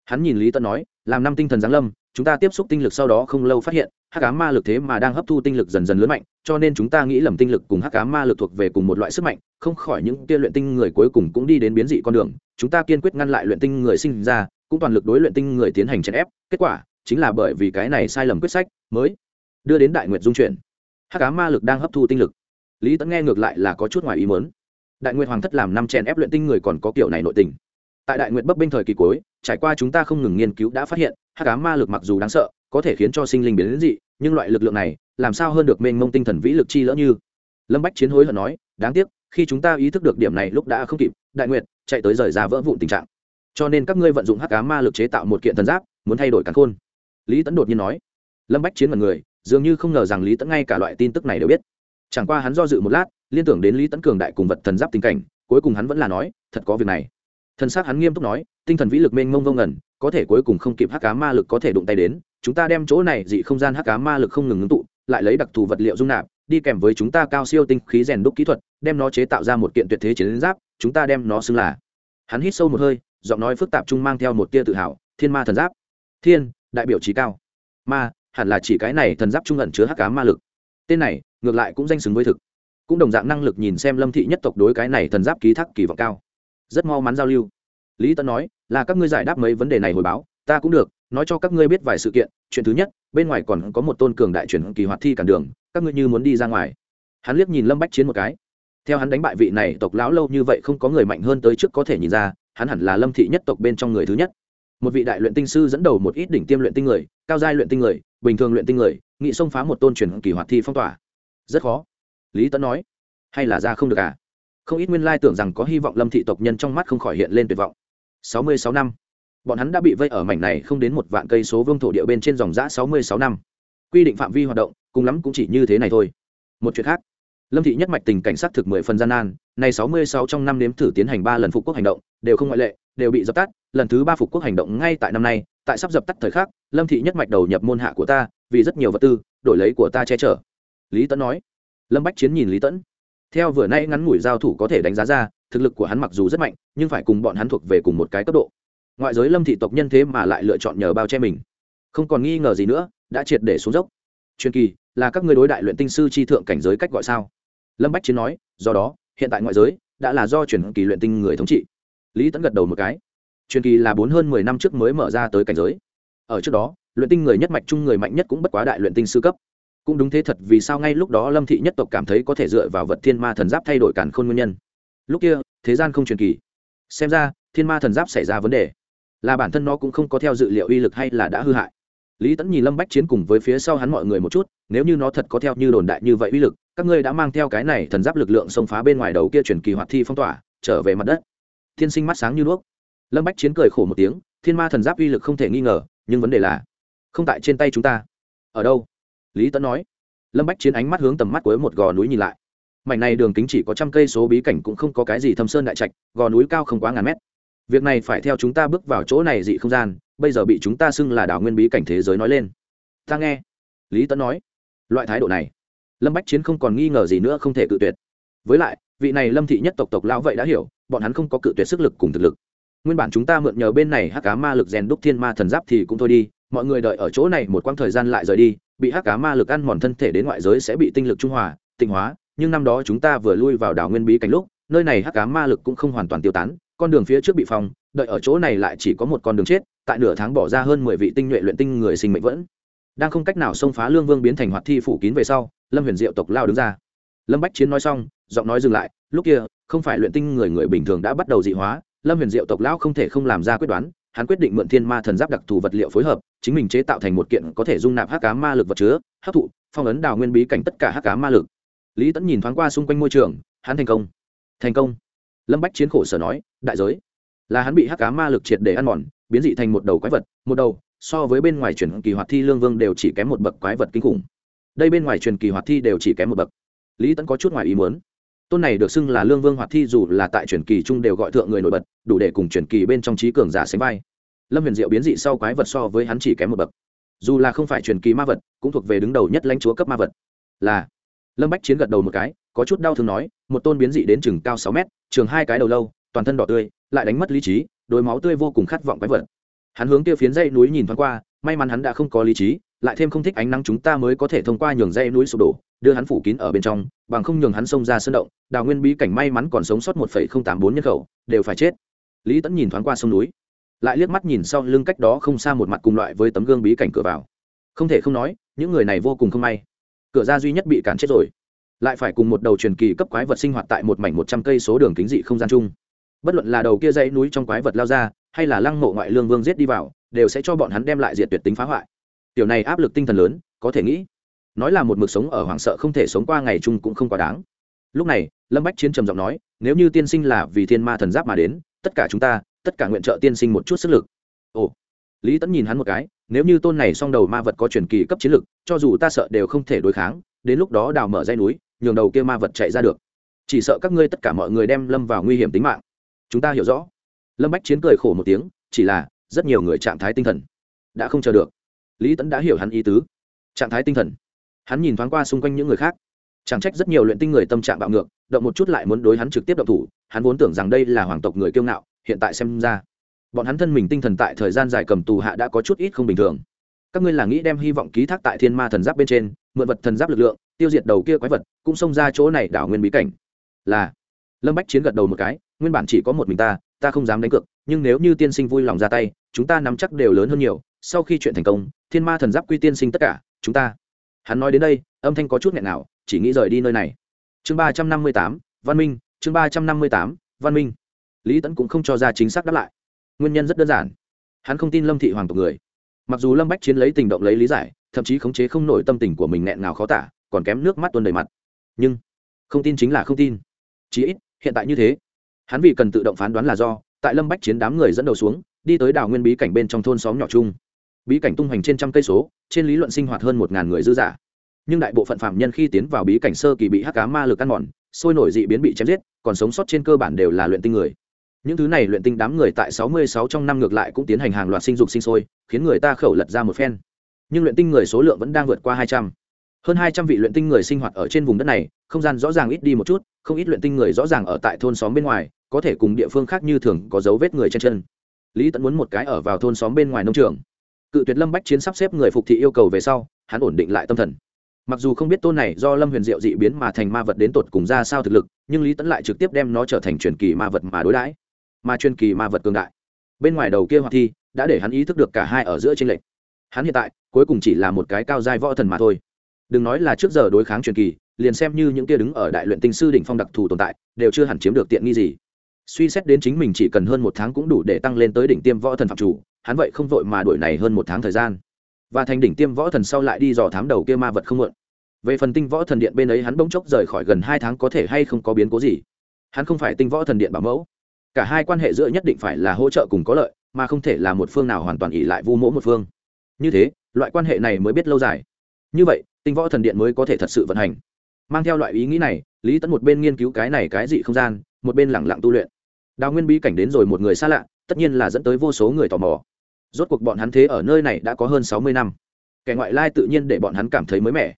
Hắn nhìn lý tân nói, làm năm tinh thần giáng lâm, chúng ta tiếp xúc tinh lực sau đó không lâu phát hiện, hắc cá ma lực thế mà đang hấp thu tinh lực dần dần lớn mạnh, cho nên chúng ta nghĩ lầm tinh lực cùng hắc cá ma lực thuộc về cùng một loại sức mạnh, không khỏi những tia luyện tinh người cuối cùng cũng đi đến biến dị con đường, chúng ta kiên quyết ngăn lại luyện tinh người sinh ra cũng toàn lực đối luyện tinh người tiến hành chèn ép, kết quả chính là bởi vì cái này sai lầm quyết sách mới đưa đến đại nguyệt dung chuyển. Hắc cá ma lực đang hấp thu tinh lực. Lý tẫn nghe ngược lại là có chút ngoài ý mớn đại nguyệt hoàng thất làm năm chèn ép luyện tinh người còn có kiểu này nội tình. Tại đại nguyệt bấp bênh thời kỳ cuối, trải qua chúng ta không ngừng nghiên cứu đã phát hiện, hắc cá ma lực mặc dù đáng sợ, có thể khiến cho sinh linh biến đến dị, nhưng loại lực lượng này làm sao hơn được mênh mông tinh thần vĩ lực chi lỡ như? Lâm bách chiến hối hận nói, đáng tiếc, khi chúng ta ý thức được điểm này lúc đã không kịp, đại nguyệt, chạy tới rời ra vỡ vụn tình trạng cho nên các ngươi vận dụng hắc cá ma lực chế tạo một kiện thần giáp, muốn thay đổi cắn khôn. Lý tẫn đột nhiên nói. Lâm bách chiến mật người, dường như không ngờ rằng lý tẫn ngay cả loại tin tức này đều biết. Chẳng qua hắn do dự một lát, liên tưởng đến lý tẫn cường đại cùng vật thần giáp tình cảnh, cuối cùng hắn vẫn là nói, thật có việc này. Thần xác hắn nghiêm túc nói, tinh thần vĩ lực mênh mông vô ngẩn có thể cuối cùng không kịp hắc cá ma lực có thể đụng tay đến, chúng ta đem chỗ này dị không gian hắc cá ma lực không ngừng ngưng tụ, lại lấy đặc thù vật liệu dung nạp, đi kèm với chúng ta cao siêu tinh khí rèn đúc kỹ thuật, đem nó chế tạo ra một kiện tuyệt thế chiến giáp, chúng ta đem nó xưng là. Hắn hít sâu một hơi giọng nói phức tạp chung mang theo một tia tự hào, thiên ma thần giáp. Thiên, đại biểu trí cao. Ma, hẳn là chỉ cái này thần giáp trung ẩn chứa hắc cá ma lực. Tên này, ngược lại cũng danh xứng với thực. Cũng đồng dạng năng lực nhìn xem lâm thị nhất tộc đối cái này thần giáp ký thác kỳ vọng cao. Rất mau mắn giao lưu. Lý tân nói, là các ngươi giải đáp mấy vấn đề này hồi báo, ta cũng được, nói cho các ngươi biết vài sự kiện. Chuyện thứ nhất, bên ngoài còn có một tôn cường đại chuyển kỳ hoạt thi cản đường, các ngươi như muốn đi ra ngoài. Hắn liếc nhìn lâm bách chiến một cái. Theo hắn đánh bại vị này tộc lão lâu như vậy không có người mạnh hơn tới trước có thể nhìn ra hắn hẳn là lâm thị nhất tộc bên trong người thứ nhất. Một vị đại luyện tinh sư dẫn đầu một ít đỉnh tiêm luyện tinh người, cao giai luyện tinh người, bình thường luyện tinh người, nghị xông phá một tôn truyền kỳ hoạt thi phong tỏa. Rất khó. Lý tấn nói. Hay là ra không được à? Không ít nguyên lai tưởng rằng có hy vọng lâm thị tộc nhân trong mắt không khỏi hiện lên tuyệt vọng. Sáu mươi sáu năm. Bọn hắn đã bị vây ở mảnh này không đến một vạn cây số vương thổ địa bên trên dòng giã sáu mươi sáu năm. Quy định phạm vi hoạt động, cùng lắm cũng chỉ như thế này thôi. Một chuyện khác lâm thị nhất mạch tình cảnh sát thực mười phần gian nan, nay sáu mươi sáu trong năm nếm thử tiến hành ba lần phục quốc hành động, đều không ngoại lệ, đều bị dập tắt. Lần thứ ba phục quốc hành động ngay tại năm nay, tại sắp dập tắt thời khắc, lâm thị nhất mạch đầu nhập môn hạ của ta, vì rất nhiều vật tư, đổi lấy của ta che chở. Lý tẫn nói. Lâm bách chiến nhìn lý tẫn theo vừa nay ngắn ngủi giao thủ có thể đánh giá ra, thực lực của hắn mặc dù rất mạnh, nhưng phải cùng bọn hắn thuộc về cùng một cái cấp độ. Ngoại giới lâm thị tộc nhân thế mà lại lựa chọn nhờ bao che mình. Không còn nghi ngờ gì nữa, đã triệt để xuống dốc. Truyền kỳ, là các người đối đại luyện tinh sư chi thượng cảnh giới cách gọi sao? Lâm bách chiến nói, do đó, hiện tại ngoại giới đã là do truyền kỳ luyện tinh người thống trị. Lý tẫn gật đầu một cái. Truyền kỳ là bốn hơn mười năm trước mới mở ra tới cảnh giới. Ở trước đó, luyện tinh người nhất mạch chung người mạnh nhất cũng bất quá đại luyện tinh sư cấp. Cũng đúng thế thật, vì sao ngay lúc đó lâm thị nhất tộc cảm thấy có thể dựa vào vật thiên ma thần giáp thay đổi cản khôn nguyên nhân? Lúc kia, thế gian không truyền kỳ. Xem ra, thiên ma thần giáp xảy ra vấn đề. Là bản thân nó cũng không có theo dự liệu uy lực hay là đã hư hại. Lý tẫn nhìn lâm bách chiến cùng với phía sau hắn mọi người một chút, nếu như nó thật có theo như đồn đại như vậy uy lực các ngươi đã mang theo cái này thần giáp lực lượng xông phá bên ngoài đầu kia truyền kỳ hoạt thi phong tỏa, trở về mặt đất. Thiên sinh mắt sáng như đuốc. Lâm bách chiến cười khổ một tiếng, thiên ma thần giáp uy lực không thể nghi ngờ, nhưng vấn đề là, không tại trên tay chúng ta. Ở đâu? Lý tấn nói. Lâm bách chiến ánh mắt hướng tầm mắt cuối một gò núi nhìn lại. Mảnh này đường kính chỉ có trăm cây số bí cảnh cũng không có cái gì thâm sơn đại trạch, gò núi cao không quá ngàn mét. Việc này phải theo chúng ta bước vào chỗ này dị không gian, bây giờ bị chúng ta xưng là đảo nguyên bí cảnh thế giới nói lên. Ta nghe. Lý tấn nói. Loại thái độ này lâm bách chiến không còn nghi ngờ gì nữa, không thể cự tuyệt. Với lại, vị này lâm thị nhất tộc tộc lão vậy đã hiểu, bọn hắn không có cự tuyệt sức lực cùng thực lực. Nguyên bản chúng ta mượn nhờ bên này hắc cá ma lực rèn đúc thiên ma thần giáp thì cũng thôi đi, mọi người đợi ở chỗ này một quãng thời gian lại rời đi, bị hắc cá ma lực ăn mòn thân thể đến ngoại giới sẽ bị tinh lực trung hòa, tịnh hóa, nhưng năm đó chúng ta vừa lui vào đảo nguyên bí cảnh lúc, nơi này hắc cá ma lực cũng không hoàn toàn tiêu tán, con đường phía trước bị phong, đợi ở chỗ này lại chỉ có một con đường chết, tại nửa tháng bỏ ra hơn mười vị tinh nhuệ luyện tinh người sinh mệnh vẫn. Đang không cách nào xông phá lương vương biến thành hoạt thi phủ kín về sau lâm huyền diệu tộc lao đứng ra. Lâm bách chiến nói xong, giọng nói dừng lại, lúc kia, không phải luyện tinh người người bình thường đã bắt đầu dị hóa, lâm huyền diệu tộc lão không thể không làm ra quyết đoán, hắn quyết định mượn thiên ma thần giáp đặc thù vật liệu phối hợp, chính mình chế tạo thành một kiện có thể dung nạp hắc cá ma lực vật chứa, hấp thụ, phong ấn đào nguyên bí cảnh tất cả hắc cá ma lực. Lý tẫn nhìn thoáng qua xung quanh môi trường, hắn thành công. Thành công? Lâm bách chiến khổ sở nói, đại giới, là hắn bị hắc cá ma lực triệt để ăn mòn, biến dị thành một đầu quái vật, một đầu, so với bên ngoài chuyển kỳ hoạt thi lương vương đều chỉ kém một bậc quái vật kinh khủng đây bên ngoài truyền kỳ hoạt thi đều chỉ kém một bậc. Lý tẫn có chút ngoài ý muốn. Tôn này được xưng là lương vương hoạt thi dù là tại truyền kỳ chung đều gọi thượng người nổi bật, đủ để cùng truyền kỳ bên trong trí cường giả sánh vai. Lâm huyền diệu biến dị sau quái vật so với hắn chỉ kém một bậc. Dù là không phải truyền kỳ ma vật, cũng thuộc về đứng đầu nhất lãnh chúa cấp ma vật. Là, lâm bách chiến gật đầu một cái, có chút đau thương nói, một tôn biến dị đến chừng cao sáu mét, trường hai cái đầu lâu, toàn thân đỏ tươi, lại đánh mất lý trí đôi máu tươi vô cùng khát vọng quái vật. Hắn hướng kia phiến dây núi nhìn thoáng qua may mắn hắn đã không có lý trí, lại thêm không thích ánh nắng chúng ta mới có thể thông qua nhường dây núi sụp đổ, đưa hắn phủ kín ở bên trong, bằng không nhường hắn xông ra sân động, đào nguyên bí cảnh may mắn còn sống sót một phẩy không tám bốn nhân khẩu, đều phải chết. Lý tẫn nhìn thoáng qua sông núi, lại liếc mắt nhìn sau lưng cách đó không xa một mặt cùng loại với tấm gương bí cảnh cửa vào. Không thể không nói, những người này vô cùng không may. Cửa ra duy nhất bị cản chết rồi. Lại phải cùng một đầu truyền kỳ cấp quái vật sinh hoạt tại một mảnh một trăm cây số đường kính dị không gian chung. Bất luận là đầu kia dãy núi trong quái vật lao ra, hay là lăng mộ ngoại lương vương giết đi vào đều sẽ cho bọn hắn đem lại diệt tuyệt tính phá hoại. Tiểu này áp lực tinh thần lớn, có thể nghĩ, nói là một mực sống ở hoảng sợ không thể sống qua ngày chung cũng không quá đáng. Lúc này, lâm bách chiến trầm giọng nói, nếu như tiên sinh là vì thiên ma thần giáp mà đến, tất cả chúng ta, tất cả nguyện trợ tiên sinh một chút sức lực. Ồ, lý tẫn nhìn hắn một cái, nếu như tôn này song đầu ma vật có truyền kỳ cấp chiến lực, cho dù ta sợ đều không thể đối kháng, đến lúc đó đào mở dây núi, nhường đầu kia ma vật chạy ra được. Chỉ sợ các ngươi tất cả mọi người đem lâm vào nguy hiểm tính mạng. Chúng ta hiểu rõ. Lâm bách chiến cười khổ một tiếng, chỉ là rất nhiều người trạng thái tinh thần đã không chờ được. Lý tẫn đã hiểu hắn ý tứ. Trạng thái tinh thần. Hắn nhìn thoáng qua xung quanh những người khác. Chẳng trách rất nhiều luyện tinh người tâm trạng bạo ngược, động một chút lại muốn đối hắn trực tiếp động thủ, hắn vốn tưởng rằng đây là hoàng tộc người kiêu ngạo, hiện tại xem ra, bọn hắn thân mình tinh thần tại thời gian dài cầm tù hạ đã có chút ít không bình thường. Các ngươi là nghĩ đem hy vọng ký thác tại thiên ma thần giáp bên trên, mượn vật thần giáp lực lượng, tiêu diệt đầu kia quái vật, cũng xông ra chỗ này đảo nguyên bí cảnh. Là. Lâm bách chiến gật đầu một cái, nguyên bản chỉ có một mình ta ta không dám đánh cược, nhưng nếu như tiên sinh vui lòng ra tay chúng ta nắm chắc đều lớn hơn nhiều, sau khi chuyện thành công, thiên ma thần giáp quy tiên sinh tất cả, chúng ta. Hắn nói đến đây, âm thanh có chút nghẹn nào, chỉ nghĩ rời đi nơi này. Chương ba trăm năm mươi tám, văn minh, chương ba trăm năm mươi tám, văn minh. Lý tẫn cũng không cho ra chính xác đáp lại. Nguyên nhân rất đơn giản. Hắn không tin lâm thị hoàng tộc người. Mặc dù lâm bách chiến lấy tình động lấy lý giải, thậm chí khống chế không nổi tâm tình của mình nghẹn nào khó tả, còn kém nước mắt tuôn đầy mặt. Nhưng, không tin chính là không tin. Chí ít, hiện tại như thế. Hắn vì cần tự động phán đoán là do, tại lâm bách chiến đám người dẫn đầu xuống đi tới đảo nguyên bí cảnh bên trong thôn xóm nhỏ chung. Bí cảnh tung hoành trên trăm cây số, trên lý luận sinh hoạt hơn một ngàn người dư giả nhưng đại bộ phận phạm nhân khi tiến vào bí cảnh sơ kỳ bị hắc cá ma lực ăn mòn, sôi nổi dị biến bị chém giết, còn sống sót trên cơ bản đều là luyện tinh người. Những thứ này luyện tinh đám người tại sáu mươi sáu trong năm ngược lại cũng tiến hành hàng loạt sinh dục sinh sôi, khiến người ta khẩu lật ra một phen. Nhưng luyện tinh người số lượng vẫn đang vượt qua hai trăm. Hơn hai trăm vị luyện tinh người sinh hoạt ở trên vùng đất này, không gian rõ ràng ít đi một chút, không ít luyện tinh người rõ ràng ở tại thôn xóm bên ngoài, có thể cùng địa phương khác như thường có dấu vết người trên chân lý tẫn muốn một cái ở vào thôn xóm bên ngoài nông trường. Cự tuyệt lâm bách chiến sắp xếp người phục thị yêu cầu về sau, hắn ổn định lại tâm thần. Mặc dù không biết tôn này do lâm huyền diệu dị biến mà thành ma vật đến tột cùng ra sao thực lực, nhưng lý tẫn lại trực tiếp đem nó trở thành truyền kỳ ma vật mà đối đãi. Mà truyền kỳ ma vật cường đại. Bên ngoài đầu kia hoạt thi, đã để hắn ý thức được cả hai ở giữa tranh lệch. Hắn hiện tại, cuối cùng chỉ là một cái cao giai võ thần mà thôi. Đừng nói là trước giờ đối kháng truyền kỳ, liền xem như những kia đứng ở đại luyện tinh sư đỉnh phong đặc thù tồn tại, đều chưa hẳn chiếm được tiện nghi gì suy xét đến chính mình chỉ cần hơn một tháng cũng đủ để tăng lên tới đỉnh tiêm võ thần phạm chủ, hắn vậy không vội mà đổi này hơn một tháng thời gian. Và thành đỉnh tiêm võ thần sau lại đi dò thám đầu kia ma vật không mượn. Về phần tinh võ thần điện bên ấy hắn bỗng chốc rời khỏi gần hai tháng có thể hay không có biến cố gì. Hắn không phải tinh võ thần điện bảo mẫu. Cả hai quan hệ giữa nhất định phải là hỗ trợ cùng có lợi, mà không thể là một phương nào hoàn toàn ỉ lại vu mỗ một phương. Như thế, loại quan hệ này mới biết lâu dài. Như vậy, tinh võ thần điện mới có thể thật sự vận hành. Mang theo loại ý nghĩ này, lý tẫn một bên nghiên cứu cái này cái dị không gian, một bên lẳng lặng tu luyện đào nguyên bí cảnh đến rồi một người xa lạ, tất nhiên là dẫn tới vô số người tò mò. Rốt cuộc bọn hắn thế ở nơi này đã có hơn sáu mươi năm. Kẻ ngoại lai tự nhiên để bọn hắn cảm thấy mới mẻ.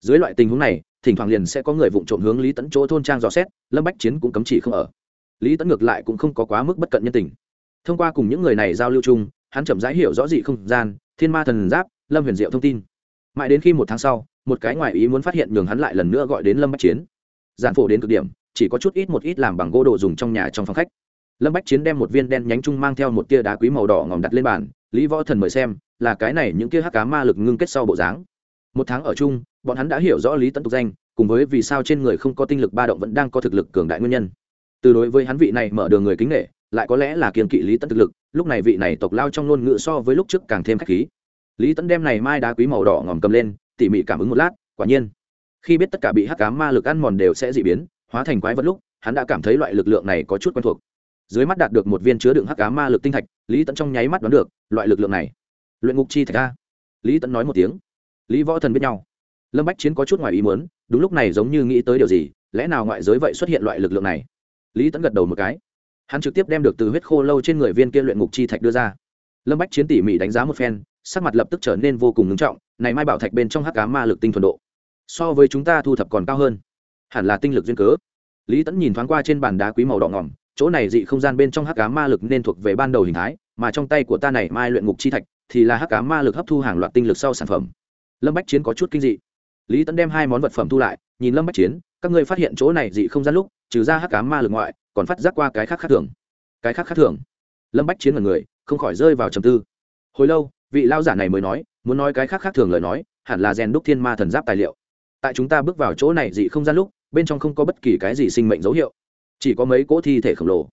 Dưới loại tình huống này, thỉnh thoảng liền sẽ có người vụng trộm hướng lý tẫn chỗ thôn trang dò xét, lâm bách chiến cũng cấm chỉ không ở. Lý tẫn ngược lại cũng không có quá mức bất cận nhân tình. Thông qua cùng những người này giao lưu chung, hắn chậm rãi hiểu rõ dị không gian, thiên ma thần giáp, lâm huyền diệu thông tin. Mãi đến khi một tháng sau, một cái ngoại ý muốn phát hiện nhường hắn lại lần nữa gọi đến lâm bách chiến. Giản phổ đến cực điểm, chỉ có chút ít một ít làm bằng gỗ đồ dùng trong nhà trong phòng khách lâm bách chiến đem một viên đen nhánh chung mang theo một tia đá quý màu đỏ ngòm đặt lên bàn, lý võ thần mời xem, là cái này những tia hắc cá ma lực ngưng kết sau bộ dáng. Một tháng ở chung, bọn hắn đã hiểu rõ lý tấn tục danh, cùng với vì sao trên người không có tinh lực ba động vẫn đang có thực lực cường đại nguyên nhân. Từ đối với hắn vị này mở đường người kính nghệ lại có lẽ là kiềm kỵ lý tấn thực lực, lúc này vị này tộc lao trong ngôn ngữ so với lúc trước càng thêm khách khí. Lý tấn đem này mai đá quý màu đỏ ngòm cầm lên, tỉ mỉ cảm ứng một lát, quả nhiên, khi biết tất cả bị hắc cá ma lực ăn mòn đều sẽ dị biến, hóa thành quái vật lúc, hắn đã cảm thấy loại lực lượng này có chút quen thuộc dưới mắt đạt được một viên chứa đựng hắc cá ma lực tinh thạch, lý tẫn trong nháy mắt đoán được loại lực lượng này. Luyện ngục chi thạch a. Lý tẫn nói một tiếng. Lý võ thần biết nhau. Lâm bách chiến có chút ngoài ý muốn, đúng lúc này giống như nghĩ tới điều gì, lẽ nào ngoại giới vậy xuất hiện loại lực lượng này? Lý tẫn gật đầu một cái. Hắn trực tiếp đem được từ huyết khô lâu trên người viên kia luyện ngục chi thạch đưa ra. Lâm bách chiến tỉ mỉ đánh giá một phen, sắc mặt lập tức trở nên vô cùng ngưng trọng, này mai bảo thạch bên trong hắc cá ma lực tinh thuần độ, so với chúng ta thu thập còn cao hơn. Hẳn là tinh lực duyên cớ. Lý tẫn nhìn thoáng qua trên bàn đá quý màu đỏ ngỏm chỗ này dị không gian bên trong hắc cá ma lực nên thuộc về ban đầu hình thái, mà trong tay của ta này mai luyện ngục chi thạch thì là hắc cá ma lực hấp thu hàng loạt tinh lực sau sản phẩm. Lâm bách chiến có chút kinh dị. Lý tẫn đem hai món vật phẩm thu lại, nhìn lâm bách chiến, các ngươi phát hiện chỗ này dị không gian lúc, trừ ra hắc cá ma lực ngoại, còn phát giác qua cái khác khác thường. Cái khác khác thường? Lâm bách chiến là người, không khỏi rơi vào trầm tư. Hồi lâu, vị lao giả này mới nói, muốn nói cái khác khác thường lời nói, hẳn là rèn đúc thiên ma thần giáp tài liệu. Tại chúng ta bước vào chỗ này dị không gian lúc, bên trong không có bất kỳ cái gì sinh mệnh dấu hiệu chỉ có mấy cỗ thi thể khổng lồ.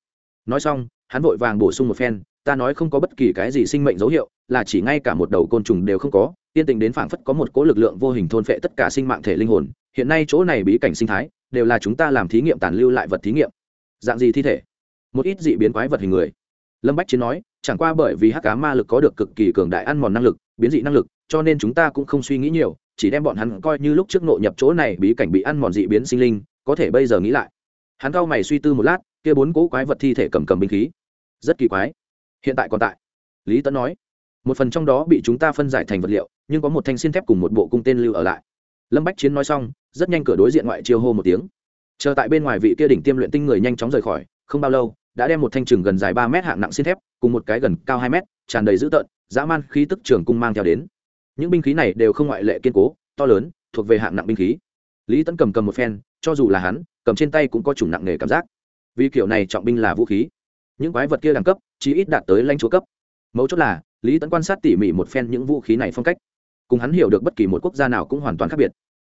Nói xong, hắn vội vàng bổ sung một phen, ta nói không có bất kỳ cái gì sinh mệnh dấu hiệu, là chỉ ngay cả một đầu côn trùng đều không có tiên tình đến phảng phất có một cỗ lực lượng vô hình thôn phệ tất cả sinh mạng thể linh hồn, hiện nay chỗ này bí cảnh sinh thái, đều là chúng ta làm thí nghiệm tàn lưu lại vật thí nghiệm. Dạng gì thi thể? Một ít dị biến quái vật hình người. Lâm bách chiến nói, chẳng qua bởi vì hắc cá ma lực có được cực kỳ cường đại ăn mòn năng lực, biến dị năng lực, cho nên chúng ta cũng không suy nghĩ nhiều, chỉ đem bọn hắn coi như lúc trước nội nhập chỗ này bí cảnh bị ăn mòn dị biến sinh linh, có thể bây giờ nghĩ lại hắn cau mày suy tư một lát, kia bốn cỗ quái vật thi thể cầm cầm binh khí. Rất kỳ quái. Hiện tại còn tại. Lý tấn nói, một phần trong đó bị chúng ta phân giải thành vật liệu, nhưng có một thanh xin thép cùng một bộ cung tên lưu ở lại. Lâm bách chiến nói xong, rất nhanh cửa đối diện ngoại chiêu hô một tiếng. Chờ tại bên ngoài vị kia đỉnh tiêm luyện tinh người nhanh chóng rời khỏi, không bao lâu, đã đem một thanh trường gần dài ba mét hạng nặng xin thép, cùng một cái gần cao hai mét, tràn đầy dữ tợn, dã man khí tức trường cung mang theo đến. Những binh khí này đều không ngoại lệ kiên cố, to lớn, thuộc về hạng nặng binh khí lý tấn cầm cầm một phen, cho dù là hắn, cầm trên tay cũng có chủng nặng nề cảm giác. Vì kiểu này trọng binh là vũ khí. Những quái vật kia đẳng cấp chỉ ít đạt tới lãnh chúa cấp. Mấu chốt là, lý tấn quan sát tỉ mỉ một phen những vũ khí này phong cách. Cùng hắn hiểu được bất kỳ một quốc gia nào cũng hoàn toàn khác biệt.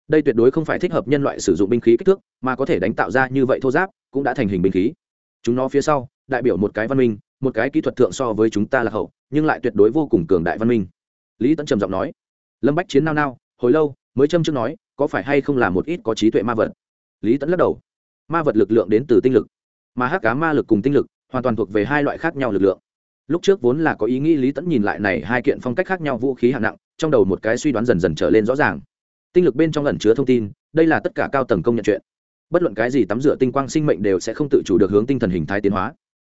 Đây tuyệt đối không phải thích hợp nhân loại sử dụng binh khí kích thước, mà có thể đánh tạo ra như vậy thô giáp, cũng đã thành hình binh khí. Chúng nó phía sau, đại biểu một cái văn minh, một cái kỹ thuật thượng so với chúng ta là hậu, nhưng lại tuyệt đối vô cùng cường đại văn minh. Lý tấn trầm giọng nói. Lâm bách chiến nao nao, hồi lâu, mới châm trước nói có phải hay không là một ít có trí tuệ ma vật? Lý Tẫn lắc đầu. Ma vật lực lượng đến từ tinh lực, mà hắc cá ma lực cùng tinh lực hoàn toàn thuộc về hai loại khác nhau lực lượng. Lúc trước vốn là có ý nghĩ lý tẫn nhìn lại này hai kiện phong cách khác nhau vũ khí hạng nặng, trong đầu một cái suy đoán dần dần trở lên rõ ràng. Tinh lực bên trong ẩn chứa thông tin, đây là tất cả cao tầng công nhận chuyện. Bất luận cái gì tắm rửa tinh quang sinh mệnh đều sẽ không tự chủ được hướng tinh thần hình thái tiến hóa.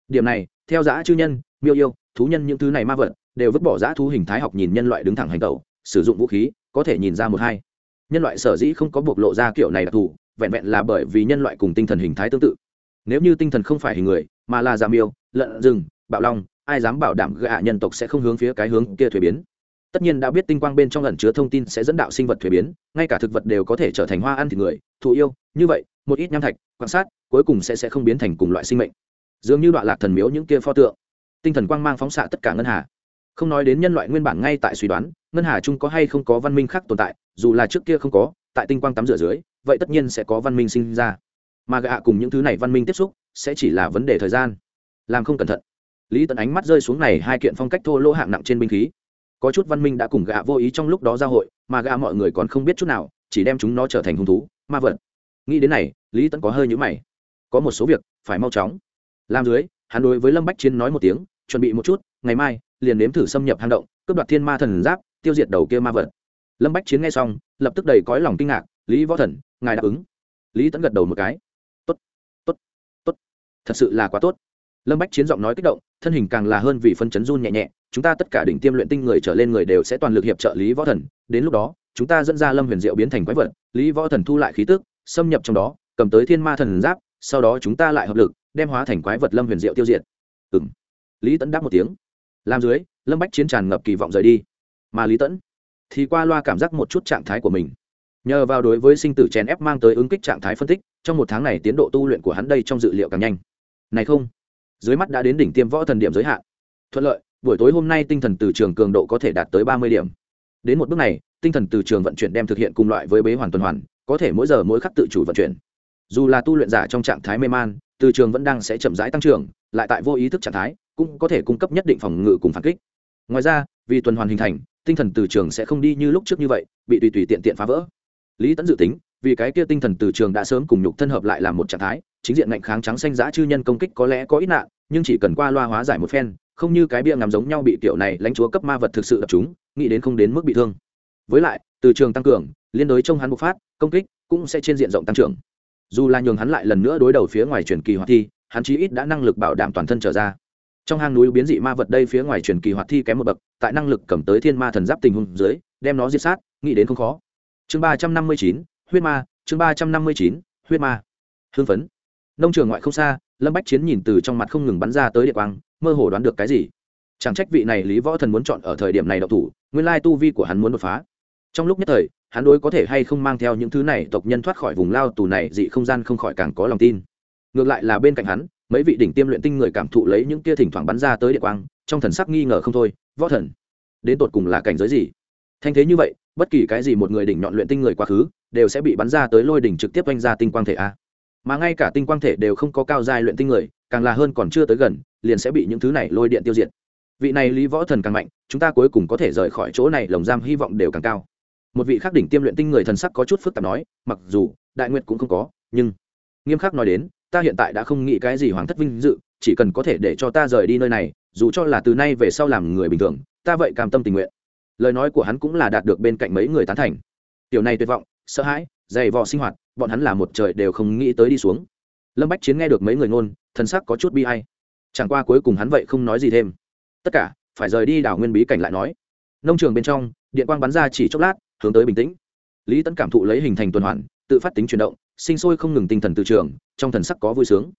Điểm này, theo giã chư nhân, miêu yêu, thú nhân những thứ này ma vật, đều vứt bỏ giã thú hình thái học nhìn nhân loại đứng thẳng hành tẩu, sử dụng vũ khí, có thể nhìn ra một hai nhân loại sở dĩ không có bộc lộ ra kiểu này đặc thù, vẹn vẹn là bởi vì nhân loại cùng tinh thần hình thái tương tự. Nếu như tinh thần không phải hình người, mà là giảm yêu lợn, rừng, bạo long, ai dám bảo đảm gạ nhân tộc sẽ không hướng phía cái hướng kia thuế biến? Tất nhiên đã biết tinh quang bên trong ẩn chứa thông tin sẽ dẫn đạo sinh vật thuế biến, ngay cả thực vật đều có thể trở thành hoa ăn thịt người, thụ yêu, như vậy, một ít nham thạch, quan sát, cuối cùng sẽ sẽ không biến thành cùng loại sinh mệnh. Dường như đoạn lạc thần miếu những kia pho tượng. Tinh thần quang mang phóng xạ tất cả ngân hà không nói đến nhân loại nguyên bản ngay tại suy đoán, ngân hà chung có hay không có văn minh khác tồn tại, dù là trước kia không có, tại tinh quang tắm rửa dưới, vậy tất nhiên sẽ có văn minh sinh ra. Mà gạ cùng những thứ này văn minh tiếp xúc, sẽ chỉ là vấn đề thời gian. Làm không cẩn thận. Lý tận ánh mắt rơi xuống này hai kiện phong cách thô lỗ hạng nặng trên binh khí. Có chút văn minh đã cùng gạ vô ý trong lúc đó giao hội, mà gạ mọi người còn không biết chút nào, chỉ đem chúng nó trở thành hung thú, ma vật. Nghĩ đến này, lý tận có hơi nhữ mày. Có một số việc phải mau chóng. Làm dưới, hắn đối với lâm bách chiến nói một tiếng, chuẩn bị một chút, ngày mai liền nếm thử xâm nhập hang động, cướp đoạt thiên ma thần giáp, tiêu diệt đầu kia ma vật. Lâm bách chiến nghe xong, lập tức đầy cõi lòng kinh ngạc, lý võ thần, ngài đáp ứng? Lý tẫn gật đầu một cái. Tốt tốt tốt, thật sự là quá tốt. Lâm bách chiến giọng nói kích động, thân hình càng là hơn vì phân chấn run nhẹ nhẹ, chúng ta tất cả đỉnh tiêm luyện tinh người trở lên người đều sẽ toàn lực hiệp trợ lý võ thần, đến lúc đó, chúng ta dẫn ra lâm huyền diệu biến thành quái vật, lý võ thần thu lại khí tức, xâm nhập trong đó, cầm tới thiên ma thần giáp, sau đó chúng ta lại hợp lực, đem hóa thành quái vật lâm huyền diệu tiêu diệt. Ừ m lý tẫn đáp một tiếng làm dưới, lâm bách chiến tràn ngập kỳ vọng rời đi. Mà lý tẫn thì qua loa cảm giác một chút trạng thái của mình. Nhờ vào đối với sinh tử chèn ép mang tới ứng kích trạng thái phân tích, trong một tháng này tiến độ tu luyện của hắn đây trong dự liệu càng nhanh. Này không, dưới mắt đã đến đỉnh tiêm võ thần điểm giới hạn. Thuận lợi, buổi tối hôm nay tinh thần từ trường cường độ có thể đạt tới ba mươi điểm. Đến một bước này, tinh thần từ trường vận chuyển đem thực hiện cùng loại với bế hoàn tuần hoàn, có thể mỗi giờ mỗi khắc tự chủ vận chuyển. Dù là tu luyện giả trong trạng thái mê man, từ trường vẫn đang sẽ chậm rãi tăng trưởng, lại tại vô ý thức trạng thái cũng có thể cung cấp nhất định phòng ngự cùng phản kích. Ngoài ra, vì tuần hoàn hình thành, tinh thần từ trường sẽ không đi như lúc trước như vậy, bị tùy tùy tiện tiện phá vỡ. Lý tẫn dự tính, vì cái kia tinh thần từ trường đã sớm cùng nhục thân hợp lại làm một trạng thái, chính diện ngạnh kháng trắng xanh giã chư nhân công kích có lẽ có ít nạn, nhưng chỉ cần qua loa hóa giải một phen, không như cái bia ngắm giống nhau bị tiểu này lãnh chúa cấp ma vật thực sự đập chúng, nghĩ đến không đến mức bị thương. Với lại, từ trường tăng cường, liên đối trong hắn bộc phát, công kích cũng sẽ trên diện rộng tăng trưởng. Dù là nhường hắn lại lần nữa đối đầu phía ngoài truyền kỳ hoạt thi, hắn chí ít đã năng lực bảo đảm toàn thân trở ra trong hang núi biến dị ma vật đây phía ngoài truyền kỳ hoạt thi kém một bậc, tại năng lực cầm tới thiên ma thần giáp tình huống dưới, đem nó diệt sát, nghĩ đến không khó. Chương ba trăm năm mươi chín, huyết ma, chương ba trăm năm mươi chín, huyết ma. Hưng phấn. Nông trường ngoại không xa, lâm bách chiến nhìn từ trong mặt không ngừng bắn ra tới địa quang, mơ hồ đoán được cái gì. Chẳng trách vị này lý võ thần muốn chọn ở thời điểm này đậu thủ, nguyên lai tu vi của hắn muốn đột phá. Trong lúc nhất thời, hắn đối có thể hay không mang theo những thứ này tộc nhân thoát khỏi vùng lao tù này dị không gian không khỏi càng có lòng tin. Ngược lại là bên cạnh hắn mấy vị đỉnh tiêm luyện tinh người cảm thụ lấy những kia thỉnh thoảng bắn ra tới địa quang, trong thần sắc nghi ngờ không thôi, võ thần, đến tột cùng là cảnh giới gì? Thanh thế như vậy, bất kỳ cái gì một người đỉnh nhọn luyện tinh người quá khứ, đều sẽ bị bắn ra tới lôi đỉnh trực tiếp oanh ra tinh quang thể a. Mà ngay cả tinh quang thể đều không có cao giai luyện tinh người, càng là hơn còn chưa tới gần, liền sẽ bị những thứ này lôi điện tiêu diệt. Vị này lý võ thần càng mạnh, chúng ta cuối cùng có thể rời khỏi chỗ này, lồng giam hy vọng đều càng cao. Một vị khắc đỉnh tiêm luyện tinh người thần sắc có chút phức tạp nói, mặc dù, đại nguyện cũng không có, nhưng nghiêm khắc nói đến ta hiện tại đã không nghĩ cái gì hoàng thất vinh dự, chỉ cần có thể để cho ta rời đi nơi này, dù cho là từ nay về sau làm người bình thường, ta vậy cam tâm tình nguyện. Lời nói của hắn cũng là đạt được bên cạnh mấy người tán thành. Tiểu này tuyệt vọng, sợ hãi, dày vò sinh hoạt, bọn hắn là một trời đều không nghĩ tới đi xuống. Lâm bách chiến nghe được mấy người ngôn, thần sắc có chút bi hay chẳng qua cuối cùng hắn vậy không nói gì thêm. Tất cả, phải rời đi đảo nguyên bí cảnh lại nói. Nông trường bên trong, điện quang bắn ra chỉ chốc lát, hướng tới bình tĩnh. Lý tấn cảm thụ lấy hình thành tuần hoàn tự phát tính chuyển động, sinh sôi không ngừng tinh thần từ trường, trong thần sắc có vui sướng.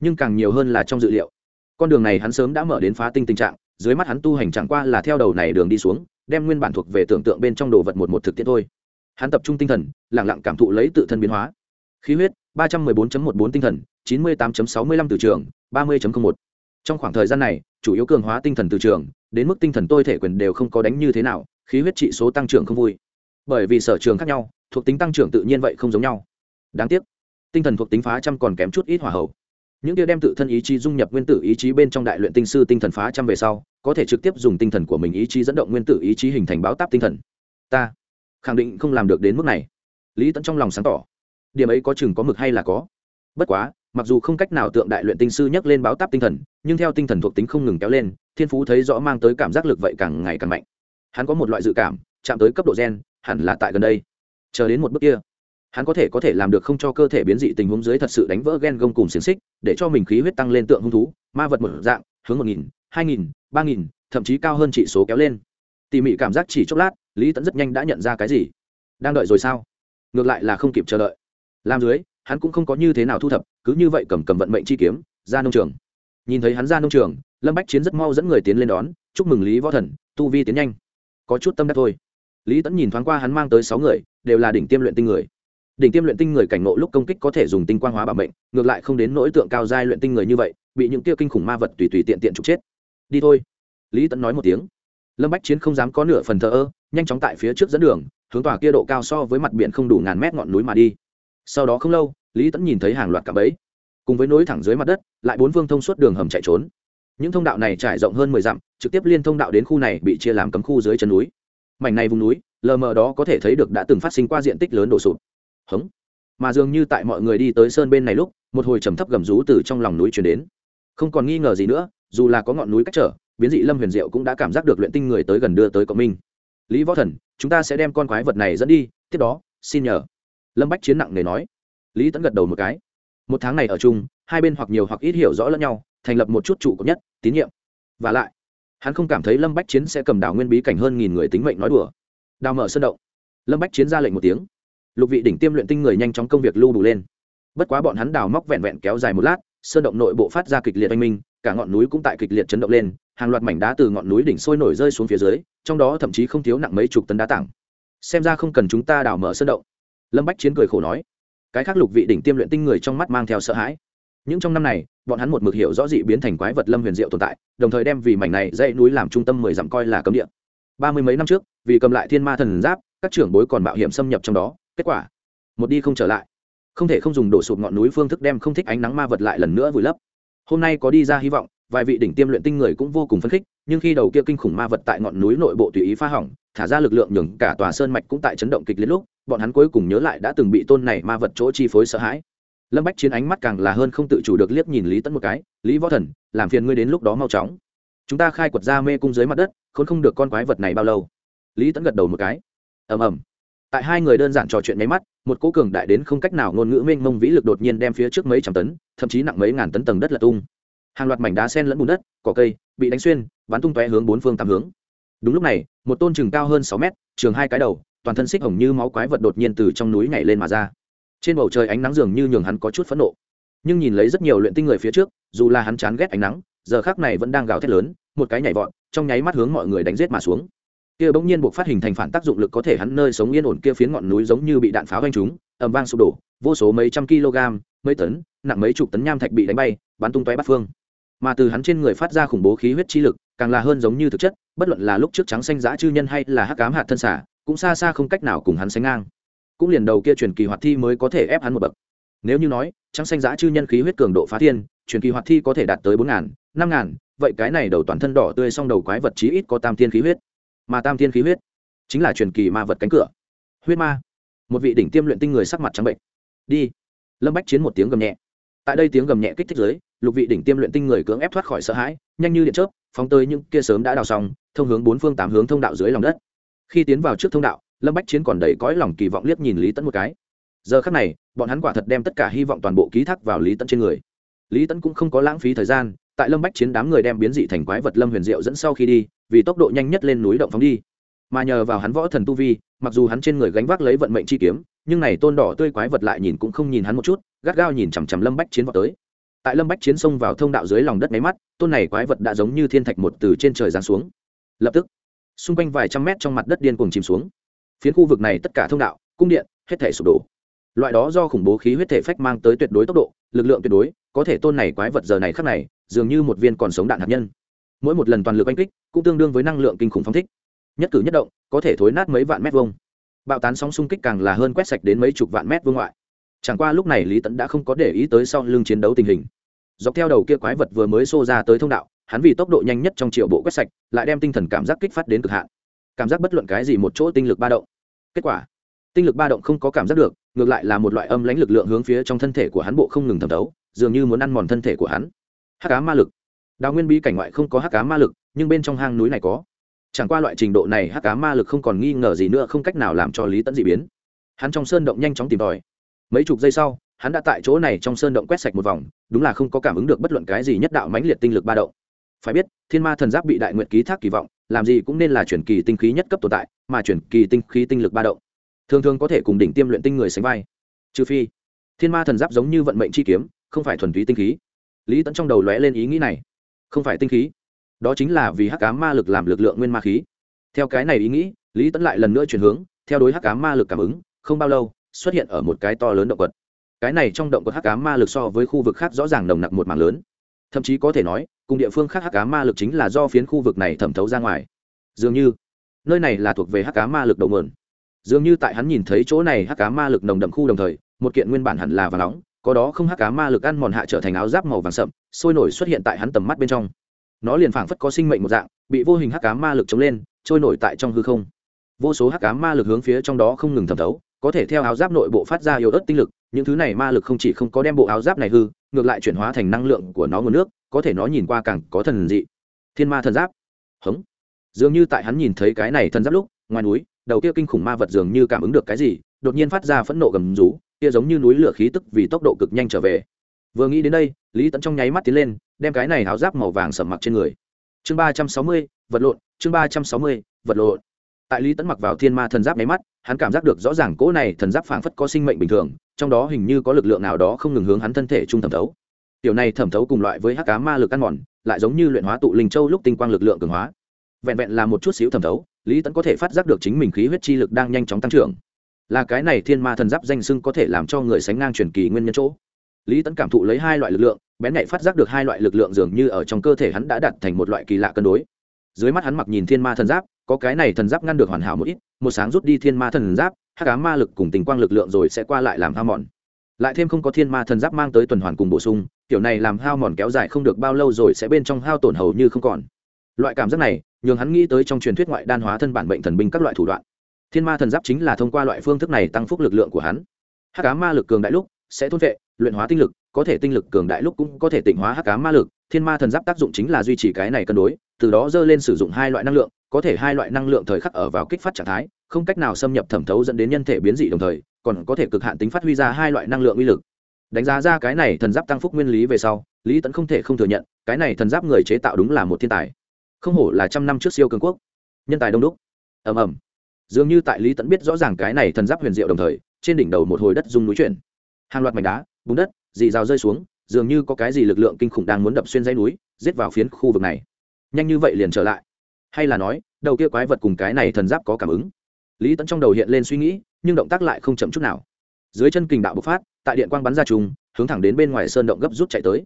Nhưng càng nhiều hơn là trong dự liệu. Con đường này hắn sớm đã mở đến phá tinh tình trạng, dưới mắt hắn tu hành chẳng qua là theo đầu này đường đi xuống, đem nguyên bản thuộc về tưởng tượng bên trong đồ vật một một thực tiễn thôi. Hắn tập trung tinh thần lẳng lặng cảm thụ lấy tự thân biến hóa. Khí huyết, ba trăm mười bốn một bốn tinh thần, chín mươi tám sáu mươi lăm từ trường, ba mươi một. Trong khoảng thời gian này, chủ yếu cường hóa tinh thần từ trường, đến mức tinh thần tôi thể quyền đều không có đánh như thế nào, khí huyết trị số tăng trưởng không vui. Bởi vì sở trường khác nhau thuộc tính tăng trưởng tự nhiên vậy không giống nhau. Đáng tiếc, tinh thần thuộc tính phá trăm còn kém chút ít hỏa hậu những kia đem tự thân ý chí dung nhập nguyên tử ý chí bên trong đại luyện tinh sư tinh thần phá trăm về sau, có thể trực tiếp dùng tinh thần của mình ý chí dẫn động nguyên tử ý chí hình thành báo táp tinh thần. Ta khẳng định không làm được đến mức này. Lý tẫn trong lòng sáng tỏ. Điểm ấy có chừng có mực hay là có. Bất quá, mặc dù không cách nào tượng đại luyện tinh sư nhắc lên báo táp tinh thần, nhưng theo tinh thần thuộc tính không ngừng kéo lên, thiên phú thấy rõ mang tới cảm giác lực vậy càng ngày càng mạnh. Hắn có một loại dự cảm, chạm tới cấp độ gen, hẳn là tại gần đây chờ đến một bước kia, hắn có thể có thể làm được không cho cơ thể biến dị tình huống dưới thật sự đánh vỡ gen gông cùng xiềng xích, để cho mình khí huyết tăng lên tượng hung thú, ma vật một dạng, hướng một nghìn, hai nghìn, ba nghìn, thậm chí cao hơn chỉ số kéo lên. Tỉ mỉ cảm giác chỉ chốc lát, lý tẫn rất nhanh đã nhận ra cái gì? Đang đợi rồi sao? Ngược lại là không kịp chờ đợi. Làm dưới, hắn cũng không có như thế nào thu thập, cứ như vậy cầm cầm vận mệnh chi kiếm, ra nông trường. Nhìn thấy hắn ra nông trường, lâm bách chiến rất mau dẫn người tiến lên đón, chúc mừng lý võ thần, tu vi tiến nhanh. Có chút tâm đắc thôi lý tẫn nhìn thoáng qua hắn mang tới sáu người, đều là đỉnh tiêm luyện tinh người. Đỉnh tiêm luyện tinh người cảnh ngộ lúc công kích có thể dùng tinh quang hóa bảo mệnh, ngược lại không đến nỗi tượng cao giai luyện tinh người như vậy, bị những kia kinh khủng ma vật tùy tùy tiện tiện trục chết. Đi thôi. Lý tẫn nói một tiếng. Lâm bách chiến không dám có nửa phần thờ ơ, nhanh chóng tại phía trước dẫn đường, hướng tòa kia độ cao so với mặt biển không đủ ngàn mét ngọn núi mà đi. Sau đó không lâu, lý tẫn nhìn thấy hàng loạt cạm bẫy. Cùng với nối thẳng dưới mặt đất, lại bốn vương thông suốt đường hầm chạy trốn. Những thông đạo này trải rộng hơn mười dặm, trực tiếp liên thông đạo đến khu này bị chia làm cấm khu dưới chân núi mảnh này vùng núi, lờ mờ đó có thể thấy được đã từng phát sinh qua diện tích lớn đổ sụt hống. Mà dường như tại mọi người đi tới sơn bên này lúc, một hồi trầm thấp gầm rú từ trong lòng núi chuyển đến. Không còn nghi ngờ gì nữa, dù là có ngọn núi cách trở, biến dị lâm huyền diệu cũng đã cảm giác được luyện tinh người tới gần đưa tới cộng minh. Lý võ thần, chúng ta sẽ đem con quái vật này dẫn đi, tiếp đó, xin nhờ. Lâm bách chiến nặng nề nói. Lý tẫn gật đầu một cái. Một tháng này ở chung, hai bên hoặc nhiều hoặc ít hiểu rõ lẫn nhau, thành lập một chút trụ cột nhất, tín nhiệm. Và lại hắn không cảm thấy lâm bách chiến sẽ cầm đào nguyên bí cảnh hơn nghìn người tính mệnh nói đùa. Đào mở sơn động. Lâm bách chiến ra lệnh một tiếng. Lục vị đỉnh tiêm luyện tinh người nhanh chóng công việc lưu đủ lên. Bất quá bọn hắn đào móc vẹn vẹn kéo dài một lát sơn động nội bộ phát ra kịch liệt oanh minh, cả ngọn núi cũng tại kịch liệt chấn động lên, hàng loạt mảnh đá từ ngọn núi đỉnh sôi nổi rơi xuống phía dưới, trong đó thậm chí không thiếu nặng mấy chục tấn đá tảng. Xem ra không cần chúng ta đào mở sơn động. Lâm bách chiến cười khổ nói. Cái khác lục vị đỉnh tiêm luyện tinh người trong mắt mang theo sợ hãi những trong năm này, bọn hắn một mực hiểu rõ dị biến thành quái vật lâm huyền diệu tồn tại, đồng thời đem vì mảnh này dãy núi làm trung tâm mười dặm coi là cấm địa. Ba mươi mấy năm trước, vì cầm lại thiên ma thần giáp, các trưởng bối còn mạo hiểm xâm nhập trong đó, kết quả, một đi không trở lại. Không thể không dùng đổ sụp ngọn núi phương thức đem không thích ánh nắng ma vật lại lần nữa vùi lấp. Hôm nay có đi ra hy vọng, vài vị đỉnh tiêm luyện tinh người cũng vô cùng phấn khích, nhưng khi đầu kia kinh khủng ma vật tại ngọn núi nội bộ tùy ý phá hỏng, thả ra lực lượng nhường cả tòa sơn mạch cũng tại chấn động kịch liệt lúc, bọn hắn cuối cùng nhớ lại đã từng bị tôn này ma vật chỗ chi phối sợ hãi lâm bách chiến ánh mắt càng là hơn không tự chủ được liếc nhìn lý tẫn một cái, lý võ thần, làm phiền ngươi đến lúc đó mau chóng. Chúng ta khai quật ra mê cung dưới mặt đất, khốn không được con quái vật này bao lâu. Lý tẫn gật đầu một cái. Ầm ầm. Tại hai người đơn giản trò chuyện nháy mắt, một cố cường đại đến không cách nào ngôn ngữ mênh mông vĩ lực đột nhiên đem phía trước mấy trăm tấn, thậm chí nặng mấy ngàn tấn tầng đất là tung. Hàng loạt mảnh đá sen lẫn bùn đất, cỏ cây, bị đánh xuyên, bắn tung tóe hướng bốn phương tám hướng. Đúng lúc này, một tôn chừng cao hơn sáu mét, trường hai cái đầu, toàn thân xích hồng như máu quái vật đột nhiên từ trong núi nhảy lên mà ra trên bầu trời ánh nắng dường như nhường hắn có chút phẫn nộ. Nhưng nhìn lấy rất nhiều luyện tinh người phía trước, dù là hắn chán ghét ánh nắng, giờ khác này vẫn đang gào thét lớn, một cái nhảy vọt, trong nháy mắt hướng mọi người đánh giết mà xuống. Kia bỗng nhiên buộc phát hình thành phản tác dụng lực có thể hắn nơi sống yên ổn kia phiến ngọn núi giống như bị đạn pháo vanh trúng, ầm vang sụp đổ, vô số mấy trăm kg, mấy tấn, nặng mấy chục tấn nham thạch bị đánh bay, bắn tung tóe bắt phương. Mà từ hắn trên người phát ra khủng bố khí huyết chi lực, càng là hơn giống như thực chất, bất luận là lúc trước trắng xanh giã chư nhân hay là hắc cám hạt thân xả, cũng xa xa không cách nào cùng hắn sánh ngang cũng liền đầu kia truyền kỳ hoạt thi mới có thể ép hắn một bậc. Nếu như nói, trắng xanh giã chư nhân khí huyết cường độ phá thiên, truyền kỳ hoạt thi có thể đạt tới bốn ngàn, năm ngàn, vậy cái này đầu toàn thân đỏ tươi song đầu quái vật chí ít có tam thiên khí huyết. Mà tam thiên khí huyết chính là truyền kỳ ma vật cánh cửa. Huyết ma, một vị đỉnh tiêm luyện tinh người sắc mặt trắng bệnh. Đi. Lâm bách chiến một tiếng gầm nhẹ. Tại đây tiếng gầm nhẹ kích thích giới lục vị đỉnh tiêm luyện tinh người cưỡng ép thoát khỏi sợ hãi, nhanh như điện chớp, phóng tới những kia sớm đã đào xong, thông hướng bốn phương tám hướng thông đạo dưới lòng đất. Khi tiến vào trước thông đạo lâm bách chiến còn đầy cõi lòng kỳ vọng liếc nhìn lý tẫn một cái. Giờ khắc này, bọn hắn quả thật đem tất cả hy vọng toàn bộ ký thác vào lý tẫn trên người. Lý tẫn cũng không có lãng phí thời gian, tại lâm bách chiến đám người đem biến dị thành quái vật lâm huyền diệu dẫn sau khi đi, vì tốc độ nhanh nhất lên núi động phóng đi. Mà nhờ vào hắn võ thần tu vi, mặc dù hắn trên người gánh vác lấy vận mệnh chi kiếm, nhưng này tôn đỏ tươi quái vật lại nhìn cũng không nhìn hắn một chút, gắt gao nhìn chằm chằm lâm bách chiến vào tới. Tại lâm bách chiến xông vào thông đạo dưới lòng đất máy mắt, tôn này quái vật đã giống như thiên thạch một từ trên trời giáng xuống. Lập tức, xung quanh vài trăm mét trong mặt đất điên cuồng chìm xuống phiến khu vực này tất cả thông đạo, cung điện, hết thể sụp đổ. Loại đó do khủng bố khí huyết thể phách mang tới tuyệt đối tốc độ, lực lượng tuyệt đối, có thể tôn này quái vật giờ này khắc này, dường như một viên còn sống đạn hạt nhân. Mỗi một lần toàn lực oanh kích, cũng tương đương với năng lượng kinh khủng phong thích. Nhất cử nhất động, có thể thối nát mấy vạn mét vuông. Bạo tán sóng xung kích càng là hơn quét sạch đến mấy chục vạn mét vuông ngoại. Chẳng qua lúc này lý tẫn đã không có để ý tới sau lưng chiến đấu tình hình. Dọc theo đầu kia quái vật vừa mới xô ra tới thông đạo, hắn vì tốc độ nhanh nhất trong triệu bộ quét sạch, lại đem tinh thần cảm giác kích phát đến cực hạn cảm giác bất luận cái gì một chỗ tinh lực ba động. Kết quả, tinh lực ba động không có cảm giác được, ngược lại là một loại âm lãnh lực lượng hướng phía trong thân thể của hắn bộ không ngừng thẩm thấu, dường như muốn ăn mòn thân thể của hắn. Hắc cá ma lực. Đào nguyên bí cảnh ngoại không có hắc cá ma lực, nhưng bên trong hang núi này có. Chẳng qua loại trình độ này hắc cá ma lực không còn nghi ngờ gì nữa, không cách nào làm cho lý tẫn dị biến. Hắn trong sơn động nhanh chóng tìm tòi. Mấy chục giây sau, hắn đã tại chỗ này trong sơn động quét sạch một vòng, đúng là không có cảm ứng được bất luận cái gì nhất đạo mãnh liệt tinh lực ba động. Phải biết, thiên ma thần giáp bị đại nguyện ký thác kỳ vọng làm gì cũng nên là chuyển kỳ tinh khí nhất cấp tồn tại mà chuyển kỳ tinh khí tinh lực ba động. Thường thường có thể cùng đỉnh tiêm luyện tinh người sánh vai. Trừ phi thiên ma thần giáp giống như vận mệnh chi kiếm không phải thuần túy tinh khí. Lý tẫn trong đầu lóe lên ý nghĩ này. Không phải tinh khí đó chính là vì hắc cá ma lực làm lực lượng nguyên ma khí. Theo cái này ý nghĩ lý tẫn lại lần nữa chuyển hướng theo đối hắc cá ma lực cảm ứng không bao lâu xuất hiện ở một cái to lớn động vật, cái này trong động vật hắc cá ma lực so với khu vực khác rõ ràng nồng nặc một mảng lớn thậm chí có thể nói, cùng địa phương khác hắc cá ma lực chính là do phiến khu vực này thẩm thấu ra ngoài. Dường như, nơi này là thuộc về hắc cá ma lực đầu nguồn. Dường như tại hắn nhìn thấy chỗ này hắc cá ma lực nồng đậm khu đồng thời, một kiện nguyên bản hẳn là vàng nóng, có đó không hắc cá ma lực ăn mòn hạ trở thành áo giáp màu vàng sậm, sôi nổi xuất hiện tại hắn tầm mắt bên trong. Nó liền phảng phất có sinh mệnh một dạng, bị vô hình hắc cá ma lực chống lên, trôi nổi tại trong hư không. Vô số hắc cá ma lực hướng phía trong đó không ngừng thẩm thấu, có thể theo áo giáp nội bộ phát ra yếu ớt tinh lực những thứ này ma lực không chỉ không có đem bộ áo giáp này hư, ngược lại chuyển hóa thành năng lượng của nó nguồn nước, có thể nó nhìn qua càng có thần dị. Thiên ma thần giáp. Hống. Dường như tại hắn nhìn thấy cái này thần giáp lúc, ngoài núi, đầu kia kinh khủng ma vật dường như cảm ứng được cái gì, đột nhiên phát ra phẫn nộ gầm rú, kia giống như núi lửa khí tức vì tốc độ cực nhanh trở về. Vừa nghĩ đến đây, lý tẫn trong nháy mắt tiến lên, đem cái này áo giáp màu vàng sầm mặc trên người. Chương ba trăm sáu mươi, vật lộn, chương ba trăm sáu mươi, vật lộn. Tại lý tẫn mặc vào thiên ma thần giáp nháy mắt hắn cảm giác được rõ ràng cỗ này thần giáp phảng phất có sinh mệnh bình thường, trong đó hình như có lực lượng nào đó không ngừng hướng hắn thân thể trung thẩm thấu. Tiểu này thẩm thấu cùng loại với hắc cá ma lực ăn mòn, lại giống như luyện hóa tụ linh châu lúc tinh quang lực lượng cường hóa. Vẹn vẹn là một chút xíu thẩm thấu, lý tẫn có thể phát giác được chính mình khí huyết chi lực đang nhanh chóng tăng trưởng. Là cái này thiên ma thần giáp danh sưng có thể làm cho người sánh ngang truyền kỳ nguyên nhân chỗ. Lý tẫn cảm thụ lấy hai loại lực lượng, bén nhạy phát giác được hai loại lực lượng dường như ở trong cơ thể hắn đã đạt thành một loại kỳ lạ cân đối dưới mắt hắn mặc nhìn thiên ma thần giáp, có cái này thần giáp ngăn được hoàn hảo một ít, một sáng rút đi thiên ma thần giáp hát cá ma lực cùng tình quang lực lượng rồi sẽ qua lại làm hao mòn. Lại thêm không có thiên ma thần giáp mang tới tuần hoàn cùng bổ sung, kiểu này làm hao mòn kéo dài không được bao lâu rồi sẽ bên trong hao tổn hầu như không còn. Loại cảm giác này, nhường hắn nghĩ tới trong truyền thuyết ngoại đan hóa thân bản bệnh thần binh các loại thủ đoạn. Thiên ma thần giáp chính là thông qua loại phương thức này tăng phúc lực lượng của hắn. Hát cá ma lực cường đại lúc sẽ thôn vệ, luyện hóa tinh lực, có thể tinh lực cường đại lúc cũng có thể tịnh hóa hắc cá ma lực thiên ma thần giáp tác dụng chính là duy trì cái này cân đối, từ đó dơ lên sử dụng hai loại năng lượng, có thể hai loại năng lượng thời khắc ở vào kích phát trạng thái, không cách nào xâm nhập thẩm thấu dẫn đến nhân thể biến dị đồng thời, còn có thể cực hạn tính phát huy ra hai loại năng lượng uy lực. Đánh giá ra cái này thần giáp tăng phúc nguyên lý về sau, lý tẫn không thể không thừa nhận, cái này thần giáp người chế tạo đúng là một thiên tài. Không hổ là trăm năm trước siêu cường quốc. Nhân tài đông đúc. Ầm ầm. Dường như tại lý tẫn biết rõ ràng cái này thần giáp huyền diệu đồng thời, trên đỉnh đầu một hồi đất dung núi chuyển. Hàng loạt mảnh đá, bùn đất, dì rào rơi xuống dường như có cái gì lực lượng kinh khủng đang muốn đập xuyên dãy núi, giết vào phiến khu vực này. Nhanh như vậy liền trở lại. Hay là nói, đầu kia quái vật cùng cái này thần giáp có cảm ứng? Lý tẫn trong đầu hiện lên suy nghĩ, nhưng động tác lại không chậm chút nào. Dưới chân kình đạo bộc phát, tại điện quang bắn ra trùng, hướng thẳng đến bên ngoài sơn động gấp rút chạy tới.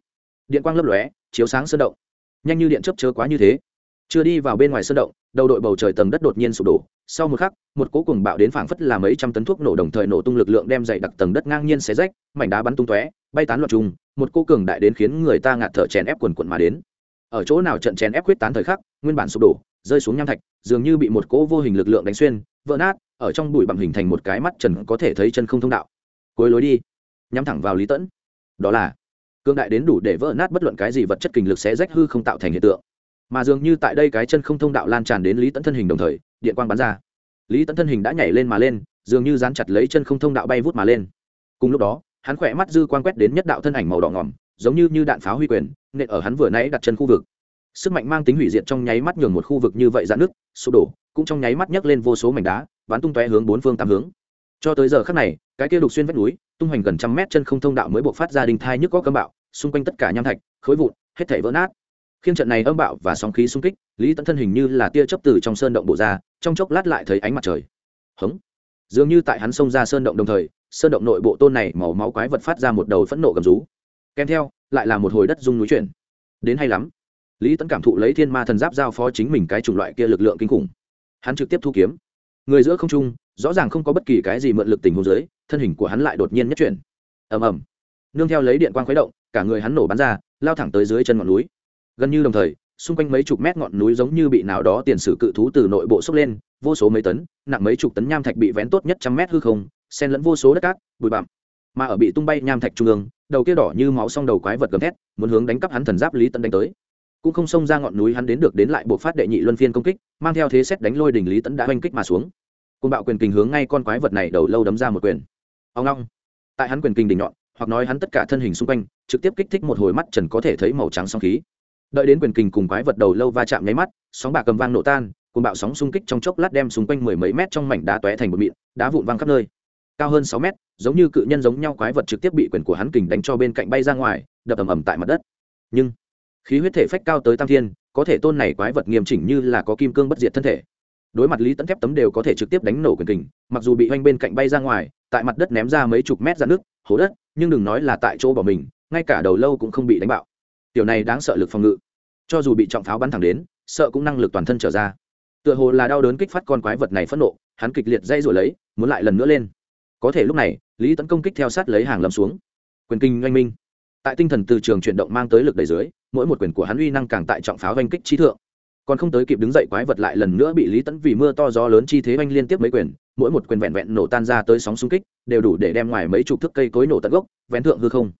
Điện quang lấp lóe, chiếu sáng sơn động. Nhanh như điện chấp chớ quá như thế. Chưa đi vào bên ngoài sơn động, đầu đội bầu trời tầng đất đột nhiên sụp đổ. Sau một khắc, một cố cùng bạo đến phảng phất là mấy trăm tấn thuốc nổ đồng thời nổ tung lực lượng đem dày đặc tầng đất ngang nhiên xé rách, mảnh đá bắn tung tóe, bay tán loạn trùng một cô cường đại đến khiến người ta ngạt thở chèn ép quần quần mà đến. Ở chỗ nào trận chèn ép quyết tán thời khắc, nguyên bản sụp đổ, rơi xuống nham thạch, dường như bị một cỗ vô hình lực lượng đánh xuyên, vỡ nát, ở trong bụi bặm hình thành một cái mắt trần có thể thấy chân không thông đạo. Cuối lối đi, nhắm thẳng vào lý tẫn. Đó là cương đại đến đủ để vỡ nát bất luận cái gì vật chất kình lực sẽ rách hư không tạo thành hiện tượng. Mà dường như tại đây cái chân không thông đạo lan tràn đến lý tẫn thân hình đồng thời, điện quang bắn ra. Lý tẫn thân hình đã nhảy lên mà lên, dường như dán chặt lấy chân không thông đạo bay vút mà lên. Cùng lúc đó hắn khỏe mắt dư quan quét đến nhất đạo thân ảnh màu đỏ ngỏm giống như như đạn pháo huy quyền, nện ở hắn vừa nãy đặt chân khu vực. Sức mạnh mang tính hủy diệt trong nháy mắt nhường một khu vực như vậy dạn nước sụp đổ, cũng trong nháy mắt nhấc lên vô số mảnh đá bắn tung tóe hướng bốn phương tám hướng. Cho tới giờ khắc này, cái kia đục xuyên vách núi, tung hoành gần trăm mét chân không thông đạo mới buộc phát ra đình thai nhức có cấm bạo, xung quanh tất cả nham thạch, khối vụn, hết thảy vỡ nát. Khiêng trận này âm bạo và sóng khí xung kích, lý tẫn thân hình như là tia chớp từ trong sơn động bộ ra, trong chốc lát lại thấy ánh mặt trời. Hống. Dường như tại hắn xông ra sơn động đồng thời sơn động nội bộ tôn này màu máu quái vật phát ra một đầu phẫn nộ gầm rú. Kèm theo, lại là một hồi đất rung núi chuyển. Đến hay lắm. Lý Tấn cảm thụ lấy thiên ma thần giáp giao phó chính mình cái chủng loại kia lực lượng kinh khủng. Hắn trực tiếp thu kiếm. Người giữa không trung, rõ ràng không có bất kỳ cái gì mượn lực tình hôn dưới, thân hình của hắn lại đột nhiên nhất chuyển. Ầm ầm. Nương theo lấy điện quang khuấy động, cả người hắn nổ bắn ra, lao thẳng tới dưới chân ngọn núi. Gần như đồng thời, xung quanh mấy chục mét ngọn núi giống như bị nào đó tiền sử cự thú từ nội bộ xốc lên, vô số mấy tấn, nặng mấy chục tấn nham thạch bị vén tốt nhất trăm mét hư không sen lẫn vô số đất cát, bụi bặm. Mà ở bị tung bay nham thạch trung ương, đầu kia đỏ như máu xong đầu quái vật gầm thét, muốn hướng đánh cắp hắn thần giáp lý tấn đánh tới. Cũng không xông ra ngọn núi hắn đến được đến lại buộc phát đệ nhị luân phiên công kích, mang theo thế xét đánh lôi đỉnh lý tấn đã oanh kích mà xuống. Côn bạo quyền kình hướng ngay con quái vật này đầu lâu đấm ra một quyền. Ông long tại hắn quyền kình đỉnh nhọn, hoặc nói hắn tất cả thân hình xung quanh, trực tiếp kích thích một hồi mắt trần có thể thấy màu trắng song khí. Đợi đến quyền kình cùng quái vật đầu lâu va chạm nháy mắt, sóng bạc cầm vang nổ tan côn bạo sóng xung kích trong chốc lát đem xung quanh mười mấy mét trong mảnh đá tóe thành một mịn, đá vụn văng khắp nơi cao hơn sáu mét, giống như cự nhân giống nhau quái vật trực tiếp bị quyền của hắn kình đánh cho bên cạnh bay ra ngoài, đập ầm ầm tại mặt đất. Nhưng, khí huyết thể phách cao tới tam thiên, có thể tôn này quái vật nghiêm chỉnh như là có kim cương bất diệt thân thể. Đối mặt lý tẫn thép tấm đều có thể trực tiếp đánh nổ quyền kình, mặc dù bị oanh bên cạnh bay ra ngoài, tại mặt đất ném ra mấy chục mét ra nước, hố đất, nhưng đừng nói là tại chỗ bỏ mình, ngay cả đầu lâu cũng không bị đánh bạo. Tiểu này đáng sợ lực phòng ngự. Cho dù bị trọng pháo bắn thẳng đến, sợ cũng năng lực toàn thân trở ra. Tựa hồ là đau đớn kích phát con quái vật này phẫn nộ, hắn kịch liệt dây rồi lấy, muốn lại lần nữa lên có thể lúc này, lý tấn công kích theo sát lấy hàng lâm xuống. Quyền kinh oanh minh. Tại tinh thần từ trường chuyển động mang tới lực đầy dưới, mỗi một quyền của hắn uy năng càng tại trọng pháo oanh kích trí thượng. Còn không tới kịp đứng dậy quái vật lại lần nữa bị lý tấn vì mưa to gió lớn chi thế oanh liên tiếp mấy quyền, mỗi một quyền vẹn vẹn nổ tan ra tới sóng xung kích, đều đủ để đem ngoài mấy chục thước cây cối nổ tận gốc, vén thượng hư không.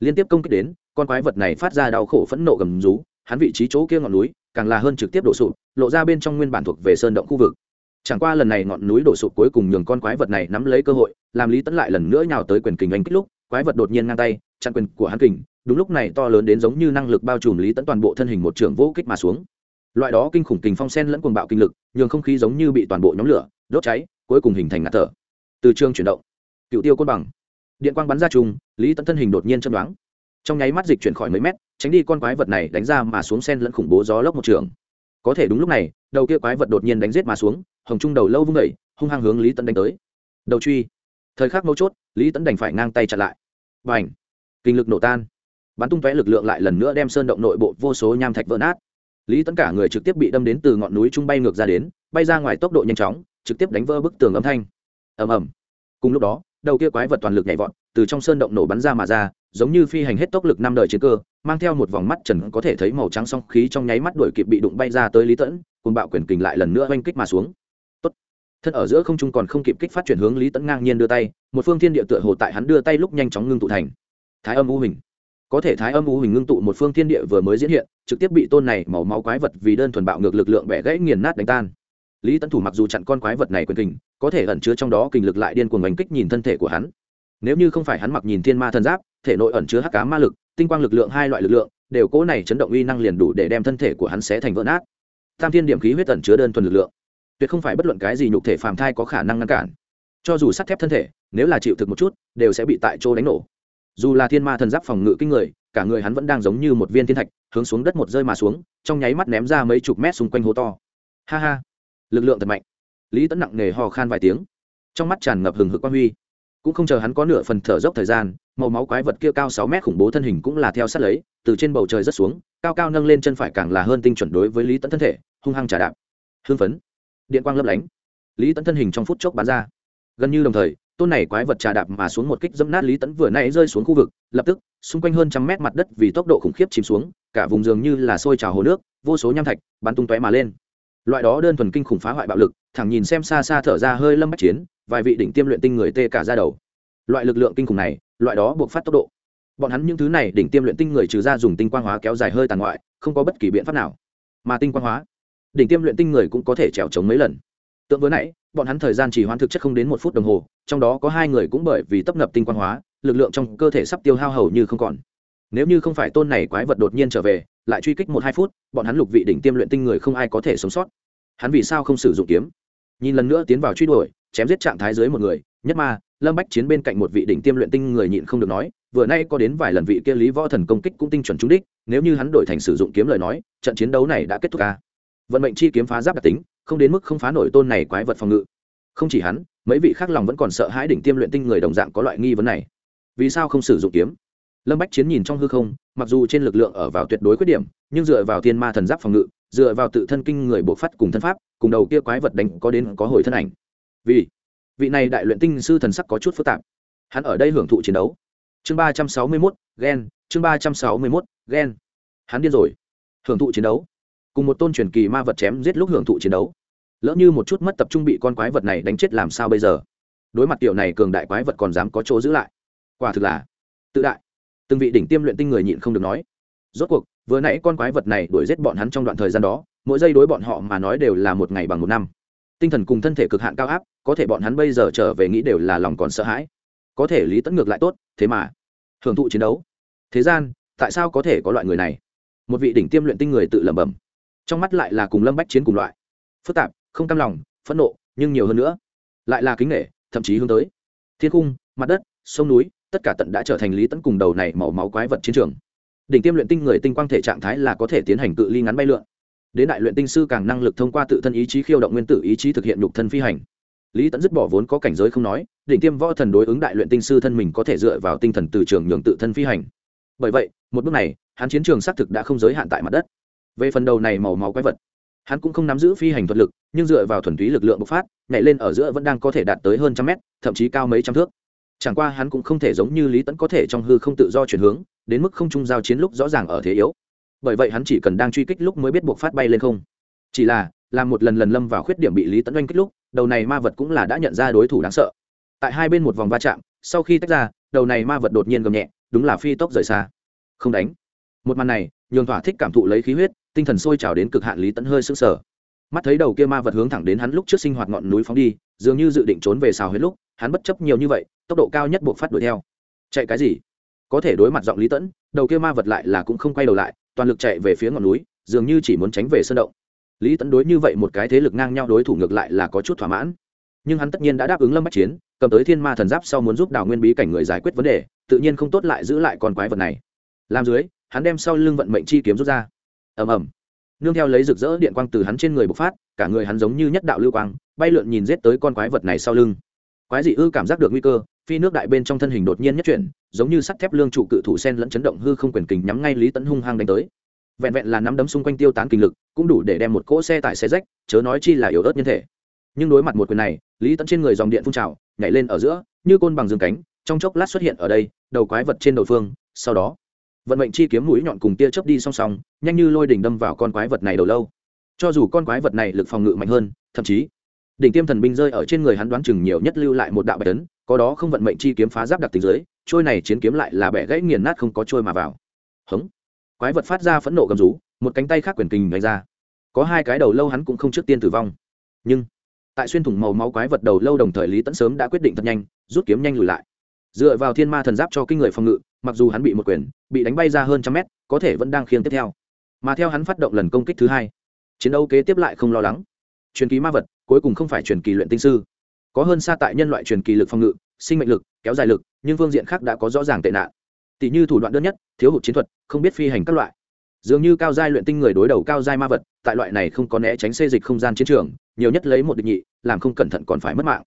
Liên tiếp công kích đến, con quái vật này phát ra đau khổ phẫn nộ gầm rú, hắn vị trí chỗ kia ngọn núi, càng là hơn trực tiếp đổ sụp, lộ ra bên trong nguyên bản thuộc về sơn động khu vực chẳng qua lần này ngọn núi đổ sụp cuối cùng nhường con quái vật này nắm lấy cơ hội, làm lý tấn lại lần nữa nhào tới quyền kình anh kích lúc, quái vật đột nhiên ngang tay, chặn quyền của hắn kình, đúng lúc này to lớn đến giống như năng lực bao trùm lý tấn toàn bộ thân hình một trường vô kích mà xuống. Loại đó kinh khủng kình phong sen lẫn cuồng bạo kinh lực, nhường không khí giống như bị toàn bộ nhóm lửa, đốt cháy, cuối cùng hình thành ngạt thở. Từ trường chuyển động, cựu tiêu côn bằng. Điện quang bắn ra trùng, lý tấn thân hình đột nhiên châm đoán trong nháy mắt dịch chuyển khỏi mấy mét, tránh đi con quái vật này đánh ra mà xuống sen lẫn khủng bố gió lốc một trường có thể đúng lúc này, đầu kia quái vật đột nhiên đánh g i ế t mà xuống, hồng trung đầu lâu vung vẩy hung hăng hướng lý tấn đánh tới. Đầu truy. Thời khắc mấu chốt, lý tấn đành phải ngang tay chặn lại. Và h kinh lực nổ tan. Bắn tung tóe lực lượng lại lần nữa đem sơn động nội bộ vô số nham thạch vỡ nát. Lý tấn cả người trực tiếp bị đâm đến từ ngọn núi trung bay ngược ra đến, bay ra ngoài tốc độ nhanh chóng, trực tiếp đánh vỡ bức tường âm thanh. Ầm ầm. Cùng lúc đó, đầu kia quái vật toàn lực nhảy vọt, từ trong sơn động nổ bắn ra mà ra, giống như phi hành hết tốc lực năm đời chiến cơ mang theo một vòng mắt trần có thể thấy màu trắng song khí trong nháy mắt đuổi kịp bị đụng bay ra tới lý tẫn, cùng bạo quyền kình lại lần nữa oanh kích mà xuống. Tốt. thân ở giữa không trung còn không kịp kích phát chuyển hướng, lý tẫn ngang nhiên đưa tay, một phương thiên địa tựa hồ tại hắn đưa tay lúc nhanh chóng ngưng tụ thành. Thái âm u hình. Có thể thái âm u hình ngưng tụ một phương thiên địa vừa mới diễn hiện, trực tiếp bị tôn này màu máu quái vật vì đơn thuần bạo ngược lực lượng bẻ gãy nghiền nát đánh tan. Lý tấn thủ mặc dù chặn con quái vật này quyền kình, có thể ẩn chứa trong đó kình lực lại điên cuồng oanh kích nhìn thân thể của hắn. Nếu như không phải hắn mặc nhìn thiên ma thần giáp, thể nội ẩn chứa hắc cá ma lực tinh quang lực lượng hai loại lực lượng, đều cố này chấn động uy năng liền đủ để đem thân thể của hắn xé thành vỡ nát. Tam thiên điểm khí huyết tẩn chứa đơn thuần lực lượng. Tuyệt không phải bất luận cái gì nhục thể phàm thai có khả năng ngăn cản. Cho dù sắt thép thân thể, nếu là chịu thực một chút, đều sẽ bị tại chỗ đánh nổ. Dù là thiên ma thần giáp phòng ngự kinh người, cả người hắn vẫn đang giống như một viên thiên thạch, hướng xuống đất một rơi mà xuống, trong nháy mắt ném ra mấy chục mét xung quanh hố to. Ha ha. Lực lượng thật mạnh. Lý tẫn nặng nề hò khan vài tiếng. Trong mắt tràn ngập hừng hực quan huy cũng không chờ hắn có nửa phần thở dốc thời gian, màu máu quái vật kia cao sáu mét khủng bố thân hình cũng là theo sát lấy, từ trên bầu trời rất xuống, cao cao nâng lên chân phải càng là hơn tinh chuẩn đối với lý tẫn thân thể, hung hăng trả đạp. Hưng phấn. Điện quang lấp lánh. Lý tẫn thân hình trong phút chốc bán ra. Gần như đồng thời, tôn này quái vật trà đạp mà xuống một kích dẫm nát lý tẫn vừa nãy rơi xuống khu vực, lập tức, xung quanh hơn trăm mét mặt đất vì tốc độ khủng khiếp chìm xuống, cả vùng dường như là sôi trào hồ nước, vô số nham thạch bắn tung tóe mà lên. Loại đó đơn thuần kinh khủng phá hoại bạo lực, thẳng nhìn xem xa xa thở ra hơi lâm bách chiến vài vị đỉnh tiêm luyện tinh người tê cả ra đầu. Loại lực lượng kinh khủng này, loại đó buộc phát tốc độ. Bọn hắn những thứ này đỉnh tiêm luyện tinh người trừ ra dùng tinh quang hóa kéo dài hơi tàn ngoại, không có bất kỳ biện pháp nào. Mà tinh quang hóa, đỉnh tiêm luyện tinh người cũng có thể trèo trống mấy lần. Tượng vừa nãy, bọn hắn thời gian chỉ hoãn thực chất không đến một phút đồng hồ, trong đó có hai người cũng bởi vì tấp nập tinh quang hóa, lực lượng trong cơ thể sắp tiêu hao hầu như không còn. Nếu như không phải tôn này quái vật đột nhiên trở về, lại truy kích một hai phút, bọn hắn lục vị đỉnh tiêm luyện tinh người không ai có thể sống sót. Hắn vì sao không sử dụng kiếm? Nhìn lần nữa tiến vào truy đuổi, chém giết trạng thái dưới một người, nhất ma, lâm bách chiến bên cạnh một vị đỉnh tiêm luyện tinh người nhịn không được nói, vừa nay có đến vài lần vị kia lý võ thần công kích cũng tinh chuẩn trúng đích, nếu như hắn đổi thành sử dụng kiếm lời nói, trận chiến đấu này đã kết thúc ca vận mệnh chi kiếm phá giáp đặc tính, không đến mức không phá nổi tôn này quái vật phòng ngự. Không chỉ hắn, mấy vị khác lòng vẫn còn sợ hãi đỉnh tiêm luyện tinh người đồng dạng có loại nghi vấn này. Vì sao không sử dụng kiếm? Lâm bách chiến nhìn trong hư không, mặc dù trên lực lượng ở vào tuyệt đối khuyết điểm, nhưng dựa vào thiên ma thần giáp phòng ngự, dựa vào tự thân kinh người bộc phát cùng thân pháp, cùng đầu kia quái vật đánh có đến có hồi thân ảnh. Vì vị này đại luyện tinh sư thần sắc có chút phức tạp. Hắn ở đây hưởng thụ chiến đấu. Chương ba trăm sáu mươi mốt ghen chương ba trăm sáu mươi mốt ghen hắn điên rồi. Hưởng thụ chiến đấu. Cùng một tôn truyền kỳ ma vật chém giết lúc hưởng thụ chiến đấu. Lỡ như một chút mất tập trung bị con quái vật này đánh chết làm sao bây giờ? Đối mặt tiểu này cường đại quái vật còn dám có chỗ giữ lại. Quả thực là tự đại từng vị đỉnh tiêm luyện tinh người nhịn không được nói. Rốt cuộc, vừa nãy con quái vật này đuổi giết bọn hắn trong đoạn thời gian đó, mỗi giây đối bọn họ mà nói đều là một ngày bằng một năm. Tinh thần cùng thân thể cực hạn cao áp, có thể bọn hắn bây giờ trở về nghĩ đều là lòng còn sợ hãi. Có thể lý tẫn ngược lại tốt, thế mà, hưởng thụ chiến đấu. Thế gian, tại sao có thể có loại người này? Một vị đỉnh tiêm luyện tinh người tự lẩm bẩm. Trong mắt lại là cùng lâm bách chiến cùng loại. Phức tạp, không cam lòng, phẫn nộ, nhưng nhiều hơn nữa, lại là kính nghệ thậm chí hướng tới. Thiên cung mặt đất, sông núi tất cả tận đã trở thành lý tẫn cùng đầu này màu máu quái vật chiến trường. Đỉnh tiêm luyện tinh người tinh quang thể trạng thái là có thể tiến hành cự ly ngắn bay lượn. Đến đại luyện tinh sư càng năng lực thông qua tự thân ý chí khiêu động nguyên tử ý chí thực hiện nhục thân phi hành. Lý tẫn dứt bỏ vốn có cảnh giới không nói, đỉnh tiêm võ thần đối ứng đại luyện tinh sư thân mình có thể dựa vào tinh thần từ trường nhường tự thân phi hành. Bởi vậy, một bước này, hắn chiến trường xác thực đã không giới hạn tại mặt đất. Về phần đầu này màu máu quái vật, hắn cũng không nắm giữ phi hành thuật lực, nhưng dựa vào thuần túy lực lượng bộc phát, nhảy lên ở giữa vẫn đang có thể đạt tới hơn trăm mét, thậm chí cao mấy trăm thước chẳng qua hắn cũng không thể giống như lý tẫn có thể trong hư không tự do chuyển hướng, đến mức không trung giao chiến lúc rõ ràng ở thế yếu. Bởi vậy hắn chỉ cần đang truy kích lúc mới biết buộc phát bay lên không. Chỉ là, làm một lần lần lâm vào khuyết điểm bị lý tẫn oanh kích lúc, đầu này ma vật cũng là đã nhận ra đối thủ đáng sợ. Tại hai bên một vòng va chạm, sau khi tách ra, đầu này ma vật đột nhiên gầm nhẹ, đúng là phi tốc rời xa. Không đánh. Một màn này, nhường thỏa thích cảm thụ lấy khí huyết, tinh thần sôi trào đến cực hạn lý tẫn hơi sững sờ mắt thấy đầu kia ma vật hướng thẳng đến hắn lúc trước sinh hoạt ngọn núi phóng đi, dường như dự định trốn về xào hết lúc, hắn bất chấp nhiều như vậy, tốc độ cao nhất buộc phát đuổi theo. Chạy cái gì? Có thể đối mặt giọng lý tẫn, đầu kia ma vật lại là cũng không quay đầu lại, toàn lực chạy về phía ngọn núi, dường như chỉ muốn tránh về sân động. Lý tẫn đối như vậy một cái thế lực ngang nhau đối thủ ngược lại là có chút thỏa mãn. Nhưng hắn tất nhiên đã đáp ứng lâm bách chiến, cầm tới thiên ma thần giáp sau muốn giúp đào nguyên bí cảnh người giải quyết vấn đề, tự nhiên không tốt lại giữ lại con quái vật này. Làm dưới, hắn đem sau lưng vận mệnh chi kiếm rút ra. Ầm ầm nương theo lấy rực rỡ điện quang từ hắn trên người bộc phát, cả người hắn giống như nhất đạo lưu quang, bay lượn nhìn rết tới con quái vật này sau lưng. Quái dị ư cảm giác được nguy cơ, phi nước đại bên trong thân hình đột nhiên nhất chuyển, giống như sắt thép lương trụ cự thủ sen lẫn chấn động hư không quyền kình nhắm ngay lý tấn hung hăng đánh tới. Vẹn vẹn là nắm đấm xung quanh tiêu tán kinh lực, cũng đủ để đem một cỗ xe tải xe rách, chớ nói chi là yếu ớt nhân thể. Nhưng đối mặt một quyền này, lý tấn trên người dòng điện phun trào, nhảy lên ở giữa, như côn bằng dương cánh, trong chốc lát xuất hiện ở đây, đầu quái vật trên đầu phương, sau đó vận mệnh chi kiếm mũi nhọn cùng tia chớp đi song song, nhanh như lôi đỉnh đâm vào con quái vật này đầu lâu. Cho dù con quái vật này lực phòng ngự mạnh hơn, thậm chí, đỉnh tiêm thần binh rơi ở trên người hắn đoán chừng nhiều nhất lưu lại một đạo bạch tấn có đó không vận mệnh chi kiếm phá giáp đặc tính dưới, trôi này chiến kiếm lại là bẻ gãy nghiền nát không có trôi mà vào. Hống. Quái vật phát ra phẫn nộ gầm rú, một cánh tay khác quyền kình đánh ra. Có hai cái đầu lâu hắn cũng không trước tiên tử vong. Nhưng, tại xuyên thủng màu máu quái vật đầu lâu đồng thời lý tẫn sớm đã quyết định thật nhanh, rút kiếm nhanh lùi lại. Dựa vào thiên ma thần giáp cho kinh người phòng ngự mặc dù hắn bị một quyền, bị đánh bay ra hơn trăm mét, có thể vẫn đang khiêng tiếp theo. Mà theo hắn phát động lần công kích thứ hai, chiến đấu kế tiếp lại không lo lắng. Truyền kỳ ma vật, cuối cùng không phải truyền kỳ luyện tinh sư. Có hơn xa tại nhân loại truyền kỳ lực phòng ngự, sinh mệnh lực, kéo dài lực, nhưng phương diện khác đã có rõ ràng tệ nạn. Tỷ như thủ đoạn đơn nhất, thiếu hụt chiến thuật, không biết phi hành các loại. Dường như cao giai luyện tinh người đối đầu cao giai ma vật, tại loại này không có né tránh xê dịch không gian chiến trường, nhiều nhất lấy một định nhị, làm không cẩn thận còn phải mất mạng.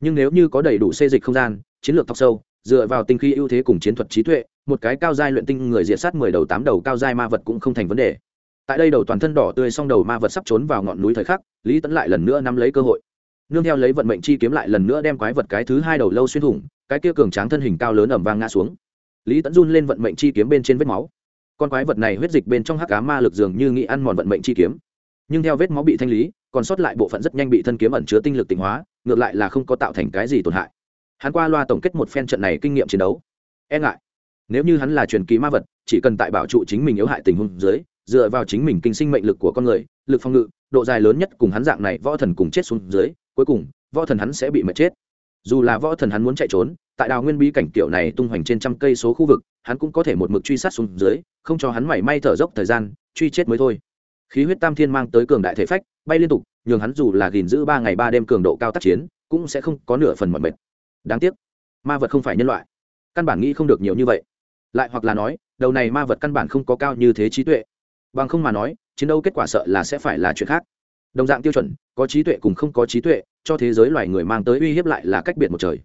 Nhưng nếu như có đầy đủ xê dịch không gian, chiến lược thọc sâu dựa vào tinh khí ưu thế cùng chiến thuật trí tuệ, một cái cao giai luyện tinh người diệt sát mười đầu tám đầu cao giai ma vật cũng không thành vấn đề. Tại đây đầu toàn thân đỏ tươi song đầu ma vật sắp trốn vào ngọn núi thời khắc, lý Tấn lại lần nữa nắm lấy cơ hội. Nương theo lấy vận mệnh chi kiếm lại lần nữa đem quái vật cái thứ hai đầu lâu xuyên thủng, cái kia cường tráng thân hình cao lớn ẩm vang ngã xuống. Lý tẫn run lên vận mệnh chi kiếm bên trên vết máu. Con quái vật này huyết dịch bên trong hắc cá ma lực dường như nghĩ ăn mòn vận mệnh chi kiếm. Nhưng theo vết máu bị thanh lý, còn sót lại bộ phận rất nhanh bị thân kiếm ẩn chứa tinh lực tịnh hóa, ngược lại là không có tạo thành cái gì tổn hại hắn qua loa tổng kết một phen trận này kinh nghiệm chiến đấu. E ngại. Nếu như hắn là truyền kỳ ma vật, chỉ cần tại bảo trụ chính mình yếu hại tình huống dưới, dựa vào chính mình kinh sinh mệnh lực của con người, lực phòng ngự, độ dài lớn nhất cùng hắn dạng này võ thần cùng chết xuống dưới, cuối cùng, võ thần hắn sẽ bị mệt chết. Dù là võ thần hắn muốn chạy trốn, tại đào nguyên bí cảnh kiểu này tung hoành trên trăm cây số khu vực, hắn cũng có thể một mực truy sát xuống dưới, không cho hắn mảy may thở dốc thời gian, truy chết mới thôi. Khí huyết tam thiên mang tới cường đại thể phách, bay liên tục, nhường hắn dù là gìn giữ ba ngày ba đêm cường độ cao tác chiến, cũng sẽ không có nửa phần mọi mệt đáng tiếc, ma vật không phải nhân loại. Căn bản nghĩ không được nhiều như vậy. Lại hoặc là nói, đầu này ma vật căn bản không có cao như thế trí tuệ. Bằng không mà nói, chiến đấu kết quả sợ là sẽ phải là chuyện khác. Đồng dạng tiêu chuẩn, có trí tuệ cùng không có trí tuệ, cho thế giới loài người mang tới uy hiếp lại là cách biệt một trời.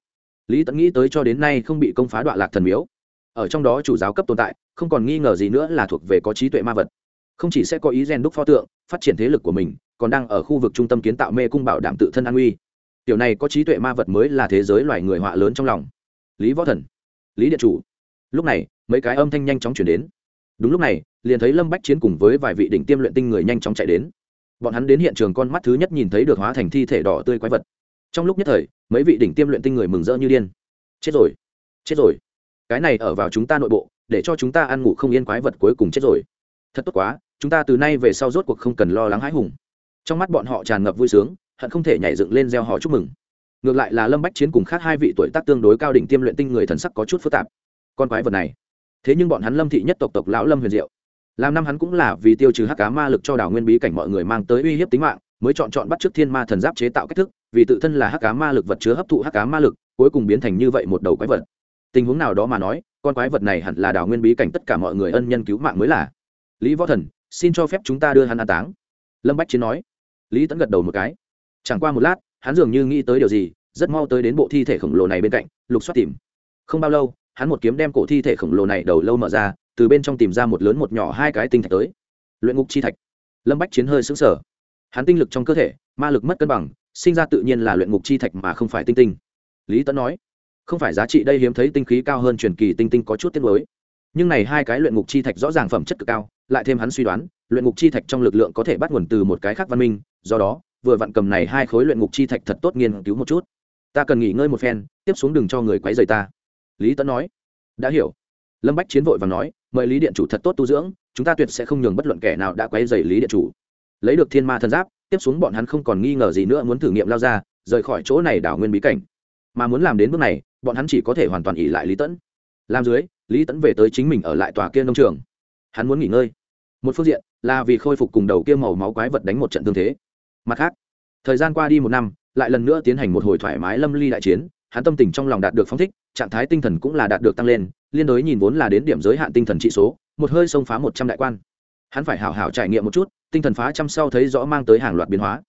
Lý tẫn nghĩ tới cho đến nay không bị công phá đoạn lạc thần miếu. Ở trong đó chủ giáo cấp tồn tại, không còn nghi ngờ gì nữa là thuộc về có trí tuệ ma vật. Không chỉ sẽ có ý gen đúc pho tượng, phát triển thế lực của mình, còn đang ở khu vực trung tâm kiến tạo mê cung bảo đảm tự thân an uy tiểu này có trí tuệ ma vật mới là thế giới loài người họa lớn trong lòng. Lý võ thần, lý điện chủ. Lúc này, mấy cái âm thanh nhanh chóng chuyển đến. Đúng lúc này, liền thấy lâm bách chiến cùng với vài vị đỉnh tiêm luyện tinh người nhanh chóng chạy đến. Bọn hắn đến hiện trường con mắt thứ nhất nhìn thấy được hóa thành thi thể đỏ tươi quái vật. Trong lúc nhất thời, mấy vị đỉnh tiêm luyện tinh người mừng rỡ như điên. Chết rồi chết rồi. Cái này ở vào chúng ta nội bộ, để cho chúng ta ăn ngủ không yên quái vật cuối cùng chết rồi. Thật tốt quá, chúng ta từ nay về sau rốt cuộc không cần lo lắng hãi hùng. Trong mắt bọn họ tràn ngập vui sướng hận không thể nhảy dựng lên gieo họ chúc mừng. Ngược lại là lâm bách chiến cùng khác hai vị tuổi tác tương đối cao đỉnh tiêm luyện tinh người thần sắc có chút phức tạp. Con quái vật này. Thế nhưng bọn hắn lâm thị nhất tộc tộc lão lâm huyền diệu. Làm năm hắn cũng là vì tiêu trừ hắc cá ma lực cho đảo nguyên bí cảnh mọi người mang tới uy hiếp tính mạng, mới chọn chọn bắt trước thiên ma thần giáp chế tạo cách thức, vì tự thân là hắc cá ma lực vật chứa hấp thụ hắc cá ma lực, cuối cùng biến thành như vậy một đầu quái vật. Tình huống nào đó mà nói, con quái vật này hẳn là đảo nguyên bí cảnh tất cả mọi người ân nhân cứu mạng mới là. Lý võ thần, xin cho phép chúng ta đưa hắn an táng. Lâm bách chiến nói. Lý tẫn gật đầu một cái chẳng qua một lát, hắn dường như nghĩ tới điều gì, rất mau tới đến bộ thi thể khổng lồ này bên cạnh, lục xoát tìm. Không bao lâu, hắn một kiếm đem cổ thi thể khổng lồ này đầu lâu mở ra, từ bên trong tìm ra một lớn một nhỏ hai cái tinh thạch tới. Luyện ngục chi thạch. Lâm bách chiến hơi xứng sở hắn tinh lực trong cơ thể, ma lực mất cân bằng, sinh ra tự nhiên là luyện ngục chi thạch mà không phải tinh tinh. Lý tấn nói, không phải giá trị đây hiếm thấy tinh khí cao hơn truyền kỳ tinh tinh có chút tiết mới nhưng này hai cái luyện ngục chi thạch rõ ràng phẩm chất cực cao, lại thêm hắn suy đoán, luyện ngục chi thạch trong lực lượng có thể bắt nguồn từ một cái khác văn minh, do đó vừa vặn cầm này hai khối luyện ngục chi thạch thật tốt nghiên cứu một chút. Ta cần nghỉ ngơi một phen, tiếp xuống đừng cho người quấy rầy ta. Lý tấn nói. Đã hiểu. Lâm bách chiến vội và nói, mời lý điện chủ thật tốt tu dưỡng, chúng ta tuyệt sẽ không nhường bất luận kẻ nào đã quấy rầy lý điện chủ. Lấy được thiên ma thần giáp, tiếp xuống bọn hắn không còn nghi ngờ gì nữa muốn thử nghiệm lao ra, rời khỏi chỗ này đảo nguyên bí cảnh. Mà muốn làm đến bước này, bọn hắn chỉ có thể hoàn toàn ỉ lại lý tẫn làm dưới, lý tẫn về tới chính mình ở lại tòa kia nông trường. Hắn muốn nghỉ ngơi. Một phương diện, là vì khôi phục cùng đầu kia màu máu quái vật đánh một trận tương thế mặt khác, thời gian qua đi một năm, lại lần nữa tiến hành một hồi thoải mái lâm ly đại chiến, hắn tâm tình trong lòng đạt được phong thích, trạng thái tinh thần cũng là đạt được tăng lên, liên đối nhìn vốn là đến điểm giới hạn tinh thần trị số, một hơi xông phá một trăm đại quan. Hắn phải hảo hảo trải nghiệm một chút, tinh thần phá trăm sau thấy rõ mang tới hàng loạt biến hóa.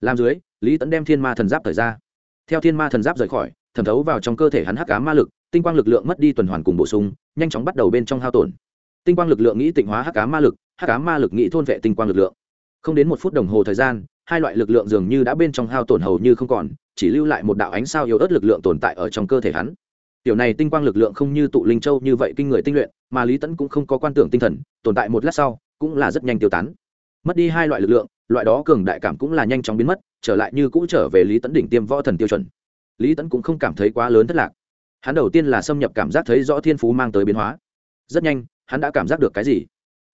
Làm dưới, lý tẫn đem thiên ma thần giáp thời ra. Theo thiên ma thần giáp rời khỏi, thẩm thấu vào trong cơ thể hắn hắc cá ma lực, tinh quang lực lượng mất đi tuần hoàn cùng bổ sung, nhanh chóng bắt đầu bên trong hao tổn. Tinh quang lực lượng nghĩ tịnh hóa hắc cá ma lực, hắc cá ma lực nghĩ thôn vệ tinh quang lực lượng. Không đến một phút đồng hồ thời gian hai loại lực lượng dường như đã bên trong hao tổn hầu như không còn, chỉ lưu lại một đạo ánh sao yếu ớt lực lượng tồn tại ở trong cơ thể hắn. Tiểu này tinh quang lực lượng không như tụ linh châu như vậy kinh người tinh luyện, mà lý tẫn cũng không có quan tưởng tinh thần, tồn tại một lát sau, cũng là rất nhanh tiêu tán. Mất đi hai loại lực lượng, loại đó cường đại cảm cũng là nhanh chóng biến mất, trở lại như cũ trở về lý tẫn đỉnh tiêm võ thần tiêu chuẩn. Lý tẫn cũng không cảm thấy quá lớn thất lạc. Hắn đầu tiên là xâm nhập cảm giác thấy rõ thiên phú mang tới biến hóa. Rất nhanh, hắn đã cảm giác được cái gì?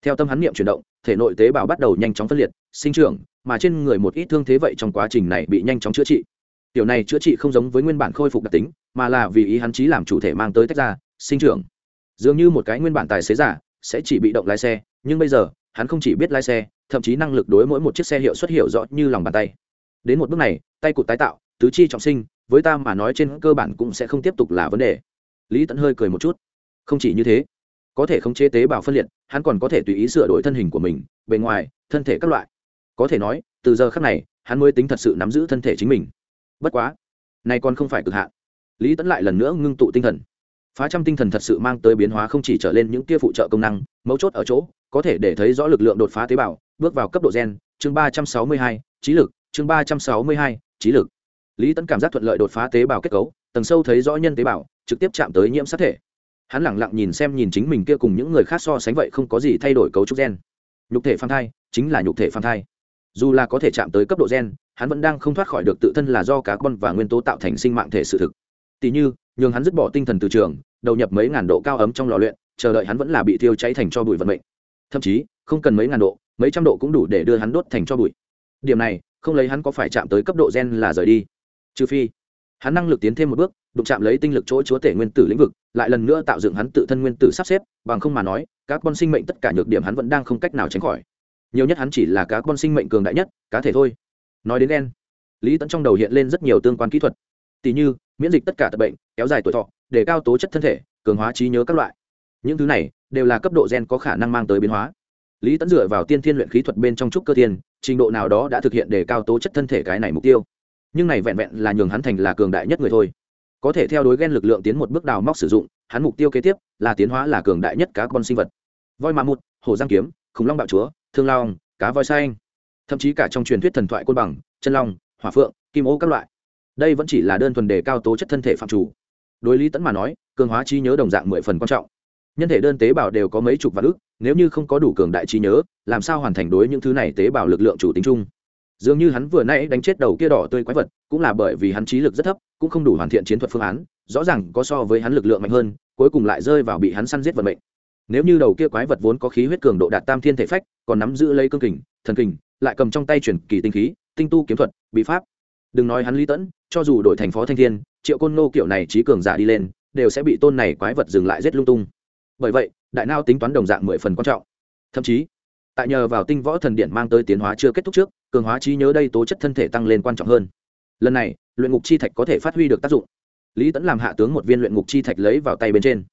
Theo tâm hắn niệm chuyển động, thể nội tế bào bắt đầu nhanh chóng phân liệt, sinh trưởng mà trên người một ít thương thế vậy trong quá trình này bị nhanh chóng chữa trị. Tiểu này chữa trị không giống với nguyên bản khôi phục đặc tính, mà là vì ý hắn chí làm chủ thể mang tới tách ra, sinh trưởng. Dường như một cái nguyên bản tài xế giả sẽ chỉ bị động lái xe, nhưng bây giờ, hắn không chỉ biết lái xe, thậm chí năng lực đối mỗi một chiếc xe hiệu xuất hiệu rõ như lòng bàn tay. Đến một bước này, tay cụt tái tạo, tứ chi trọng sinh, với ta mà nói trên cơ bản cũng sẽ không tiếp tục là vấn đề. Lý tẫn hơi cười một chút. Không chỉ như thế, có thể không chế tế bào phân liệt, hắn còn có thể tùy ý sửa đổi thân hình của mình, bề ngoài, thân thể các loại có thể nói, từ giờ khác này, hắn mới tính thật sự nắm giữ thân thể chính mình. Bất quá nay còn không phải cực hạn. Lý tẫn lại lần nữa ngưng tụ tinh thần. Phá trăm tinh thần thật sự mang tới biến hóa không chỉ trở lên những kia phụ trợ công năng, mấu chốt ở chỗ, có thể để thấy rõ lực lượng đột phá tế bào, bước vào cấp độ gen, chương ba trăm sáu mươi hai, trí lực, chương ba trăm sáu mươi hai, trí lực. Lý tẫn cảm giác thuận lợi đột phá tế bào kết cấu, tầng sâu thấy rõ nhân tế bào, trực tiếp chạm tới nhiễm sát thể. Hắn lẳng lặng nhìn xem nhìn chính mình kia cùng những người khác so sánh vậy không có gì thay đổi cấu trúc gen. Nhục thể phan thai, chính là nhục thể phan thai dù là có thể chạm tới cấp độ gen, hắn vẫn đang không thoát khỏi được tự thân là do cá con và nguyên tố tạo thành sinh mạng thể sự thực. Tỷ như, nhường hắn dứt bỏ tinh thần từ trường, đầu nhập mấy ngàn độ cao ấm trong lò luyện, chờ đợi hắn vẫn là bị thiêu cháy thành cho bụi vận mệnh. Thậm chí, không cần mấy ngàn độ, mấy trăm độ cũng đủ để đưa hắn đốt thành cho bụi. Điểm này, không lấy hắn có phải chạm tới cấp độ gen là rời đi. Trừ phi, hắn năng lực tiến thêm một bước, đụng chạm lấy tinh lực chỗ chúa tể nguyên tử lĩnh vực, lại lần nữa tạo dựng hắn tự thân nguyên tử sắp xếp, bằng không mà nói các con sinh mệnh tất cả nhược điểm hắn vẫn đang không cách nào tránh khỏi nhiều nhất hắn chỉ là cá con sinh mệnh cường đại nhất, cá thể thôi. Nói đến đen lý tẫn trong đầu hiện lên rất nhiều tương quan kỹ thuật. Tỷ như, miễn dịch tất cả tật bệnh, kéo dài tuổi thọ, để cao tố chất thân thể, cường hóa trí nhớ các loại. Những thứ này đều là cấp độ gen có khả năng mang tới biến hóa. Lý tẫn dựa vào tiên thiên luyện khí thuật bên trong trúc cơ tiên, trình độ nào đó đã thực hiện để cao tố chất thân thể cái này mục tiêu. Nhưng này vẹn vẹn là nhường hắn thành là cường đại nhất người thôi. Có thể theo đối ghen lực lượng tiến một bước đào móc sử dụng, hắn mục tiêu kế tiếp là tiến hóa là cường đại nhất cá con sinh vật. Voi ma mụt hồ giang kiếm, khủng long bạo chúa thương long, cá voi xanh, thậm chí cả trong truyền thuyết thần thoại côn bằng, chân long, hỏa phượng, kim ô các loại. Đây vẫn chỉ là đơn thuần đề cao tố chất thân thể phạm chủ. Đối lý tẫn mà nói, cường hóa trí nhớ đồng dạng mười phần quan trọng. Nhân thể đơn tế bào đều có mấy chục vạn ước nếu như không có đủ cường đại trí nhớ, làm sao hoàn thành đối những thứ này tế bào lực lượng chủ tính chung? Dường như hắn vừa nãy đánh chết đầu kia đỏ tươi quái vật, cũng là bởi vì hắn trí lực rất thấp, cũng không đủ hoàn thiện chiến thuật phương án, rõ ràng có so với hắn lực lượng mạnh hơn, cuối cùng lại rơi vào bị hắn săn giết vận mệnh nếu như đầu kia quái vật vốn có khí huyết cường độ đạt tam thiên thể phách, còn nắm giữ lấy cương kình, thần kình, lại cầm trong tay chuyển kỳ tinh khí, tinh tu kiếm thuật, bí pháp. Đừng nói hắn lý tẫn, cho dù đổi thành phó thanh thiên, triệu côn nô kiểu này trí cường giả đi lên, đều sẽ bị tôn này quái vật dừng lại giết lung tung. Bởi vậy, đại nao tính toán đồng dạng mười phần quan trọng. Thậm chí, tại nhờ vào tinh võ thần điện mang tới tiến hóa chưa kết thúc trước, cường hóa trí nhớ đây tố chất thân thể tăng lên quan trọng hơn. Lần này, luyện ngục chi thạch có thể phát huy được tác dụng. Lý tẫn làm hạ tướng một viên luyện ngục chi thạch lấy vào tay bên trên.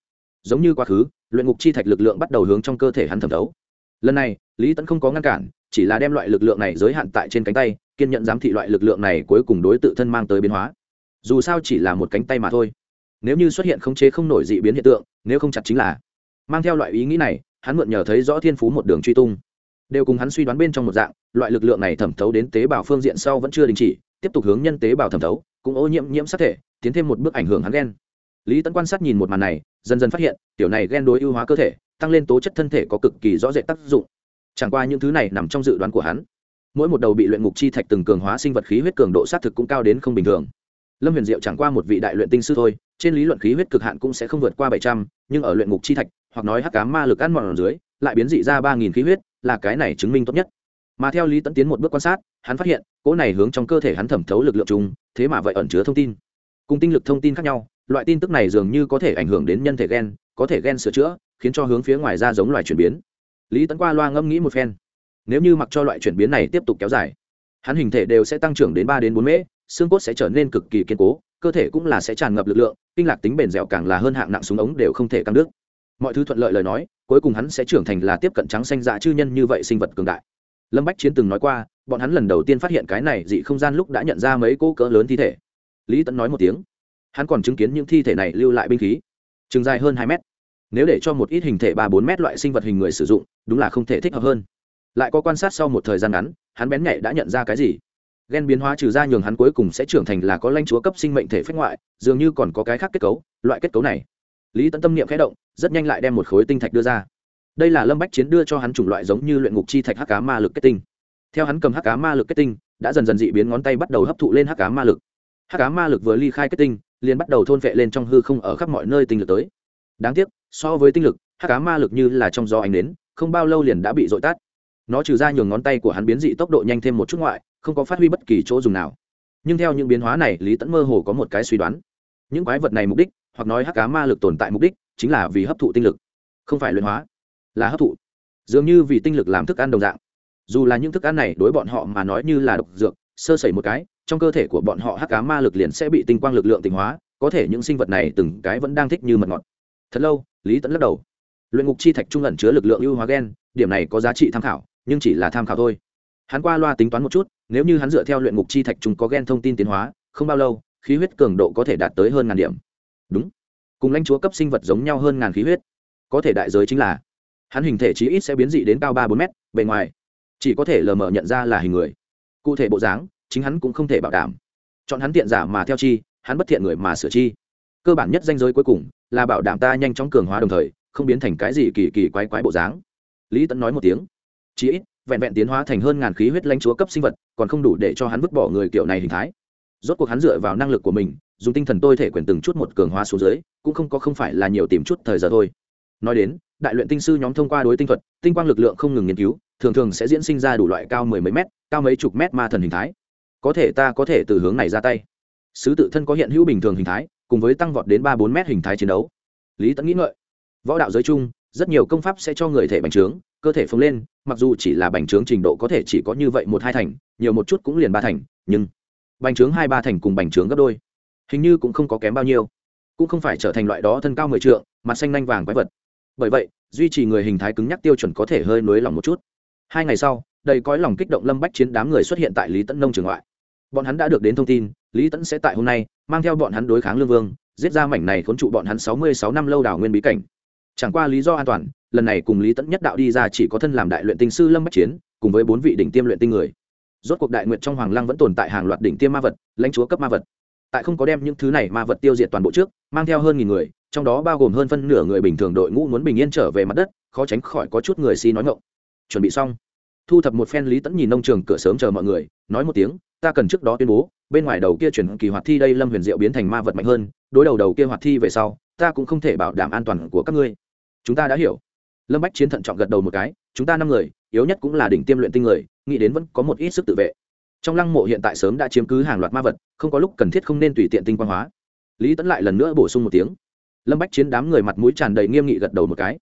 Giống như quá khứ luyện ngục chi thạch lực lượng bắt đầu hướng trong cơ thể hắn thẩm thấu. Lần này, lý tẫn không có ngăn cản, chỉ là đem loại lực lượng này giới hạn tại trên cánh tay, kiên nhận giám thị loại lực lượng này cuối cùng đối tự thân mang tới biến hóa. Dù sao chỉ là một cánh tay mà thôi. Nếu như xuất hiện khống chế không nổi dị biến hiện tượng, nếu không chặt chính là mang theo loại ý nghĩ này, hắn mượn nhờ thấy rõ thiên phú một đường truy tung. Đều cùng hắn suy đoán bên trong một dạng, loại lực lượng này thẩm thấu đến tế bào phương diện sau vẫn chưa đình chỉ, tiếp tục hướng nhân tế bào thẩm thấu, cũng ô nhiễm nhiễm sắc thể, tiến thêm một bước ảnh hưởng hắn ghen lý tấn quan sát nhìn một màn này, dần dần phát hiện, tiểu này ghen đối ưu hóa cơ thể, tăng lên tố chất thân thể có cực kỳ rõ rệt tác dụng. Chẳng qua những thứ này nằm trong dự đoán của hắn. Mỗi một đầu bị luyện ngục chi thạch từng cường hóa sinh vật khí huyết cường độ sát thực cũng cao đến không bình thường. Lâm huyền diệu chẳng qua một vị đại luyện tinh sư thôi, trên lý luận khí huyết cực hạn cũng sẽ không vượt qua bảy trăm, nhưng ở luyện ngục chi thạch, hoặc nói hắc cá ma lực ăn mòn ở dưới, lại biến dị ra ba nghìn khí huyết, là cái này chứng minh tốt nhất. Mà theo lý tấn tiến một bước quan sát, hắn phát hiện, cỗ này hướng trong cơ thể hắn thẩm thấu lực lượng chung, thế mà vậy ẩn chứa thông tin. Cùng tinh lực thông tin khác nhau loại tin tức này dường như có thể ảnh hưởng đến nhân thể gen, có thể gen sửa chữa, khiến cho hướng phía ngoài ra giống loài chuyển biến. Lý tấn qua loa ngâm nghĩ một phen. Nếu như mặc cho loại chuyển biến này tiếp tục kéo dài, hắn hình thể đều sẽ tăng trưởng đến ba đến bốn mễ, xương cốt sẽ trở nên cực kỳ kiên cố, cơ thể cũng là sẽ tràn ngập lực lượng, kinh lạc tính bền dẻo càng là hơn hạng nặng súng ống đều không thể căng đứt. Mọi thứ thuận lợi lời nói, cuối cùng hắn sẽ trưởng thành là tiếp cận trắng xanh dạ chư nhân như vậy sinh vật cường đại. Lâm bách chiến từng nói qua, bọn hắn lần đầu tiên phát hiện cái này dị không gian lúc đã nhận ra mấy cỗ cỡ lớn thi thể. Lý Tấn nói một tiếng hắn còn chứng kiến những thi thể này lưu lại binh khí. Chừng dài hơn hai mét. Nếu để cho một ít hình thể ba bốn mét loại sinh vật hình người sử dụng, đúng là không thể thích hợp hơn. Lại có quan sát sau một thời gian ngắn, hắn bén nhạy đã nhận ra cái gì? Ghen biến hóa trừ ra nhường hắn cuối cùng sẽ trưởng thành là có lãnh chúa cấp sinh mệnh thể phép ngoại, dường như còn có cái khác kết cấu, loại kết cấu này. Lý tẫn tâm niệm khẽ động, rất nhanh lại đem một khối tinh thạch đưa ra. Đây là lâm bách chiến đưa cho hắn chủng loại giống như luyện ngục chi thạch hắc cá ma lực kết tinh. Theo hắn cầm hắc cá ma lực kết tinh, đã dần dần dị biến ngón tay bắt đầu hấp thụ lên hắc cá ma lực. Hắc cá ma lực vừa ly khai kết tinh liền bắt đầu thôn vệ lên trong hư không ở khắp mọi nơi tinh lực tới. Đáng tiếc, so với tinh lực, hắc cá ma lực như là trong gió ánh đến, không bao lâu liền đã bị dội tát nó trừ ra nhường ngón tay của hắn biến dị tốc độ nhanh thêm một chút ngoại, không có phát huy bất kỳ chỗ dùng nào. Nhưng theo những biến hóa này, lý tẫn mơ hồ có một cái suy đoán. Những quái vật này mục đích, hoặc nói hắc cá ma lực tồn tại mục đích, chính là vì hấp thụ tinh lực. Không phải luyện hóa, là hấp thụ. Dường như vì tinh lực làm thức ăn đồng dạng. Dù là những thức ăn này đối bọn họ mà nói như là độc dược, sơ sẩy một cái trong cơ thể của bọn họ hắc cá ma lực liền sẽ bị tinh quang lực lượng tinh hóa, có thể những sinh vật này từng cái vẫn đang thích như mật ngọt. Thật lâu, lý tẫn lắc đầu. Luyện ngục chi thạch trung ẩn chứa lực lượng ưu hóa gen, điểm này có giá trị tham khảo, nhưng chỉ là tham khảo thôi. Hắn qua loa tính toán một chút, nếu như hắn dựa theo luyện ngục chi thạch chúng có gen thông tin tiến hóa, không bao lâu, khí huyết cường độ có thể đạt tới hơn ngàn điểm. Đúng. Cùng lãnh chúa cấp sinh vật giống nhau hơn ngàn khí huyết. Có thể đại giới chính là, hắn hình thể chí ít sẽ biến dị đến cao ba bốn mét, bề ngoài, chỉ có thể lờ mờ nhận ra là hình người. Cụ thể bộ dáng chính hắn cũng không thể bảo đảm. Chọn hắn tiện giả mà theo chi, hắn bất thiện người mà sửa chi. Cơ bản nhất danh giới cuối cùng là bảo đảm ta nhanh chóng cường hóa đồng thời, không biến thành cái gì kỳ kỳ quái quái bộ dáng. Lý tẫn nói một tiếng. Chí ít, vẹn vẹn tiến hóa thành hơn ngàn khí huyết lãnh chúa cấp sinh vật, còn không đủ để cho hắn vứt bỏ người kiểu này hình thái. Rốt cuộc hắn dựa vào năng lực của mình, dùng tinh thần tôi thể quyền từng chút một cường hóa xuống dưới, cũng không có không phải là nhiều tìm chút thời giờ thôi. Nói đến, đại luyện tinh sư nhóm thông qua đối tinh thuật, tinh quang lực lượng không ngừng nghiên cứu, thường thường sẽ diễn sinh ra đủ loại cao mười mấy mét, cao mấy chục mét ma thần hình thái có thể ta có thể từ hướng này ra tay. Sứ tự thân có hiện hữu bình thường hình thái, cùng với tăng vọt đến ba bốn mét hình thái chiến đấu. Lý tẫn nghĩ ngợi. Võ đạo giới chung, rất nhiều công pháp sẽ cho người thể bành trướng, cơ thể phồng lên, mặc dù chỉ là bành trướng trình độ có thể chỉ có như vậy một hai thành, nhiều một chút cũng liền ba thành, nhưng bành trướng hai ba thành cùng bành trướng gấp đôi. Hình như cũng không có kém bao nhiêu. Cũng không phải trở thành loại đó thân cao mười trượng, mặt xanh nanh vàng quái vật. Bởi vậy, duy trì người hình thái cứng nhắc tiêu chuẩn có thể hơi nới lòng một chút. Hai ngày sau, đầy cõi lòng kích động lâm bách chiến đám người xuất hiện tại lý tẫn nông trường ngoại bọn hắn đã được đến thông tin, lý tẫn sẽ tại hôm nay mang theo bọn hắn đối kháng lương vương, giết ra mảnh này khốn trụ bọn hắn sáu mươi sáu năm lâu đảo nguyên bí cảnh. Chẳng qua lý do an toàn, lần này cùng lý tẫn nhất đạo đi ra chỉ có thân làm đại luyện tinh sư lâm bách chiến, cùng với bốn vị đỉnh tiêm luyện tinh người. Rốt cuộc đại nguyện trong hoàng lăng vẫn tồn tại hàng loạt đỉnh tiêm ma vật, lãnh chúa cấp ma vật. Tại không có đem những thứ này ma vật tiêu diệt toàn bộ trước, mang theo hơn nghìn người, trong đó bao gồm hơn phân nửa người bình thường đội ngũ muốn bình yên trở về mặt đất, khó tránh khỏi có chút người si nói ngộng chuẩn bị xong. Thu thập một phen lý tẫn nhìn nông trường cửa sớm chờ mọi người, nói một tiếng ta cần trước đó tuyên bố, bên ngoài đầu kia chuyển kỳ hoạt thi đây lâm huyền diệu biến thành ma vật mạnh hơn, đối đầu đầu kia hoạt thi về sau, ta cũng không thể bảo đảm an toàn của các ngươi. Chúng ta đã hiểu. Lâm bách chiến thận trọng gật đầu một cái, chúng ta năm người, yếu nhất cũng là đỉnh tiêm luyện tinh người, nghĩ đến vẫn có một ít sức tự vệ. Trong lăng mộ hiện tại sớm đã chiếm cứ hàng loạt ma vật, không có lúc cần thiết không nên tùy tiện tinh quang hóa. Lý tẫn lại lần nữa bổ sung một tiếng. Lâm bách chiến đám người mặt mũi tràn đầy nghiêm nghị gật đầu một cái.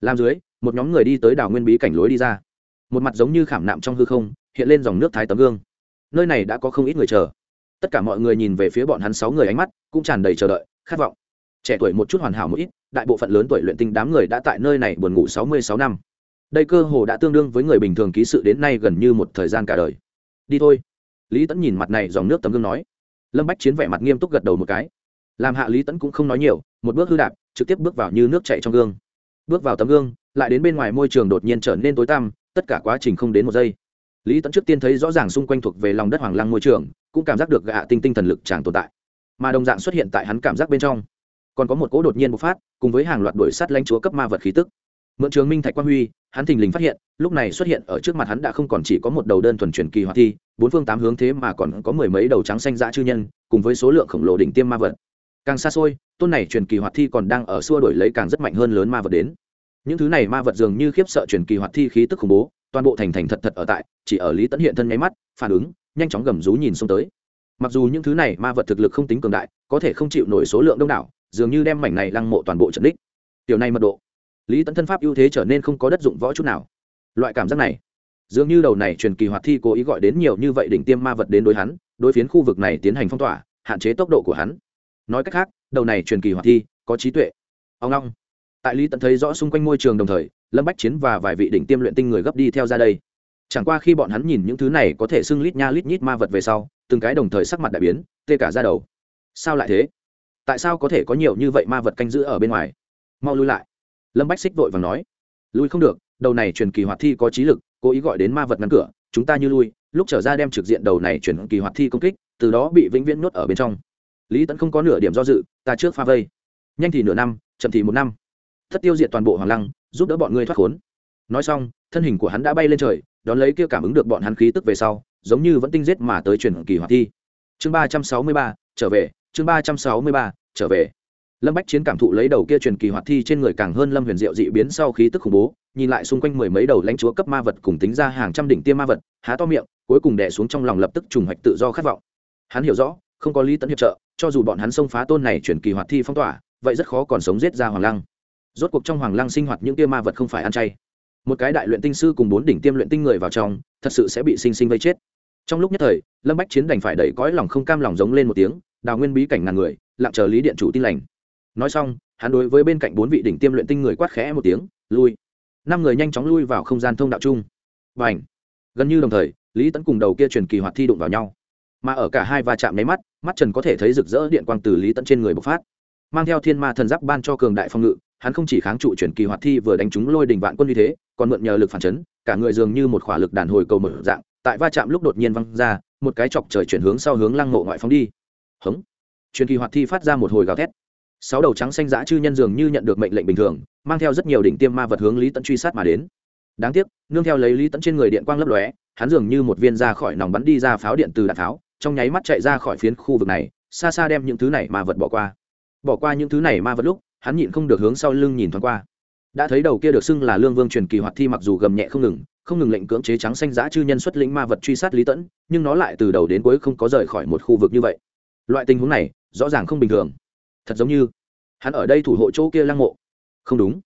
Làm dưới, một nhóm người đi tới đảo nguyên bí cảnh lối đi ra. Một mặt giống như khảm nạm trong hư không, hiện lên dòng nước thái tấm gương nơi này đã có không ít người chờ. Tất cả mọi người nhìn về phía bọn hắn sáu người ánh mắt, cũng tràn đầy chờ đợi, khát vọng. Trẻ tuổi một chút hoàn hảo một ít, đại bộ phận lớn tuổi luyện tinh đám người đã tại nơi này buồn ngủ sáu mươi sáu năm. Đây cơ hồ đã tương đương với người bình thường ký sự đến nay gần như một thời gian cả đời. Đi thôi. Lý tẫn nhìn mặt này dòng nước tấm gương nói. Lâm bách chiến vẻ mặt nghiêm túc gật đầu một cái. Làm hạ lý tẫn cũng không nói nhiều, một bước hư đạp, trực tiếp bước vào như nước chạy trong gương. Bước vào tấm gương, lại đến bên ngoài môi trường đột nhiên trở nên tối tăm, tất cả quá trình không đến một giây lý tẫn trước tiên thấy rõ ràng xung quanh thuộc về lòng đất hoàng lăng môi trường, cũng cảm giác được gạ tinh tinh thần lực chẳng tồn tại. Mà đồng dạng xuất hiện tại hắn cảm giác bên trong. Còn có một cỗ đột nhiên bộc phát, cùng với hàng loạt đuổi sát lãnh chúa cấp ma vật khí tức. Mượn trường minh thạch quang huy, hắn thình lình phát hiện, lúc này xuất hiện ở trước mặt hắn đã không còn chỉ có một đầu đơn thuần truyền kỳ hoạt thi, bốn phương tám hướng thế mà còn có mười mấy đầu trắng xanh dã chư nhân, cùng với số lượng khổng lồ đỉnh tiêm ma vật. Càng xa xôi, tôn này truyền kỳ hoạt thi còn đang ở xua đổi lấy càng rất mạnh hơn lớn ma vật đến những thứ này ma vật dường như khiếp sợ truyền kỳ hoạt thi khí tức khủng bố, toàn bộ thành thành thật thật ở tại, chỉ ở lý Tẫn hiện thân nháy mắt, phản ứng, nhanh chóng gầm rú nhìn xông tới. Mặc dù những thứ này ma vật thực lực không tính cường đại, có thể không chịu nổi số lượng đông đảo, dường như đem mảnh này lăng mộ toàn bộ trận đích tiểu này mật độ, lý Tẫn thân pháp ưu thế trở nên không có đất dụng võ chút nào. Loại cảm giác này, dường như đầu này truyền kỳ hoạt thi cố ý gọi đến nhiều như vậy đỉnh tiêm ma vật đến đối hắn, đối phiến khu vực này tiến hành phong tỏa, hạn chế tốc độ của hắn. Nói cách khác, đầu này truyền kỳ hoạt thi có trí tuệ. Ông long tại lý tận thấy rõ xung quanh môi trường đồng thời, lâm bách chiến và vài vị đỉnh tiêm luyện tinh người gấp đi theo ra đây. Chẳng qua khi bọn hắn nhìn những thứ này có thể xưng lít nha lít nhít ma vật về sau, từng cái đồng thời sắc mặt đại biến, tê cả ra đầu. Sao lại thế? Tại sao có thể có nhiều như vậy ma vật canh giữ ở bên ngoài? Mau lui lại. Lâm bách xích vội và nói. Lui không được, đầu này truyền kỳ hoạt thi có trí lực, cố ý gọi đến ma vật ngăn cửa, chúng ta như lui, lúc trở ra đem trực diện đầu này truyền kỳ hoạt thi công kích, từ đó bị vĩnh viễn nhốt ở bên trong. Lý tẫn không có nửa điểm do dự, ta trước pha vây. Nhanh thì nửa năm, chậm thì một năm thất tiêu diệt toàn bộ hoàng lăng, giúp đỡ bọn ngươi thoát khốn. Nói xong, thân hình của hắn đã bay lên trời, đón lấy kia cảm ứng được bọn hắn khí tức về sau, giống như vẫn tinh giết mà tới truyền kỳ hoạt thi. Chương ba trăm sáu mươi ba, trở về, chương ba trăm sáu mươi ba, trở về. Lâm bách chiến cảm thụ lấy đầu kia truyền kỳ hoạt thi trên người càng hơn lâm huyền diệu dị biến sau khí tức khủng bố, nhìn lại xung quanh mười mấy đầu lãnh chúa cấp ma vật cùng tính ra hàng trăm đỉnh tiêm ma vật, há to miệng, cuối cùng đẻ xuống trong lòng lập tức trùng hoạch tự do khát vọng. Hắn hiểu rõ, không có lý tấn hiệp trợ, cho dù bọn hắn xông phá tôn này truyền kỳ hoạt thi phong tỏa, vậy rất khó còn sống giết ra hoàng lăng rốt cuộc trong hoàng lăng sinh hoạt những kia ma vật không phải ăn chay. Một cái đại luyện tinh sư cùng bốn đỉnh tiêm luyện tinh người vào trong, thật sự sẽ bị sinh sinh vây chết. Trong lúc nhất thời, lâm bách chiến đành phải đẩy cõi lòng không cam lòng giống lên một tiếng, đào nguyên bí cảnh ngàn người, lặng chờ lý điện chủ tin lành. Nói xong, hắn đối với bên cạnh bốn vị đỉnh tiêm luyện tinh người quát khẽ một tiếng, lui. Năm người nhanh chóng lui vào không gian thông đạo chung. Và ảnh gần như đồng thời, lý tấn cùng đầu kia truyền kỳ hoạt thi đụng vào nhau. Mà ở cả hai va chạm máy mắt mắt trần có thể thấy rực rỡ điện quang từ lý tấn trên người bộc phát mang theo thiên ma thần giáp ban cho cường đại phong ngự, hắn không chỉ kháng trụ chuyển kỳ hoạt thi vừa đánh trúng lôi đình vạn quân như thế, còn mượn nhờ lực phản chấn, cả người dường như một khỏa lực đàn hồi cầu mở dạng, tại va chạm lúc đột nhiên văng ra, một cái chọc trời chuyển hướng sau hướng lăng mộ ngoại phóng đi. Hống. Chuyển kỳ hoạt thi phát ra một hồi gào thét. Sáu đầu trắng xanh dã chư nhân dường như nhận được mệnh lệnh bình thường, mang theo rất nhiều đỉnh tiêm ma vật hướng lý tận truy sát mà đến. Đáng tiếc, nương theo lấy lý tận trên người điện quang lấp lóe, hắn dường như một viên ra khỏi nòng bắn đi ra pháo điện từ đạn pháo, trong nháy mắt chạy ra khỏi phiến khu vực này, xa xa đem những thứ này ma vật bỏ qua bỏ qua những thứ này ma vật lúc, hắn nhịn không được hướng sau lưng nhìn thoáng qua. Đã thấy đầu kia được xưng là lương vương truyền kỳ hoạt thi mặc dù gầm nhẹ không ngừng không ngừng lệnh cưỡng chế trắng xanh giã chư nhân xuất lĩnh ma vật truy sát lý tẫn, nhưng nó lại từ đầu đến cuối không có rời khỏi một khu vực như vậy. Loại tình huống này, rõ ràng không bình thường. Thật giống như hắn ở đây thủ hộ chỗ kia lăng mộ. Không đúng.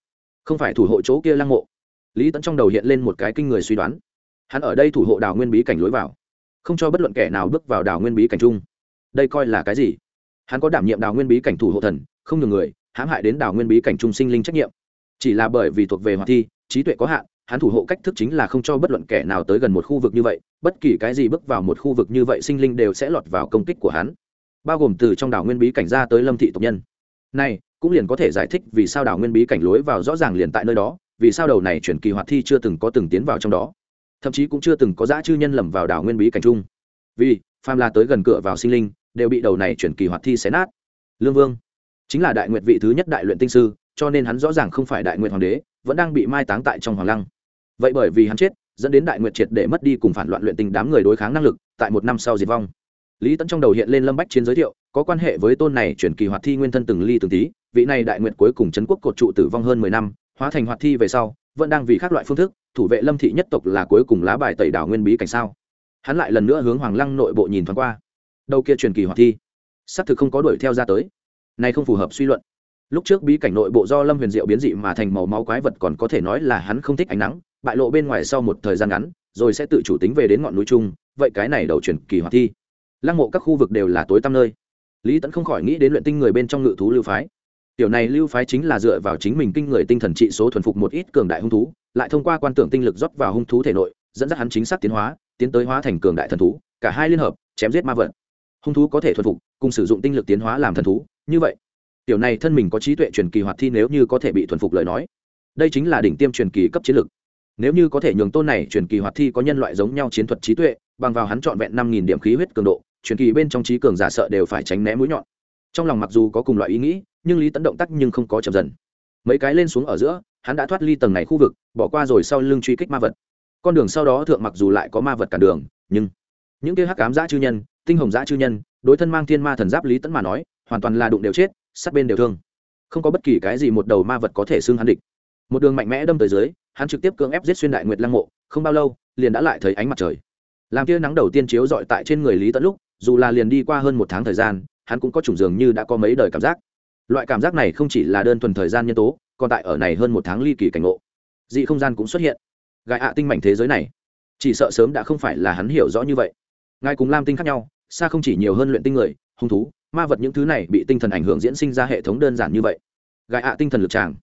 Không phải thủ hộ chỗ kia lăng mộ. Lý tẫn trong đầu hiện lên một cái kinh người suy đoán. Hắn ở đây thủ hộ đào nguyên bí cảnh lối vào, không cho bất luận kẻ nào bước vào đào nguyên bí cảnh chung. Đây coi là cái gì? Hắn có đảm nhiệm đào nguyên bí cảnh thủ hộ thần, không nhường người, hãm hại đến đào nguyên bí cảnh trung sinh linh trách nhiệm. Chỉ là bởi vì thuộc về hoạt thi, trí tuệ có hạn, hắn thủ hộ cách thức chính là không cho bất luận kẻ nào tới gần một khu vực như vậy, bất kỳ cái gì bước vào một khu vực như vậy sinh linh đều sẽ lọt vào công kích của hắn. Bao gồm từ trong đảo nguyên bí cảnh ra tới lâm thị tộc nhân. Này, cũng liền có thể giải thích vì sao đảo nguyên bí cảnh lối vào rõ ràng liền tại nơi đó, vì sao đầu này chuyển kỳ hoạt thi chưa từng có từng tiến vào trong đó. Thậm chí cũng chưa từng có dã chư nhân lầm vào đảo nguyên bí cảnh chung vì, phàm la tới gần cửa vào sinh linh đều bị đầu này chuyển kỳ hoạt thi xé nát. Lương vương chính là đại nguyệt vị thứ nhất đại luyện tinh sư, cho nên hắn rõ ràng không phải đại nguyệt hoàng đế, vẫn đang bị mai táng tại trong hoàng lăng. Vậy bởi vì hắn chết, dẫn đến đại nguyệt triệt để mất đi cùng phản loạn luyện tinh đám người đối kháng năng lực, tại một năm sau diệt vong. Lý tẫn trong đầu hiện lên lâm bách chiến giới thiệu, có quan hệ với tôn này chuyển kỳ hoạt thi nguyên thân từng ly từng tí, vị này đại nguyện cuối cùng trấn quốc cột trụ tử vong hơn mười năm, hóa thành hoạt thi về sau, vẫn đang vì các loại phương thức, thủ vệ lâm thị nhất tộc là cuối cùng lá bài tẩy đảo nguyên bí cảnh sao. Hắn lại lần nữa hướng hoàng lăng nội bộ nhìn thoáng qua đâu kia truyền kỳ hoạt thi. Xác thực không có đuổi theo ra tới. Này không phù hợp suy luận. Lúc trước bí cảnh nội bộ do lâm huyền diệu biến dị mà thành màu máu quái vật còn có thể nói là hắn không thích ánh nắng, bại lộ bên ngoài sau một thời gian ngắn, rồi sẽ tự chủ tính về đến ngọn núi chung, vậy cái này đầu truyền kỳ hoạt thi. Lăng mộ các khu vực đều là tối tăm nơi. Lý tẫn không khỏi nghĩ đến luyện tinh người bên trong ngự thú lưu phái. Tiểu này lưu phái chính là dựa vào chính mình kinh người tinh thần trị số thuần phục một ít cường đại hung thú, lại thông qua quan tưởng tinh lực rót vào hung thú thể nội, dẫn dắt hắn chính xác tiến hóa, tiến tới hóa thành cường đại thần thú, cả hai liên hợp, chém giết ma vật hung thú có thể thuần phục, cùng sử dụng tinh lực tiến hóa làm thần thú, như vậy, tiểu này thân mình có trí tuệ truyền kỳ hoạt thi nếu như có thể bị thuần phục lời nói, đây chính là đỉnh tiêm truyền kỳ cấp chiến lực. Nếu như có thể nhường tôn này truyền kỳ hoạt thi có nhân loại giống nhau chiến thuật trí tuệ, bằng vào hắn trọn vẹn năm nghìn điểm khí huyết cường độ, truyền kỳ bên trong trí cường giả sợ đều phải tránh né mũi nhọn. Trong lòng mặc dù có cùng loại ý nghĩ, nhưng lý tấn động tác nhưng không có chậm dần. Mấy cái lên xuống ở giữa, hắn đã thoát ly tầng này khu vực, bỏ qua rồi sau lưng truy kích ma vật. Con đường sau đó thượng mặc dù lại có ma vật cả đường, nhưng những kia hắc cám giã chư nhân tinh hồng giã chư nhân, đối thân mang thiên ma thần giáp lý tấn mà nói, hoàn toàn là đụng đều chết, sát bên đều thương. Không có bất kỳ cái gì một đầu ma vật có thể xưng hắn địch. Một đường mạnh mẽ đâm tới dưới, hắn trực tiếp cưỡng ép giết xuyên đại nguyệt lăng mộ, không bao lâu, liền đã lại thấy ánh mặt trời. Làm tia nắng đầu tiên chiếu dọi tại trên người lý tẫn lúc, dù là liền đi qua hơn một tháng thời gian, hắn cũng có chủng dường như đã có mấy đời cảm giác. Loại cảm giác này không chỉ là đơn thuần thời gian nhân tố, còn tại ở này hơn một tháng ly kỳ cảnh ngộ. Dị không gian cũng xuất hiện. Gài ạ tinh mảnh thế giới này, chỉ sợ sớm đã không phải là hắn hiểu rõ như vậy. Ngài cùng lam tinh khác nhau xa không chỉ nhiều hơn luyện tinh người, hung thú, ma vật những thứ này bị tinh thần ảnh hưởng diễn sinh ra hệ thống đơn giản như vậy. Gài ạ tinh thần lực tràng.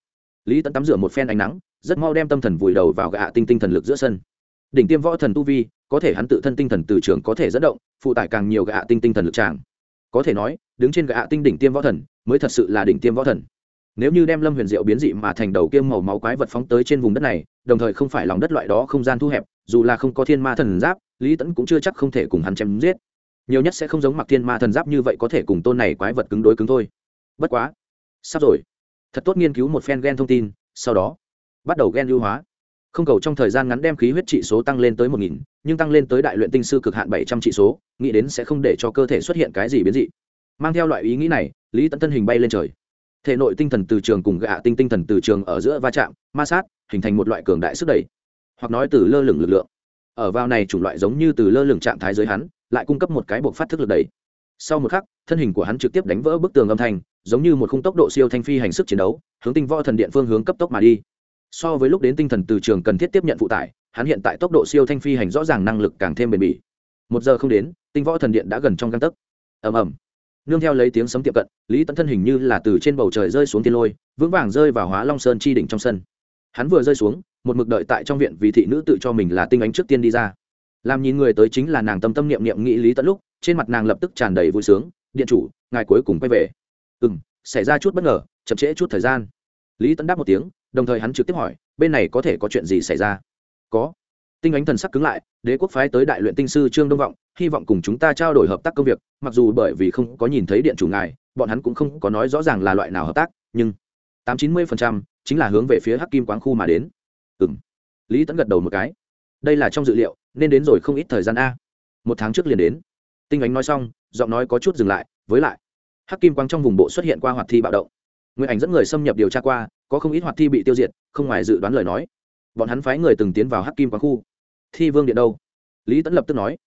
Lý tẫn tắm rửa một phen ánh nắng, rất mau đem tâm thần vùi đầu vào gạ tinh tinh thần lực giữa sân. Đỉnh tiêm võ thần tu vi, có thể hắn tự thân tinh thần từ trường có thể dẫn động, phụ tải càng nhiều gạ tinh tinh thần lực tràng. Có thể nói, đứng trên gạ tinh đỉnh tiêm võ thần, mới thật sự là đỉnh tiêm võ thần. Nếu như đem lâm huyền diệu biến dị mà thành đầu kiêm màu máu quái vật phóng tới trên vùng đất này, đồng thời không phải lòng đất loại đó không gian thu hẹp, dù là không có thiên ma thần giáp, lý tẫn cũng chưa chắc không thể cùng hắn chém giết nhiều nhất sẽ không giống mặc thiên ma thần giáp như vậy có thể cùng tôn này quái vật cứng đối cứng thôi. Bất quá, sắp rồi. Thật tốt nghiên cứu một phen gen thông tin, sau đó, bắt đầu gen ưu hóa. Không cầu trong thời gian ngắn đem khí huyết trị số tăng lên tới một nghìn, nhưng tăng lên tới đại luyện tinh sư cực hạn bảy trăm trị số, nghĩ đến sẽ không để cho cơ thể xuất hiện cái gì biến dị. Mang theo loại ý nghĩ này, lý Tẫn thân hình bay lên trời. Thể nội tinh thần từ trường cùng gạ tinh tinh thần từ trường ở giữa va chạm, ma sát, hình thành một loại cường đại sức đẩy. Hoặc nói từ lơ lửng lực lượng. Ở vào này chủng loại giống như từ lơ lửng trạng thái giới hắn lại cung cấp một cái buộc phát thức lực đẩy sau một khắc, thân hình của hắn trực tiếp đánh vỡ bức tường âm thanh, giống như một khung tốc độ siêu thanh phi hành sức chiến đấu, hướng tinh võ thần điện phương hướng cấp tốc mà đi. So với lúc đến tinh thần từ trường cần thiết tiếp nhận phụ tải, hắn hiện tại tốc độ siêu thanh phi hành rõ ràng năng lực càng thêm bền bỉ. Một giờ không đến, tinh võ thần điện đã gần trong găng tấc. Ầm ầm. Nương theo lấy tiếng sấm tiệm cận, lý tấn thân hình như là từ trên bầu trời rơi xuống tiên lôi, vững vàng rơi vào hóa long sơn chi đỉnh trong sân. Hắn vừa rơi xuống, một mực đợi tại trong viện vì thị nữ tự cho mình là tinh ánh trước tiên đi ra làm nhìn người tới chính là nàng tâm tâm niệm niệm nghĩ lý tận lúc, trên mặt nàng lập tức tràn đầy vui sướng, điện chủ, ngài cuối cùng quay về. Ừ m xảy ra chút bất ngờ, chậm trễ chút thời gian. Lý tấn đáp một tiếng, đồng thời hắn trực tiếp hỏi, bên này có thể có chuyện gì xảy ra? Có. Tinh ánh thần sắc cứng lại, đế quốc phái tới đại luyện tinh sư trương đông vọng, hy vọng cùng chúng ta trao đổi hợp tác công việc, mặc dù bởi vì không có nhìn thấy điện chủ ngài, bọn hắn cũng không có nói rõ ràng là loại nào hợp tác, nhưng tám chín mươi phần trăm chính là hướng về phía hắc kim quán khu mà đến. Ừ m lý tẫn gật đầu một cái. Đây là trong dự liệu nên đến rồi không ít thời gian a. Một tháng trước liền đến. Tinh ánh nói xong, giọng nói có chút dừng lại, với lại, hắc kim quang trong vùng bộ xuất hiện qua hoạt thi bạo động. Nguyện ảnh dẫn người xâm nhập điều tra qua, có không ít hoạt thi bị tiêu diệt, không ngoài dự đoán lời nói. Bọn hắn phái người từng tiến vào hắc kim quang khu. Thi vương điện đâu? Lý tẫn lập tức nói.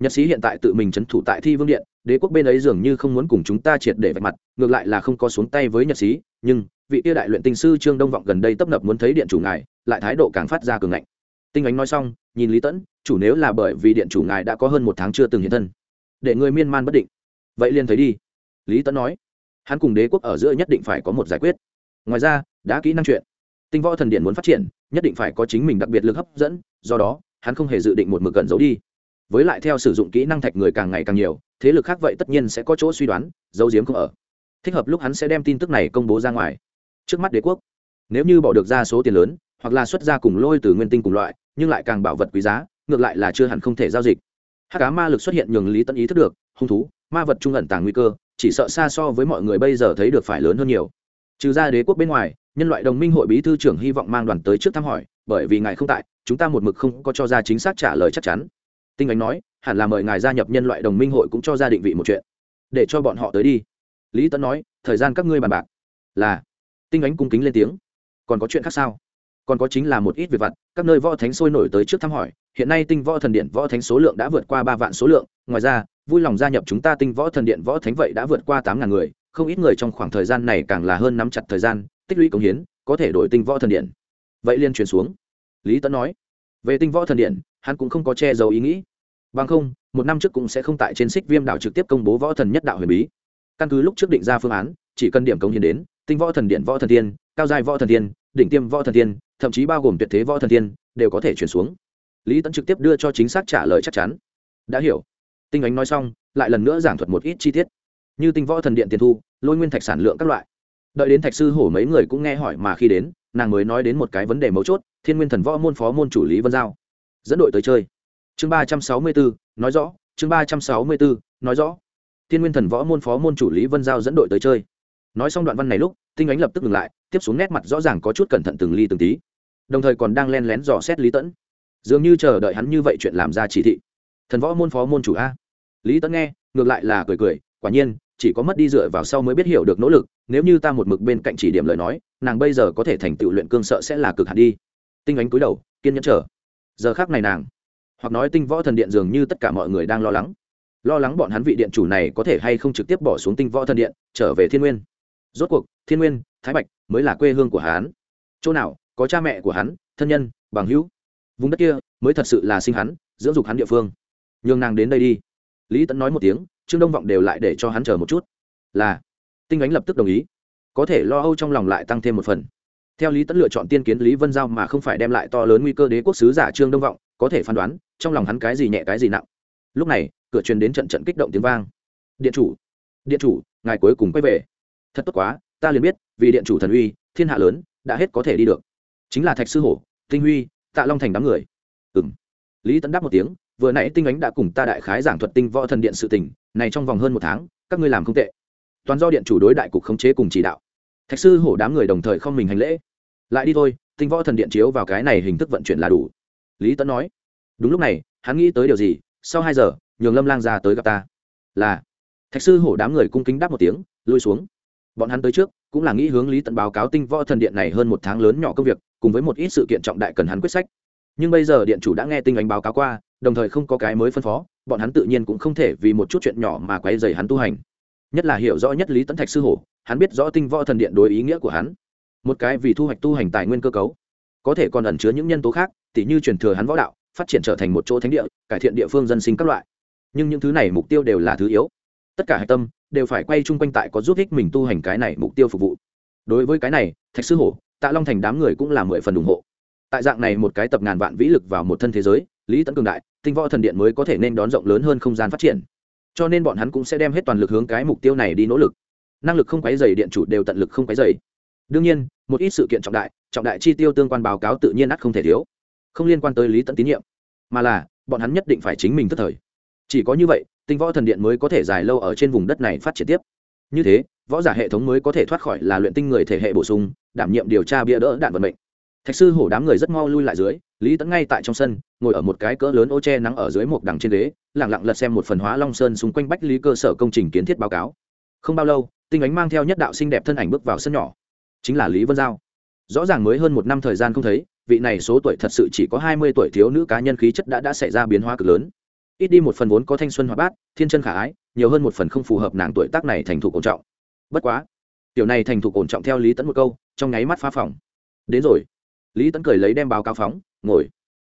Nhật sĩ hiện tại tự mình c h ấ n thủ tại thi vương điện, đế quốc bên ấy dường như không muốn cùng chúng ta triệt để vạch mặt, ngược lại là không có xuống tay với nhật sĩ, nhưng vị tiêu đại luyện tinh sư trương đông vọng gần đây tấp nập muốn thấy điện chủ ngài, lại thái độ càng phát ra cường ngạnh tinh ánh nói xong, nhìn lý tẫn, chủ nếu là bởi vì điện chủ ngài đã có hơn một tháng chưa từng hiện thân, để người miên man bất định, vậy liền thấy đi. Lý tẫn nói. Hắn cùng đế quốc ở giữa nhất định phải có một giải quyết. Ngoài ra, đã kỹ năng chuyện. Tinh võ thần điện muốn phát triển, nhất định phải có chính mình đặc biệt lực hấp dẫn, do đó, hắn không hề dự định một mực gần giấu đi. Với lại theo sử dụng kỹ năng thạch người càng ngày càng nhiều, thế lực khác vậy tất nhiên sẽ có chỗ suy đoán, giấu giếm không ở. Thích hợp lúc hắn sẽ đem tin tức này công bố ra ngoài. Trước mắt đế quốc, nếu như bỏ được ra số tiền lớn, hoặc là xuất ra cùng lôi từ nguyên tinh cùng loại nhưng lại càng bảo vật quý giá, ngược lại là chưa hẳn không thể giao dịch. Hát cá ma lực xuất hiện nhường lý tận ý thức được, hung thú, ma vật trung ẩn tàng nguy cơ, chỉ sợ xa so với mọi người bây giờ thấy được phải lớn hơn nhiều. Trừ ra đế quốc bên ngoài, nhân loại đồng minh hội bí thư trưởng hy vọng mang đoàn tới trước thăm hỏi, bởi vì ngài không tại, chúng ta một mực không có cho ra chính xác trả lời chắc chắn. Tinh ánh nói, hẳn là mời ngài gia nhập nhân loại đồng minh hội cũng cho ra định vị một chuyện. Để cho bọn họ tới đi. Lý tấn nói, thời gian các ngươi bàn bạc. Là. Tinh ánh cung kính lên tiếng. Còn có chuyện khác sao? Còn có chính là một ít việc vặt, các nơi võ thánh sôi nổi tới trước thăm hỏi, hiện nay tinh võ thần điện võ thánh số lượng đã vượt qua ba vạn số lượng, ngoài ra, vui lòng gia nhập chúng ta tinh võ thần điện võ thánh vậy đã vượt qua tám ngàn người, không ít người trong khoảng thời gian này càng là hơn nắm chặt thời gian, tích lũy công hiến, có thể đổi tinh võ thần điện. Vậy liên truyền xuống. Lý tấn nói, về tinh võ thần điện, hắn cũng không có che giấu ý nghĩ. Bằng không, một năm trước cũng sẽ không tại trên xích viêm đảo trực tiếp công bố võ thần nhất đạo huyền bí. Căn cứ lúc trước định ra phương án, chỉ cần điểm công hiến đến, tinh võ thần điện võ thần tiên, cao giai võ thần tiên đỉnh tiêm võ thần tiên, thậm chí bao gồm tuyệt thế võ thần tiên, đều có thể chuyển xuống. Lý tẫn trực tiếp đưa cho chính xác trả lời chắc chắn. Đã hiểu. Tinh ánh nói xong, lại lần nữa giảng thuật một ít chi tiết. Như tinh võ thần điện tiền thu, lôi nguyên thạch sản lượng các loại. Đợi đến thạch sư hổ mấy người cũng nghe hỏi mà khi đến, nàng mới nói đến một cái vấn đề mấu chốt, thiên nguyên thần võ môn phó môn chủ lý vân giao. Dẫn đội tới chơi. Chương ba trăm sáu mươi bốn, nói rõ. Chương ba trăm sáu mươi bốn, nói rõ. Thiên nguyên thần võ môn phó môn chủ lý vân giao dẫn đội tới chơi. Nói xong đoạn văn này lúc tinh ánh lập tức ngừng lại, tiếp xuống nét mặt rõ ràng có chút cẩn thận từng ly từng tí. Đồng thời còn đang len lén dò xét lý tẫn. Dường như chờ đợi hắn như vậy chuyện làm ra chỉ thị. Thần võ môn phó môn chủ a. Lý tẫn nghe, ngược lại là cười cười, quả nhiên, chỉ có mất đi dựa vào sau mới biết hiểu được nỗ lực, nếu như ta một mực bên cạnh chỉ điểm lời nói, nàng bây giờ có thể thành tựu luyện cương sợ sẽ là cực hạn đi. Tinh ánh cúi đầu, kiên nhẫn chờ. Giờ khác này nàng, hoặc nói tinh võ thần điện dường như tất cả mọi người đang lo lắng. Lo lắng bọn hắn vị điện chủ này có thể hay không trực tiếp bỏ xuống tinh võ thần điện, trở về thiên nguyên rốt cuộc, thiên nguyên, thái bạch mới là quê hương của hắn. Chỗ nào có cha mẹ của hắn, thân nhân, bằng hữu? Vùng đất kia mới thật sự là sinh hắn, dưỡng dục hắn địa phương. Nhường nàng đến đây đi. Lý tẫn nói một tiếng, trương đông vọng đều lại để cho hắn chờ một chút. Là. Tinh ánh lập tức đồng ý. Có thể lo âu trong lòng lại tăng thêm một phần. Theo lý tẫn lựa chọn tiên kiến lý vân giao mà không phải đem lại to lớn nguy cơ đế quốc sứ giả trương đông vọng, có thể phán đoán, trong lòng hắn cái gì nhẹ cái gì nặng. Lúc này, cửa truyền đến trận trận kích động tiếng vang. Điện chủ! Điện chủ! Ngài cuối cùng quay về thật tốt quá, ta liền biết, vì điện chủ thần uy, thiên hạ lớn, đã hết có thể đi được. Chính là thạch sư hổ, tinh huy, tạ long thành đám người. Ừng lý tấn đáp một tiếng, vừa nãy tinh ánh đã cùng ta đại khái giảng thuật tinh võ thần điện sự tỉnh này trong vòng hơn một tháng, các ngươi làm không tệ. Toàn do điện chủ đối đại cục khống chế cùng chỉ đạo. Thạch sư hổ đám người đồng thời không mình hành lễ. Lại đi thôi, tinh võ thần điện chiếu vào cái này hình thức vận chuyển là đủ. Lý tấn nói. Đúng lúc này, hắn nghĩ tới điều gì, sau hai giờ, nhường lâm lang ra tới gặp ta. Là. Thạch sư hổ đám người cung kính đáp một tiếng, lui xuống bọn hắn tới trước, cũng là nghĩ hướng lý tận báo cáo tinh võ thần điện này hơn một tháng lớn nhỏ công việc, cùng với một ít sự kiện trọng đại cần hắn quyết sách. Nhưng bây giờ điện chủ đã nghe tinh ánh báo cáo qua, đồng thời không có cái mới phân phó, bọn hắn tự nhiên cũng không thể vì một chút chuyện nhỏ mà quay dày hắn tu hành. Nhất là hiểu rõ nhất lý tấn thạch sư hổ, hắn biết rõ tinh võ thần điện đối ý nghĩa của hắn. Một cái vì thu hoạch tu hành tài nguyên cơ cấu. Có thể còn ẩn chứa những nhân tố khác, tỉ như truyền thừa hắn võ đạo, phát triển trở thành một chỗ thánh địa, cải thiện địa phương dân sinh các loại. Nhưng những thứ này mục tiêu đều là thứ yếu. Tất cả hạch tâm đều phải quay chung quanh tại có giúp ích mình tu hành cái này mục tiêu phục vụ. Đối với cái này, thạch sư hổ, tạ long thành đám người cũng là mười phần ủng hộ. Tại dạng này một cái tập ngàn vạn vĩ lực vào một thân thế giới, lý tấn cường đại, tinh võ thần điện mới có thể nên đón rộng lớn hơn không gian phát triển. Cho nên bọn hắn cũng sẽ đem hết toàn lực hướng cái mục tiêu này đi nỗ lực. Năng lực không quấy dày điện chủ đều tận lực không quấy dày đương nhiên, một ít sự kiện trọng đại trọng đại chi tiêu tương quan báo cáo tự nhiên ắt không thể thiếu. Không liên quan tới lý tận tín nhiệm, mà là, bọn hắn nhất định phải chính mình tức thời. Chỉ có như vậy tinh võ thần điện mới có thể dài lâu ở trên vùng đất này phát triển tiếp. Như thế, võ giả hệ thống mới có thể thoát khỏi là luyện tinh người thể hệ bổ sung, đảm nhiệm điều tra bia đỡ đạn vận mệnh. Thạch sư hổ đám người rất mau lui lại dưới, lý tẫn ngay tại trong sân, ngồi ở một cái cỡ lớn ô che nắng ở dưới một đằng trên ghế lẳng lặng lật xem một phần hóa long sơn xung quanh bách lý cơ sở công trình kiến thiết báo cáo. Không bao lâu, tinh ánh mang theo nhất đạo xinh đẹp thân ảnh bước vào sân nhỏ. Chính là lý vân giao. Rõ ràng mới hơn một năm thời gian không thấy, vị này số tuổi thật sự chỉ có hai mươi tuổi thiếu nữ cá nhân khí chất đã đã xảy ra biến hóa cực lớn ít đi một phần vốn có thanh xuân hoạt bát, thiên chân khả ái, nhiều hơn một phần không phù hợp nàng tuổi tác này thành thục ổn trọng. Bất quá, tiểu này thành thục ổn trọng theo lý tẫn một câu, trong nháy mắt phá phòng. Đến rồi. Lý tẫn cười lấy đem báo cáo phóng, ngồi.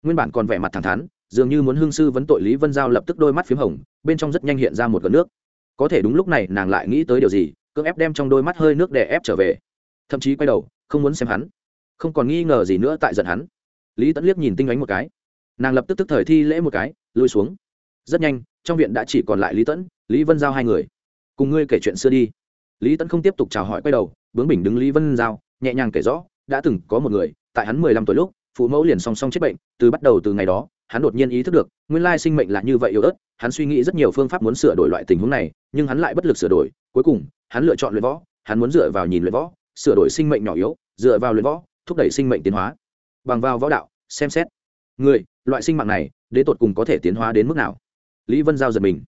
Nguyên bản còn vẻ mặt thẳng thắn, dường như muốn hương sư vấn tội lý vân giao lập tức đôi mắt p h í m hồng, bên trong rất nhanh hiện ra một cơn nước. Có thể đúng lúc này nàng lại nghĩ tới điều gì, cưỡng ép đem trong đôi mắt hơi nước đè ép trở về. Thậm chí quay đầu, không muốn xem hắn. Không còn nghi ngờ gì nữa tại giận hắn. Lý tẫn liếc nhìn tinh ánh một cái. Nàng lập tức tức thời thi lễ một cái, lùi xuống rất nhanh, trong viện đã chỉ còn lại lý tẫn lý vân giao hai người. Cùng ngươi kể chuyện xưa đi. Lý tẫn không tiếp tục chào hỏi quay đầu, bướng bình đứng lý vân giao, nhẹ nhàng kể rõ, đã từng có một người, tại hắn mười lăm tuổi lúc, phụ mẫu liền song song chết bệnh, từ bắt đầu từ ngày đó, hắn đột nhiên ý thức được, nguyên lai sinh mệnh là như vậy yếu ớt, hắn suy nghĩ rất nhiều phương pháp muốn sửa đổi loại tình huống này, nhưng hắn lại bất lực sửa đổi, cuối cùng, hắn lựa chọn luyện võ, hắn muốn dựa vào nhìn luyện võ, sửa đổi sinh mệnh nhỏ yếu, dựa vào luyện võ, thúc đẩy sinh mệnh tiến hóa. Bằng vào võ đạo, xem xét, người, loại sinh mạng này đến tột cùng có thể tiến hóa đến mức nào? Lý vân giao giật mình.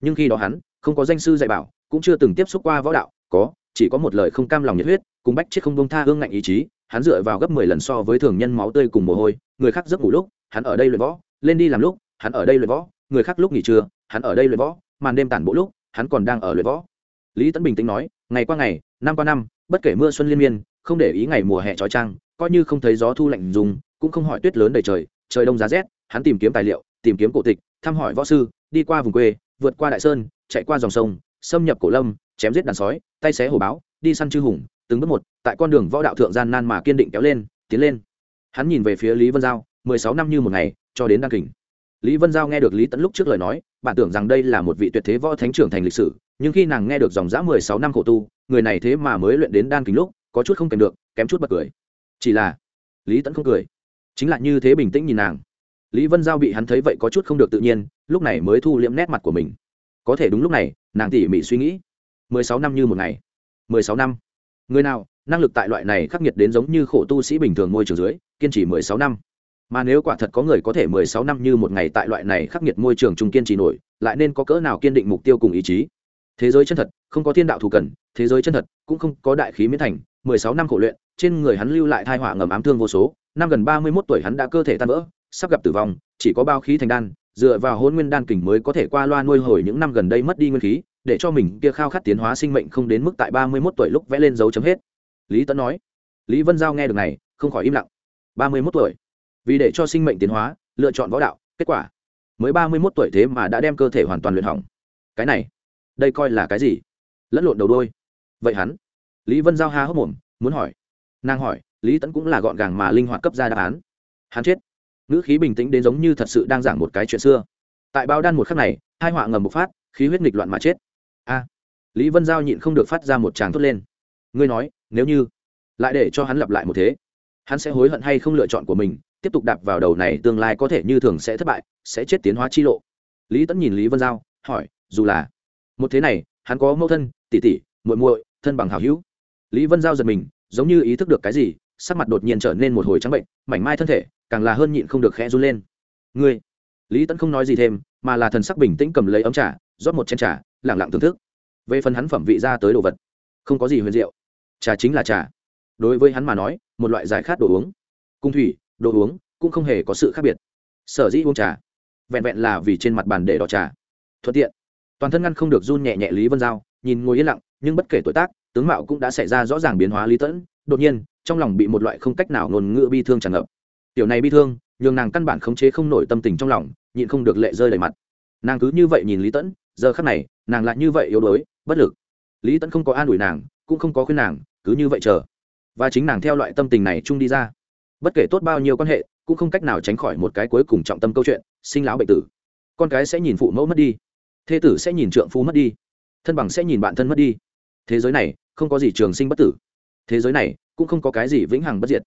Nhưng khi đó hắn, không có danh sư dạy bảo, cũng chưa từng tiếp xúc qua võ đạo, có, chỉ có một lời không cam lòng nhiệt huyết, cùng bách chết không bông tha hương ngạnh ý chí, hắn dựa vào gấp mười lần so với thường nhân máu tươi cùng mồ hôi, người khác giấc ngủ lúc, hắn ở đây luyện võ, lên đi làm lúc, hắn ở đây luyện võ, người khác lúc nghỉ trưa, hắn ở đây luyện võ, màn đêm tản bộ lúc, hắn còn đang ở luyện võ. Lý tấn bình tĩnh nói, ngày qua ngày, năm qua năm, bất kể mưa xuân liên miên, không để ý ngày mùa hè trói trang, coi như không thấy gió thu lạnh dùng, cũng không hỏi tuyết lớn đầy trời trời đông giá rét, hắn tìm kiếm tài liệu, tìm kiếm cổ tịch, thăm hỏi võ sư đi qua vùng quê, vượt qua đại sơn, chạy qua dòng sông, xâm nhập cổ lâm, chém giết đàn sói, tay xé hổ báo, đi săn chư hùng, từng bước một, tại con đường võ đạo thượng gian nan mà kiên định kéo lên, tiến lên. Hắn nhìn về phía lý vân giao, mười sáu năm như một ngày, cho đến đăng kình. Lý vân giao nghe được lý Tấn lúc trước lời nói, bạn tưởng rằng đây là một vị tuyệt thế võ thánh trưởng thành lịch sử, nhưng khi nàng nghe được dòng dã mười sáu năm khổ tu, người này thế mà mới luyện đến đan kính lúc, có chút không kèm được, kém chút bật cười. Chỉ là, lý tẫn không cười. Chính là như thế bình tĩnh nhìn nàng. Lý vân giao bị hắn thấy vậy có chút không được tự nhiên lúc này mới thu liễm nét mặt của mình. Có thể đúng lúc này, nàng tỉ mỉ suy nghĩ. Mười sáu năm như một ngày. Mười sáu năm. Người nào, năng lực tại loại này khắc nghiệt đến giống như khổ tu sĩ bình thường môi trường dưới, kiên trì mười sáu năm. Mà nếu quả thật có người có thể mười sáu năm như một ngày tại loại này khắc nghiệt môi trường trung kiên trì nổi, lại nên có cỡ nào kiên định mục tiêu cùng ý chí? Thế giới chân thật, không có thiên đạo thù cần, thế giới chân thật, cũng không có đại khí miễn thành, mười sáu năm khổ luyện, trên người hắn lưu lại thai họa ngầm ám thương vô số, năm gần ba mươi mốt tuổi hắn đã cơ thể tan vỡ sắp gặp tử vong, chỉ có bao khí thành đan, dựa vào hôn nguyên đan kình mới có thể qua loa nuôi hồi những năm gần đây mất đi nguyên khí, để cho mình kia khao khát tiến hóa sinh mệnh không đến mức tại ba mươi mốt tuổi lúc vẽ lên dấu chấm hết. Lý tấn nói. Lý vân giao nghe được này, không khỏi im lặng. Ba mươi mốt tuổi? Vì để cho sinh mệnh tiến hóa, lựa chọn võ đạo, kết quả? Mới ba mươi mốt tuổi thế mà đã đem cơ thể hoàn toàn luyện hỏng. Cái này, đây coi là cái gì? Lẫn lộn đầu đôi vậy hắn? Lý vân giao há hốc mồm, muốn hỏi. Nàng hỏi, lý Tấn cũng là gọn gàng mà linh hoạt cấp ra đáp án. Hắn chết ngữ khí bình tĩnh đến giống như thật sự đang giảng một cái chuyện xưa. Tại bao đan một khắc này, hai họa ngầm một phát, khí huyết nghịch loạn mà chết. A, lý vân giao nhịn không được phát ra một tràng thốt lên. Ngươi nói, nếu như lại để cho hắn lặp lại một thế, hắn sẽ hối hận hay không lựa chọn của mình, tiếp tục đạp vào đầu này tương lai có thể như thường sẽ thất bại, sẽ chết tiến hóa chi lộ. Lý tẫn nhìn lý vân giao, hỏi, dù là một thế này, hắn có mẫu thân tỉ tỉ muội muội, thân bằng hào hữu. Lý vân giao giật mình, giống như ý thức được cái gì, sắc mặt đột nhiên trở nên một hồi trắng bệnh, mảnh mai thân thể càng là hơn nhịn không được khẽ run lên. Ngươi? Lý tẫn không nói gì thêm, mà là thần sắc bình tĩnh cầm lấy ấm trà, rót một chén trà lẳng lặng thưởng thức. Về phần hắn phẩm vị ra tới đồ vật, không có gì huyền diệu. Trà chính là trà. Đối với hắn mà nói, một loại giải khát đồ uống. Cung thủy, đồ uống cũng không hề có sự khác biệt. Sở dĩ uống trà, vẹn vẹn là vì trên mặt bàn để đỏ trà. Thuận tiện. Toàn thân ngăn không được run nhẹ nhẹ lý vân giao, nhìn ngồi yên lặng, nhưng bất kể tuổi tác, tướng mạo cũng đã xảy ra rõ ràng biến hóa lý tẫn đột nhiên, trong lòng bị một loại không cách nào ngôn ngữ bi thương tràn ngập tiểu này bi thương, nhường nàng căn bản khống chế không nổi tâm tình trong lòng, nhịn không được lệ rơi đầy mặt. Nàng cứ như vậy nhìn lý tẫn, giờ khắc này, nàng lại như vậy yếu đuối, bất lực. Lý tẫn không có an ủi nàng, cũng không có khuyên nàng, cứ như vậy chờ. Và chính nàng theo loại tâm tình này chung đi ra. Bất kể tốt bao nhiêu quan hệ, cũng không cách nào tránh khỏi một cái cuối cùng trọng tâm câu chuyện, sinh lão bệnh tử. Con cái sẽ nhìn phụ mẫu mất đi, thê tử sẽ nhìn trượng phu mất đi, thân bằng sẽ nhìn bạn thân mất đi. Thế giới này, không có gì trường sinh bất tử. Thế giới này, cũng không có cái gì vĩnh hằng bất diệt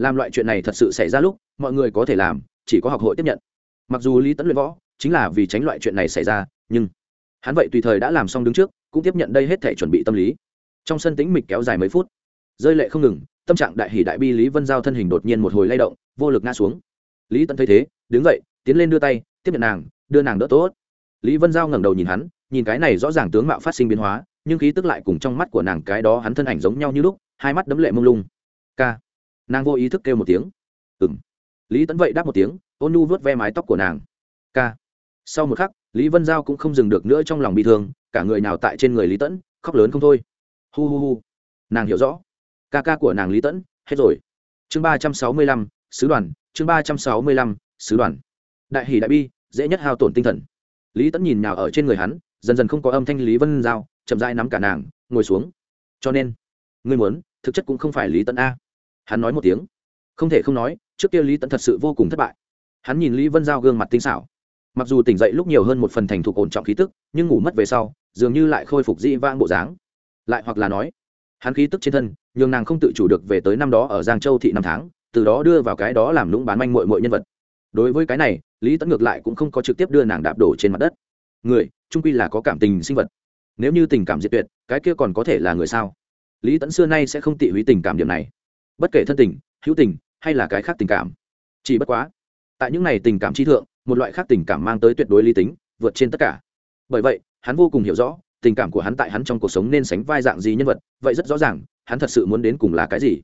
làm loại chuyện này thật sự xảy ra lúc, mọi người có thể làm, chỉ có học hội tiếp nhận. Mặc dù lý tấn luyện võ chính là vì tránh loại chuyện này xảy ra, nhưng hắn vậy tùy thời đã làm xong đứng trước, cũng tiếp nhận đây hết thể chuẩn bị tâm lý. Trong sân tĩnh mịch kéo dài mấy phút, rơi lệ không ngừng, tâm trạng đại hỷ đại bi lý vân giao thân hình đột nhiên một hồi lay động, vô lực ngã xuống. Lý tấn thấy thế, đứng dậy, tiến lên đưa tay, tiếp nhận nàng, đưa nàng đỡ tốt. Lý vân giao ngẩng đầu nhìn hắn, nhìn cái này rõ ràng tướng mạo phát sinh biến hóa, nhưng khí tức lại cùng trong mắt của nàng cái đó hắn thân ảnh giống nhau như lúc, hai mắt đấm lệ mông lung. K nàng vô ý thức kêu một tiếng. Ừng lý tẫn vậy đáp một tiếng, ôn nu vớt ve mái tóc của nàng. K sau một khắc, lý vân giao cũng không dừng được nữa trong lòng bị thương, cả người nào tại trên người lý tẫn khóc lớn không thôi. Hu hu hu. Nàng hiểu rõ. Ca ca của nàng lý tẫn hết rồi. Chương ba trăm sáu mươi lăm, sứ đoàn, chương ba trăm sáu mươi lăm, sứ đoàn. Đại hỷ đại bi, dễ nhất hao tổn tinh thần. Lý tẫn nhìn nào ở trên người hắn, dần dần không có âm thanh lý vân giao, chậm dai nắm cả nàng, ngồi xuống. Cho nên, ngươi muốn, thực chất cũng không phải lý tẫn a hắn nói một tiếng. Không thể không nói, trước kia lý tẫn thật sự vô cùng thất bại. Hắn nhìn lý vân giao gương mặt tinh xảo. Mặc dù tỉnh dậy lúc nhiều hơn một phần thành thục ổn trọng khí tức, nhưng ngủ mất về sau, dường như lại khôi phục dĩ vang bộ dáng. Lại hoặc là nói, hắn khí tức trên thân, nhường nàng không tự chủ được về tới năm đó ở giang châu thị năm tháng, từ đó đưa vào cái đó làm lũng bán manh mội mội nhân vật. Đối với cái này, lý tẫn ngược lại cũng không có trực tiếp đưa nàng đạp đổ trên mặt đất. Người, trung quy là có cảm tình sinh vật. Nếu như tình cảm diệt tuyệt, cái kia còn có thể là người sao? Lý tẫn xưa nay sẽ không tị húy tình cảm điểm này bất kể thân tình, hữu tình hay là cái khác tình cảm. Chỉ bất quá, tại những n à y tình cảm chi thượng, một loại khác tình cảm mang tới tuyệt đối lý tính, vượt trên tất cả. Bởi vậy, hắn vô cùng hiểu rõ, tình cảm của hắn tại hắn trong cuộc sống nên sánh vai dạng gì nhân vật, vậy rất rõ ràng, hắn thật sự muốn đến cùng là cái gì.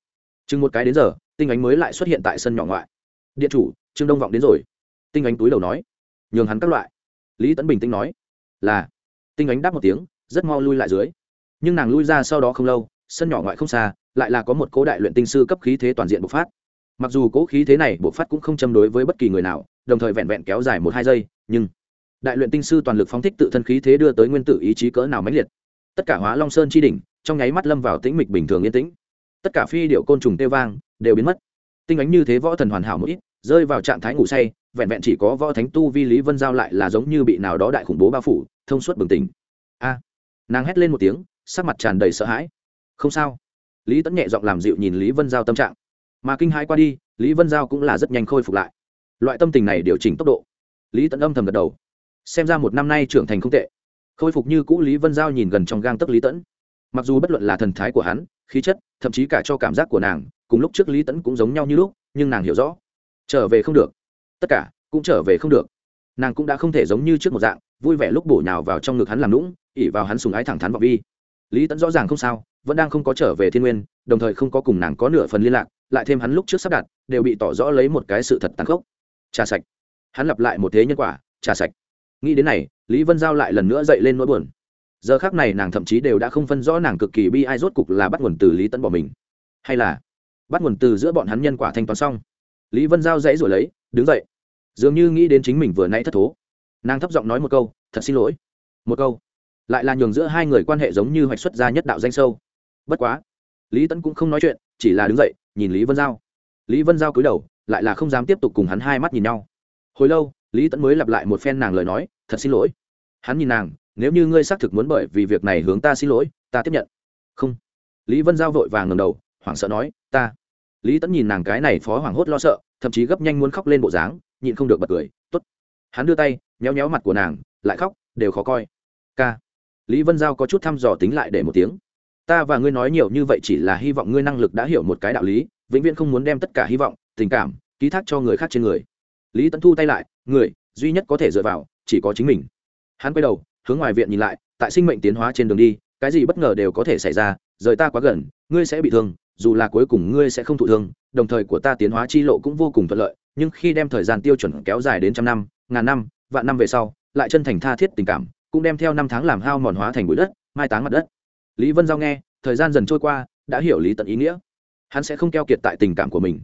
Chừng một cái đến giờ, tinh ánh mới lại xuất hiện tại sân nhỏ ngoại. Điện chủ, trương đông vọng đến rồi. Tinh ánh túi đầu nói, nhường hắn các loại. Lý tấn bình tĩnh nói, là. Tinh ánh đáp một tiếng, rất mau lui lại dưới. Nhưng nàng lui ra sau đó không lâu sân nhỏ ngoại không xa, lại là có một cố đại luyện tinh sư cấp khí thế toàn diện bộc phát. Mặc dù cố khí thế này bộc phát cũng không châm đối với bất kỳ người nào, đồng thời vẹn vẹn kéo dài một hai giây, nhưng đại luyện tinh sư toàn lực phóng thích tự thân khí thế đưa tới nguyên tử ý chí cỡ nào mãnh liệt. Tất cả hóa long sơn chi đỉnh, trong nháy mắt lâm vào tĩnh mịch bình thường yên tĩnh. Tất cả phi điệu côn trùng tê vang, đều biến mất. Tinh ánh như thế võ thần hoàn hảo một ít, rơi vào trạng thái ngủ say, vẹn vẹn chỉ có võ thánh tu vi lý vân giao lại là giống như bị nào đó đại khủng bố bao phủ, thông suốt bừng tỉnh. A! Nàng hét lên một tiếng, sắc mặt tràn đầy sợ hãi không sao. Lý tẫn nhẹ giọng làm dịu nhìn lý vân giao tâm trạng. Mà kinh hãi qua đi, lý vân giao cũng là rất nhanh khôi phục lại. Loại tâm tình này điều chỉnh tốc độ. Lý tẫn âm thầm gật đầu. Xem ra một năm nay trưởng thành không tệ. Khôi phục như cũ lý vân giao nhìn gần trong gang tấc lý tẫn mặc dù bất luận là thần thái của hắn, khí chất, thậm chí cả cho cảm giác của nàng, cùng lúc trước lý tẫn cũng giống nhau như lúc, nhưng nàng hiểu rõ. Trở về không được. Tất cả cũng trở về không được. Nàng cũng đã không thể giống như trước một dạng, vui vẻ lúc bổ nhào vào trong ngực hắn làm lũng ỉ vào hắn sùng ái thẳng thắn vào vi lý tẫn rõ ràng không sao, vẫn đang không có trở về thiên nguyên, đồng thời không có cùng nàng có nửa phần liên lạc, lại thêm hắn lúc trước sắp đặt, đều bị tỏ rõ lấy một cái sự thật tàn khốc. Trà sạch. Hắn lặp lại một thế nhân quả, trà sạch. Nghĩ đến này, lý vân giao lại lần nữa dậy lên nỗi buồn. Giờ khác này nàng thậm chí đều đã không phân rõ nàng cực kỳ bi ai rốt cục là bắt nguồn từ lý tẫn bỏ mình, hay là bắt nguồn từ giữa bọn hắn nhân quả thanh toán xong. Lý vân giao dãy rồi lấy, đứng dậy. Dường như nghĩ đến chính mình vừa nãy thất thố. Nàng thấp giọng nói một câu, thật xin lỗi. Một câu lại là nhường giữa hai người quan hệ giống như hoạch xuất gia nhất đạo danh sâu. Bất quá, lý tẫn cũng không nói chuyện, chỉ là đứng dậy, nhìn lý vân giao. Lý vân giao cúi đầu, lại là không dám tiếp tục cùng hắn hai mắt nhìn nhau. Hồi lâu, lý tẫn mới lặp lại một phen nàng lời nói, thật xin lỗi. Hắn nhìn nàng, nếu như ngươi xác thực muốn bởi vì việc này hướng ta xin lỗi, ta tiếp nhận. Không. Lý vân giao vội vàng ngầm đầu, hoảng sợ nói, ta. Lý tẫn nhìn nàng cái này phó hoảng hốt lo sợ, thậm chí gấp nhanh muốn khóc lên bộ dáng, nhịn không được bật cười t ố t hắn đưa tay nhéo nhéo mặt của nàng, lại khóc, đều khó coi. Ca lý vân giao có chút thăm dò tính lại để một tiếng. Ta và ngươi nói nhiều như vậy chỉ là hy vọng ngươi năng lực đã hiểu một cái đạo lý, vĩnh viễn không muốn đem tất cả hy vọng, tình cảm, ký thác cho người khác trên người. Lý Tấn thu tay lại, người, duy nhất có thể dựa vào, chỉ có chính mình. Hắn quay đầu, hướng ngoài viện nhìn lại, tại sinh mệnh tiến hóa trên đường đi, cái gì bất ngờ đều có thể xảy ra, rời ta quá gần, ngươi sẽ bị thương, dù là cuối cùng ngươi sẽ không thụ thương, đồng thời của ta tiến hóa chi lộ cũng vô cùng thuận lợi, nhưng khi đem thời gian tiêu chuẩn kéo dài đến trăm năm, ngàn năm, vạn năm về sau, lại chân thành tha thiết tình cảm cũng đem theo năm tháng làm hao mòn hóa thành bụi đất, mai táng mặt đất. Lý vân giao nghe, thời gian dần trôi qua, đã hiểu lý tận ý nghĩa. Hắn sẽ không keo kiệt tại tình cảm của mình.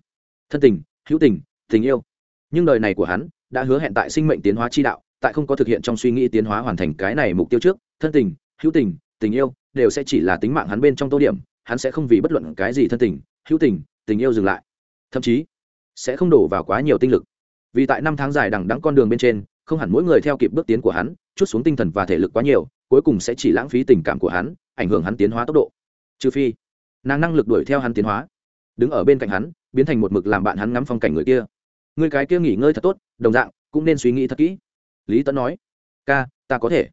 Thân tình, hữu tình tình yêu. Nhưng đời này của hắn đã hứa hẹn tại sinh mệnh tiến hóa chi đạo, tại không có thực hiện trong suy nghĩ tiến hóa hoàn thành cái này mục tiêu trước, thân tình, hữu tình tình yêu đều sẽ chỉ là tính mạng hắn bên trong tô điểm, hắn sẽ không vì bất luận cái gì thân tình, hữu tình tình yêu dừng lại. Thậm chí sẽ không đổ vào quá nhiều tinh lực. Vì tại năm tháng dài đằng đắng con đường bên trên không hẳn mỗi người theo kịp bước tiến của hắn, chút xuống tinh thần và thể lực quá nhiều, cuối cùng sẽ chỉ lãng phí tình cảm của hắn, ảnh hưởng hắn tiến hóa tốc độ. Trừ phi, nàng năng lực đuổi theo hắn tiến hóa, đứng ở bên cạnh hắn, biến thành một mực làm bạn hắn ngắm phong cảnh người kia. Người cái kia nghỉ ngơi thật tốt, đồng dạng, cũng nên suy nghĩ thật kỹ. Lý tấn nói, ca, ta có thể.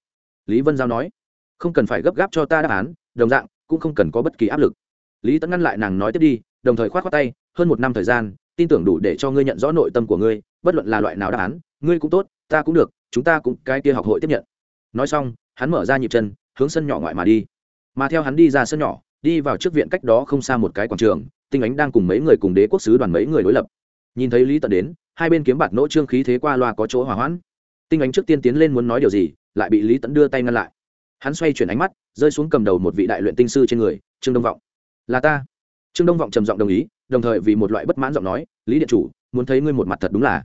Lý vân giao nói, không cần phải gấp gáp cho ta đáp án, đồng dạng, cũng không cần có bất kỳ áp lực. Lý tấn ngăn lại nàng nói tiếp đi, đồng thời k h o á t tay, hơn một năm thời gian, tin tưởng đủ để cho ngươi nhận rõ nội tâm của ngươi, bất luận là loại nào đáp án, ngươi cũng tốt ta cũng được, chúng ta cũng cái kia học hội tiếp nhận. Nói xong, hắn mở ra nhịp chân, hướng sân nhỏ ngoại mà đi. Mà theo hắn đi ra sân nhỏ, đi vào trước viện cách đó không xa một cái quảng trường, tinh ánh đang cùng mấy người cùng đế quốc sứ đoàn mấy người đối lập. Nhìn thấy lý tận đến, hai bên kiếm bạt nỗ trương khí thế qua loa có chỗ hỏa hoãn. Tinh ánh trước tiên tiến lên muốn nói điều gì, lại bị lý tẫn đưa tay ngăn lại. Hắn xoay chuyển ánh mắt, rơi xuống cầm đầu một vị đại luyện tinh sư trên người, trương đông vọng. Là ta. Trương đông vọng trầm giọng đồng ý, đồng thời vì một loại bất mãn giọng nói, lý điện chủ, muốn thấy ngươi một mặt thật đúng là.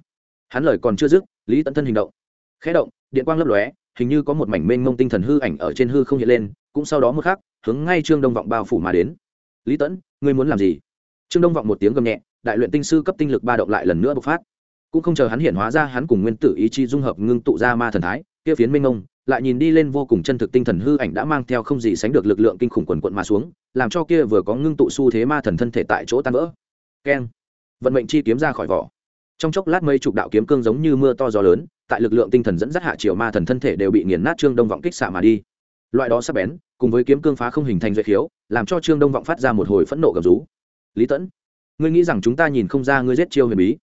Hắn lời còn chưa dứt lý tẫn thân hình động. Khẽ động, điện quang lấp lóe, hình như có một mảnh mênh mông tinh thần hư ảnh ở trên hư không hiện lên, cũng sau đó một khắc, hướng ngay trương đông vọng bao phủ mà đến. Lý tẫn ngươi muốn làm gì? Trương đông vọng một tiếng gầm nhẹ, đại luyện tinh sư cấp tinh lực ba động lại lần nữa bộc phát. Cũng không chờ hắn hiện hóa ra, hắn cùng nguyên tử ý chí dung hợp ngưng tụ ra ma thần thái, kia phiến minh ông lại nhìn đi lên vô cùng chân thực tinh thần hư ảnh đã mang theo không gì sánh được lực lượng kinh khủng quần quận mà xuống, làm cho kia vừa có ngưng tụ xu thế ma thần thân thể tại chỗ tan vỡ. Keng. Vận mệnh chi kiếm ra khỏi vỏ trong chốc lát mây chục đạo kiếm cương giống như mưa to gió lớn, tại lực lượng tinh thần dẫn dắt hạ triều ma thần thân thể đều bị nghiền nát trương đông vọng kích xạ mà đi. Loại đó sắp bén, cùng với kiếm cương phá không hình thành duệ khiếu, làm cho trương đông vọng phát ra một hồi phẫn nộ gầm rú. Lý tẫn, ngươi nghĩ rằng chúng ta nhìn không ra ngươi giết chiêu huyền bí?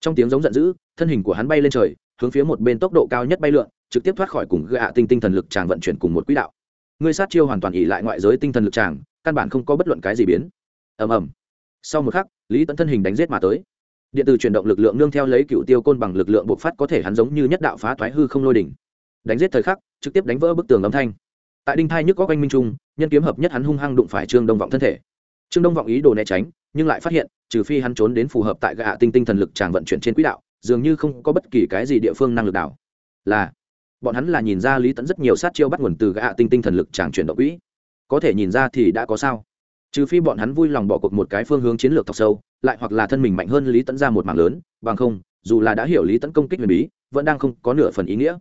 Trong tiếng giống giận dữ, thân hình của hắn bay lên trời, hướng phía một bên tốc độ cao nhất bay lượn, trực tiếp thoát khỏi cùng gạ tinh tinh thần lực tràng vận chuyển cùng một quỹ đạo. Ngươi sát chiêu hoàn toàn ỉ lại ngoại giới tinh thần lực tràng căn bản không có bất luận cái gì biến. Ầm ầm. Sau một khắc, lý tẫn thân hình đánh giết mà tới điện tử chuyển động lực lượng nương theo lấy cựu tiêu côn bằng lực lượng bộc phát có thể hắn giống như nhất đạo phá thoái hư không lôi đỉnh. Đánh giết thời khắc, trực tiếp đánh vỡ bức tường âm thanh. Tại đinh thai nhức có quanh minh trung, nhân kiếm hợp nhất hắn hung hăng đụng phải trương đông vọng thân thể. Trương đông vọng ý đồ né tránh, nhưng lại phát hiện, trừ phi hắn trốn đến phù hợp tại gạ tinh tinh thần lực tràng vận chuyển trên quỹ đạo, dường như không có bất kỳ cái gì địa phương năng lực đảo là, bọn hắn là nhìn ra lý tẫn rất nhiều sát chiêu bắt nguồn từ gạ tinh tinh thần lực tràng chuyển động quỹ. Có thể nhìn ra thì đã có sao trừ phi bọn hắn vui lòng bỏ cuộc một cái phương hướng chiến lược thọc sâu, lại hoặc là thân mình mạnh hơn lý tẫn ra một mảng lớn, bằng không, dù là đã hiểu lý tẫn công kích huyền bí, vẫn đang không có nửa phần ý nghĩa.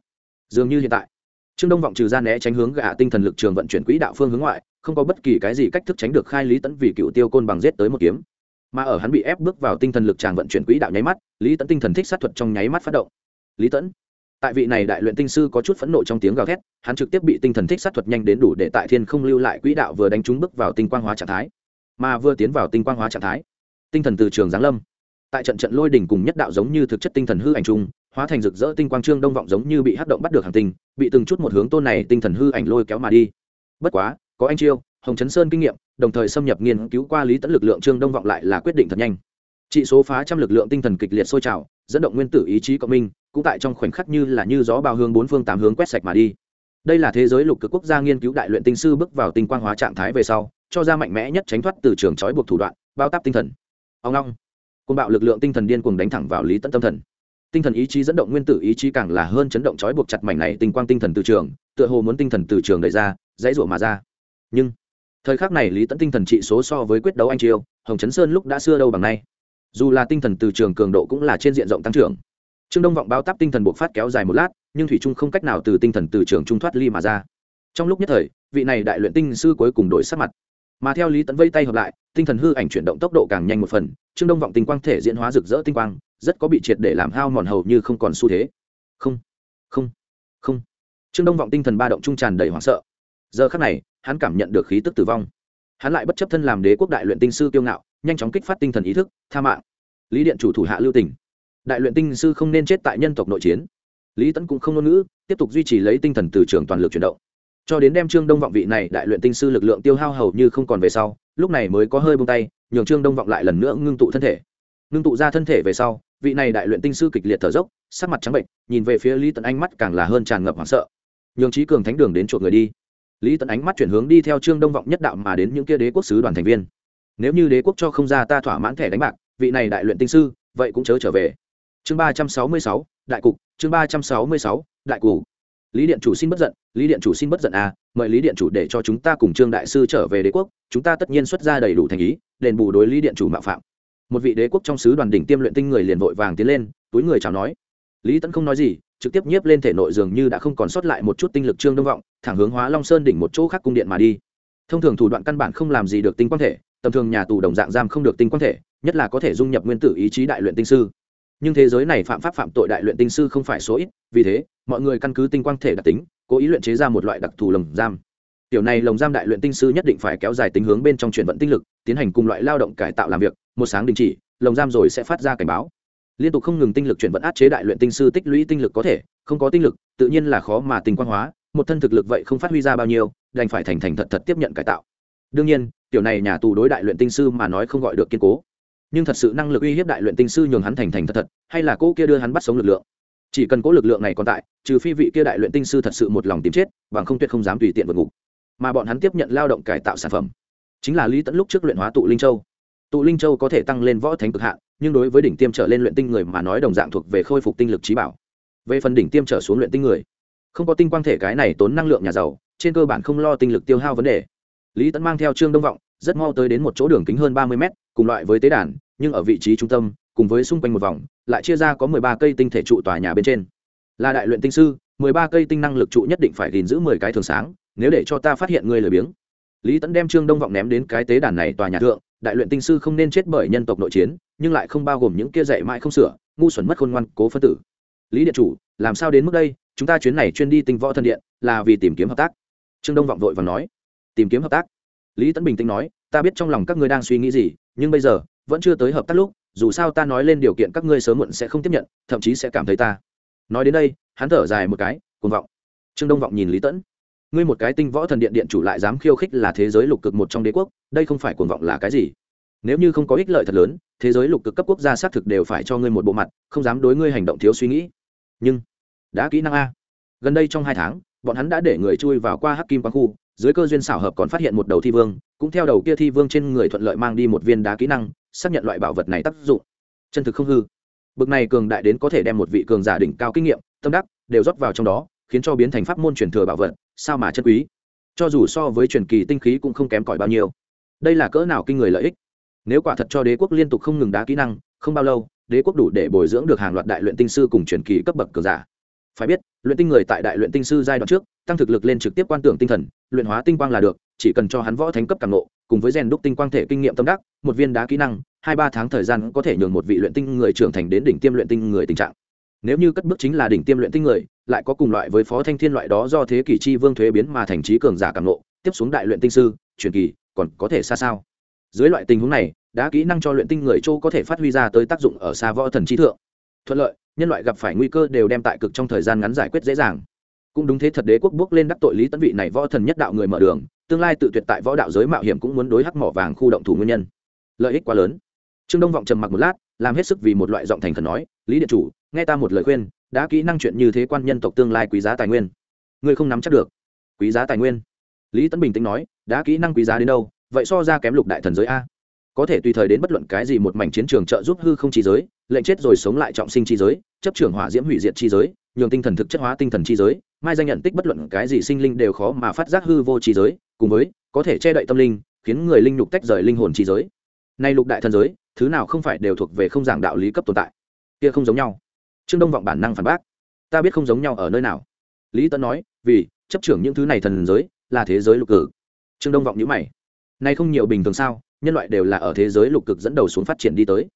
Dường như hiện tại, trương đông vọng trừ ra né tránh hướng gạ tinh thần lực trường vận chuyển quỹ đạo phương hướng ngoại, không có bất kỳ cái gì cách thức tránh được khai lý tẫn vì cựu tiêu côn bằng giết tới một kiếm. Mà ở hắn bị ép bước vào tinh thần lực tràng vận chuyển quỹ đạo nháy mắt, lý tẫn tinh thần thích sát thuật trong nháy mắt phát động. Lý tẫn tại vị này đại luyện tinh sư có chút phẫn nộ trong tiếng gào thét, hắn trực tiếp bị tinh thần thích sát thuật nhanh đến đủ để tại thiên không lưu lại quỹ đạo vừa đánh trúng bước vào tinh quang hóa trạng thái, mà vừa tiến vào tinh quang hóa trạng thái, tinh thần từ trường giáng lâm. Tại trận trận lôi đỉnh cùng nhất đạo giống như thực chất tinh thần hư ảnh chung, hóa thành rực rỡ tinh quang trương đông vọng giống như bị hất động bắt được hàng tinh, bị từng chút một hướng tôn này tinh thần hư ảnh lôi kéo mà đi. Bất quá, có anh chiêu, hồng chấn sơn kinh nghiệm, đồng thời xâm nhập nghiên cứu qua lý tẫn lực lượng trương đông vọng lại là quyết định thật nhanh. Trị số phá trăm lực lượng tinh thần kịch liệt sôi trào, dẫn động nguyên tử ý chí cộng minh cũng tại trong khoảnh khắc như là như gió bao hướng bốn phương tám hướng quét sạch mà đi. Đây là thế giới lục cực quốc gia nghiên cứu đại luyện tinh sư bước vào tinh quang hóa trạng thái về sau, cho ra mạnh mẽ nhất tránh thoát từ trường trói buộc thủ đoạn, bao táp tinh thần. Ông long côn bạo lực lượng tinh thần điên cuồng đánh thẳng vào lý tẫn tâm thần. Tinh thần ý chí dẫn động nguyên tử ý chí càng là hơn chấn động trói buộc chặt mảnh này tinh quang tinh thần từ trường, tựa hồ muốn tinh thần từ trường đẩy ra, dãy rủa mà ra. Nhưng, thời khắc này lý tẫn tinh thần trị số so với quyết đấu anh chiêu hồng chấn sơn lúc đã xưa đâu bằng nay. Dù là tinh thần từ trường cường độ cũng là trên diện rộng tăng trưởng trương đông vọng bao táp tinh thần buộc phát kéo dài một lát, nhưng thủy trung không cách nào từ tinh thần từ trường trung thoát ly mà ra. Trong lúc nhất thời, vị này đại luyện tinh sư cuối cùng đổi sắc mặt. Mà theo lý Tấn vây tay hợp lại, tinh thần hư ảnh chuyển động tốc độ càng nhanh một phần, trương đông vọng tinh quang thể diễn hóa rực rỡ tinh quang, rất có bị triệt để làm hao mòn hầu như không còn xu thế. Không không không. Trương đông vọng tinh thần ba động trung tràn đầy hoảng sợ. Giờ khắc này, hắn cảm nhận được khí tức tử vong. Hắn lại bất chấp thân làm đế quốc đại luyện tinh sư kiêu ngạo, nhanh chóng kích phát tinh thần ý thức, tha mạng. Lý điện chủ thủ hạ lưu tỉnh đại luyện tinh sư không nên chết tại nhân tộc nội chiến. Lý tẫn cũng không ngôn ngữ, tiếp tục duy trì lấy tinh thần từ trường toàn lực chuyển động. Cho đến đem trương đông vọng vị này đại luyện tinh sư lực lượng tiêu hao hầu như không còn về sau, lúc này mới có hơi bông tay, nhường trương đông vọng lại lần nữa ngưng tụ thân thể. Ngưng tụ ra thân thể về sau, vị này đại luyện tinh sư kịch liệt thở dốc, sắc mặt trắng bệnh, nhìn về phía lý tẫn ánh mắt càng là hơn tràn ngập hoảng sợ. Nhường trí cường thánh đường đến chuộc người đi. Lý tẫn ánh mắt chuyển hướng đi theo trương đông vọng nhất đạo mà đến những kia đế quốc sứ đoàn thành viên. Nếu như đế quốc cho không ra ta thỏa mãn thẻ đánh bạc, vị này đại luyện tinh sư, vậy cũng chớ trở về chương ba trăm sáu mươi sáu, đại cục. Chương ba trăm sáu mươi sáu, đại cục. Lý điện chủ xin bất giận, lý điện chủ xin bất giận à mời lý điện chủ để cho chúng ta cùng trương đại sư trở về đế quốc, chúng ta tất nhiên xuất ra đầy đủ thành ý, đền bù đối lý điện chủ mạo phạm. Một vị đế quốc trong sứ đoàn đỉnh tiêm luyện tinh người liền vội vàng tiến lên, túi người chào nói. Lý tẫn không nói gì, trực tiếp nhiếp lên thể nội dường như đã không còn sót lại một chút tinh lực trương đông vọng, thẳng hướng hóa long sơn đỉnh một chỗ khác cung điện mà đi. Thông thường thủ đoạn căn bản không làm gì được tinh quang thể, tầm thường nhà tù đồng dạng giam không được tinh quang thể, nhất là có thể dung nhập nguyên tử ý chí đại luyện tinh sư nhưng thế giới này phạm pháp phạm tội đại luyện tinh sư không phải số ít, vì thế, mọi người căn cứ tinh quang thể đặc tính, cố ý luyện chế ra một loại đặc thù lồng giam. Tiểu này lồng giam đại luyện tinh sư nhất định phải kéo dài tính hướng bên trong chuyển vận tinh lực, tiến hành cùng loại lao động cải tạo làm việc, một sáng đình chỉ, lồng giam rồi sẽ phát ra cảnh báo. Liên tục không ngừng tinh lực chuyển vận áp chế đại luyện tinh sư tích lũy tinh lực có thể, không có tinh lực, tự nhiên là khó mà tinh quang hóa, một thân thực lực vậy không phát huy ra bao nhiêu, đành phải thành thành thật thật tiếp nhận cải tạo. Đương nhiên, tiểu này nhà tù đối đại luyện tinh sư mà nói không gọi được kiên cố nhưng thật sự năng lực uy hiếp đại luyện tinh sư nhường hắn thành thành thật thật, hay là cô kia đưa hắn bắt sống lực lượng? Chỉ cần cố lực lượng này còn tại, trừ phi vị kia đại luyện tinh sư thật sự một lòng tìm chết, bằng không tuyệt không dám tùy tiện vượt ngục. Mà bọn hắn tiếp nhận lao động cải tạo sản phẩm. Chính là lý tẫn lúc trước luyện hóa tụ linh châu. Tụ linh châu có thể tăng lên võ thánh cực hạn, nhưng đối với đỉnh tiêm trở lên luyện tinh người mà nói đồng dạng thuộc về khôi phục tinh lực trí bảo. Về phần đỉnh tiêm trở xuống luyện tinh người, không có tinh quang thể cái này tốn năng lượng nhà giàu, trên cơ bản không lo tinh lực tiêu hao vấn đề. Lý tẫn mang theo trương đông vọng rất mau tới đến một chỗ đường kính hơn ba mươi mét, cùng loại với tế đàn, nhưng ở vị trí trung tâm, cùng với xung quanh một vòng, lại chia ra có mười ba cây tinh thể trụ tòa nhà bên trên. Là đại luyện tinh sư, mười ba cây tinh năng lực trụ nhất định phải gìn giữ mười cái thường sáng, nếu để cho ta phát hiện ngươi lười biếng. Lý tẫn đem trương đông vọng ném đến cái tế đàn này tòa nhà thượng, đại luyện tinh sư không nên chết bởi nhân tộc nội chiến, nhưng lại không bao gồm những kia dạy mãi không sửa, ngu xuẩn mất khôn ngoan, cố phân tử. Lý điện chủ, làm sao đến mức đây? Chúng ta chuyến này chuyên đi tinh võ thân điện, là vì tìm kiếm hợp tác. Trương đông vọng vội và nói. Tìm kiếm hợp tác? Lý tẫn bình tĩnh nói, ta biết trong lòng các ngươi đang suy nghĩ gì, nhưng bây giờ, vẫn chưa tới hợp tác lúc, dù sao ta nói lên điều kiện các ngươi sớm muộn sẽ không tiếp nhận, thậm chí sẽ cảm thấy ta. Nói đến đây, hắn thở dài một cái, cuồng vọng. Trương đông vọng nhìn lý tẫn ngươi một cái tinh võ thần điện điện chủ lại dám khiêu khích là thế giới lục cực một trong đế quốc, đây không phải cuồng vọng là cái gì? Nếu như không có ích lợi thật lớn, thế giới lục cực cấp quốc gia xác thực đều phải cho ngươi một bộ mặt, không dám đối ngươi hành động thiếu suy nghĩ. Nhưng, đã kỹ năng a. Gần đây trong hai tháng, bọn hắn đã để người chui vào qua hắc kim quang khu dưới cơ duyên xảo hợp còn phát hiện một đầu thi vương, cũng theo đầu kia thi vương trên người thuận lợi mang đi một viên đá kỹ năng, xác nhận loại bảo vật này tác dụng. Chân thực không hư. Bực này cường đại đến có thể đem một vị cường giả đỉnh cao kinh nghiệm, tâm đắc, đều rót vào trong đó, khiến cho biến thành pháp môn truyền thừa bảo vật, sao mà chân quý. Cho dù so với truyền kỳ tinh khí cũng không kém cỏi bao nhiêu. Đây là cỡ nào kinh người lợi ích. Nếu quả thật cho đế quốc liên tục không ngừng đá kỹ năng, không bao lâu, đế quốc đủ để bồi dưỡng được hàng loạt đại luyện tinh sư cùng truyền kỳ cấp bậc cường giả. Phải biết, luyện tinh người tại đại luyện tinh sư giai đoạn trước, tăng thực lực lên trực tiếp quan tưởng tinh thần luyện hóa tinh quang là được, chỉ cần cho hắn võ thánh cấp càng nộ cùng với rèn đúc tinh quang thể kinh nghiệm tâm đắc, một viên đá kỹ năng, hai ba tháng thời gian có thể nhường một vị luyện tinh người trưởng thành đến đỉnh tiêm luyện tinh người tình trạng. Nếu như cất bước chính là đỉnh tiêm luyện tinh người, lại có cùng loại với phó thanh thiên loại đó do thế kỷ chi vương thuế biến mà thành trí cường giả càng nộ tiếp xuống đại luyện tinh sư, truyền kỳ, còn có thể xa sao? Dưới loại tình huống này đã kỹ năng cho luyện tinh người châu có thể phát huy ra tới tác dụng ở xa võ thần trí thượng. Thuận lợi, nhân loại gặp phải nguy cơ đều đem tại cực trong thời gian ngắn giải quyết dễ dàng cũng đúng thế, thật đế quốc bước lên đắc tội lý tấn vị này võ thần nhất đạo người mở đường, tương lai tự tuyệt tại võ đạo giới mạo hiểm cũng muốn đối hắc mỏ vàng khu động thủ nguyên nhân. Lợi ích quá lớn. Trương đông vọng trầm mặc một lát, làm hết sức vì một loại giọng thành thần nói, lý điện chủ, nghe ta một lời khuyên, đã kỹ năng chuyện như thế quan nhân tộc tương lai quý giá tài nguyên. Ngươi không nắm chắc được. Quý giá tài nguyên? Lý tấn bình tĩnh nói, đã kỹ năng quý giá đến đâu, vậy so ra kém lục đại thần giới a. Có thể tùy thời đến bất luận cái gì một mảnh chiến trường trợ giúp hư không chi giới, lệnh chết rồi sống lại trọng sinh chi giới, chấp trưởng hỏa diễm hủy diệt chi giới nhường tinh thần thực chất hóa tinh thần chi giới, mai danh nhận tích bất luận cái gì sinh linh đều khó mà phát giác hư vô chi giới, cùng với, có thể che đậy tâm linh, khiến người linh nhục tách rời linh hồn chi giới. Nay lục đại thần giới, thứ nào không phải đều thuộc về không giảng đạo lý cấp tồn tại? Kia không giống nhau. Trương đông vọng bản năng phản bác. Ta biết không giống nhau ở nơi nào. Lý tấn nói, vì, chấp trưởng những thứ này thần giới, là thế giới lục cử. Trương đông vọng nhữ mày. Nay không nhiều bình thường sao, nhân loại đều là ở thế giới lục cực dẫn đầu xuống phát triển đi tới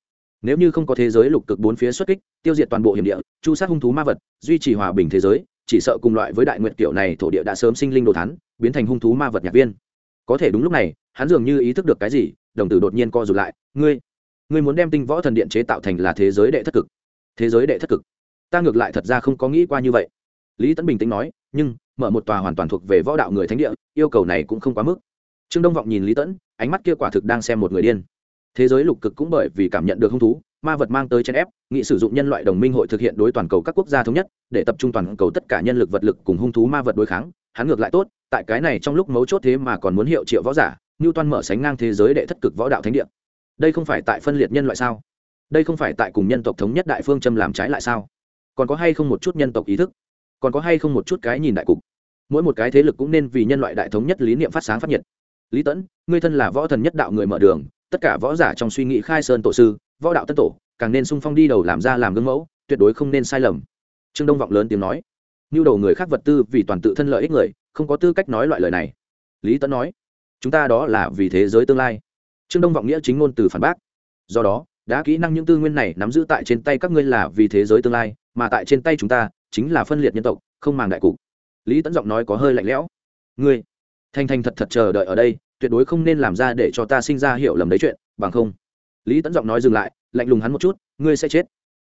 nếu như không có thế giới lục cực bốn phía xuất kích, tiêu diệt toàn bộ hiểm địa, chu sát hung thú ma vật, duy trì hòa bình thế giới, chỉ sợ cùng loại với đại nguyện kiểu này thổ địa đã sớm sinh linh đồ thắn biến thành hung thú ma vật nhạc viên. Có thể đúng lúc này, hắn dường như ý thức được cái gì, đồng tử đột nhiên co rụt lại. Ngươi ngươi muốn đem tinh võ thần điện chế tạo thành là thế giới đệ thất cực. Thế giới đệ thất cực. Ta ngược lại thật ra không có nghĩ qua như vậy. Lý tấn bình tĩnh nói, nhưng, mở một tòa hoàn toàn thuộc về võ đạo người thánh địa, yêu cầu này cũng không quá mức. Trương đông vọng nhìn lý tẫn ánh mắt kia quả thực đang xem một người điên thế giới lục cực cũng bởi vì cảm nhận được hung thú, ma vật mang tới chen ép, nghị sử dụng nhân loại đồng minh hội thực hiện đối toàn cầu các quốc gia thống nhất, để tập trung toàn cầu tất cả nhân lực vật lực cùng hung thú ma vật đối kháng. Hắn ngược lại tốt, tại cái này trong lúc mấu chốt thế mà còn muốn hiệu triệu võ giả như toan mở sánh ngang thế giới đệ thất cực võ đạo thánh địa. Đây không phải tại phân liệt nhân loại sao? Đây không phải tại cùng nhân tộc thống nhất đại phương châm làm trái lại sao? Còn có hay không một chút nhân tộc ý thức? Còn có hay không một chút cái nhìn đại cục? Mỗi một cái thế lực cũng nên vì nhân loại đại thống nhất lý niệm phát sáng phát nhiệt. Lý tẫn ngươi thân là võ thần nhất đạo người mở đường tất cả võ giả trong suy nghĩ khai sơn tổ sư, võ đạo tân tổ, càng nên sung phong đi đầu làm ra làm gương mẫu, tuyệt đối không nên sai lầm. Trương đông vọng lớn tiếng nói. Nhu đầu người khác vật tư vì toàn tự thân lợi ích người, không có tư cách nói loại lời này. Lý tấn nói, chúng ta đó là vì thế giới tương lai. Trương đông vọng nghĩa chính ngôn từ phản bác. Do đó, đã kỹ năng những tư nguyên này nắm giữ tại trên tay các ngươi là vì thế giới tương lai, mà tại trên tay chúng ta chính là phân liệt nhân tộc, không màng đại cục. Lý tấn giọng nói có hơi lạnh lẽo. Ngươi thành thành thật thật chờ đợi ở đây tuyệt đối không nên làm ra để cho ta sinh ra hiểu lầm đấy chuyện, bằng không. Lý tẫn giọng nói dừng lại, lạnh lùng hắn một chút, ngươi sẽ chết.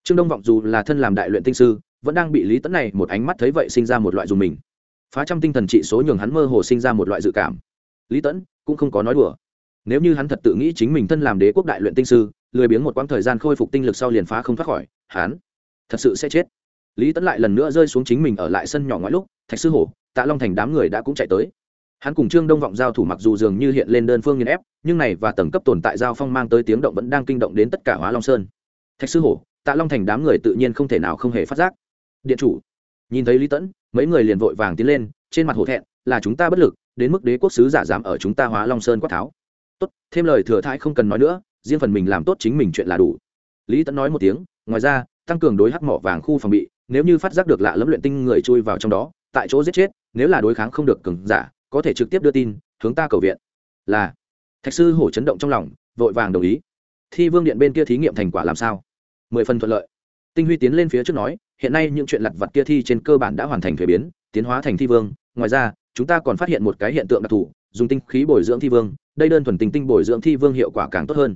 Trương đông vọng dù là thân làm đại luyện tinh sư, vẫn đang bị lý tẫn này một ánh mắt thấy vậy sinh ra một loại dùng mình. Phá trăm tinh thần trị số nhường hắn mơ hồ sinh ra một loại dự cảm. Lý tẫn cũng không có nói đùa. Nếu như hắn thật tự nghĩ chính mình thân làm đế quốc đại luyện tinh sư, lười biếng một quãng thời gian khôi phục tinh lực sau liền phá không thoát khỏi, hắn thật sự sẽ chết. Lý tẫn lại lần nữa rơi xuống chính mình ở lại sân nhỏ ngoại lúc, thạch sư hổ, tạ long thành đám người đã cũng chạy tới hắn cùng trương đông vọng giao thủ mặc dù dường như hiện lên đơn phương nghiên ép, nhưng này và tầng cấp tồn tại giao phong mang tới tiếng động vẫn đang kinh động đến tất cả hóa long sơn. Thạch sư hổ, tạ long thành đám người tự nhiên không thể nào không hề phát giác. Điện chủ, nhìn thấy lý tẫn mấy người liền vội vàng tiến lên, trên mặt hổ thẹn, là chúng ta bất lực, đến mức đế quốc sứ giả dám ở chúng ta hóa long sơn quát tháo. Tốt, thêm lời thừa thãi không cần nói nữa, riêng phần mình làm tốt chính mình chuyện là đủ. Lý tẫn nói một tiếng, ngoài ra, tăng cường đối hắc mỏ vàng khu phòng bị, nếu như phát giác được lạ lẫm luyện tinh người chui vào trong đó, tại chỗ giết chết, nếu là đối kháng không được cường giả có thể trực tiếp đưa tin, hướng ta cầu viện. Là. Thạch sư hổ chấn động trong lòng, vội vàng đồng ý. Thi vương điện bên kia thí nghiệm thành quả làm sao? Mười phần thuận lợi. Tinh huy tiến lên phía trước nói, hiện nay những chuyện lặt vặt kia thi trên cơ bản đã hoàn thành thuế biến, tiến hóa thành thi vương. Ngoài ra, chúng ta còn phát hiện một cái hiện tượng đặc thù, dùng tinh khí bồi dưỡng thi vương, đây đơn thuần tinh tinh bồi dưỡng thi vương hiệu quả càng tốt hơn.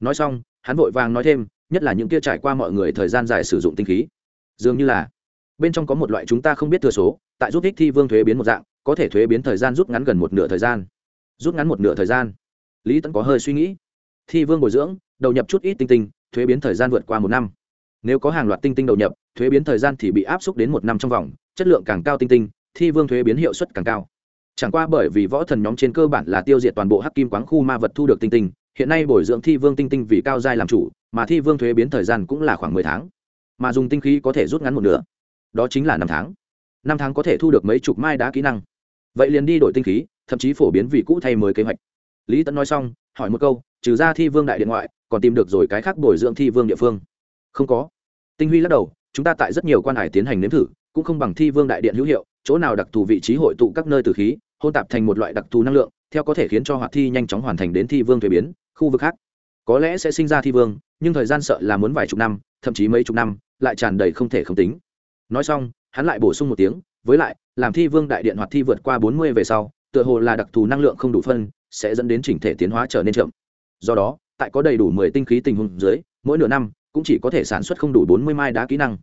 Nói xong, hắn vội vàng nói thêm, nhất là những kia trải qua mọi người thời gian dài sử dụng tinh khí. Dường như là, bên trong có một loại chúng ta không biết thừa số, tại giúp ích thi vương thuế biến một dạng có thể thuế biến thời gian rút ngắn gần một nửa thời gian. Rút ngắn một nửa thời gian. Lý tẫn có hơi suy nghĩ. Thi vương bồi dưỡng, đầu nhập chút ít tinh tinh, thuế biến thời gian vượt qua một năm. Nếu có hàng loạt tinh tinh đầu nhập, thuế biến thời gian thì bị áp suất đến một năm trong vòng, chất lượng càng cao tinh tinh, thi vương thuế biến hiệu suất càng cao. Chẳng qua bởi vì võ thần nhóm trên cơ bản là tiêu diệt toàn bộ hắc kim quáng khu ma vật thu được tinh tinh, hiện nay bồi dưỡng thi vương tinh tinh vì cao giai làm chủ, mà thi vương thuế biến thời gian cũng là khoảng mười tháng. Mà dùng tinh khí có thể rút ngắn một nửa. Đó chính là năm tháng. Năm tháng có thể thu được mấy chục mai đá kỹ năng vậy liền đi đổi tinh khí, thậm chí phổ biến vị cũ thay mới kế hoạch. Lý tẫn nói xong, hỏi một câu, trừ ra thi vương đại điện ngoại, còn tìm được rồi cái khác bồi dưỡng thi vương địa phương? Không có. Tinh huy lắc đầu, chúng ta tại rất nhiều quan hải tiến hành nếm thử, cũng không bằng thi vương đại điện hữu hiệu, chỗ nào đặc thù vị trí hội tụ các nơi từ khí, hôn tạp thành một loại đặc thù năng lượng, theo có thể khiến cho hoạt thi nhanh chóng hoàn thành đến thi vương thuế biến, khu vực khác. Có lẽ sẽ sinh ra thi vương, nhưng thời gian sợ là muốn vài chục năm, thậm chí mấy chục năm, lại tràn đầy không thể không tính. Nói xong, hắn lại bổ sung một tiếng với lại, làm thi vương đại điện hoạt thi vượt qua bốn mươi về sau, tựa hồ là đặc thù năng lượng không đủ phân, sẽ dẫn đến chỉnh thể tiến hóa trở nên chậm. Do đó, tại có đầy đủ mười tinh khí tình huống dưới, mỗi nửa năm, cũng chỉ có thể sản xuất không đủ bốn mươi mai đá kỹ năng.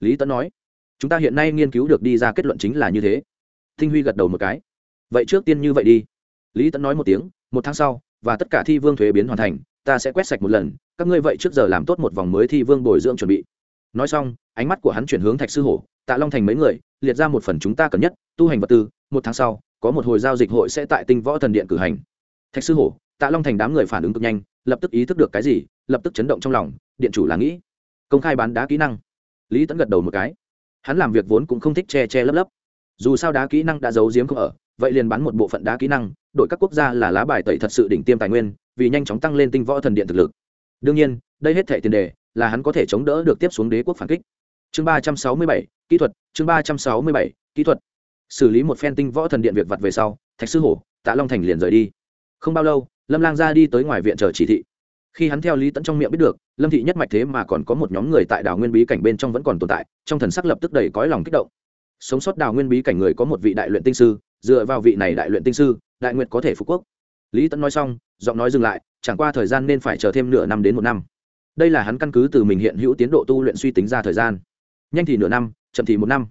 Lý tấn nói, chúng ta hiện nay nghiên cứu được đi ra kết luận chính là như thế. Tinh huy gật đầu một cái, vậy trước tiên như vậy đi. Lý tấn nói một tiếng, một tháng sau, và tất cả thi vương thuế biến hoàn thành, ta sẽ quét sạch một lần, các ngươi vậy trước giờ làm tốt một vòng mới thi vương bồi dưỡng chuẩn bị nói xong, ánh mắt của hắn chuyển hướng thạch sư hổ, tạ long thành mấy người, liệt ra một phần chúng ta cần nhất, tu hành vật tư, một tháng sau, có một hồi giao dịch hội sẽ tại tinh võ thần điện cử hành. Thạch sư hổ, tạ long thành đám người phản ứng cực nhanh, lập tức ý thức được cái gì, lập tức chấn động trong lòng, điện chủ là nghĩ. Công khai bán đá kỹ năng. Lý tẫn gật đầu một cái. Hắn làm việc vốn cũng không thích che che lấp lấp. Dù sao đá kỹ năng đã giấu giếm không ở, vậy liền bán một bộ phận đá kỹ năng đội các quốc gia là lá bài tẩy thật sự đỉnh tiêm tài nguyên, vì nhanh chóng tăng lên tinh võ thần điện thực lực. Đương nhiên, đây hết thể tiền đề là hắn có thể chống đỡ được tiếp xuống đế quốc phản kích. Chương ba trăm sáu mươi bảy, kỹ thuật, chương ba trăm sáu mươi bảy, kỹ thuật. Xử lý một phen tinh võ thần điện việc vặt về sau, thạch sư hổ, tạ long thành liền rời đi. Không bao lâu, lâm lang ra đi tới ngoài viện chờ chỉ thị. Khi hắn theo lý tẫn trong miệng biết được, lâm thị nhất mạch thế mà còn có một nhóm người tại đảo nguyên bí cảnh bên trong vẫn còn tồn tại, trong thần sắc lập tức đầy cõi lòng kích động. Sống sót đào nguyên bí cảnh người có một vị đại luyện tinh sư, dựa vào vị này đại luyện tinh sư, đại nguyện có thể phục quốc. Lý tẫn nói xong, giọng nói dừng lại, chẳng qua thời gian nên phải chờ thêm nửa năm đến một năm đây là hắn căn cứ từ mình hiện hữu tiến độ tu luyện suy tính ra thời gian. Nhanh thì nửa năm, chậm thì một năm.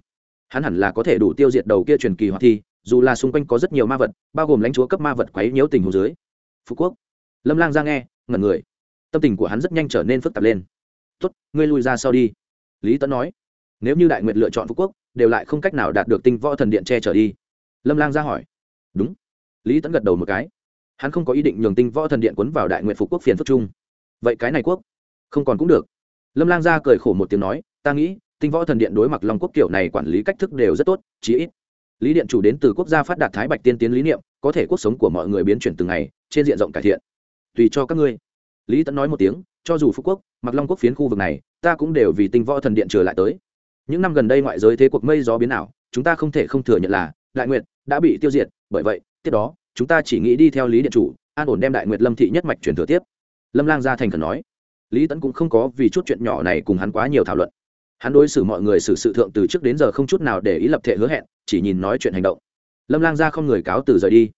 Hắn hẳn là có thể đủ tiêu diệt đầu kia truyền kỳ hoặc thi, dù là xung quanh có rất nhiều ma vật, bao gồm lãnh chúa cấp ma vật quấy nhiễu tình hồ dưới. Phú quốc. Lâm lang ra nghe, ngẩn người. Tâm tình của hắn rất nhanh trở nên phức tạp lên. Tốt, ngươi lui ra sau đi. Lý tấn nói. Nếu như đại nguyệt lựa chọn phú quốc, đều lại không cách nào đạt được tinh võ thần điện che trở đi. Lâm lang ra hỏi. Đúng. Lý tấn gật đầu một cái. Hắn không có ý định nhường tinh võ thần điện quấn vào đại nguyện phú quốc phiền phức chung. Vậy cái này quốc không còn cũng được. Lâm lang ra cười khổ một tiếng nói, ta nghĩ, tinh võ thần điện đối mặt long quốc kiểu này quản lý cách thức đều rất tốt, chí ít lý điện chủ đến từ quốc gia phát đạt thái bạch tiên tiến lý niệm, có thể cuộc sống của mọi người biến chuyển từng ngày, trên diện rộng cải thiện. Tùy cho các ngươi. Lý tẫn nói một tiếng, cho dù phú quốc, mặc long quốc phiến khu vực này, ta cũng đều vì tinh võ thần điện trở lại tới. Những năm gần đây ngoại giới thế cuộc mây gió biến ảo, chúng ta không thể không thừa nhận là đại nguyện đã bị tiêu diệt, bởi vậy, tiếp đó, chúng ta chỉ nghĩ đi theo lý điện chủ, an ổn đem đại nguyệt lâm thị nhất mạch truyền thừa tiếp. Lâm lang gia thành khẩn nói lý tẫn cũng không có vì chút chuyện nhỏ này cùng hắn quá nhiều thảo luận. Hắn đối xử mọi người xử sự thượng từ trước đến giờ không chút nào để ý lập thể hứa hẹn, chỉ nhìn nói chuyện hành động. Lâm lang ra không người cáo từ rời đi.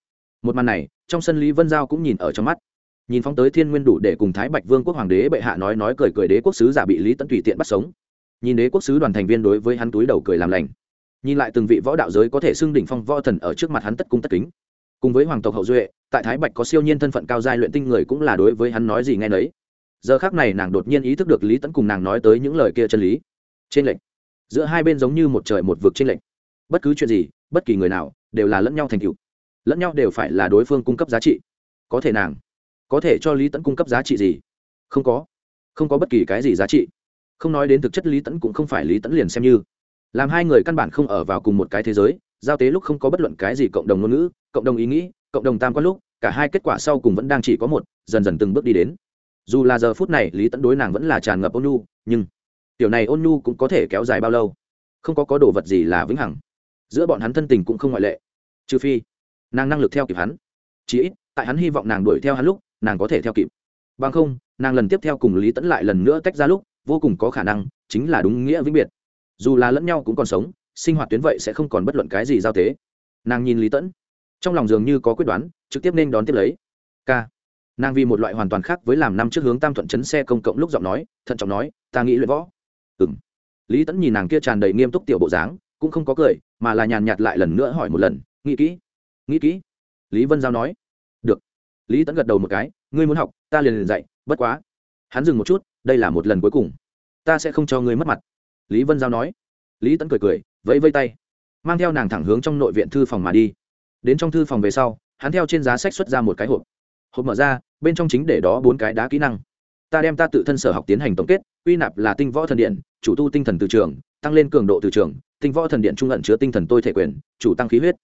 Một màn này, trong sân lý vân giao cũng nhìn ở trong mắt. Nhìn phóng tới thiên nguyên đủ để cùng thái bạch vương quốc hoàng đế bệ hạ nói nói cười cười đế quốc sứ giả bị lý tẫn tùy tiện bắt sống. Nhìn đế quốc sứ đoàn thành viên đối với hắn túi đầu cười làm lành. Nhìn lại từng vị võ đạo giới có thể xưng đỉnh phong võ thần ở trước mặt hắn tất cung tất kính. Cùng với hoàng tộc hậu duệ, tại thái bạch có siêu nhiên thân phận cao giai luyện tinh người cũng là đối với hắn nói gì nghe nấy giờ khác này nàng đột nhiên ý thức được lý tẫn cùng nàng nói tới những lời kia chân lý trên lệnh giữa hai bên giống như một trời một vực trên lệnh bất cứ chuyện gì, bất kỳ người nào, đều là lẫn nhau thành cựu lẫn nhau đều phải là đối phương cung cấp giá trị. có thể nàng, có thể cho lý tẫn cung cấp giá trị gì? không có. không có bất kỳ cái gì giá trị. không nói đến thực chất lý tẫn cũng không phải lý tẫn liền xem như. làm hai người căn bản không ở vào cùng một cái thế giới, giao tế lúc không có bất luận cái gì cộng đồng ngôn ngữ, cộng đồng ý nghĩ, cộng đồng tam quan lúc, cả hai kết quả sau cùng vẫn đang chỉ có một, dần dần từng bước đi đến dù là giờ phút này lý tẫn đối nàng vẫn là tràn ngập ôn nhu, nhưng tiểu này ôn nhu cũng có thể kéo dài bao lâu? Không có có đồ vật gì là vĩnh hằng. Giữa bọn hắn thân tình cũng không ngoại lệ. Trừ phi, nàng năng lực theo kịp hắn. Chỉ ít, tại hắn hy vọng nàng đuổi theo hắn lúc, nàng có thể theo kịp. Bằng không, nàng lần tiếp theo cùng lý tẫn lại lần nữa tách ra lúc, vô cùng có khả năng chính là đúng nghĩa vĩnh biệt. Dù là lẫn nhau cũng còn sống, sinh hoạt tuyến vậy sẽ không còn bất luận cái gì giao tế. Nàng nhìn lý tẫn, trong lòng dường như có quyết đoán, trực tiếp nên đón tiếp lấy. K nàng vì một loại hoàn toàn khác với làm năm trước hướng tam thuận chấn xe công cộng lúc giọng nói, thận trọng nói, ta nghĩ luyện võ. Ừ m lý tẫn nhìn nàng kia tràn đầy nghiêm túc tiểu bộ dáng, cũng không có cười, mà là nhàn nhạt lại lần nữa hỏi một lần, nghĩ kỹ? Nghĩ kỹ? Lý vân giao nói, được. Lý tẫn gật đầu một cái, ngươi muốn học, ta liền liền dạy, bất quá. Hắn dừng một chút, đây là một lần cuối cùng. Ta sẽ không cho ngươi mất mặt. Lý vân giao nói. Lý tẫn cười cười, vẫy vây tay, mang theo nàng thẳng hướng trong nội viện thư phòng mà đi. Đến trong thư phòng về sau, hắn theo trên giá sách xuất ra một cái hộp hộp mở ra, bên trong chính để đó bốn cái đá kỹ năng. Ta đem ta tự thân sở học tiến hành tổng kết, quy nạp là tinh võ thần điện, chủ tu tinh thần từ trường, tăng lên cường độ từ trường, tinh võ thần điện trung ẩn chứa tinh thần tôi thể quyền, chủ tăng khí huyết.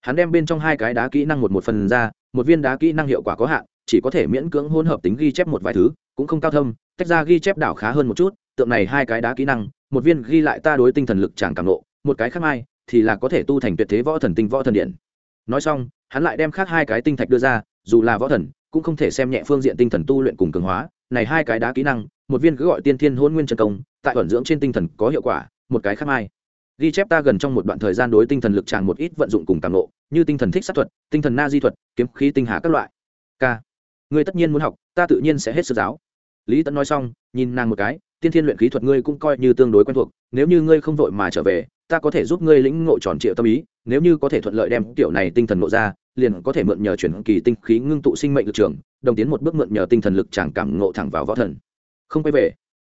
Hắn đem bên trong hai cái đá kỹ năng một một phần ra, một viên đá kỹ năng hiệu quả có hạn, chỉ có thể miễn cưỡng hỗn hợp tính ghi chép một vài thứ, cũng không cao thâm, tách ra ghi chép đảo khá hơn một chút, tượng này hai cái đá kỹ năng, một viên ghi lại ta đối tinh thần lực chẳng cảm nộ, một cái khác mai, thì là có thể tu thành tuyệt thế võ thần tinh võ thần điện. Nói xong, hắn lại đem khác hai cái tinh thạch đưa ra, dù là võ thần cũng không thể xem nhẹ phương diện tinh thần tu luyện cùng cường hóa, này hai cái đá kỹ năng, một viên cứ gọi tiên thiên hôn nguyên chân công, tại ẩn dưỡng trên tinh thần có hiệu quả, một cái khác mai ghi chép ta gần trong một đoạn thời gian đối tinh thần lực tràn một ít vận dụng cùng tàng lộ, như tinh thần thích sát thuật, tinh thần na di thuật, kiếm khí tinh hà các loại. K. Ngươi tất nhiên muốn học, ta tự nhiên sẽ hết sức giáo. Lý tẫn nói xong, nhìn nàng một cái, tiên thiên luyện khí thuật ngươi cũng coi như tương đối quen thuộc, nếu như ngươi không vội mà trở về, ta có thể giúp ngươi lĩnh ngộ tròn triệu tâm ý, nếu như có thể thuận lợi đem tiểu này tinh thần ngộ ra liền có thể mượn nhờ chuyển kỳ tinh khí ngưng tụ sinh mệnh lực trường, đồng tiến một bước mượn nhờ tinh thần lực chẳng cảm ngộ thẳng vào võ thần. Không quay về,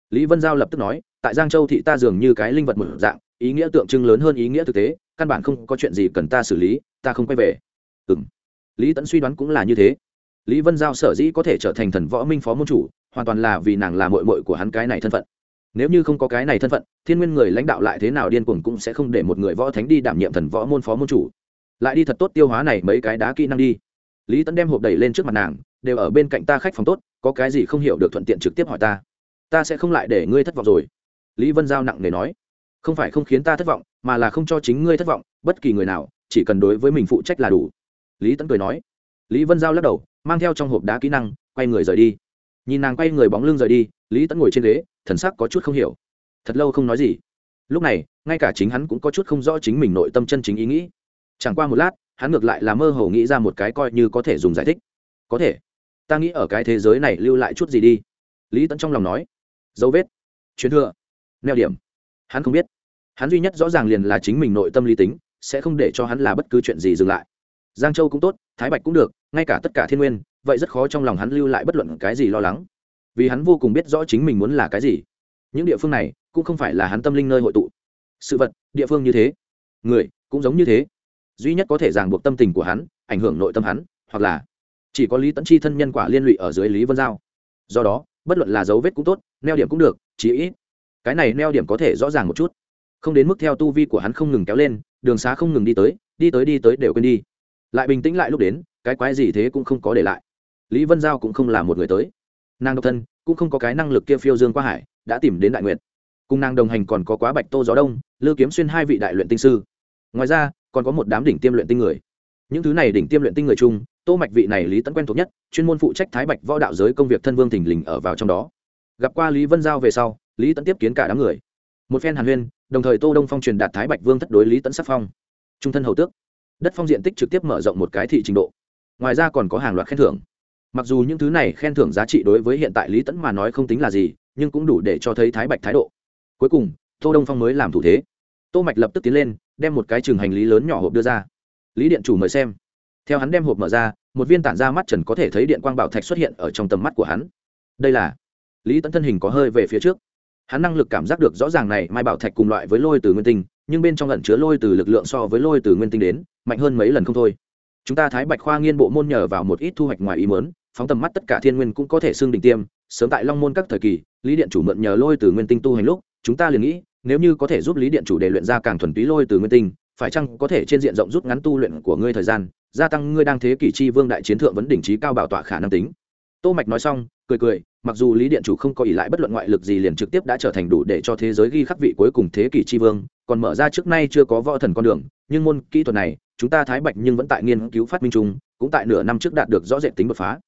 lý vân giao lập tức nói, tại giang châu thị ta dường như cái linh vật một dạng, ý nghĩa tượng trưng lớn hơn ý nghĩa thực tế, căn bản không có chuyện gì cần ta xử lý, ta không quay về. Ừ m lý tẫn suy đoán cũng là như thế. Lý vân giao sở dĩ có thể trở thành thần võ minh phó môn chủ, hoàn toàn là vì nàng là mội mội của hắn cái này thân phận. Nếu như không có cái này thân phận, thiên nguyên người lãnh đạo lại thế nào điên cuồng cũng sẽ không để một người võ thánh đi đảm nhiệm thần võ môn phó môn chủ lại đi thật tốt tiêu hóa này mấy cái đá kỹ năng đi. Lý tẫn đem hộp đẩy lên trước mặt nàng, đều ở bên cạnh ta khách phòng tốt, có cái gì không hiểu được thuận tiện trực tiếp hỏi ta. Ta sẽ không lại để ngươi thất vọng rồi. Lý vân giao nặng nề nói. Không phải không khiến ta thất vọng, mà là không cho chính ngươi thất vọng, bất kỳ người nào, chỉ cần đối với mình phụ trách là đủ. Lý tẫn cười nói. Lý vân giao lắc đầu, mang theo trong hộp đá kỹ năng, quay người rời đi. Nhìn nàng quay người bóng lưng rời đi, lý tẫn ngồi trên ghế, thần sắc có chút không hiểu. Thật lâu không nói gì. Lúc này, ngay cả chính hắn cũng có chút không rõ chính mình nội tâm chân chính ý nghĩ chẳng qua một lát, hắn ngược lại là mơ hồ nghĩ ra một cái coi như có thể dùng giải thích. Có thể. Ta nghĩ ở cái thế giới này lưu lại chút gì đi. Lý tẫn trong lòng nói. Dấu vết. Chuyến thừa. Neo điểm. Hắn không biết. Hắn duy nhất rõ ràng liền là chính mình nội tâm lý tính, sẽ không để cho hắn là bất cứ chuyện gì dừng lại. Giang châu cũng tốt, thái bạch cũng được, ngay cả tất cả thiên nguyên, vậy rất khó trong lòng hắn lưu lại bất luận cái gì lo lắng. Vì hắn vô cùng biết rõ chính mình muốn là cái gì. Những địa phương này cũng không phải là hắn tâm linh nơi hội tụ. Sự vật, địa phương như thế. Người, cũng giống như thế duy nhất có thể ràng buộc tâm tình của hắn, ảnh hưởng nội tâm hắn, hoặc là chỉ có lý tẫn chi thân nhân quả liên lụy ở dưới lý vân giao. Do đó, bất luận là dấu vết cũng tốt, neo điểm cũng được chỉ ít cái này neo điểm có thể rõ ràng một chút. Không đến mức theo tu vi của hắn không ngừng kéo lên, đường xá không ngừng đi tới đi tới đi tới đều quên đi. Lại bình tĩnh lại lúc đến, cái quái gì thế cũng không có để lại. Lý vân giao cũng không là một người tới. Nàng độc thân, cũng không có cái năng lực kia phiêu dương qua hải, đã tìm đến đại nguyện cùng nàng đồng hành còn có quá bạch tô gió đông, lư kiếm xuyên hai vị đại luyện tinh sư. Ngoài ra còn có một đám đỉnh tiêm luyện tinh người. Những thứ này đỉnh tiêm luyện tinh người chung, tô mạch vị này lý tấn quen thuộc nhất, chuyên môn phụ trách thái bạch võ đạo giới công việc thân vương thình lình ở vào trong đó. Gặp qua lý vân giao về sau, lý tấn tiếp kiến cả đám người. Một phen hàn huyên, đồng thời tô đông phong truyền đạt thái bạch vương thất đối lý tấn sắc phong. Trung thân hầu tước. Đất phong diện tích trực tiếp mở rộng một cái thị trình độ. Ngoài ra còn có hàng loạt khen thưởng. Mặc dù những thứ này khen thưởng giá trị đối với hiện tại lý tấn mà nói không tính là gì, nhưng cũng đủ để cho thấy thái bạch thái độ. Cuối cùng, tô đông phong mới làm thủ thế tô mạch lập tức tiến lên, đem một cái trường hành lý lớn nhỏ hộp đưa ra. Lý điện chủ mời xem. Theo hắn đem hộp mở ra, một viên tản ra mắt trần có thể thấy điện quang bảo thạch xuất hiện ở trong tầm mắt của hắn. Đây là lý tẫn thân hình có hơi về phía trước. Hắn năng lực cảm giác được rõ ràng này, mai bảo thạch cùng loại với lôi từ nguyên tinh, nhưng bên trong ẩn chứa lôi từ lực lượng so với lôi từ nguyên tinh đến, mạnh hơn mấy lần không thôi. Chúng ta thái bạch khoa nghiên bộ môn nhờ vào một ít thu hoạch ngoài ý mớn phóng tầm mắt tất cả thiên nguyên cũng có thể xương đỉnh tiêm. Sớm tại long môn các thời kỳ, lý điện chủ mượn nhờ lôi từ nguyên tinh tu hành lúc, chúng ta liền nghĩ nếu như có thể giúp lý điện chủ để luyện ra càng thuần túy lôi từ nguyên tinh, phải chăng có thể trên diện rộng rút ngắn tu luyện của ngươi thời gian, gia tăng ngươi đang thế kỷ chi vương đại chiến thượng vấn đỉnh trí cao bảo tọa khả năng tính? Tô mạch nói xong, cười cười, mặc dù lý điện chủ không có ý lại bất luận ngoại lực gì liền trực tiếp đã trở thành đủ để cho thế giới ghi khắc vị cuối cùng thế kỷ chi vương, còn mở ra trước nay chưa có võ thần con đường, nhưng môn kỹ thuật này, chúng ta thái bạch nhưng vẫn tại nghiên cứu phát minh chung, cũng tại nửa năm trước đạt được rõ rệt tính đột phá.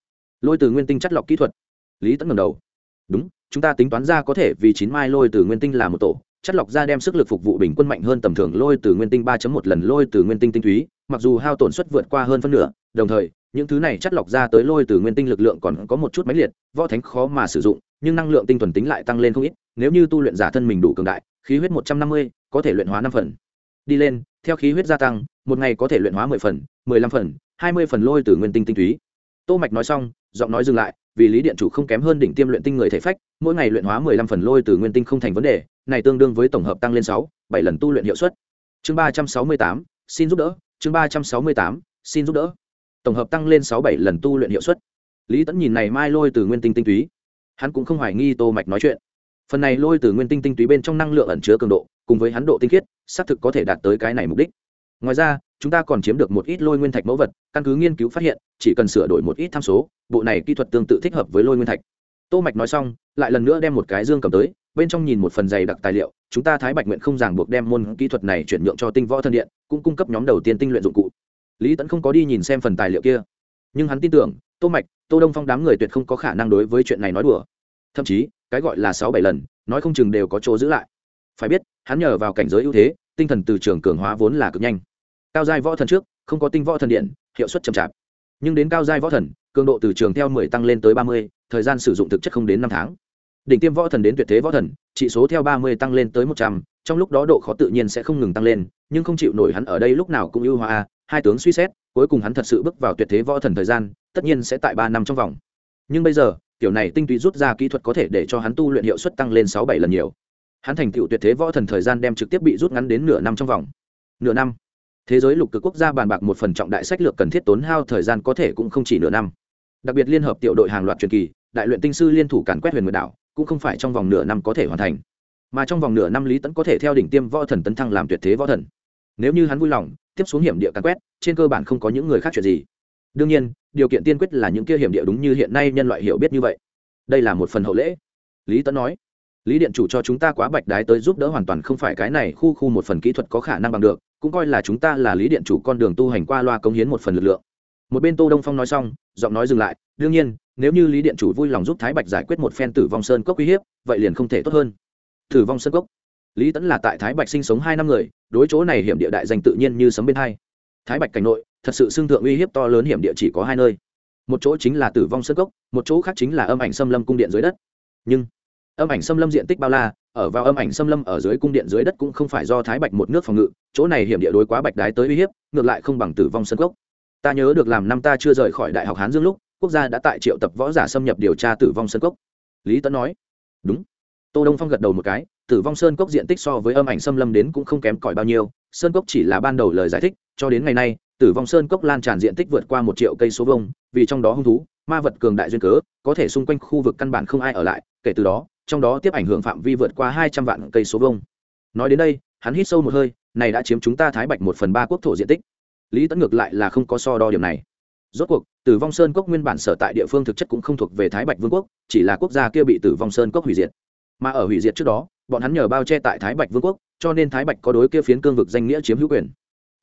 Lôi từ nguyên tinh chất lọc kỹ thuật. Lý tẫn ngầm đầu. Đúng, chúng ta tính toán ra có thể vì chín mai lôi từ nguyên tinh là một tổ chất lọc ra đem sức lực phục vụ bình quân mạnh hơn tầm thường lôi từ nguyên tinh ba một lần lôi từ nguyên tinh tinh túy, mặc dù hao tổn suất vượt qua hơn phân nửa, đồng thời, những thứ này chất lọc ra tới lôi từ nguyên tinh lực lượng còn có một chút máy liệt, võ thánh khó mà sử dụng, nhưng năng lượng tinh thuần tính lại tăng lên không ít, nếu như tu luyện giả thân mình đủ cường đại, khí huyết một trăm năm mươi, có thể luyện hóa năm phần. Đi lên, theo khí huyết gia tăng, một ngày có thể luyện hóa mười phần, mười lăm phần, hai mươi phần lôi từ nguyên tinh tinh túy. Tô mạch nói xong, giọng nói dừng lại, vì lý điện chủ không kém hơn đỉnh tiêm luyện tinh người thể phách, mỗi ngày luyện hóa mười lăm phần lôi từ nguyên tinh không thành vấn đề này tương đương với tổng hợp tăng lên sáu, bảy lần tu luyện hiệu suất. Chương ba trăm sáu mươi tám, xin giúp đỡ. Chương ba trăm sáu mươi tám, xin giúp đỡ. Tổng hợp tăng lên sáu, bảy lần tu luyện hiệu suất. Lý tẫn nhìn này mai lôi từ nguyên tinh tinh túy. Hắn cũng không hoài nghi tô mạch nói chuyện. Phần này lôi từ nguyên tinh tinh túy bên trong năng lượng ẩn chứa cường độ, cùng với hắn độ tinh khiết, xác thực có thể đạt tới cái này mục đích. Ngoài ra, chúng ta còn chiếm được một ít lôi nguyên thạch mẫu vật, căn cứ nghiên cứu phát hiện, chỉ cần sửa đổi một ít tham số, bộ này kỹ thuật tương tự thích hợp với lôi nguyên thạch tô mạch nói xong, lại lần nữa đem một cái dương cầm tới, bên trong nhìn một phần dày đặc tài liệu, chúng ta thái bạch nguyện không ràng buộc đem môn kỹ thuật này chuyển nhượng cho tinh võ thân điện, cũng cung cấp nhóm đầu tiên tinh luyện dụng cụ. Lý tẫn không có đi nhìn xem phần tài liệu kia. Nhưng hắn tin tưởng, tô mạch, tô đông phong đám người tuyệt không có khả năng đối với chuyện này nói đùa. Thậm chí, cái gọi là sáu bảy lần, nói không chừng đều có chỗ giữ lại. Phải biết, hắn nhờ vào cảnh giới ưu thế, tinh thần từ trường cường hóa vốn là cực nhanh. Cao giai võ thần trước, không có tinh võ thần điện, hiệu suất chậm chạp nhưng đến cao giai võ thần, cường độ từ trường theo mười tăng lên tới ba mươi, thời gian sử dụng thực chất không đến năm tháng. Đỉnh tiêm võ thần đến tuyệt thế võ thần trị số theo ba mươi tăng lên tới một trăm, trong lúc đó độ khó tự nhiên sẽ không ngừng tăng lên, nhưng không chịu nổi hắn ở đây lúc nào cũng ưu hoa hai tướng suy xét, cuối cùng hắn thật sự bước vào tuyệt thế võ thần thời gian, tất nhiên sẽ tại ba năm trong vòng. Nhưng bây giờ, kiểu này tinh túy rút ra kỹ thuật có thể để cho hắn tu luyện hiệu suất tăng lên sáu bảy lần nhiều. Hắn thành tựu tuyệt thế võ thần thời gian đem trực tiếp bị rút ngắn đến nửa năm trong vòng. Nửa năm thế giới lục cực quốc gia bàn bạc một phần trọng đại sách lược cần thiết tốn hao thời gian có thể cũng không chỉ nửa năm. Đặc biệt liên hợp tiểu đội hàng loạt truyền kỳ, đại luyện tinh sư liên thủ càn quét huyền nguyệt đảo, cũng không phải trong vòng nửa năm có thể hoàn thành. Mà trong vòng nửa năm lý tẫn có thể theo đỉnh tiêm võ thần tấn thăng làm tuyệt thế võ thần. Nếu như hắn vui lòng, tiếp xuống hiểm địa càn quét, trên cơ bản không có những người khác chuyện gì. Đương nhiên, điều kiện tiên quyết là những kia hiểm địa đúng như hiện nay nhân loại hiểu biết như vậy. Đây là một phần hậu lễ. Lý tẫn nói, lý điện chủ cho chúng ta quá bạch đái tới giúp đỡ hoàn toàn không phải cái này, khu khu một phần kỹ thuật có khả năng bằng được cũng coi là chúng ta là lý điện chủ con đường tu hành qua loa công hiến một phần lực lượng. Một bên tô đông phong nói xong, giọng nói dừng lại, đương nhiên, nếu như lý điện chủ vui lòng giúp thái bạch giải quyết một phen tử vong sơn cốc uy hiếp, vậy liền không thể tốt hơn. Tử vong sơn cốc. Lý tẫn là tại thái bạch sinh sống hai năm người, đối chỗ này hiểm địa đại danh tự nhiên như sấm bên hai. Thái bạch cảnh nội, thật sự xưng thượng uy hiếp to lớn hiểm địa chỉ có hai nơi. Một chỗ chính là tử vong sơn cốc, một chỗ khác chính là âm ảnh xâm lâm cung điện dưới đất. Nhưng âm ảnh xâm lâm diện tích bao la, ở vào âm ảnh xâm lâm ở dưới cung điện dưới đất cũng không phải do thái bạch một nước phòng ngự, chỗ này hiểm địa đối quá bạch đái tới uy hiếp, ngược lại không bằng tử vong sân cốc. Ta nhớ được làm năm ta chưa rời khỏi đại học hán dương lúc, quốc gia đã tại triệu tập võ giả xâm nhập điều tra tử vong sơn cốc. Lý tấn nói, đúng. Tô đông phong gật đầu một cái, tử vong sơn cốc diện tích so với âm ảnh xâm lâm đến cũng không kém cỏi bao nhiêu, sơn cốc chỉ là ban đầu lời giải thích, cho đến ngày nay, tử vong sơn cốc lan tràn diện tích vượt qua một triệu cây số vông vì trong đó hung thú, ma vật cường đại duyên cớ, có thể xung quanh khu vực căn bản không ai ở lại, kể từ đó trong đó tiếp ảnh hưởng phạm vi vượt qua hai trăm vạn cây số vông nói đến đây, hắn hít sâu một hơi, này đã chiếm chúng ta thái bạch một phần ba quốc thổ diện tích. Lý tẫn ngược lại là không có so đo điểm này. Rốt cuộc, tử vong sơn cốc nguyên bản sở tại địa phương thực chất cũng không thuộc về thái bạch vương quốc, chỉ là quốc gia kia bị tử vong sơn cốc hủy diệt. Mà ở hủy diệt trước đó, bọn hắn nhờ bao che tại thái bạch vương quốc, cho nên thái bạch có đối kia phiến cương vực danh nghĩa chiếm hữu quyền.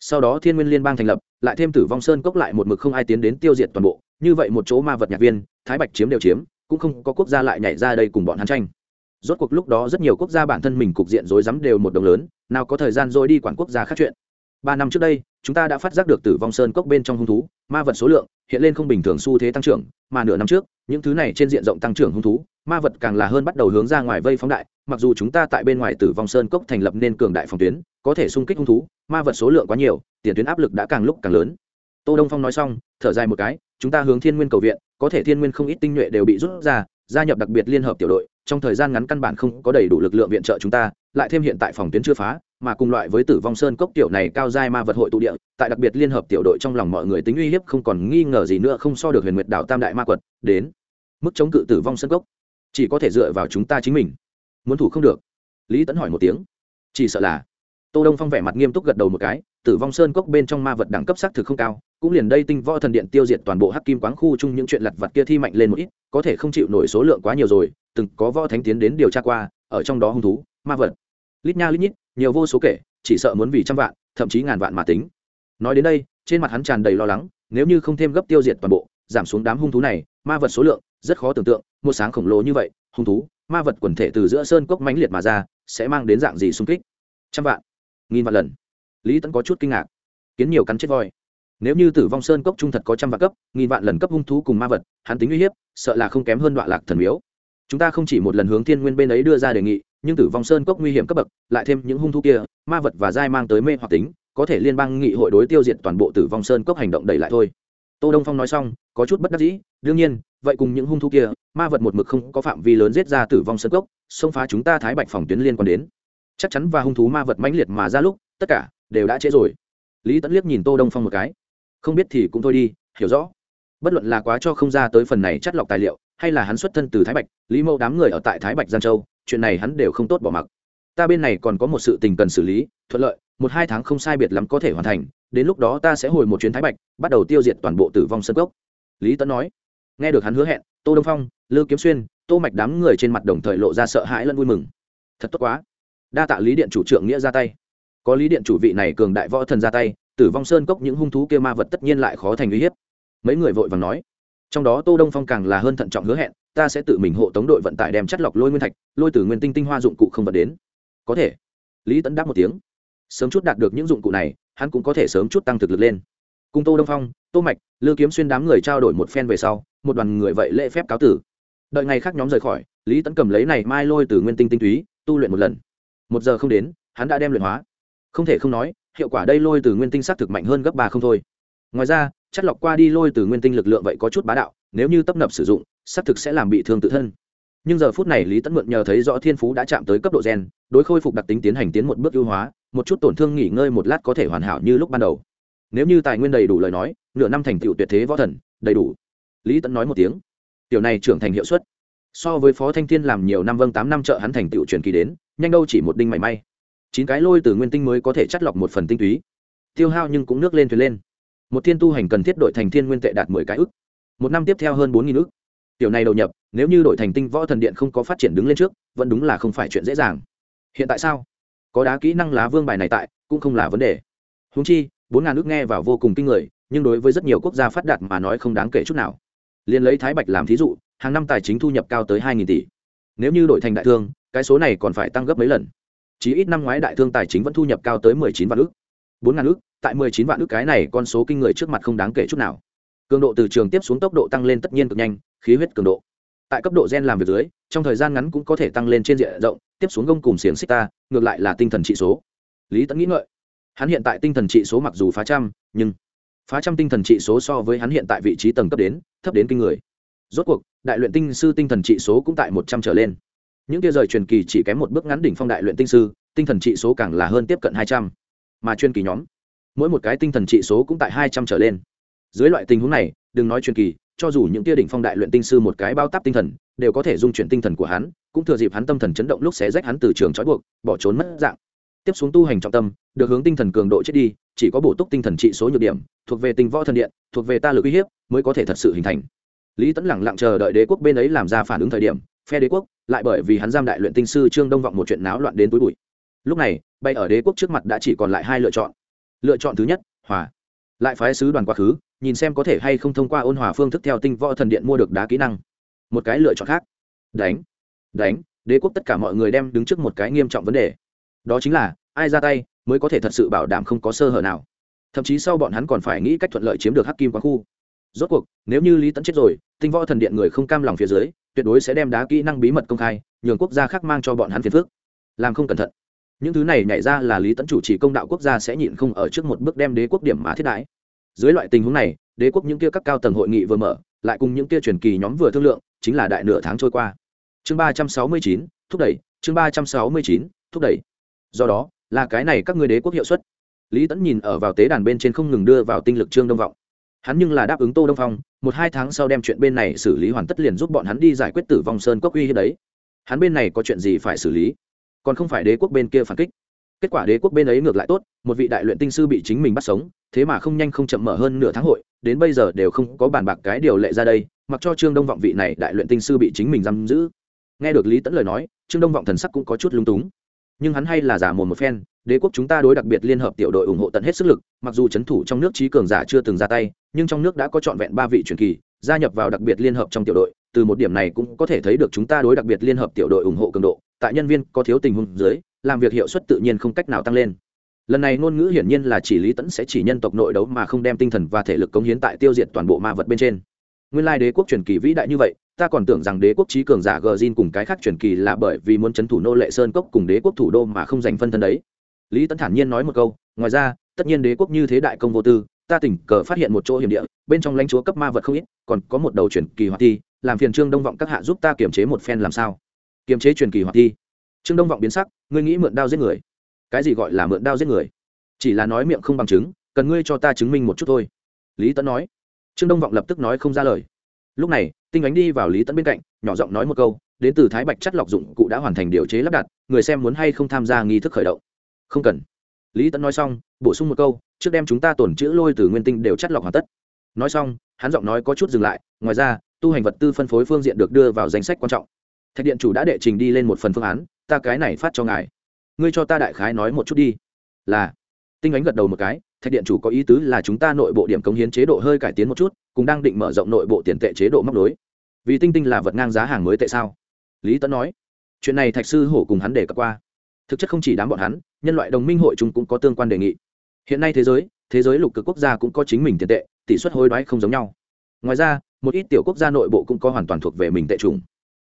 Sau đó thiên nguyên liên bang thành lập, lại thêm tử vong sơn cốc lại một mực không ai tiến đến tiêu diệt toàn bộ, như vậy một chỗ ma vật nhạc viên, thái bạch chiếm đều chiếm, cũng không có quốc gia lại nhảy ra đây cùng bọn hắn tranh rốt cuộc lúc đó rất nhiều quốc gia bản thân mình cục diện rối rắm đều một đồng lớn, nào có thời gian rồi đi quản quốc gia khác chuyện. Ba năm trước đây, chúng ta đã phát giác được tử vong sơn cốc bên trong hung thú, ma vật số lượng hiện lên không bình thường xu thế tăng trưởng, mà nửa năm trước, những thứ này trên diện rộng tăng trưởng hung thú, ma vật càng là hơn bắt đầu hướng ra ngoài vây phóng đại, mặc dù chúng ta tại bên ngoài tử vong sơn cốc thành lập nên cường đại phòng tuyến, có thể xung kích hung thú, ma vật số lượng quá nhiều, tiền tuyến áp lực đã càng lúc càng lớn. Tô đông phong nói xong, thở dài một cái, chúng ta hướng thiên nguyên cầu viện, có thể thiên nguyên không ít tinh nhuệ đều bị rút ra, gia nhập đặc biệt liên hợp tiểu đội trong thời gian ngắn căn bản không có đầy đủ lực lượng viện trợ chúng ta, lại thêm hiện tại phòng tuyến chưa phá, mà cùng loại với tử vong sơn cốc tiểu này cao giai ma vật hội tụ địa, tại đặc biệt liên hợp tiểu đội trong lòng mọi người tính uy hiếp không còn nghi ngờ gì nữa không so được huyền nguyệt đảo tam đại ma quật, đến. Mức chống cự tử vong sơn cốc, chỉ có thể dựa vào chúng ta chính mình. Muốn thủ không được. Lý tấn hỏi một tiếng. Chỉ sợ là. Tô đông phong vẻ mặt nghiêm túc gật đầu một cái, tử vong sơn cốc bên trong ma vật đẳng cấp xác thực không cao, cũng liền đây tinh võ thần điện tiêu diệt toàn bộ hắc kim quáng khu chung những chuyện lặt vặt kia thi mạnh lên một ít, có thể không chịu nổi số lượng quá nhiều rồi từng có võ thánh tiến đến điều tra qua, ở trong đó hung thú, ma vật. Lít nha lít nhít, nhiều vô số kể, chỉ sợ muốn vì trăm vạn, thậm chí ngàn vạn mà tính. Nói đến đây, trên mặt hắn tràn đầy lo lắng, nếu như không thêm gấp tiêu diệt toàn bộ, giảm xuống đám hung thú này, ma vật số lượng, rất khó tưởng tượng, một sáng khổng lồ như vậy, hung thú, ma vật quần thể từ giữa sơn cốc mãnh liệt mà ra, sẽ mang đến dạng gì xung kích? Trăm vạn, nghìn vạn lần. Lý tẫn có chút kinh ngạc. Kiến nhiều cắn chết voi. Nếu như tử vong sơn cốc trung thật có trăm vạn cấp, nghìn vạn lần cấp hung thú cùng ma vật, hắn tính uy hiếp, sợ là không kém hơn đoạn lạc thần miếu chúng ta không chỉ một lần hướng thiên nguyên bên ấy đưa ra đề nghị, nhưng tử vong sơn cốc nguy hiểm cấp bậc, lại thêm những hung thú kia, ma vật và dai mang tới mê hoặc tính, có thể liên bang nghị hội đối tiêu diệt toàn bộ tử vong sơn cốc hành động đẩy lại thôi. Tô đông phong nói xong, có chút bất đắc dĩ, đương nhiên, vậy cùng những hung thú kia, ma vật một mực không có phạm vi lớn giết ra tử vong sơn cốc, xông phá chúng ta thái bạch phòng tuyến liên quan đến. Chắc chắn và hung thú ma vật mãnh liệt mà ra lúc, tất cả đều đã trễ rồi. Lý tẫn liếc nhìn tô đông phong một cái. Không biết thì cũng thôi đi, hiểu rõ. Bất luận là quá cho không ra tới phần này chắt lọc tài liệu hay là hắn xuất thân từ thái bạch, lý mẫu đám người ở tại thái bạch giang châu, chuyện này hắn đều không tốt bỏ mặc. Ta bên này còn có một sự tình cần xử lý, thuận lợi, một hai tháng không sai biệt lắm có thể hoàn thành, đến lúc đó ta sẽ hồi một chuyến thái bạch, bắt đầu tiêu diệt toàn bộ tử vong sân cốc. Lý tấn nói. Nghe được hắn hứa hẹn, tô đông phong, lư kiếm xuyên, tô mạch đám người trên mặt đồng thời lộ ra sợ hãi lẫn vui mừng. Thật tốt quá. Đa tạ lý điện chủ trưởng nghĩa ra tay. Có lý điện chủ vị này cường đại võ thần ra tay, tử vong sơn cốc những hung thú kia ma vật tất nhiên lại khó thành uy hiếp. Mấy người vội vàng nói trong đó tô đông phong càng là hơn thận trọng hứa hẹn, ta sẽ tự mình hộ tống đội vận tải đem chất lọc lôi nguyên thạch, lôi từ nguyên tinh tinh hoa dụng cụ không vật đến. Có thể. Lý tấn đáp một tiếng. Sớm chút đạt được những dụng cụ này, hắn cũng có thể sớm chút tăng thực lực lên. Cùng tô đông phong, tô mạch, lư kiếm xuyên đám người trao đổi một phen về sau, một đoàn người vậy lễ phép cáo tử. Đợi ngày khác nhóm rời khỏi, lý tấn cầm lấy này mai lôi từ nguyên tinh tinh túy, tu luyện một lần. Một giờ không đến, hắn đã đem luyện hóa. Không thể không nói, hiệu quả đây lôi từ nguyên tinh xác thực mạnh hơn gấp ba không thôi ngoài ra, chất lọc qua đi lôi từ nguyên tinh lực lượng vậy có chút bá đạo, nếu như tấp nập sử dụng, xác thực sẽ làm bị thương tự thân. Nhưng giờ phút này lý tẫn mượn nhờ thấy rõ thiên phú đã chạm tới cấp độ gen, đối khôi phục đặc tính tiến hành tiến một bước ưu hóa, một chút tổn thương nghỉ ngơi một lát có thể hoàn hảo như lúc ban đầu. Nếu như tài nguyên đầy đủ lời nói, nửa năm thành tựu tuyệt thế võ thần, đầy đủ. Lý tẫn nói một tiếng. Tiểu này trưởng thành hiệu suất. So với phó thanh thiên làm nhiều năm vâng tám năm trợ hắn thành tựu truyền kỳ đến, nhanh đâu chỉ một đinh mảy may. Chín cái lôi từ nguyên tinh mới có thể chắt lọc một phần tinh túy. Tiêu hao nhưng cũng nước lên thuyền lên một thiên tu hành cần thiết đổi thành thiên nguyên tệ đạt mười cái ức. Một năm tiếp theo hơn bốn nghìn ức. Tiểu này đầu nhập, nếu như đổi thành tinh võ thần điện không có phát triển đứng lên trước, vẫn đúng là không phải chuyện dễ dàng. Hiện tại sao? Có đá kỹ năng lá vương bài này tại, cũng không là vấn đề. Húng chi, bốn ngàn ước nghe vào vô cùng kinh người, nhưng đối với rất nhiều quốc gia phát đạt mà nói không đáng kể chút nào. Liền lấy thái bạch làm thí dụ, hàng năm tài chính thu nhập cao tới hai nghìn tỷ. Nếu như đổi thành đại thương, cái số này còn phải tăng gấp mấy lần. Chỉ ít năm ngoái đại thương tài chính vẫn thu nhập cao tới mười chín vạn ước bốn ngàn ước tại mười chín vạn ước cái này con số kinh người trước mặt không đáng kể chút nào. Cường độ từ trường tiếp xuống tốc độ tăng lên tất nhiên cực nhanh, khí huyết cường độ. Tại cấp độ gen làm việc dưới, trong thời gian ngắn cũng có thể tăng lên trên diện rộng, tiếp xuống gông cùng xiềng xích ta, ngược lại là tinh thần trị số. Lý tẫn nghĩ ngợi, hắn hiện tại tinh thần trị số mặc dù phá trăm, nhưng phá trăm tinh thần trị số so với hắn hiện tại vị trí tầng cấp đến, thấp đến kinh người. Rốt cuộc, đại luyện tinh sư tinh thần trị số cũng tại một trăm trở lên. Những kia rời truyền kỳ chỉ kém một bước ngắn đỉnh phong đại luyện tinh sư, tinh thần trị số càng là hơn tiếp cận hai trăm, mà chuyên kỳ nhóm mỗi một cái tinh thần trị số cũng tại hai trăm trở lên. Dưới loại tình huống này, đừng nói truyền kỳ, cho dù những tia đỉnh phong đại luyện tinh sư một cái bao táp tinh thần, đều có thể dung chuyển tinh thần của hắn, cũng thừa dịp hắn tâm thần chấn động lúc xé rách hắn từ trường trói buộc, bỏ trốn mất dạng. Tiếp xuống tu hành trọng tâm, được hướng tinh thần cường độ chết đi, chỉ có bổ túc tinh thần trị số nhược điểm, thuộc về tình võ thần điện, thuộc về ta lực uy hiếp, mới có thể thật sự hình thành. Lý tẫn lẳng lặng chờ đợi đế quốc bên ấy làm ra phản ứng thời điểm, phe đế quốc, lại bởi vì hắn giam đại luyện tinh sư trương đông vọng một chuyện náo loạn đến túi bụi. Lúc này, bay ở đế quốc trước mặt đã chỉ còn lại hai lựa chọn lựa chọn thứ nhất, hòa. Lại phái sứ đoàn quá khứ, nhìn xem có thể hay không thông qua ôn hòa phương thức theo tinh võ thần điện mua được đá kỹ năng. Một cái lựa chọn khác. Đánh. Đánh. Đế quốc tất cả mọi người đem đứng trước một cái nghiêm trọng vấn đề. Đó chính là, ai ra tay mới có thể thật sự bảo đảm không có sơ hở nào. Thậm chí sau bọn hắn còn phải nghĩ cách thuận lợi chiếm được hắc kim quá khu. Rốt cuộc, nếu như lý tẫn chết rồi, tinh võ thần điện người không cam lòng phía dưới, tuyệt đối sẽ đem đá kỹ năng bí mật công khai, nhường quốc gia khác mang cho bọn hắn phiền phước làm không cẩn thận những thứ này nhảy ra là lý tẫn chủ trì công đạo quốc gia sẽ nhịn không ở trước một bước đem đế quốc điểm mã thiết đãi. Dưới loại tình huống này, đế quốc những kia các cao tầng hội nghị vừa mở, lại cùng những kia truyền kỳ nhóm vừa thương lượng, chính là đại nửa tháng trôi qua. Chương ba trăm sáu mươi chín, thúc đẩy, chương ba trăm sáu mươi chín, thúc đẩy. Do đó, là cái này các người đế quốc hiệu suất. Lý tẫn nhìn ở vào tế đàn bên trên không ngừng đưa vào tinh lực trương đông vọng. Hắn nhưng là đáp ứng tô đông phong, một hai tháng sau đem chuyện bên này xử lý hoàn tất liền giúp bọn hắn đi giải quyết tử vong sơn quốc uy hiếp đấy. Hắn bên này có chuyện gì phải xử lý? Còn không phải đế quốc bên kia phản kích. Kết quả đế quốc bên ấy ngược lại tốt, một vị đại luyện tinh sư bị chính mình bắt sống, thế mà không nhanh không chậm mở hơn nửa tháng hội, đến bây giờ đều không có bàn bạc cái điều lệ ra đây, mặc cho trương đông vọng vị này đại luyện tinh sư bị chính mình giam giữ. Nghe được lý tẫn lời nói, trương đông vọng thần sắc cũng có chút lung túng. Nhưng hắn hay là giả mồm một phen, đế quốc chúng ta đối đặc biệt liên hợp tiểu đội ủng hộ tận hết sức lực, mặc dù c h ấ n thủ trong nước trí cường giả chưa từng ra tay, nhưng trong nước đã có trọn vẹn ba vị truyền kỳ, gia nhập vào đặc biệt liên hợp trong tiểu đội, từ một điểm này cũng có thể thấy được chúng ta đối đặc biệt liên hợp tiểu đội ủng hộ cường độ tại nhân viên có thiếu tình huống dưới, làm việc hiệu suất tự nhiên không cách nào tăng lên. Lần này ngôn ngữ hiển nhiên là chỉ lý tẫn sẽ chỉ nhân tộc nội đấu mà không đem tinh thần và thể lực cống hiến tại tiêu diệt toàn bộ ma vật bên trên. Nguyên lai đế quốc truyền kỳ vĩ đại như vậy, ta còn tưởng rằng đế quốc trí cường giả gờ zin cùng cái khác truyền kỳ là bởi vì muốn c h ấ n thủ nô lệ sơn cốc cùng đế quốc thủ đô mà không giành phân thân đấy. Lý tẫn thản nhiên nói một câu, ngoài ra, tất nhiên đế quốc như thế đại công vô tư, ta tình cờ phát hiện một chỗ hiểm địa, bên trong lãnh chúa cấp ma vật không ít, còn có một đầu truyền kỳ hoạt thi, làm phiền trương đông vọng các hạ giúp ta kiểm chế một phen làm sao? Kiềm chế truyền kỳ hoạt thi. Trương đông vọng biến sắc, ngươi nghĩ mượn đao giết người. Cái gì gọi là mượn đao giết người? Chỉ là nói miệng không bằng chứng, cần ngươi cho ta chứng minh một chút thôi. Lý tẫn nói. Trương đông vọng lập tức nói không ra lời. Lúc này, tinh ánh đi vào lý tẫn bên cạnh, nhỏ giọng nói một câu, đến từ thái bạch chất lọc dụng cụ đã hoàn thành điều chế lắp đặt, người xem muốn hay không tham gia nghi thức khởi động. Không cần. Lý tẫn nói xong, bổ sung một câu, trước đem chúng ta tổn chữ lôi từ nguyên tinh đều chất lọc hoàn tất. Nói xong, hắn giọng nói có chút dừng lại, ngoài ra, tu hành vật tư phân phối phương diện được đưa vào danh sách quan trọng thạch điện chủ đã đệ trình đi lên một phần phương án, ta cái này phát cho ngài. Ngươi cho ta đại khái nói một chút đi. Là. Tinh ánh gật đầu một cái, thạch điện chủ có ý tứ là chúng ta nội bộ điểm cống hiến chế độ hơi cải tiến một chút cũng đang định mở rộng nội bộ tiền tệ chế độ móc nối. Vì tinh tinh là vật ngang giá hàng mới tệ sao? Lý tấn nói. Chuyện này thạch sư hổ cùng hắn đề cập qua. Thực chất không chỉ đám bọn hắn, nhân loại đồng minh hội chúng cũng có tương quan đề nghị. Hiện nay thế giới thế giới lục cực quốc gia cũng có chính mình tiền tệ, tỷ suất hối đoái không giống nhau. Ngoài ra, một ít tiểu quốc gia nội bộ cũng có hoàn toàn thuộc về mình tệ chủng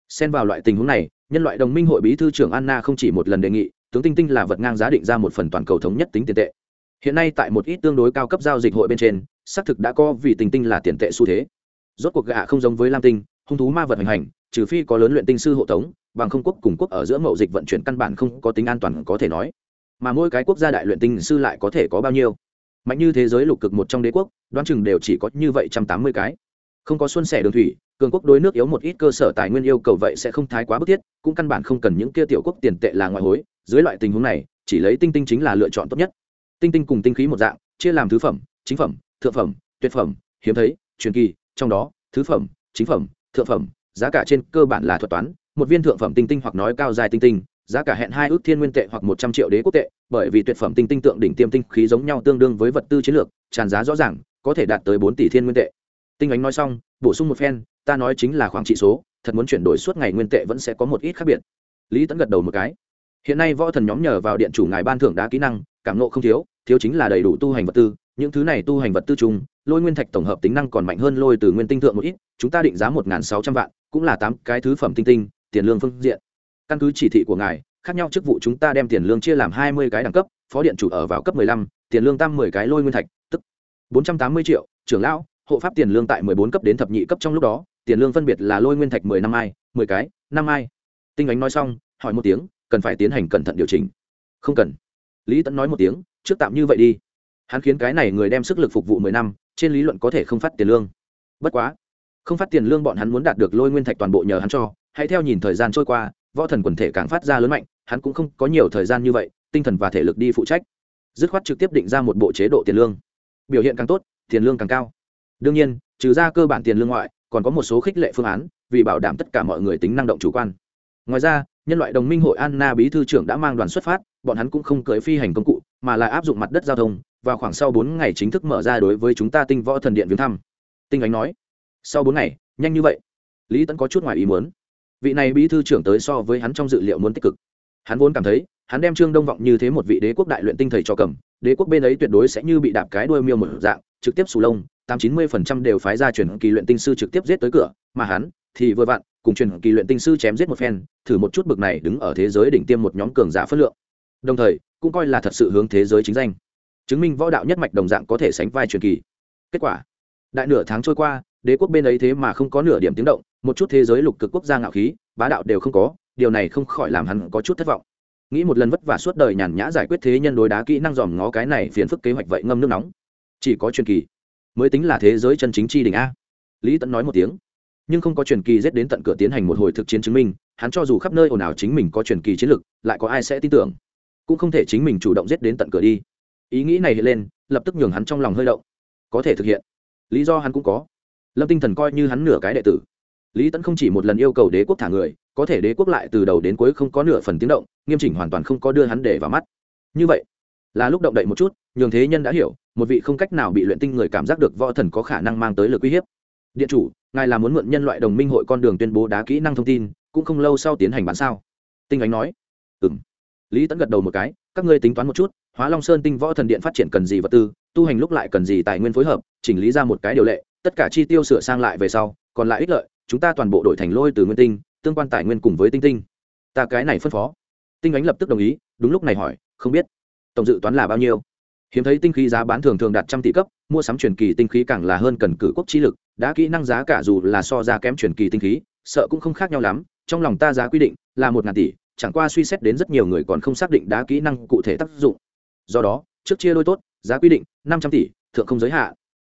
xen vào loại tình huống này, nhân loại đồng minh hội bí thư trưởng anna không chỉ một lần đề nghị, tướng tinh tinh là vật ngang giá định ra một phần toàn cầu thống nhất tính tiền tệ. Hiện nay tại một ít tương đối cao cấp giao dịch hội bên trên, xác thực đã có vì tinh tinh là tiền tệ xu thế. Rốt cuộc gạ không giống với lam tinh, hung thú ma vật hành hành, trừ phi có lớn luyện tinh sư hộ tống, bằng không quốc cùng quốc ở giữa mậu dịch vận chuyển căn bản không có tính an toàn có thể nói. Mà mỗi cái quốc gia đại luyện tinh sư lại có thể có bao nhiêu? Mạnh như thế giới lục cực một trong đế quốc, đoán chừng đều chỉ có như vậy trăm tám mươi cái không có xuân sẻ đường thủy, cường quốc đối nước yếu một ít cơ sở tài nguyên yêu cầu vậy sẽ không thái quá bức thiết, cũng căn bản không cần những kia tiểu quốc tiền tệ là ngoại hối. Dưới loại tình huống này, chỉ lấy tinh tinh chính là lựa chọn tốt nhất. Tinh tinh cùng tinh khí một dạng, chia làm thứ phẩm, chính phẩm, thượng phẩm, tuyệt phẩm, hiếm thấy, truyền kỳ, trong đó, thứ phẩm, chính phẩm, thượng phẩm, giá cả trên cơ bản là thuật toán. Một viên thượng phẩm tinh tinh hoặc nói cao dài tinh tinh, giá cả hẹn hai ước thiên nguyên tệ hoặc một trăm triệu đế quốc tệ, bởi vì tuyệt phẩm tinh tinh tượng đỉnh tiêm tinh khí giống nhau tương đương với vật tư chiến lược, tràn giá rõ ràng, có thể đạt tới bốn tỷ thiên nguyên tệ tinh ánh nói xong, bổ sung một phen, ta nói chính là khoảng trị số, thật muốn chuyển đổi suốt ngày nguyên tệ vẫn sẽ có một ít khác biệt. Lý tẫn gật đầu một cái. Hiện nay võ thần nhóm nhờ vào điện chủ ngài ban thưởng đá kỹ năng, cảm nộ không thiếu thiếu chính là đầy đủ tu hành vật tư, những thứ này tu hành vật tư chung, lôi nguyên thạch tổng hợp tính năng còn mạnh hơn lôi từ nguyên tinh thượng một ít, chúng ta định giá một sáu trăm vạn, cũng là tám cái thứ phẩm tinh tinh, tiền lương phương diện. Căn cứ chỉ thị của ngài, khác nhau chức vụ chúng ta đem tiền lương chia làm hai mươi cái đẳng cấp, phó điện chủ ở vào cấp lăm, tiền lương tăng mười cái lôi nguyên thạch, tức bốn trăm tám mươi triệu, trưởng lão hộ pháp tiền lương tại mười bốn cấp đến thập nhị cấp trong lúc đó, tiền lương phân biệt là lôi nguyên thạch mười năm ai, mười cái, năm ai. Tinh ánh nói xong, hỏi một tiếng, cần phải tiến hành cẩn thận điều chỉnh. Không cần. Lý tẫn nói một tiếng, trước tạm như vậy đi. Hắn khiến cái này người đem sức lực phục vụ mười năm, trên lý luận có thể không phát tiền lương. Bất quá. Không phát tiền lương bọn hắn muốn đạt được lôi nguyên thạch toàn bộ nhờ hắn cho, hãy theo nhìn thời gian trôi qua, võ thần quần thể càng phát ra lớn mạnh, hắn cũng không có nhiều thời gian như vậy, tinh thần và thể lực đi phụ trách. Dứt khoát trực tiếp định ra một bộ chế độ tiền lương. Biểu hiện càng tốt, tiền lương càng cao đương nhiên, trừ ra cơ bản tiền lương ngoại, còn có một số khích lệ phương án, vì bảo đảm tất cả mọi người tính năng động chủ quan. Ngoài ra, nhân loại đồng minh hội anna bí thư trưởng đã mang đoàn xuất phát, bọn hắn cũng không cưới phi hành công cụ, mà là áp dụng mặt đất giao thông, và khoảng sau bốn ngày chính thức mở ra đối với chúng ta tinh võ thần điện viếng thăm. Tinh ánh nói, sau bốn ngày, nhanh như vậy? Lý tẫn có chút ngoài ý muốn. Vị này bí thư trưởng tới so với hắn trong dự liệu muốn tích cực. Hắn vốn cảm thấy, hắn đem trương đông vọng như thế một vị đế quốc đại luyện tinh thầy cho cầm, đế quốc bên ấy tuyệt đối sẽ như bị đạp cái đuôi miêu một dạng, trực tiếp sù lông tám chín mươi phần trăm đều phái ra chuyển kỳ luyện tinh sư trực tiếp giết tới cửa, mà hắn thì vừa vặn cùng truyền kỳ luyện tinh sư chém giết một phen, thử một chút bực này đứng ở thế giới đỉnh tiêm một nhóm cường giả phất lượng. Đồng thời, cũng coi là thật sự hướng thế giới chính danh, chứng minh võ đạo nhất mạch đồng dạng có thể sánh vai truyền kỳ. Kết quả, đại nửa tháng trôi qua, đế quốc bên ấy thế mà không có nửa điểm tiếng động, một chút thế giới lục cực quốc gia ngạo khí, bá đạo đều không có, điều này không khỏi làm hắn có chút thất vọng. Nghĩ một lần vất vả suốt đời nhàn nhã giải quyết thế nhân đối đá kỹ năng dòm ngó cái này phiền phức kế hoạch vậy ngâm nước nóng. Chỉ có truyền kỳ mới tính là thế giới chân chính chi đỉnh a. Lý tẫn nói một tiếng. Nhưng không có truyền kỳ giết đến tận cửa tiến hành một hồi thực chiến chứng minh, hắn cho dù khắp nơi ồn ào chính mình có truyền kỳ chiến lực, lại có ai sẽ tin tưởng? Cũng không thể chính mình chủ động giết đến tận cửa đi. Ý nghĩ này hiện lên, lập tức nhường hắn trong lòng hơi động. Có thể thực hiện. Lý do hắn cũng có. Lâm tinh thần coi như hắn nửa cái đệ tử. Lý tẫn không chỉ một lần yêu cầu đế quốc thả người, có thể đế quốc lại từ đầu đến cuối không có nửa phần tiếng động, nghiêm chỉnh hoàn toàn không có đưa hắn để vào mắt. Như vậy là lúc động đậy một chút, nhường thế nhân đã hiểu, một vị không cách nào bị luyện tinh người cảm giác được võ thần có khả năng mang tới lực uy hiếp. Điện chủ, ngài là muốn mượn nhân loại đồng minh hội con đường tuyên bố đá kỹ năng thông tin, cũng không lâu sau tiến hành bán sao? Tinh ánh nói. Ừ m lý tẫn gật đầu một cái, các ngươi tính toán một chút, hóa long sơn tinh võ thần điện phát triển cần gì vật tư, tu hành lúc lại cần gì tài nguyên phối hợp, chỉnh lý ra một cái điều lệ, tất cả chi tiêu sửa sang lại về sau, còn lại ích lợi, chúng ta toàn bộ đổi thành lôi từ nguyên tinh, tương quan tài nguyên cùng với tinh tinh. Ta cái này phân phó. Tinh ánh lập tức đồng ý, đúng lúc này hỏi, không biết tổng dự toán là bao nhiêu? Hiếm thấy tinh khí giá bán thường thường đạt trăm tỷ cấp, mua sắm truyền kỳ tinh khí càng là hơn cần cử quốc trí lực đã kỹ năng giá cả dù là so ra kém truyền kỳ tinh khí, sợ cũng không khác nhau lắm, trong lòng ta giá quy định là một ngàn tỷ, chẳng qua suy xét đến rất nhiều người còn không xác định đá kỹ năng cụ thể tác dụng. Do đó, trước chia đôi tốt, giá quy định năm trăm tỷ, thượng không giới hạn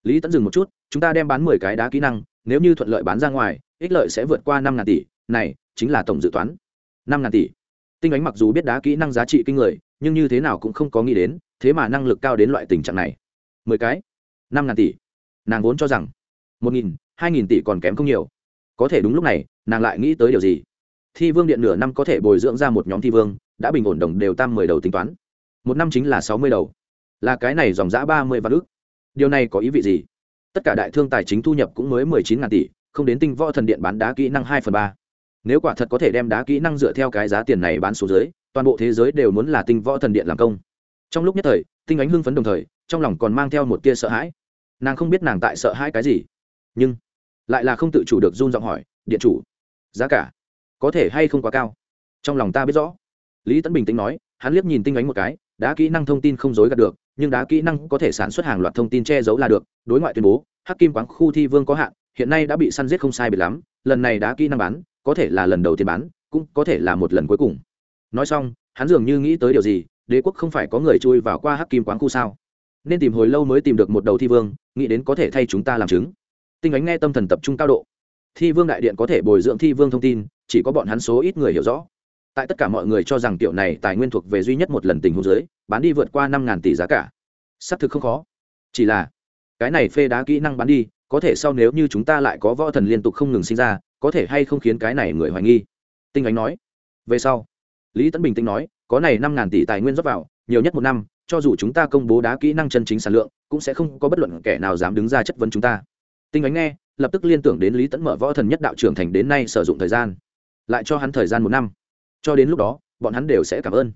lý tẫn dừng một chút, chúng ta đem bán mười cái đá kỹ năng, nếu như thuận lợi bán ra ngoài, ích lợi sẽ vượt qua năm ngàn tỷ, này chính là tổng dự toán. Năm ngàn tỷ. Tinh ánh mặc dù biết đá kỹ năng giá trị kinh người nhưng như thế nào cũng không có nghĩ đến, thế mà năng lực cao đến loại tình trạng này. Mười cái, năm ngàn tỷ. Nàng vốn cho rằng, một nghìn, hai nghìn tỷ còn kém không nhiều. Có thể đúng lúc này, nàng lại nghĩ tới điều gì? Thi vương điện nửa năm có thể bồi dưỡng ra một nhóm thi vương, đã bình ổn đồng đều tam mười đầu tính toán. Một năm chính là sáu mươi đầu. Là cái này dòng giã ba mươi vạn ước điều này có ý vị gì? Tất cả đại thương tài chính thu nhập cũng mới mười chín ngàn tỷ, không đến tinh võ thần điện bán đá kỹ năng hai phần ba nếu quả thật có thể đem đá kỹ năng dựa theo cái giá tiền này bán xuống dưới, toàn bộ thế giới đều muốn là tinh võ thần điện làm công. Trong lúc nhất thời, tinh ánh hưng phấn đồng thời, trong lòng còn mang theo một tia sợ hãi. Nàng không biết nàng tại sợ hãi cái gì, nhưng lại là không tự chủ được run giọng hỏi, điện chủ, giá cả có thể hay không quá cao? Trong lòng ta biết rõ. Lý tấn bình tĩnh nói, hắn liếc nhìn tinh ánh một cái, đá kỹ năng thông tin không dối gạt được, nhưng đá kỹ năng có thể sản xuất hàng loạt thông tin che giấu là được, đối ngoại tuyên bố, hắc kim quán khu thi vương có hạn, hiện nay đã bị săn giết không sai biệt lắm, lần này đá kỹ năng bán có thể là lần đầu tiên bán, cũng có thể là một lần cuối cùng. Nói xong, hắn dường như nghĩ tới điều gì, đế quốc không phải có người chui vào qua hắc kim quán khu sao? Nên tìm hồi lâu mới tìm được một đầu thi vương, nghĩ đến có thể thay chúng ta làm chứng. Tinh ánh nghe tâm thần tập trung cao độ. Thi vương đại điện có thể bồi dưỡng thi vương thông tin, chỉ có bọn hắn số ít người hiểu rõ. Tại tất cả mọi người cho rằng tiểu này tài nguyên thuộc về duy nhất một lần tình huống giới bán đi vượt qua năm ngàn tỷ giá cả. Xác thực không khó. Chỉ là, cái này phê đá kỹ năng bán đi, có thể sau nếu như chúng ta lại có võ thần liên tục không ngừng sinh ra có thể hay không khiến cái này người hoài nghi? Tinh ánh nói. Về sau, lý tấn bình tĩnh nói, có này năm ngàn tỷ tài nguyên rót vào, nhiều nhất một năm, cho dù chúng ta công bố đá kỹ năng chân chính sản lượng, cũng sẽ không có bất luận kẻ nào dám đứng ra chất vấn chúng ta. Tinh ánh nghe, lập tức liên tưởng đến lý tấn mở võ thần nhất đạo trưởng thành đến nay sử dụng thời gian, lại cho hắn thời gian một năm. Cho đến lúc đó, bọn hắn đều sẽ cảm ơn.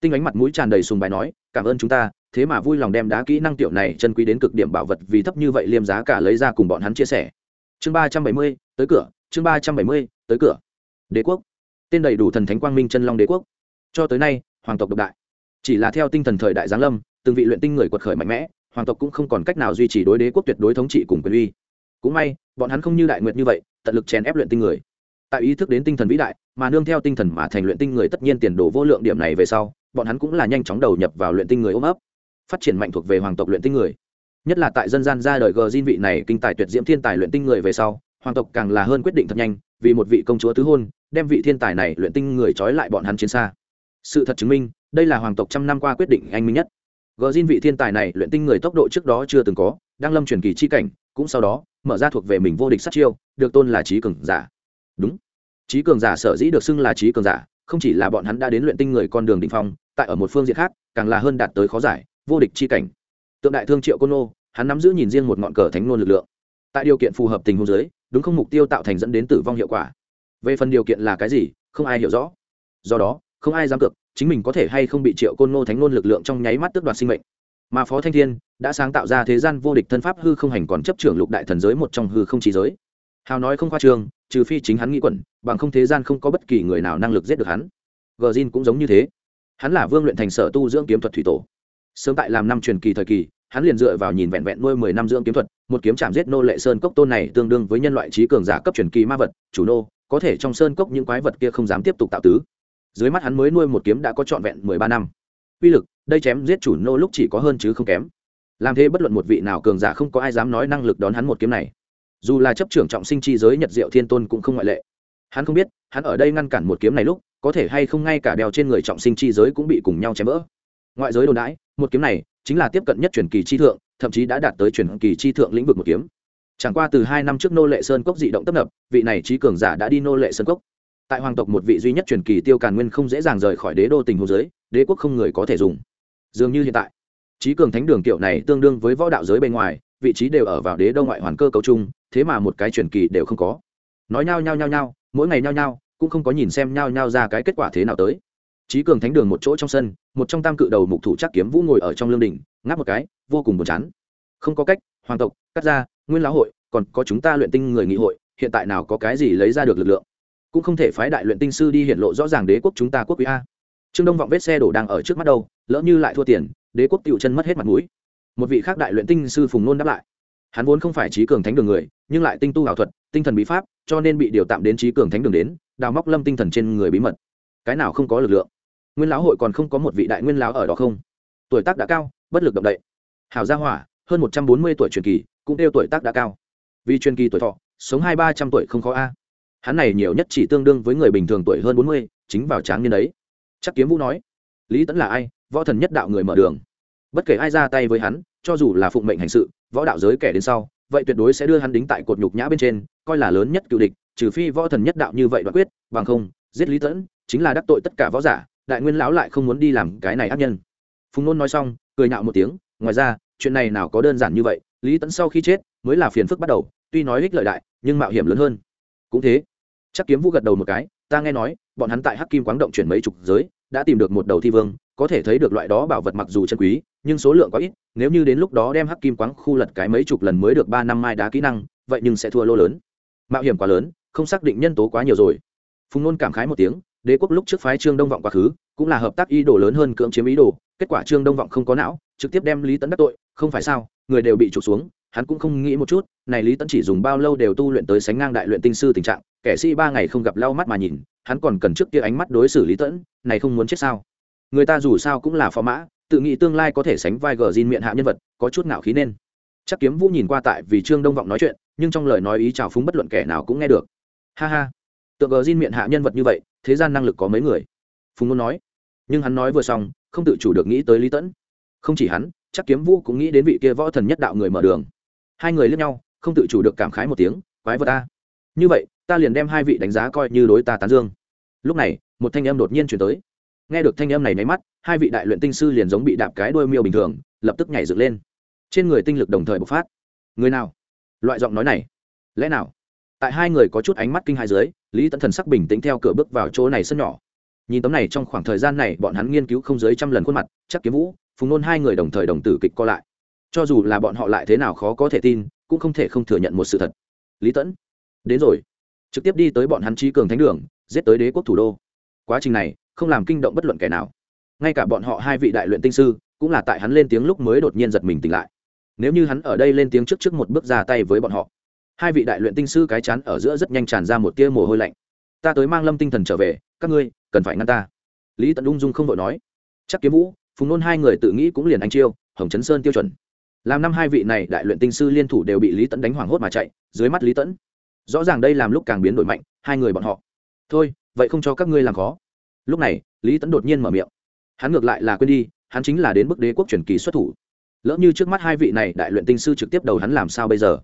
Tinh ánh mặt mũi tràn đầy sùng bài nói, cảm ơn chúng ta, thế mà vui lòng đem đá kỹ năng tiểu này chân quý đến cực điểm bảo vật vì thấp như vậy liêm giá cả lấy ra cùng bọn hắn chia sẻ. Chương ba trăm bảy mươi, tới cửa chương ba trăm bảy mươi, tới cửa. Đế quốc. Tên đầy đủ thần thánh quang minh chân long đế quốc. Cho tới nay, hoàng tộc độc đại. Chỉ là theo tinh thần thời đại giáng lâm, từng vị luyện tinh người quật khởi mạnh mẽ, hoàng tộc cũng không còn cách nào duy trì đối đế quốc tuyệt đối thống trị cùng quyền uy. Cũng may, bọn hắn không như đại nguyệt như vậy, tận lực chèn ép luyện tinh người. Tại ý thức đến tinh thần vĩ đại, mà nương theo tinh thần mà thành luyện tinh người tất nhiên tiền đồ vô lượng điểm này về sau, bọn hắn cũng là nhanh chóng đầu nhập vào luyện tinh người ôm ấp, phát triển mạnh thuộc về hoàng tộc luyện tinh người. Nhất là tại dân gian ra đời gờ diên vị này kinh tài tuyệt diễm thiên tài luyện tinh người về sau hoàng tộc càng là hơn quyết định thật nhanh, vì một vị công chúa tứ hôn, đem vị thiên tài này luyện tinh người trói lại bọn hắn chiến xa. Sự thật chứng minh, đây là hoàng tộc trăm năm qua quyết định anh minh nhất. Gờ xin vị thiên tài này luyện tinh người tốc độ trước đó chưa từng có, đang lâm truyền kỳ chi cảnh, cũng sau đó, mở ra thuộc về mình vô địch sát chiêu, được tôn là trí cường giả. Đúng. Trí cường giả sở dĩ được xưng là trí cường giả, không chỉ là bọn hắn đã đến luyện tinh người con đường định phong, tại ở một phương diện khác, càng là hơn đạt tới khó giải, vô địch chi cảnh. Tượng đại thương triệu côn nô, hắn nắm giữ nhìn riêng một ngọn cờ thánh nôn lực lượng. Tại điều kiện phù hợp tình huống giới đúng không mục tiêu tạo thành dẫn đến tử vong hiệu quả? Về phần điều kiện là cái gì, không ai hiểu rõ. Do đó, không ai dám cược, chính mình có thể hay không bị triệu côn nô thánh nôn lực lượng trong nháy mắt tước đoạt sinh mệnh. Mà phó thanh thiên đã sáng tạo ra thế gian vô địch thân pháp hư không hành còn chấp trưởng lục đại thần giới một trong hư không trí giới. Hào nói không khoa trương, trừ phi chính hắn nghĩ quẩn, bằng không thế gian không có bất kỳ người nào năng lực giết được hắn. Gờ zin cũng giống như thế. Hắn là vương luyện thành sở tu dưỡng kiếm thuật thủy tổ. Sớm tại làm năm truyền kỳ thời kỳ hắn liền dựa vào nhìn vẹn vẹn nuôi mười năm dưỡng kiếm thuật, một kiếm chạm giết nô lệ sơn cốc tôn này tương đương với nhân loại trí cường giả cấp truyền kỳ ma vật, chủ nô, có thể trong sơn cốc những quái vật kia không dám tiếp tục tạo tứ. Dưới mắt hắn mới nuôi một kiếm đã có trọn vẹn mười ba năm. Uy lực, đây chém giết chủ nô lúc chỉ có hơn chứ không kém. Làm thế bất luận một vị nào cường giả không có ai dám nói năng lực đón hắn một kiếm này. Dù là chấp trưởng trọng sinh chi giới nhật diệu thiên tôn cũng không ngoại lệ. Hắn không biết, hắn ở đây ngăn cản một kiếm này lúc, có thể hay không ngay cả đeo trên người trọng sinh chi giới cũng bị cùng nhau chém vỡ ngoại giới đồn đãi, một kiếm này chính là tiếp cận nhất truyền kỳ chi thượng, thậm chí đã đạt tới truyền kỳ chi thượng lĩnh vực một kiếm. Chẳng qua từ hai năm trước nô lệ sơn cốc dị động tấp nập, vị này trí cường giả đã đi nô lệ sơn cốc. Tại hoàng tộc một vị duy nhất truyền kỳ tiêu càn nguyên không dễ dàng rời khỏi đế đô tình hồ giới, đế quốc không người có thể dùng. Dường như hiện tại, trí cường thánh đường kiểu này tương đương với võ đạo giới bên ngoài, vị trí đều ở vào đế đô ngoại hoàn cơ cấu chung, thế mà một cái truyền kỳ đều không có. Nói nhao nhao nhao nhao, mỗi ngày nhao nhao, cũng không có nhìn xem nhao nhao ra cái kết quả thế nào tới trí cường thánh đường một chỗ trong sân, một trong tam cự đầu mục thủ chắc kiếm vũ ngồi ở trong lương đình ngáp một cái, vô cùng buồn chán. Không có cách, hoàng tộc, cắt ra nguyên lão hội, còn có chúng ta luyện tinh người nghị hội, hiện tại nào có cái gì lấy ra được lực lượng? Cũng không thể phái đại luyện tinh sư đi hiện lộ rõ ràng đế quốc chúng ta quốc quý a. Trương đông vọng vết xe đổ đang ở trước mắt đâu, lỡ như lại thua tiền, đế quốc tựu chân mất hết mặt mũi. Một vị khác đại luyện tinh sư phùng nôn đáp lại. Hắn vốn không phải trí cường thánh đường người, nhưng lại tinh tu ảo thuật, tinh thần bí pháp, cho nên bị điều tạm đến trí cường thánh đường đến, đào móc lâm tinh thần trên người bí mật. Cái nào không có lực lượng? Nguyên lão hội còn không có một vị đại nguyên lão ở đó không? Tuổi tác đã cao, bất lực động đậy. Hảo gia hỏa, hơn một trăm bốn mươi tuổi truyền kỳ, cũng đeo tuổi tác đã cao. Vì truyền kỳ tuổi thọ, sống hai ba trăm tuổi không khó a. Hắn này nhiều nhất chỉ tương đương với người bình thường tuổi hơn bốn mươi, chính vào tráng niên đấy. Chắc kiếm vũ nói, lý tẫn là ai? Võ thần nhất đạo người mở đường. Bất kể ai ra tay với hắn, cho dù là phụng mệnh hành sự, võ đạo giới kẻ đến sau, vậy tuyệt đối sẽ đưa hắn đính tại cột nhục nhã bên trên, coi là lớn nhất cựu địch, trừ phi võ thần nhất đạo như vậy đoạn quyết, bằng không, giết lý tẫn chính là đắc tội tất cả võ giả đại nguyên lão lại không muốn đi làm cái này ác nhân. Phùng nôn nói xong, cười nhạo một tiếng, ngoài ra, chuyện này nào có đơn giản như vậy, lý tẫn sau khi chết, mới là phiền phức bắt đầu, tuy nói ích lợi đại, nhưng mạo hiểm lớn hơn. Cũng thế, chắc kiếm vũ gật đầu một cái, ta nghe nói, bọn hắn tại hắc kim quáng động chuyển mấy chục giới, đã tìm được một đầu thi vương, có thể thấy được loại đó bảo vật mặc dù chân quý, nhưng số lượng quá ít, nếu như đến lúc đó đem hắc kim quáng khu lật cái mấy chục lần mới được ba năm mai đá kỹ năng, vậy nhưng sẽ thua lô lớn. Mạo hiểm quá lớn, không xác định nhân tố quá nhiều rồi. Phùng nôn cảm khái một tiếng đế quốc lúc trước phái trương đông vọng quá khứ, cũng là hợp tác ý đồ lớn hơn cưỡng chiếm ý đồ, kết quả trương đông vọng không có não, trực tiếp đem lý tấn đắc tội, không phải sao, người đều bị trục xuống, hắn cũng không nghĩ một chút, này lý tấn chỉ dùng bao lâu đều tu luyện tới sánh ngang đại luyện tinh sư tình trạng, kẻ sĩ ba ngày không gặp lau mắt mà nhìn, hắn còn cần trước kia ánh mắt đối xử lý tẫn này không muốn chết sao. Người ta dù sao cũng là phó mã, tự nghĩ tương lai có thể sánh vai gờ diên miệng hạ nhân vật, có chút ngạo khí nên. Chắc kiếm vũ nhìn qua tại vì trương đông vọng nói chuyện, nhưng trong lời nói ý chào phúng bất luận kẻ nào cũng nghe được. Ha ha tượng gờ xin miệng hạ nhân vật như vậy, thế gian năng lực có mấy người? Phùng ngôn nói. Nhưng hắn nói vừa xong, không tự chủ được nghĩ tới lý tẫn. Không chỉ hắn, chắc kiếm vũ cũng nghĩ đến vị kia võ thần nhất đạo người mở đường. Hai người lướt nhau, không tự chủ được cảm khái một tiếng, quái vật ta như vậy, ta liền đem hai vị đánh giá coi như đối ta tán dương. Lúc này, một thanh âm đột nhiên chuyển tới. Nghe được thanh âm này nháy mắt, hai vị đại luyện tinh sư liền giống bị đạp cái đôi miêu bình thường, lập tức nhảy dựng lên. Trên người tinh lực đồng thời bộc phát. Người nào? Loại giọng nói này. Lẽ nào? Tại hai người có chút ánh mắt kinh hai dưới, lý tấn thần sắc bình tĩnh theo cửa bước vào chỗ này sân nhỏ. Nhìn tấm này trong khoảng thời gian này, bọn hắn nghiên cứu không dưới trăm lần khuôn mặt, chắc kiếm vũ, phùng nôn hai người đồng thời đồng tử kịch co lại. Cho dù là bọn họ lại thế nào khó có thể tin, cũng không thể không thừa nhận một sự thật. Lý tẫn đến rồi. Trực tiếp đi tới bọn hắn trí cường thánh đường, giết tới đế quốc thủ đô. Quá trình này, không làm kinh động bất luận kẻ nào. Ngay cả bọn họ hai vị đại luyện tinh sư, cũng là tại hắn lên tiếng lúc mới đột nhiên giật mình tỉnh lại. Nếu như hắn ở đây lên tiếng trước trước một bước ra tay với bọn họ hai vị đại luyện tinh sư cái chán ở giữa rất nhanh tràn ra một tia mồ hôi lạnh. Ta tới mang lâm tinh thần trở về, các ngươi, cần phải ngăn ta. Lý tận ung dung không vội nói. Chắc kiếm vũ, phùng nôn hai người tự nghĩ cũng liền anh chiêu, hồng chấn sơn tiêu chuẩn. Làm năm hai vị này đại luyện tinh sư liên thủ đều bị lý tẫn đánh hoảng hốt mà chạy, dưới mắt lý tẫn rõ ràng đây làm lúc càng biến đổi mạnh, hai người bọn họ. Thôi, vậy không cho các ngươi làm khó. Lúc này, lý tẫn đột nhiên mở miệng. Hắn ngược lại là quên đi, hắn chính là đến bức đế quốc truyền kỳ xuất thủ. Lỡ như trước mắt hai vị này đại luyện tinh sư trực tiếp đầu hắn làm sao bây giờ?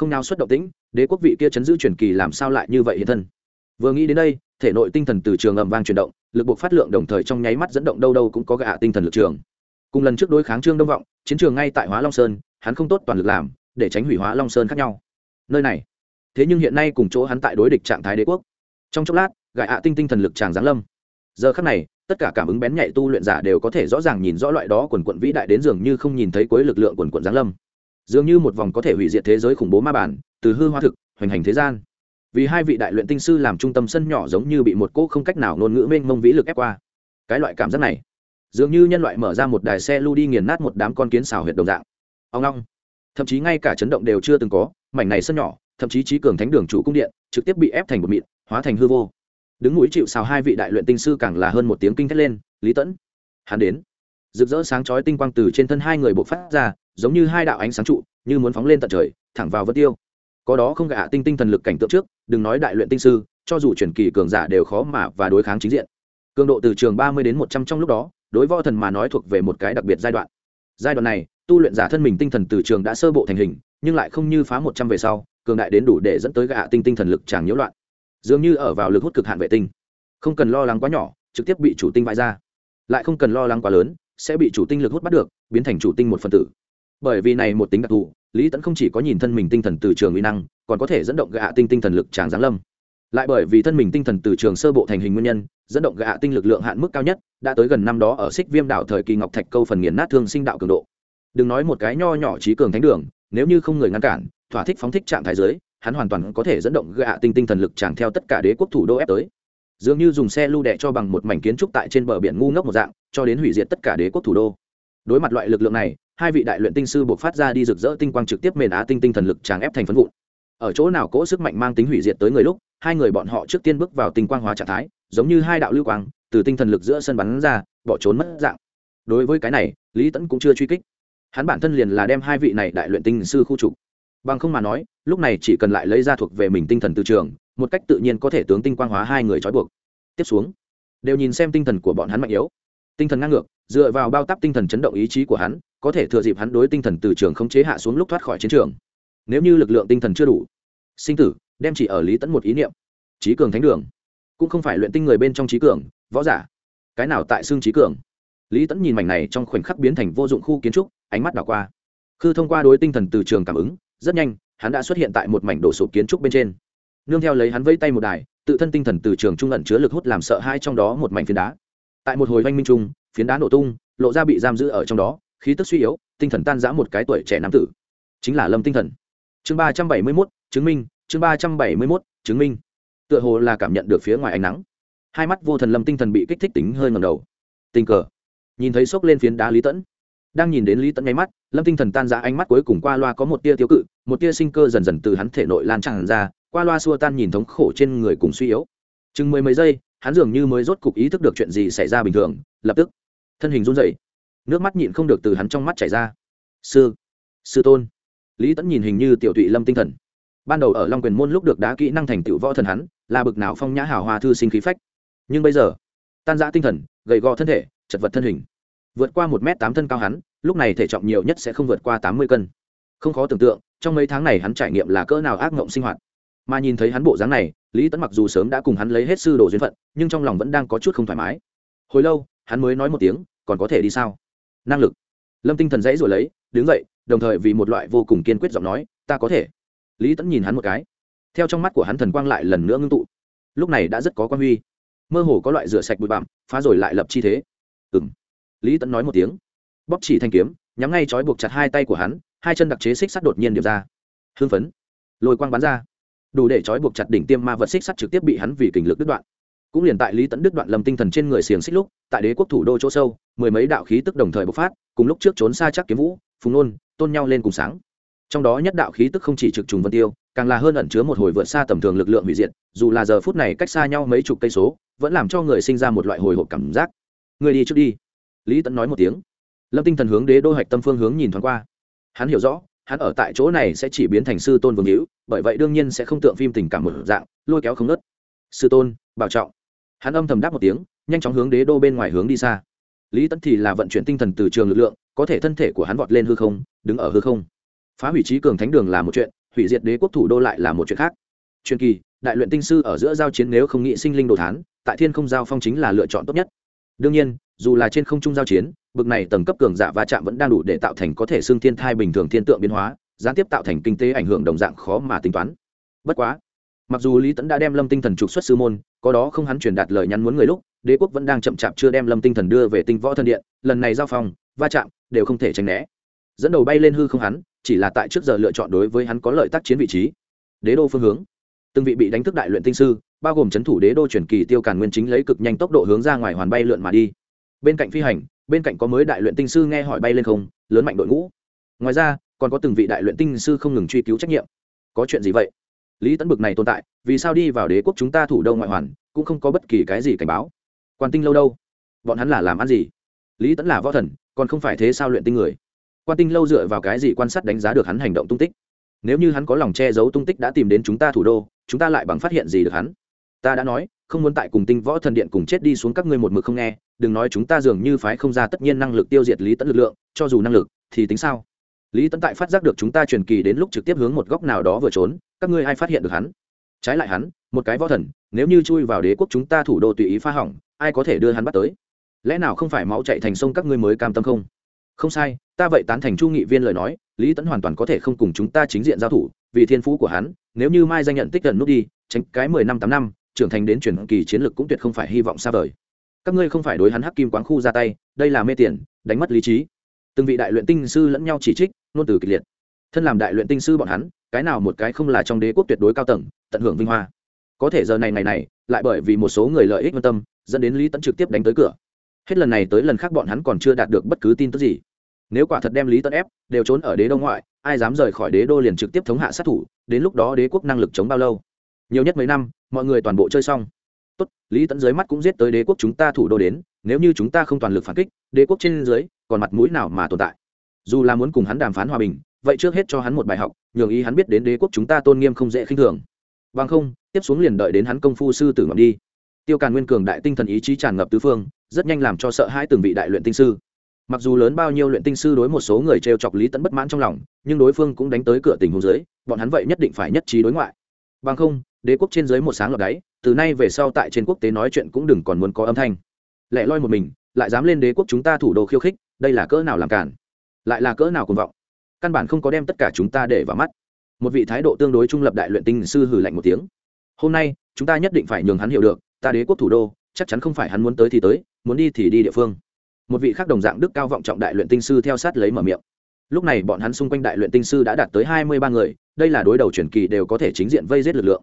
Không nào xuất động tĩnh, đế quốc vị kia chấn giữ truyền kỳ làm sao lại như vậy hiện thân? Vừa nghĩ đến đây, thể nội tinh thần từ trường ầm vang chuyển động, lực buộc phát lượng đồng thời trong nháy mắt dẫn động đâu đâu cũng có gạ tinh thần lực trường. Cùng lần trước đối kháng trương đông vọng, chiến trường ngay tại hóa long sơn, hắn không tốt toàn lực làm, để tránh hủy hóa long sơn khác nhau. Nơi này. Thế nhưng hiện nay cùng chỗ hắn tại đối địch trạng thái đế quốc. Trong chốc lát, gạ ạ tinh tinh thần lực tràng giáng lâm. Giờ khắc này, tất cả cảm ứng bén nhạy tu luyện giả đều có thể rõ ràng nhìn rõ loại đó quần quận vĩ đại đến dường như không nhìn thấy cuối lực lượng quần quận giáng lâm dường như một vòng có thể hủy diệt thế giới khủng bố ma bản, từ hư hoa thực, hoành hành thế gian. Vì hai vị đại luyện tinh sư làm trung tâm sân nhỏ giống như bị một cỗ không cách nào ngôn ngữ mênh mông vĩ lực ép qua. Cái loại cảm giác này, dường như nhân loại mở ra một đài xe lưu đi nghiền nát một đám con kiến xào huyệt đồng dạng. Ông long, thậm chí ngay cả chấn động đều chưa từng có, mảnh này sân nhỏ, thậm chí trí cường thánh đường chủ cung điện, trực tiếp bị ép thành một mịn, hóa thành hư vô. Đứng mũi chịu xào hai vị đại luyện tinh sư càng là hơn một tiếng kinh thét lên, lý tẫn, hắn đến. Rực rỡ sáng chói tinh quang từ trên thân hai người bộc phát ra giống như hai đạo ánh sáng trụ, như muốn phóng lên tận trời, thẳng vào vân tiêu. Có đó không gạ tinh tinh thần lực cảnh tượng trước, đừng nói đại luyện tinh sư, cho dù truyền kỳ cường giả đều khó mà và đối kháng chính diện. Cường độ từ trường ba mươi đến một trăm trong lúc đó, đối võ thần mà nói thuộc về một cái đặc biệt giai đoạn. Giai đoạn này, tu luyện giả thân mình tinh thần từ trường đã sơ bộ thành hình, nhưng lại không như phá một trăm về sau, cường đại đến đủ để dẫn tới gạ tinh tinh thần lực tràng nhiễu loạn. Dường như ở vào lực hút cực hạn vệ tinh. Không cần lo lắng quá nhỏ, trực tiếp bị chủ tinh vãi ra. Lại không cần lo lắng quá lớn, sẽ bị chủ tinh lực hút bắt được, biến thành chủ tinh một phần tử bởi vì này một tính đặc thù, lý tẫn không chỉ có nhìn thân mình tinh thần từ trường uy năng, còn có thể dẫn động gạ tinh tinh thần lực tràng giáng lâm. Lại bởi vì thân mình tinh thần từ trường sơ bộ thành hình nguyên nhân, dẫn động gạ tinh lực lượng hạn mức cao nhất, đã tới gần năm đó ở xích viêm đảo thời kỳ ngọc thạch câu phần nghiền nát thương sinh đạo cường độ. Đừng nói một cái nho nhỏ trí cường thánh đường, nếu như không người ngăn cản, thỏa thích phóng thích trạng thái giới hắn hoàn toàn có thể dẫn động gạ tinh tinh thần lực tràng theo tất cả đế quốc thủ đô ép tới. Dường như dùng xe lưu đẻ cho bằng một mảnh kiến trúc tại trên bờ biển ngu ngốc một dạng, cho đến hủy diệt tất cả đế quốc thủ đô. Đối mặt loại lực lượng này hai vị đại luyện tinh sư buộc phát ra đi rực rỡ tinh quang trực tiếp mền á tinh tinh thần lực tràng ép thành phấn vụn. Ở chỗ nào cỗ sức mạnh mang tính hủy diệt tới người lúc, hai người bọn họ trước tiên bước vào tinh quang hóa trạng thái, giống như hai đạo lưu quang, từ tinh thần lực giữa sân bắn ra, bỏ trốn mất dạng. Đối với cái này, lý tẫn cũng chưa truy kích. Hắn bản thân liền là đem hai vị này đại luyện tinh sư khu trục. Bằng không mà nói, lúc này chỉ cần lại lấy ra thuộc về mình tinh thần từ trường, một cách tự nhiên có thể tướng tinh quang hóa hai người trói buộc. Tiếp xuống, đều nhìn xem tinh thần của bọn hắn mạnh yếu tinh thần ngang ngược, dựa vào bao tắp tinh thần chấn động ý chí của hắn, có thể thừa dịp hắn đối tinh thần từ trường không chế hạ xuống lúc thoát khỏi chiến trường. Nếu như lực lượng tinh thần chưa đủ, sinh tử đem chỉ ở lý tẫn một ý niệm trí cường thánh đường. Cũng không phải luyện tinh người bên trong trí cường, võ giả. Cái nào tại xương trí cường? Lý tẫn nhìn mảnh này trong khoảnh khắc biến thành vô dụng khu kiến trúc, ánh mắt đảo qua. Khư thông qua đối tinh thần từ trường cảm ứng, rất nhanh, hắn đã xuất hiện tại một mảnh đổ sụp kiến trúc bên trên. Nương theo lấy hắn vẫy tay một đài, tự thân tinh thần từ trường trung ẩn chứa lực hút làm sợ hai trong đó một mảnh phiến đá tại một hồi oanh minh trung phiến đá nổ tung, lộ ra bị giam giữ ở trong đó, khí tức suy yếu, tinh thần tan giã một cái tuổi trẻ nam tử. Chính là lâm tinh thần. Chương ba trăm bảy mươi mốt, chứng minh, chương ba trăm bảy mươi mốt, chứng minh. Tựa hồ là cảm nhận được phía ngoài ánh nắng. Hai mắt vô thần lâm tinh thần bị kích thích tính hơi ngầm đầu. Tình cờ. Nhìn thấy xốc lên phiến đá lý tẫn. Đang nhìn đến lý tẫn nháy mắt, lâm tinh thần tan ra ánh mắt cuối cùng qua loa có một tia tiêu cự, một tia sinh cơ dần dần từ hắn thể nội lan tràn ra, qua loa xua tan nhìn thống khổ trên người cùng suy yếu. Chừng mười mấy giây hắn dường như mới rốt cục ý thức được chuyện gì xảy ra bình thường, lập tức, thân hình run dậy nước mắt nhịn không được từ hắn trong mắt chảy ra. Sư sư tôn. Lý tẫn nhìn hình như tiểu tụy lâm tinh thần. Ban đầu ở long quyền môn lúc được đá kỹ năng thành tựu võ thần hắn, là bực nào phong nhã hào hoa thư sinh khí phách. Nhưng bây giờ, tan giã tinh thần, gầy gò thân thể, chật vật thân hình. Vượt qua một m tám thân cao hắn, lúc này thể trọng nhiều nhất sẽ không vượt qua tám mươi cân. Không khó tưởng tượng, trong mấy tháng này hắn trải nghiệm là cỡ nào ác mộng sinh hoạt mà nhìn thấy hắn bộ dáng này, lý tấn mặc dù sớm đã cùng hắn lấy hết sư đồ duyên phận, nhưng trong lòng vẫn đang có chút không thoải mái. Hồi lâu, hắn mới nói một tiếng, còn có thể đi sao? Năng lực. Lâm tinh thần dãy rồi lấy, đứng dậy, đồng thời vì một loại vô cùng kiên quyết giọng nói, ta có thể. Lý tẫn nhìn hắn một cái. Theo trong mắt của hắn thần quang lại lần nữa ngưng tụ. Lúc này đã rất có quan huy. Mơ hồ có loại rửa sạch bụi bặm, phá rồi lại lập chi thế. Ừng lý tẫn nói một tiếng. Bóp chỉ thanh kiếm, nhắm ngay trói buộc chặt hai tay của hắn, hai chân đặc chế xích sắt đột nhiên điệp ra. Hương phấn. Lồi quang bắn ra đủ để trói buộc chặt đỉnh tiêm ma vật xích sắt trực tiếp bị hắn vì kình lực đứt đoạn. Cũng liền tại lý tẫn đứt đoạn lầm tinh thần trên người xiềng xích lúc, tại đế quốc thủ đô chỗ sâu, mười mấy đạo khí tức đồng thời bộc phát, cùng lúc trước trốn xa chắc kiếm vũ, phùng nôn, tôn nhau lên cùng sáng. Trong đó nhất đạo khí tức không chỉ trực trùng vân tiêu, càng là hơn ẩn chứa một hồi vượt xa tầm thường lực lượng hủy diệt, dù là giờ phút này cách xa nhau mấy chục cây số, vẫn làm cho người sinh ra một loại hồi hộp cảm giác. Người đi trước đi. Lý tẫn nói một tiếng. Lâm tinh thần hướng đế đô hạch tâm phương hướng nhìn thoáng qua. Hắn hiểu rõ hắn ở tại chỗ này sẽ chỉ biến thành sư tôn vương hữu, bởi vậy đương nhiên sẽ không tượng phim tình cảm một dạng, lôi kéo không nớt sư tôn, bảo trọng. Hắn âm thầm đáp một tiếng, nhanh chóng hướng đế đô bên ngoài hướng đi xa. Lý tẫn thì là vận chuyển tinh thần từ trường lực lượng, có thể thân thể của hắn vọt lên hư không, đứng ở hư không. Phá hủy trí cường thánh đường là một chuyện, hủy diệt đế quốc thủ đô lại là một chuyện khác. Truyền kỳ, đại luyện tinh sư ở giữa giao chiến nếu không nghị sinh linh đồ thán, tại thiên không giao phong chính là lựa chọn tốt nhất. Đương nhiên dù là trên không trung giao chiến bực này tầng cấp cường giả va chạm vẫn đang đủ để tạo thành có thể xương thiên thai bình thường thiên tượng biến hóa gián tiếp tạo thành kinh tế ảnh hưởng đồng dạng khó mà tính toán. Bất quá mặc dù lý tẫn đã đem lâm tinh thần trục xuất sư môn có đó không hắn truyền đạt lời nhắn muốn người lúc đế quốc vẫn đang chậm chạp chưa đem lâm tinh thần đưa về tinh võ thân điện lần này giao phòng, va chạm đều không thể tránh né. Dẫn đầu bay lên hư không hắn chỉ là tại trước giờ lựa chọn đối với hắn có lợi tác chiến vị trí. Đế đô phương hướng. Từng vị bị đánh thức đại luyện tinh sư bao gồm c h ấ n thủ đế đô chuyển kỳ tiêu càn nguyên chính lấy cực nhanh tốc độ hướng ra ngoài hoàn bay lượn mà đi bên cạnh phi hành, bên cạnh có mới đại luyện tinh sư nghe hỏi bay lên không, lớn mạnh đội ngũ. Ngoài ra, còn có từng vị đại luyện tinh sư không ngừng truy cứu trách nhiệm. Có chuyện gì vậy? Lý tấn bực này tồn tại, vì sao đi vào đế quốc chúng ta thủ đô ngoại hoàn, cũng không có bất kỳ cái gì cảnh báo? Quan tinh lâu đâu? Bọn hắn là làm ăn gì? Lý tấn là võ thần, còn không phải thế sao luyện tinh người? Quan tinh lâu dựa vào cái gì quan sát đánh giá được hắn hành động tung tích? Nếu như hắn có lòng che giấu tung tích đã tìm đến chúng ta thủ đô, chúng ta lại bằng phát hiện gì được hắn? Ta đã nói không muốn tại cùng tinh võ thần điện cùng chết đi xuống các ngươi một mực không nghe, đừng nói chúng ta dường như phái không ra tất nhiên năng lực tiêu diệt lý tẫn lực lượng, cho dù năng lực, thì tính sao? Lý tẫn tại phát giác được chúng ta truyền kỳ đến lúc trực tiếp hướng một góc nào đó vừa trốn, các ngươi ai phát hiện được hắn? Trái lại hắn, một cái võ thần, nếu như chui vào đế quốc chúng ta thủ đô tùy ý phá hỏng, ai có thể đưa hắn bắt tới? Lẽ nào không phải máu chạy thành sông các ngươi mới cam tâm không? Không sai, ta vậy tán thành chu nghị viên lời nói, lý tẫn hoàn toàn có thể không cùng chúng ta chính diện giao thủ, vì thiên phú của hắn, nếu như mai danh nhận tích gần nút đi, tránh cái mười năm tám năm trưởng thành đến chuyển kỳ chiến lược cũng tuyệt không phải hy vọng xa vời. Các ngươi không phải đối hắn hắc kim quán khu ra tay, đây là mê tiền, đánh mất lý trí. Từng vị đại luyện tinh sư lẫn nhau chỉ trích, nôn từ kịch liệt. Thân làm đại luyện tinh sư bọn hắn, cái nào một cái không là trong đế quốc tuyệt đối cao tầng, tận hưởng vinh hoa. Có thể giờ này này này, lại bởi vì một số người lợi ích quan tâm, dẫn đến lý tẫn trực tiếp đánh tới cửa. Hết lần này tới lần khác bọn hắn còn chưa đạt được bất cứ tin tức gì. Nếu quả thật đem lý tấn ép, đều trốn ở đế đô ngoại, ai dám rời khỏi đế đô liền trực tiếp thống hạ sát thủ, đến lúc đó đế quốc năng lực chống bao lâu? Nhiều nhất mấy năm, mọi người toàn bộ chơi xong. Tốt, lý Tẫn dưới mắt cũng giết tới đế quốc chúng ta thủ đô đến, nếu như chúng ta không toàn lực phản kích, đế quốc trên dưới còn mặt mũi nào mà tồn tại? Dù là muốn cùng hắn đàm phán hòa bình, vậy trước hết cho hắn một bài học, nhường ý hắn biết đến đế quốc chúng ta tôn nghiêm không dễ khinh thường. Bằng không, tiếp xuống liền đợi đến hắn công phu sư tử ngọc đi. Tiêu càn nguyên cường đại tinh thần ý chí tràn ngập tứ phương, rất nhanh làm cho sợ hãi từng vị đại luyện tinh sư. Mặc dù lớn bao nhiêu luyện tinh sư đối một số người t chọc lý tẫn bất mãn trong lòng, nhưng đối phương cũng đánh tới cửa tình hồ dưới, bọn hắn vậy nhất định phải nhất trí đối ngoại. Bằng không đế quốc trên dưới một sáng lọt đáy, từ nay về sau tại trên quốc tế nói chuyện cũng đừng còn muốn có âm thanh. Lẽ loi một mình, lại dám lên đế quốc chúng ta thủ đô khiêu khích, đây là cỡ nào làm cản? Lại là cỡ nào cuồng vọng? Căn bản không có đem tất cả chúng ta để vào mắt. Một vị thái độ tương đối trung lập đại luyện tinh sư hử lạnh một tiếng. Hôm nay, chúng ta nhất định phải nhường hắn hiểu được, ta đế quốc thủ đô, chắc chắn không phải hắn muốn tới thì tới, muốn đi thì đi địa phương. Một vị khác đồng dạng đức cao vọng trọng đại luyện tinh sư theo sát lấy mở miệng. Lúc này bọn hắn xung quanh đại luyện tinh sư đã đạt tới hai mươi ba người, đây là đối đầu truyền kỳ đều có thể chính diện vây giết lực lượng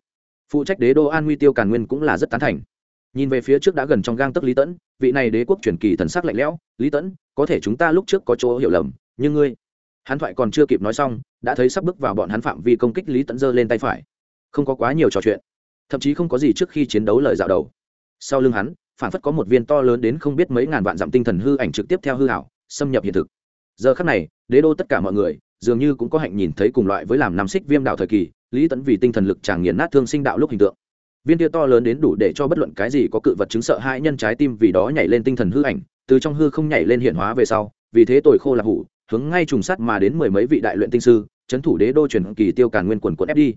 phụ trách đế đô an nguy tiêu càn nguyên cũng là rất tán thành. Nhìn về phía trước đã gần trong gang tấc lý tẫn, vị này đế quốc truyền kỳ thần sắc lạnh lẽo, lý tẫn, có thể chúng ta lúc trước có chỗ hiểu lầm, nhưng ngươi hắn thoại còn chưa kịp nói xong, đã thấy sắp bước vào bọn hắn phạm vi công kích lý tẫn giơ lên tay phải. Không có quá nhiều trò chuyện, thậm chí không có gì trước khi chiến đấu lời dạo đầu. Sau lưng hắn phản phất có một viên to lớn đến không biết mấy ngàn vạn dặm tinh thần hư ảnh trực tiếp theo hư hảo xâm nhập hiện thực. Giờ khắc này, đế đô tất cả mọi người dường như cũng có hạnh nhìn thấy cùng loại với làm nam xích viêm đạo thời kỳ lý tẫn vì tinh thần lực chàng nghiền nát thương sinh đạo lúc hình tượng. Viên tia to lớn đến đủ để cho bất luận cái gì có cự vật chứng sợ hai nhân trái tim vì đó nhảy lên tinh thần hư ảnh, từ trong hư không nhảy lên hiện hóa về sau, vì thế tồi khô là hủ, hướng ngay trùng sắt mà đến mười mấy vị đại luyện tinh sư, chấn thủ đế đô truyền kỳ tiêu càn nguyên quần quận ép đi.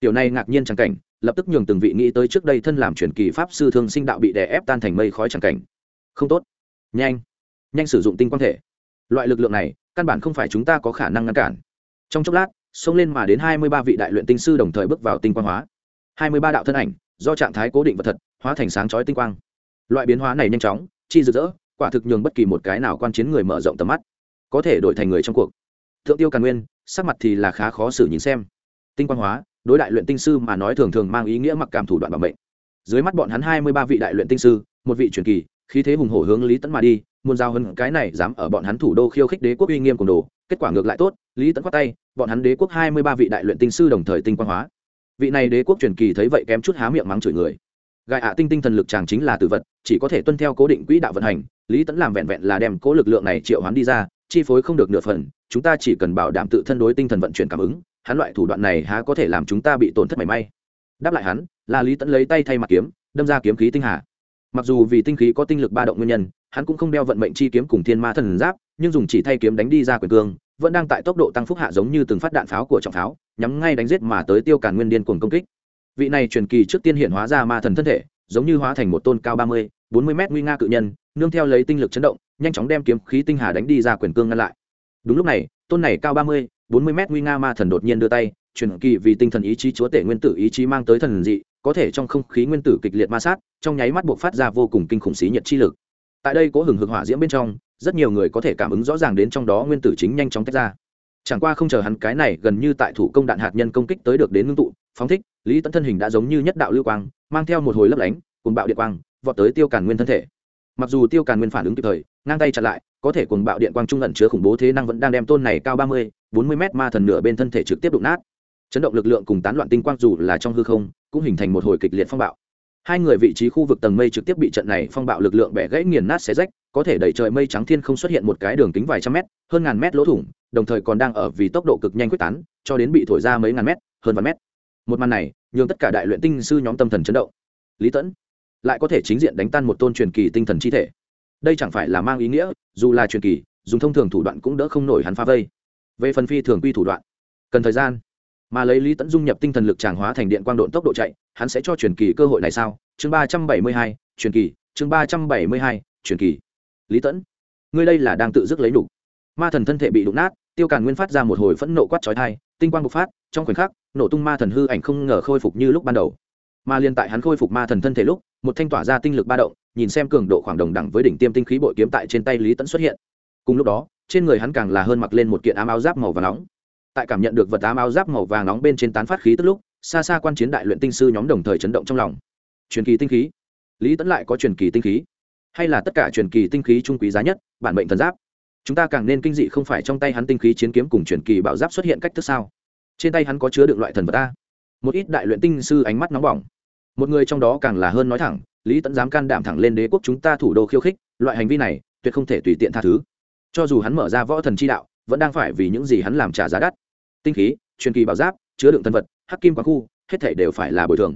Tiểu này ngạc nhiên chẳng cảnh, lập tức nhường từng vị nghĩ tới trước đây thân làm truyền kỳ pháp sư thương sinh đạo bị đè ép tan thành mây khói chẳng cảnh. Không tốt. Nhanh. Nhanh sử dụng tinh quang thể. Loại lực lượng này, căn bản không phải chúng ta có khả năng ngăn cản. Trong chốc lát xông lên mà đến hai mươi ba vị đại luyện tinh sư đồng thời bước vào tinh quang hóa. Hai mươi ba đạo thân ảnh, do trạng thái cố định vật thật, hóa thành sáng chói tinh quang. Loại biến hóa này nhanh chóng, chi rực rỡ, quả thực nhường bất kỳ một cái nào quan chiến người mở rộng tầm mắt. Có thể đổi thành người trong cuộc. Thượng tiêu càn nguyên, sắc mặt thì là khá khó xử nhìn xem. Tinh quang hóa, đối đại luyện tinh sư mà nói thường thường mang ý nghĩa mặc cảm thủ đoạn bảo mệnh. Dưới mắt bọn hắn hai mươi ba vị đại luyện tinh sư, một vị truyền kỳ, khí thế hùng hổ hướng lý tấn mà đi muôn giao hơn cái này dám ở bọn hắn thủ đô khiêu khích đế quốc uy nghiêm cùng đồ, kết quả ngược lại tốt, lý tẫn khoát tay, bọn hắn đế quốc hai mươi ba vị đại luyện tinh sư đồng thời tinh quang hóa. Vị này đế quốc truyền kỳ thấy vậy kém chút há miệng mắng chửi người. Gai ạ tinh tinh thần lực chàng chính là tử vật, chỉ có thể tuân theo cố định quỹ đạo vận hành, lý tẫn làm vẹn vẹn là đem cố lực lượng này triệu hoán đi ra, chi phối không được nửa phần, chúng ta chỉ cần bảo đảm tự thân đối tinh thần vận chuyển cảm ứng, hắn loại thủ đoạn này há có thể làm chúng ta bị tổn thất mảy may. Đáp lại hắn, là lý tẫn lấy tay thay mặt kiếm, đâm ra kiếm khí tinh hà. Mặc dù vì tinh khí có tinh lực ba động nguyên nhân hắn cũng không đeo vận mệnh chi kiếm cùng thiên ma thần giáp, nhưng dùng chỉ thay kiếm đánh đi ra quyền cương, vẫn đang tại tốc độ tăng phúc hạ giống như từng phát đạn pháo của trọng pháo, nhắm ngay đánh giết mà tới tiêu càn nguyên điên cuồng công kích. Vị này truyền kỳ trước tiên hiện hóa ra ma thần thân thể, giống như hóa thành một tôn cao ba mươi, bốn mươi mét nguy nga cự nhân, nương theo lấy tinh lực chấn động, nhanh chóng đem kiếm khí tinh hà đánh đi ra quyền cương ngăn lại. Đúng lúc này, tôn này cao ba mươi, bốn mươi mét nguy nga ma thần đột nhiên đưa tay, truyền kỳ vì tinh thần ý chí chúa tể nguyên tử ý chí mang tới thần dị, có thể trong không khí nguyên tử kịch liệt ma sát, trong nháy mắt buộc phát ra vô cùng kinh khủng xí nhiệt chi lực tại đây có hừng hực hỏa diễm bên trong, rất nhiều người có thể cảm ứng rõ ràng đến trong đó nguyên tử chính nhanh chóng tách ra. Chẳng qua không chờ hắn cái này gần như tại thủ công đạn hạt nhân công kích tới được đến ngưng tụ, phóng thích, lý tấn thân hình đã giống như nhất đạo lưu quang, mang theo một hồi lấp lánh cùng bạo điện quang, vọt tới tiêu càn nguyên thân thể. Mặc dù tiêu càn nguyên phản ứng kịp thời, ngang tay chặn lại, có thể cùng bạo điện quang trung ẩn chứa khủng bố thế năng vẫn đang đem tôn này cao ba mươi, bốn mươi m ma thần nửa bên thân thể trực tiếp đụng nát. Chấn động lực lượng cùng tán loạn tinh quang dù là trong hư không, cũng hình thành một hồi kịch liệt phong bạo hai người vị trí khu vực tầng mây trực tiếp bị trận này phong bạo lực lượng bẻ gãy nghiền nát xé rách, có thể đẩy trời mây trắng thiên không xuất hiện một cái đường kính vài trăm mét, hơn ngàn mét lỗ thủng, đồng thời còn đang ở vì tốc độ cực nhanh quyết tán, cho đến bị thổi ra mấy ngàn mét, hơn vạn mét. Một màn này, nhường tất cả đại luyện tinh sư nhóm tâm thần chấn động. Lý tẫn lại có thể chính diện đánh tan một tôn truyền kỳ tinh thần chi thể. Đây chẳng phải là mang ý nghĩa, dù là truyền kỳ, dùng thông thường thủ đoạn cũng đỡ không nổi hắn phá vây. Về phần phi thường quy thủ đoạn, cần thời gian, mà lấy lý tẫn dung nhập tinh thần lực tràng hóa thành điện quang độn tốc độ chạy hắn sẽ cho truyền kỳ cơ hội này sao? Chương ba trăm bảy mươi hai, truyền kỳ, chương ba trăm bảy mươi hai, truyền kỳ. Lý tẫn, ngươi đây là đang tự dứt lấy đủ. ma thần thân thể bị đụng nát, tiêu càn nguyên phát ra một hồi phẫn nộ quát trói thai tinh quang bộc phát, trong khoảnh khắc, nổ tung ma thần hư ảnh không ngờ khôi phục như lúc ban đầu. Mà liên tại hắn khôi phục ma thần thân thể lúc, một thanh tỏa ra tinh lực ba động, nhìn xem cường độ khoảng đồng đẳng với đỉnh tiêm tinh khí bội kiếm tại trên tay lý tẫn xuất hiện. Cùng lúc đó, trên người hắn càng là hơn mặc lên một kiện áo áo giáp màu vàng nóng. Tại cảm nhận được vật áo áo giáp màu vàng nóng bên trên tán phát khí tức lúc xa xa quan chiến đại luyện tinh sư nhóm đồng thời chấn động trong lòng. Truyền kỳ tinh khí. Lý tẫn lại có truyền kỳ tinh khí. Hay là tất cả truyền kỳ tinh khí trung quý giá nhất, bản mệnh thần giáp. Chúng ta càng nên kinh dị không phải trong tay hắn tinh khí chiến kiếm cùng truyền kỳ bạo giáp xuất hiện cách thức sao? Trên tay hắn có chứa được loại thần vật ta. Một ít đại luyện tinh sư ánh mắt nóng bỏng. Một người trong đó càng là hơn nói thẳng, lý tẫn dám can đảm thẳng lên đế quốc chúng ta thủ đô khiêu khích, loại hành vi này tuyệt không thể tùy tiện tha thứ. Cho dù hắn mở ra võ thần chi đạo, vẫn đang phải vì những gì hắn làm trả giá đắt. Tinh khí, truyền kỳ bảo giáp, chứa đựng thần vật hắc kim quá khu, hết thể đều phải là bồi thường.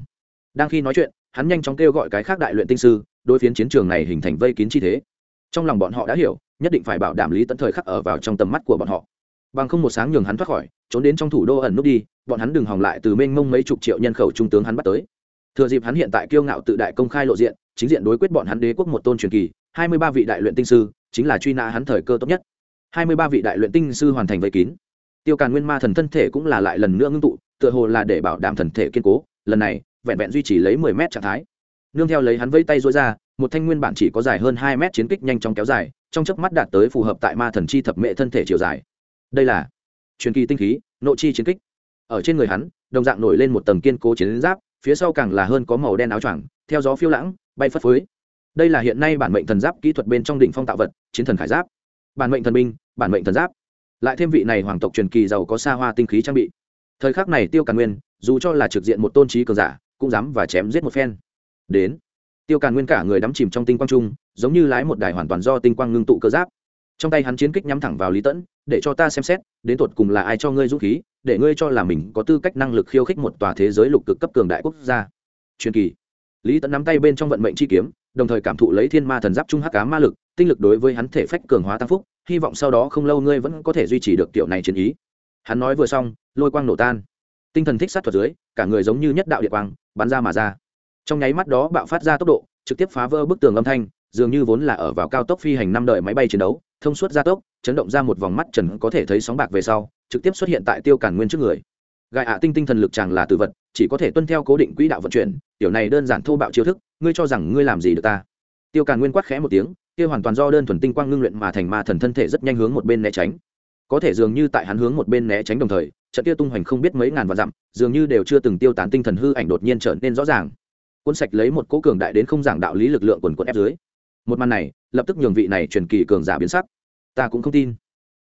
Đang khi nói chuyện, hắn nhanh chóng kêu gọi cái khác đại luyện tinh sư, đối phiến chiến trường này hình thành vây kín chi thế. Trong lòng bọn họ đã hiểu, nhất định phải bảo đảm lý tận thời khắc ở vào trong tầm mắt của bọn họ. Bằng không một sáng nhường hắn thoát khỏi, trốn đến trong thủ đô ẩn nút đi, bọn hắn đừng hòng lại từ mênh mông mấy chục triệu nhân khẩu trung tướng hắn bắt tới. Thừa dịp hắn hiện tại kiêu ngạo tự đại công khai lộ diện, chính diện đối quyết bọn hắn đế quốc một tôn truyền kỳ, hai mươi ba vị đại luyện tinh sư, chính là truy nã hắn thời cơ tốt nhất. hai mươi ba vị đại luyện tinh sư hoàn thành vây kín. Tiêu càn nguyên ma thần thân thể cũng là lại lần nữa ngưng tụ tựa hồ là để bảo đảm thần thể kiên cố, lần này, vẹn vẹn duy trì lấy mười mét trạng thái. Nương theo lấy hắn vây tay dối ra, một thanh nguyên bản chỉ có dài hơn hai mét chiến kích nhanh chóng kéo dài, trong chớp mắt đạt tới phù hợp tại ma thần chi thập mệ thân thể chiều dài. Đây là truyền kỳ tinh khí, nội chi chiến kích. Ở trên người hắn, đồng dạng nổi lên một tầng kiên cố chiến giáp, phía sau càng là hơn có màu đen áo choàng, theo gió phiêu lãng, bay phất phới. Đây là hiện nay bản mệnh thần giáp kỹ thuật bên trong đỉnh phong tạo vật, chiến thần khải giáp. Bản mệnh thần binh, bản mệnh thần giáp. Lại thêm vị này hoàng tộc truyền kỳ giàu có xa hoa tinh khí trang bị thời khắc này tiêu càn nguyên, dù cho là trực diện một tôn trí cường giả, cũng dám và chém giết một phen. Đến, tiêu càn nguyên cả người đắm chìm trong tinh quang trung, giống như lái một đài hoàn toàn do tinh quang ngưng tụ cơ giáp. Trong tay hắn chiến kích nhắm thẳng vào lý tẫn, để cho ta xem xét, đến tột cùng là ai cho ngươi dũng khí, để ngươi cho là mình có tư cách năng lực khiêu khích một tòa thế giới lục cực cấp cường đại quốc gia. Truyền kỳ. Lý tẫn nắm tay bên trong vận mệnh chi kiếm, đồng thời cảm thụ lấy thiên ma thần giáp trung hắc cá ma lực, tinh lực đối với hắn thể phách cường hóa tăng phúc, hy vọng sau đó không lâu ngươi vẫn có thể duy trì được tiểu này chiến ý hắn nói vừa xong, lôi quang nổ tan. Tinh thần thích sát thuật dưới, cả người giống như nhất đạo địa quang, bắn ra mà ra. Trong nháy mắt đó bạo phát ra tốc độ, trực tiếp phá vỡ bức tường âm thanh, dường như vốn là ở vào cao tốc phi hành năm đời máy bay chiến đấu, thông suốt gia tốc, chấn động ra một vòng mắt trần có thể thấy sóng bạc về sau, trực tiếp xuất hiện tại tiêu cản nguyên trước người. Gai ạ tinh tinh thần lực chàng là tự vật, chỉ có thể tuân theo cố định quỹ đạo vận chuyển, tiểu này đơn giản thô bạo chiêu thức, ngươi cho rằng ngươi làm gì được ta? Tiêu càn nguyên quát khẽ một tiếng, kia hoàn toàn do đơn thuần tinh quang ngưng luyện mà thành ma thần thân thể rất nhanh hướng một bên né tránh có thể dường như tại hắn hướng một bên né tránh đồng thời, trận kia tung hoành không biết mấy ngàn vạn dặm, dường như đều chưa từng tiêu tán tinh thần hư ảnh đột nhiên trở nên rõ ràng. Cuốn sạch lấy một cỗ cường đại đến không giảng đạo lý lực lượng quần quận ép dưới. Một màn này, lập tức nhường vị này truyền kỳ cường giả biến sắc. Ta cũng không tin.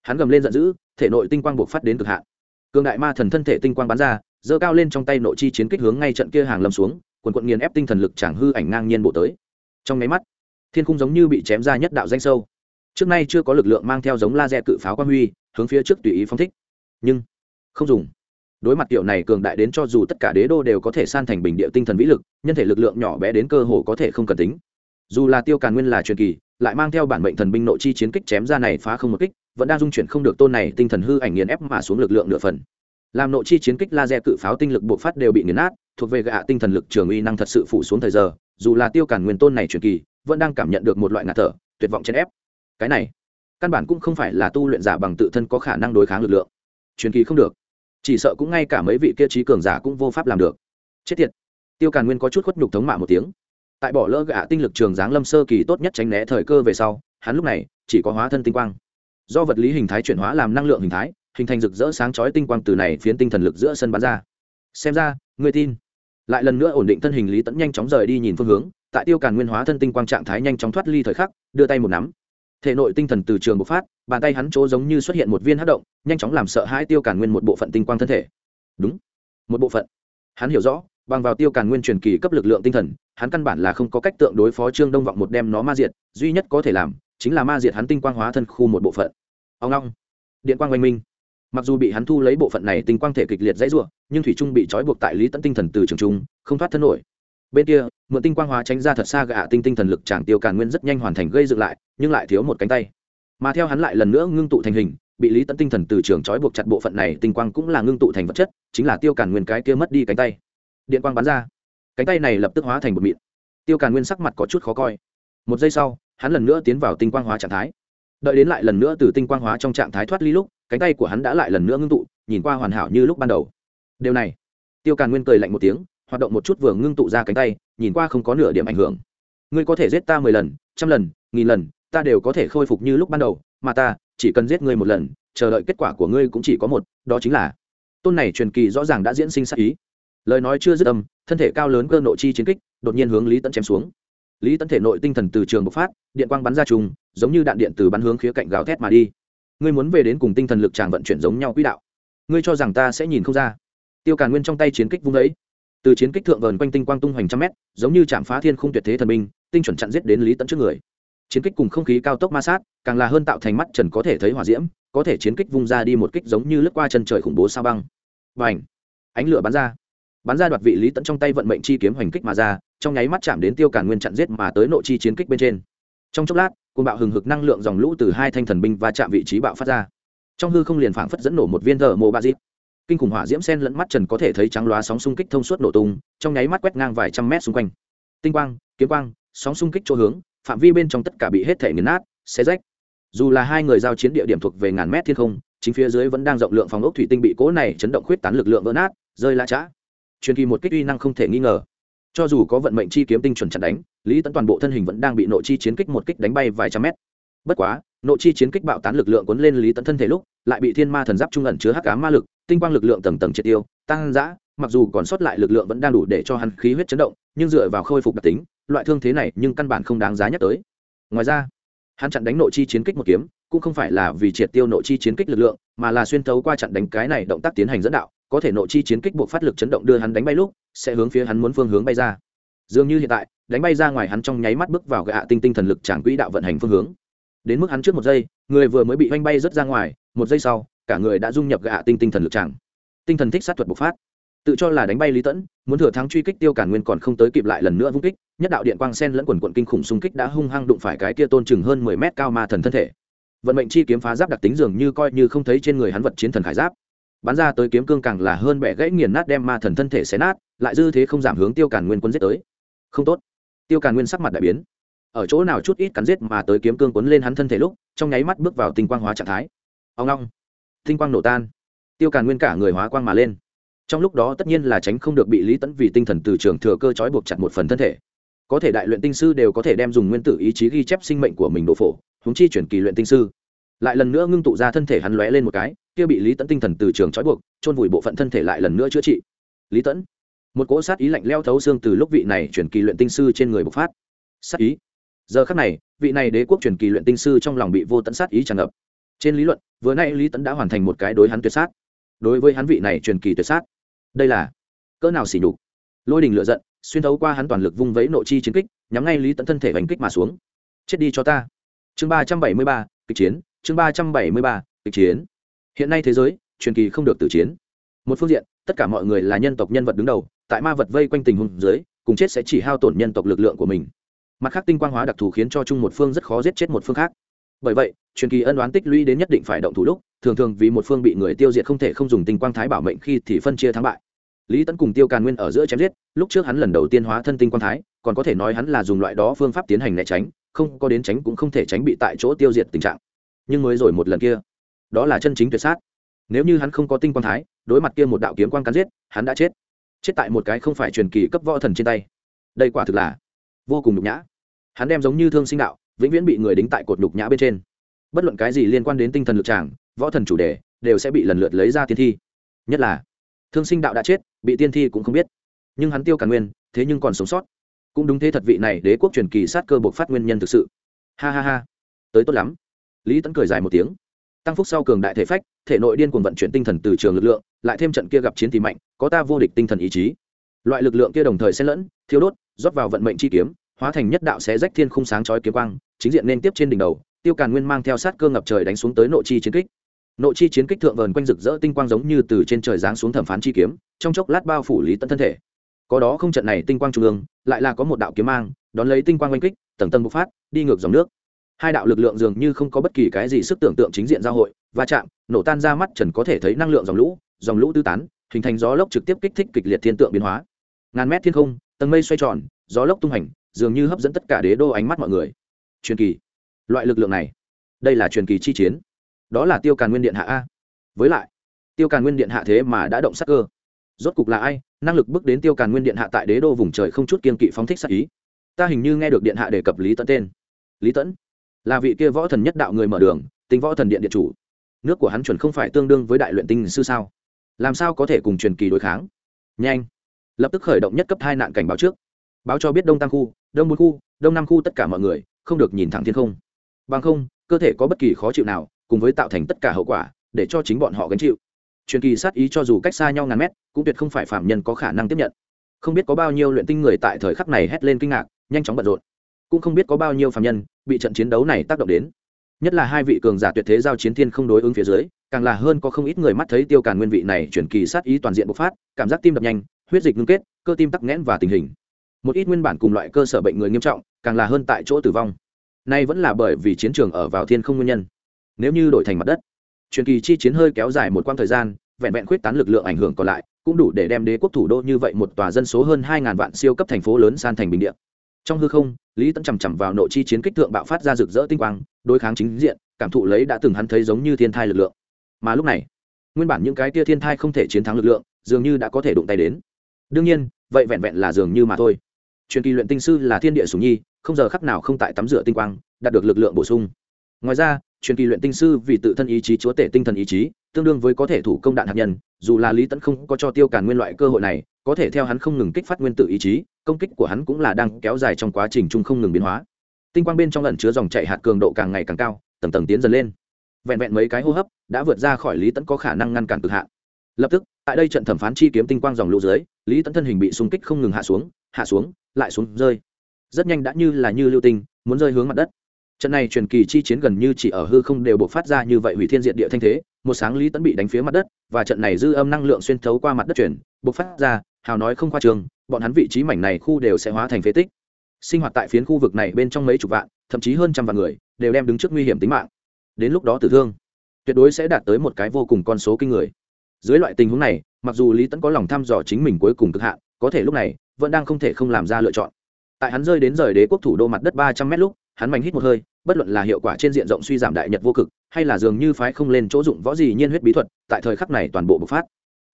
Hắn gầm lên giận dữ, thể nội tinh quang buộc phát đến cực hạn. Cường đại ma thần thân thể tinh quang bắn ra, giơ cao lên trong tay nội chi chiến kích hướng ngay trận kia hàng lâm xuống, quần quận nghiền ép tinh thần lực chẳng hư ảnh ngang nhiên bộ tới. Trong máy mắt, thiên khung giống như bị chém ra nhất đạo danh sâu. Trước nay chưa có lực lượng mang theo giống laser cự pháo quan huy hướng phía trước tùy ý phong thích. Nhưng, không dùng. Đối mặt kiểu này cường đại đến cho dù tất cả đế đô đều có thể san thành bình địa tinh thần vĩ lực, nhân thể lực lượng nhỏ bé đến cơ hồ có thể không cần tính. Dù là tiêu càn nguyên là truyền kỳ, lại mang theo bản mệnh thần binh nội chi chiến kích chém ra này phá không một kích, vẫn đang dung chuyển không được tôn này tinh thần hư ảnh nghiền ép mà xuống lực lượng nửa phần. Làm nội chi chiến kích laser cự pháo tinh lực bộc phát đều bị nghiền nát, thuộc về gạ tinh thần lực trường uy năng thật sự phủ xuống thời giờ, dù là tiêu càn nguyên tôn này truyền kỳ, vẫn đang cảm nhận được một loại ngạt thở, tuyệt vọng chèn ép. Cái này căn bản cũng không phải là tu luyện giả bằng tự thân có khả năng đối kháng lực lượng. Truyền kỳ không được. Chỉ sợ cũng ngay cả mấy vị kia trí cường giả cũng vô pháp làm được. Chết tiệt. Tiêu càn nguyên có chút khuất nhục thống mạ một tiếng. Tại bỏ lỡ gạ tinh lực trường giáng lâm sơ kỳ tốt nhất tránh né thời cơ về sau, hắn lúc này chỉ có hóa thân tinh quang. Do vật lý hình thái chuyển hóa làm năng lượng hình thái, hình thành rực rỡ sáng chói tinh quang từ này phiến tinh thần lực giữa sân bắn ra. Xem ra người tin. Lại lần nữa ổn định thân hình lý tẫn nhanh chóng rời đi nhìn phương hướng, tại tiêu càn nguyên hóa thân tinh quang trạng thái nhanh chóng thoát ly thời khắc, đưa tay một nắm thể nội tinh thần từ trường bộc phát, bàn tay hắn chỗ giống như xuất hiện một viên hát động, nhanh chóng làm sợ hãi tiêu càn nguyên một bộ phận tinh quang thân thể. Đúng, một bộ phận. Hắn hiểu rõ, bằng vào tiêu càn nguyên truyền kỳ cấp lực lượng tinh thần, hắn căn bản là không có cách tượng đối phó trương đông vọng một đem nó ma diệt, duy nhất có thể làm, chính là ma diệt hắn tinh quang hóa thân khu một bộ phận. Ông long điện quang oanh minh. Mặc dù bị hắn thu lấy bộ phận này tinh quang thể kịch liệt dãy ruộng nhưng thủy trung bị trói buộc tại lý tận tinh thần từ trường trung, không thoát thân nổi bên kia, mượn tinh quang hóa tránh ra thật xa gạ tinh tinh thần lực chàng tiêu càn nguyên rất nhanh hoàn thành gây dựng lại, nhưng lại thiếu một cánh tay. Mà theo hắn lại lần nữa ngưng tụ thành hình, bị lý tận tinh thần từ trường trói buộc chặt bộ phận này, tinh quang cũng là ngưng tụ thành vật chất, chính là tiêu càn nguyên cái kia mất đi cánh tay. Điện quang bắn ra. Cánh tay này lập tức hóa thành một mịn. Tiêu càn nguyên sắc mặt có chút khó coi. Một giây sau, hắn lần nữa tiến vào tinh quang hóa trạng thái. Đợi đến lại lần nữa từ tinh quang hóa trong trạng thái thoát ly lúc, cánh tay của hắn đã lại lần nữa ngưng tụ, nhìn qua hoàn hảo như lúc ban đầu. Điều này, tiêu càn nguyên cười lạnh một tiếng hoạt động một chút vừa ngưng tụ ra cánh tay, nhìn qua không có nửa điểm ảnh hưởng. Ngươi có thể giết ta mười lần, trăm lần, nghìn lần, ta đều có thể khôi phục như lúc ban đầu, mà ta chỉ cần giết ngươi một lần, chờ đợi kết quả của ngươi cũng chỉ có một, đó chính là tôn này truyền kỳ rõ ràng đã diễn sinh sát ý. Lời nói chưa dứt âm, thân thể cao lớn cơ nội chi chiến kích, đột nhiên hướng lý tẫn chém xuống. Lý tẫn thể nội tinh thần từ trường bộc phát, điện quang bắn ra trùng, giống như đạn điện từ bắn hướng khía cạnh gào thét mà đi. Ngươi muốn về đến cùng tinh thần lực tràng vận chuyển giống nhau quỹ đạo. Ngươi cho rằng ta sẽ nhìn không ra. Tiêu càn nguyên trong tay chiến kích vung ấy từ chiến kích thượng vờn quanh tinh quang tung hoành trăm mét, giống như chạm phá thiên không tuyệt thế thần minh tinh chuẩn chặn giết đến lý tận trước người. Chiến kích cùng không khí cao tốc ma sát, càng là hơn tạo thành mắt trần có thể thấy hỏa diễm, có thể chiến kích vung ra đi một kích giống như lướt qua chân trời khủng bố sao băng. Và ảnh ánh lửa bắn ra. Bắn ra đoạt vị lý tận trong tay vận mệnh chi kiếm hoành kích mà ra, trong nháy mắt chạm đến tiêu cản nguyên chặn giết mà tới nội chi chiến kích bên trên. Trong chốc lát côn bạo hừng hực năng lượng dòng lũ từ hai thanh thần binh và chạm vị trí bạo phát ra. Trong hư không liền phảng phất dẫn nổ một viên thờ mô ba dịp kinh khủng hỏa diễm sen lẫn mắt trần có thể thấy trắng loá sóng xung kích thông suốt nổ tung, trong nháy mắt quét ngang vài trăm mét xung quanh. Tinh quang, kiếm quang, sóng xung kích chỗ hướng, phạm vi bên trong tất cả bị hết thể nghiền nát, xé rách. Dù là hai người giao chiến địa điểm thuộc về ngàn mét thiên không, chính phía dưới vẫn đang rộng lượng phòng ốc thủy tinh bị cố này chấn động khuyết tán lực lượng vỡ nát, rơi la chã truyền kỳ một kích uy năng không thể nghi ngờ. Cho dù có vận mệnh chi kiếm tinh chuẩn chặn đánh, lý tấn toàn bộ thân hình vẫn đang bị nội chi chiến kích một kích đánh bay vài trăm mét. Bất quá, nội chi chiến kích bạo tán lực lượng cuốn lên lý tấn thân thể lúc, lại bị thiên ma thần giáp trung ẩn chứa hắc ám ma lực tinh quang lực lượng tầng tầng triệt tiêu, tăng giã mặc dù còn sót lại lực lượng vẫn đang đủ để cho hắn khí huyết chấn động, nhưng dựa vào khôi phục đặc tính, loại thương thế này nhưng căn bản không đáng giá nhắc tới. Ngoài ra, hắn chặn đánh nội chi chiến kích một kiếm, cũng không phải là vì triệt tiêu nội chi chiến kích lực lượng, mà là xuyên thấu qua chặn đánh cái này động tác tiến hành dẫn đạo, có thể nội chi chiến kích buộc phát lực chấn động đưa hắn đánh bay lúc, sẽ hướng phía hắn muốn phương hướng bay ra. Dường như hiện tại, đánh bay ra ngoài hắn trong nháy mắt bước vào gạ tinh tinh thần lực tràn quỹ đạo vận hành phương hướng. Đến mức hắn trước một giây, người vừa mới bị oanh bay rớt ra ngoài, một giây sau cả người đã dung nhập gạ tinh tinh thần lực tràng. Tinh thần thích sát thuật bộc phát. Tự cho là đánh bay lý tẫn, muốn thừa thắng truy kích tiêu cản nguyên còn không tới kịp lại lần nữa vung kích, nhất đạo điện quang sen lẫn quần quận kinh khủng xung kích đã hung hăng đụng phải cái kia tôn chừng hơn mười mét cao ma thần thân thể. Vận mệnh chi kiếm phá giáp đặc tính dường như coi như không thấy trên người hắn vật chiến thần khải giáp. Bắn ra tới kiếm cương càng là hơn bẻ gãy nghiền nát đem ma thần thân thể xé nát, lại dư thế không giảm hướng tiêu càn nguyên quân giết tới. Không tốt. Tiêu càn nguyên sắc mặt đại biến. Ở chỗ nào chút ít cắn giết mà tới kiếm cương quấn lên hắn thân thể lúc, trong nháy mắt bước vào tinh quang hóa trạng thái. Ông long tinh quang nổ tan. Tiêu càn nguyên cả người hóa quang mà lên. Trong lúc đó tất nhiên là tránh không được bị lý tẫn vì tinh thần từ trường thừa cơ trói buộc chặt một phần thân thể. Có thể đại luyện tinh sư đều có thể đem dùng nguyên tử ý chí ghi chép sinh mệnh của mình đổ phổ húng chi chuyển kỳ luyện tinh sư. Lại lần nữa ngưng tụ ra thân thể hắn lóe lên một cái, kia bị lý tẫn tinh thần từ trường trói buộc, chôn vùi bộ phận thân thể lại lần nữa chữa trị. Lý tẫn một cỗ sát ý lạnh leo thấu xương từ lúc vị này chuyển kỳ luyện tinh sư trên người bộc phát. Sát ý. Giờ khắc này, vị này đế quốc truyền kỳ luyện tinh sư trong lòng bị vô tận sát ý tràn ngập trên lý luận, vừa nay lý Tấn đã hoàn thành một cái đối hắn tuyệt sát. Đối với hắn vị này truyền kỳ tuyệt sát, đây là cỡ nào xỉ nhục. Lôi đình lựa giận, xuyên thấu qua hắn toàn lực vung vẫy nội chi chiến kích, nhắm ngay lý Tấn thân thể bành kích mà xuống. Chết đi cho ta. Chương ba trăm bảy mươi ba, kịch chiến, chương ba trăm bảy mươi ba, kịch chiến. Hiện nay thế giới, truyền kỳ không được tử chiến. Một phương diện, tất cả mọi người là nhân tộc nhân vật đứng đầu, tại ma vật vây quanh tình huống dưới, cùng chết sẽ chỉ hao tổn nhân tộc lực lượng của mình. Mặt khác tinh quang hóa đặc thù khiến cho chung một phương rất khó giết chết một phương khác bởi vậy, truyền kỳ ân đoán tích lũy đến nhất định phải động thủ lúc, thường thường vì một phương bị người tiêu diệt không thể không dùng tinh quang thái bảo mệnh khi thì phân chia thắng bại. Lý tấn cùng tiêu càn nguyên ở giữa chém giết, lúc trước hắn lần đầu tiên hóa thân tinh quang thái, còn có thể nói hắn là dùng loại đó phương pháp tiến hành né tránh, không có đến tránh cũng không thể tránh bị tại chỗ tiêu diệt tình trạng. Nhưng mới rồi một lần kia, đó là chân chính tuyệt sát. Nếu như hắn không có tinh quang thái, đối mặt kia một đạo kiếm quang cắn giết, hắn đã chết. Chết tại một cái không phải truyền kỳ cấp võ thần trên tay. Đây quả thực là vô cùng nhục nhã. Hắn đem giống như thương sinh đạo vĩnh viễn bị người đính tại cột nhục nhã bên trên. Bất luận cái gì liên quan đến tinh thần lực tràng, võ thần chủ đề, đều sẽ bị lần lượt lấy ra tiên thi. Nhất là, thương sinh đạo đã chết, bị tiên thi cũng không biết. Nhưng hắn tiêu cả nguyên, thế nhưng còn sống sót. Cũng đúng thế thật vị này đế quốc truyền kỳ sát cơ buộc phát nguyên nhân thực sự. Ha ha ha. Tới tốt lắm. Lý tấn cười dài một tiếng. Tăng phúc sau cường đại thể phách, thể nội điên cuồng vận chuyển tinh thần từ trường lực lượng, lại thêm trận kia gặp chiến thì mạnh, có ta vô địch tinh thần ý chí. Loại lực lượng kia đồng thời xen lẫn thiếu đốt, rót vào vận mệnh chi kiếm hóa thành nhất đạo xé rách thiên khung sáng chói kiếm quang, chính diện nên tiếp trên đỉnh đầu, tiêu càn nguyên mang theo sát cơ ngập trời đánh xuống tới nội chi chiến kích. Nội chi chiến kích thượng vờn quanh rực rỡ tinh quang giống như từ trên trời giáng xuống thẩm phán chi kiếm, trong chốc lát bao phủ lý tận thân thể. Có đó không trận này tinh quang trung ương, lại là có một đạo kiếm mang, đón lấy tinh quang oanh kích, tầng tầng bộc phát, đi ngược dòng nước. Hai đạo lực lượng dường như không có bất kỳ cái gì sức tưởng tượng chính diện giao hội, va chạm, nổ tan ra mắt trần có thể thấy năng lượng dòng lũ dòng lũ tư tán, hình thành gió lốc trực tiếp kích thích kịch liệt thiên tượng biến hóa. Ngàn mét thiên không, tầng mây xoay tròn, gió lốc tung hành dường như hấp dẫn tất cả đế đô ánh mắt mọi người. Truyền kỳ. Loại lực lượng này. Đây là truyền kỳ chi chiến. Đó là tiêu càn nguyên điện hạ a. Với lại, tiêu càn nguyên điện hạ thế mà đã động sắc cơ. Rốt cục là ai? Năng lực bước đến tiêu càn nguyên điện hạ tại đế đô vùng trời không chút kiên kỵ phóng thích sắc ý. Ta hình như nghe được điện hạ đề cập lý tẫn tên. Lý tẫn là vị kia võ thần nhất đạo người mở đường tính võ thần điện điện chủ. Nước của hắn chuẩn không phải tương đương với đại luyện tinh sư sao? Làm sao có thể cùng truyền kỳ đối kháng? Nhanh. Lập tức khởi động nhất cấp hai nạn cảnh báo trước báo cho biết đông tam khu, đông bốn khu, đông năm khu tất cả mọi người không được nhìn thẳng thiên không. Bằng không, cơ thể có bất kỳ khó chịu nào cùng với tạo thành tất cả hậu quả để cho chính bọn họ gánh chịu. Truyền kỳ sát ý cho dù cách xa nhau ngàn mét, cũng tuyệt không phải phạm nhân có khả năng tiếp nhận. Không biết có bao nhiêu luyện tinh người tại thời khắc này hét lên kinh ngạc, nhanh chóng bận rộn. Cũng không biết có bao nhiêu phạm nhân bị trận chiến đấu này tác động đến. Nhất là hai vị cường giả tuyệt thế giao chiến thiên không đối ứng phía dưới, càng là hơn có không ít người mắt thấy tiêu càn nguyên vị này chuyển kỳ sát ý toàn diện bộc phát, cảm giác tim đập nhanh, huyết dịch ngưng kết, cơ tim tắc nghẽn và tình hình một ít nguyên bản cùng loại cơ sở bệnh người nghiêm trọng, càng là hơn tại chỗ tử vong. Nay vẫn là bởi vì chiến trường ở vào thiên không nguyên nhân. Nếu như đổi thành mặt đất, truyền kỳ chi chiến hơi kéo dài một quãng thời gian, vẹn vẹn khuyết tán lực lượng ảnh hưởng còn lại, cũng đủ để đem đế quốc thủ đô như vậy một tòa dân số hơn hai ngàn vạn siêu cấp thành phố lớn san thành bình địa. Trong hư không, lý tẫn chằm chằm vào nội chi chiến kích thượng bạo phát ra rực rỡ tinh quang, đối kháng chính diện, cảm thụ lấy đã từng hắn thấy giống như thiên thai lực lượng. Mà lúc này, nguyên bản những cái tia thiên thai không thể chiến thắng lực lượng, dường như đã có thể đụng tay đến. Đương nhiên, vậy vẹn vẹn là dường như mà thôi truyền kỳ luyện tinh sư là thiên địa sùng nhi, không giờ khắc nào không tại tắm rửa tinh quang, đạt được lực lượng bổ sung. Ngoài ra, truyền kỳ luyện tinh sư vì tự thân ý chí chúa tể tinh thần ý chí, tương đương với có thể thủ công đạn hạt nhân, dù là lý tẫn không có cho tiêu càn nguyên loại cơ hội này, có thể theo hắn không ngừng kích phát nguyên tử ý chí, công kích của hắn cũng là đang kéo dài trong quá trình chung không ngừng biến hóa. Tinh quang bên trong lần chứa dòng chạy hạt cường độ càng ngày càng cao, tầng tầng tiến dần lên. Vẹn vẹn mấy cái hô hấp đã vượt ra khỏi lý tẫn có khả năng ngăn cản cực hạn. Lập tức, tại đây trận thẩm phán chi kiếm tinh quang dòng lũ dưới, lý tẫn thân hình bị xung kích không ngừng hạ xuống hạ xuống lại xuống rơi. Rất nhanh đã như là như lưu tinh, muốn rơi hướng mặt đất. Trận này truyền kỳ chi chiến gần như chỉ ở hư không đều buộc phát ra như vậy hủy thiên diện địa thanh thế, một sáng lý tấn bị đánh phía mặt đất, và trận này dư âm năng lượng xuyên thấu qua mặt đất chuyển buộc phát ra, hào nói không khoa trường, bọn hắn vị trí mảnh này khu đều sẽ hóa thành phế tích. Sinh hoạt tại phiến khu vực này bên trong mấy chục vạn, thậm chí hơn trăm vạn người, đều đem đứng trước nguy hiểm tính mạng. Đến lúc đó tử thương, tuyệt đối sẽ đạt tới một cái vô cùng con số kinh người. Dưới loại tình huống này, mặc dù lý tẫn có lòng thăm dò chính mình cuối cùng cực hạn, có thể lúc này vẫn đang không thể không làm ra lựa chọn. Tại hắn rơi đến rời đế quốc thủ đô mặt đất ba trăm mét lúc, hắn mạnh hít một hơi, bất luận là hiệu quả trên diện rộng suy giảm đại nhật vô cực, hay là dường như phái không lên chỗ dụng võ gì nhiên huyết bí thuật, tại thời khắc này toàn bộ bộc phát.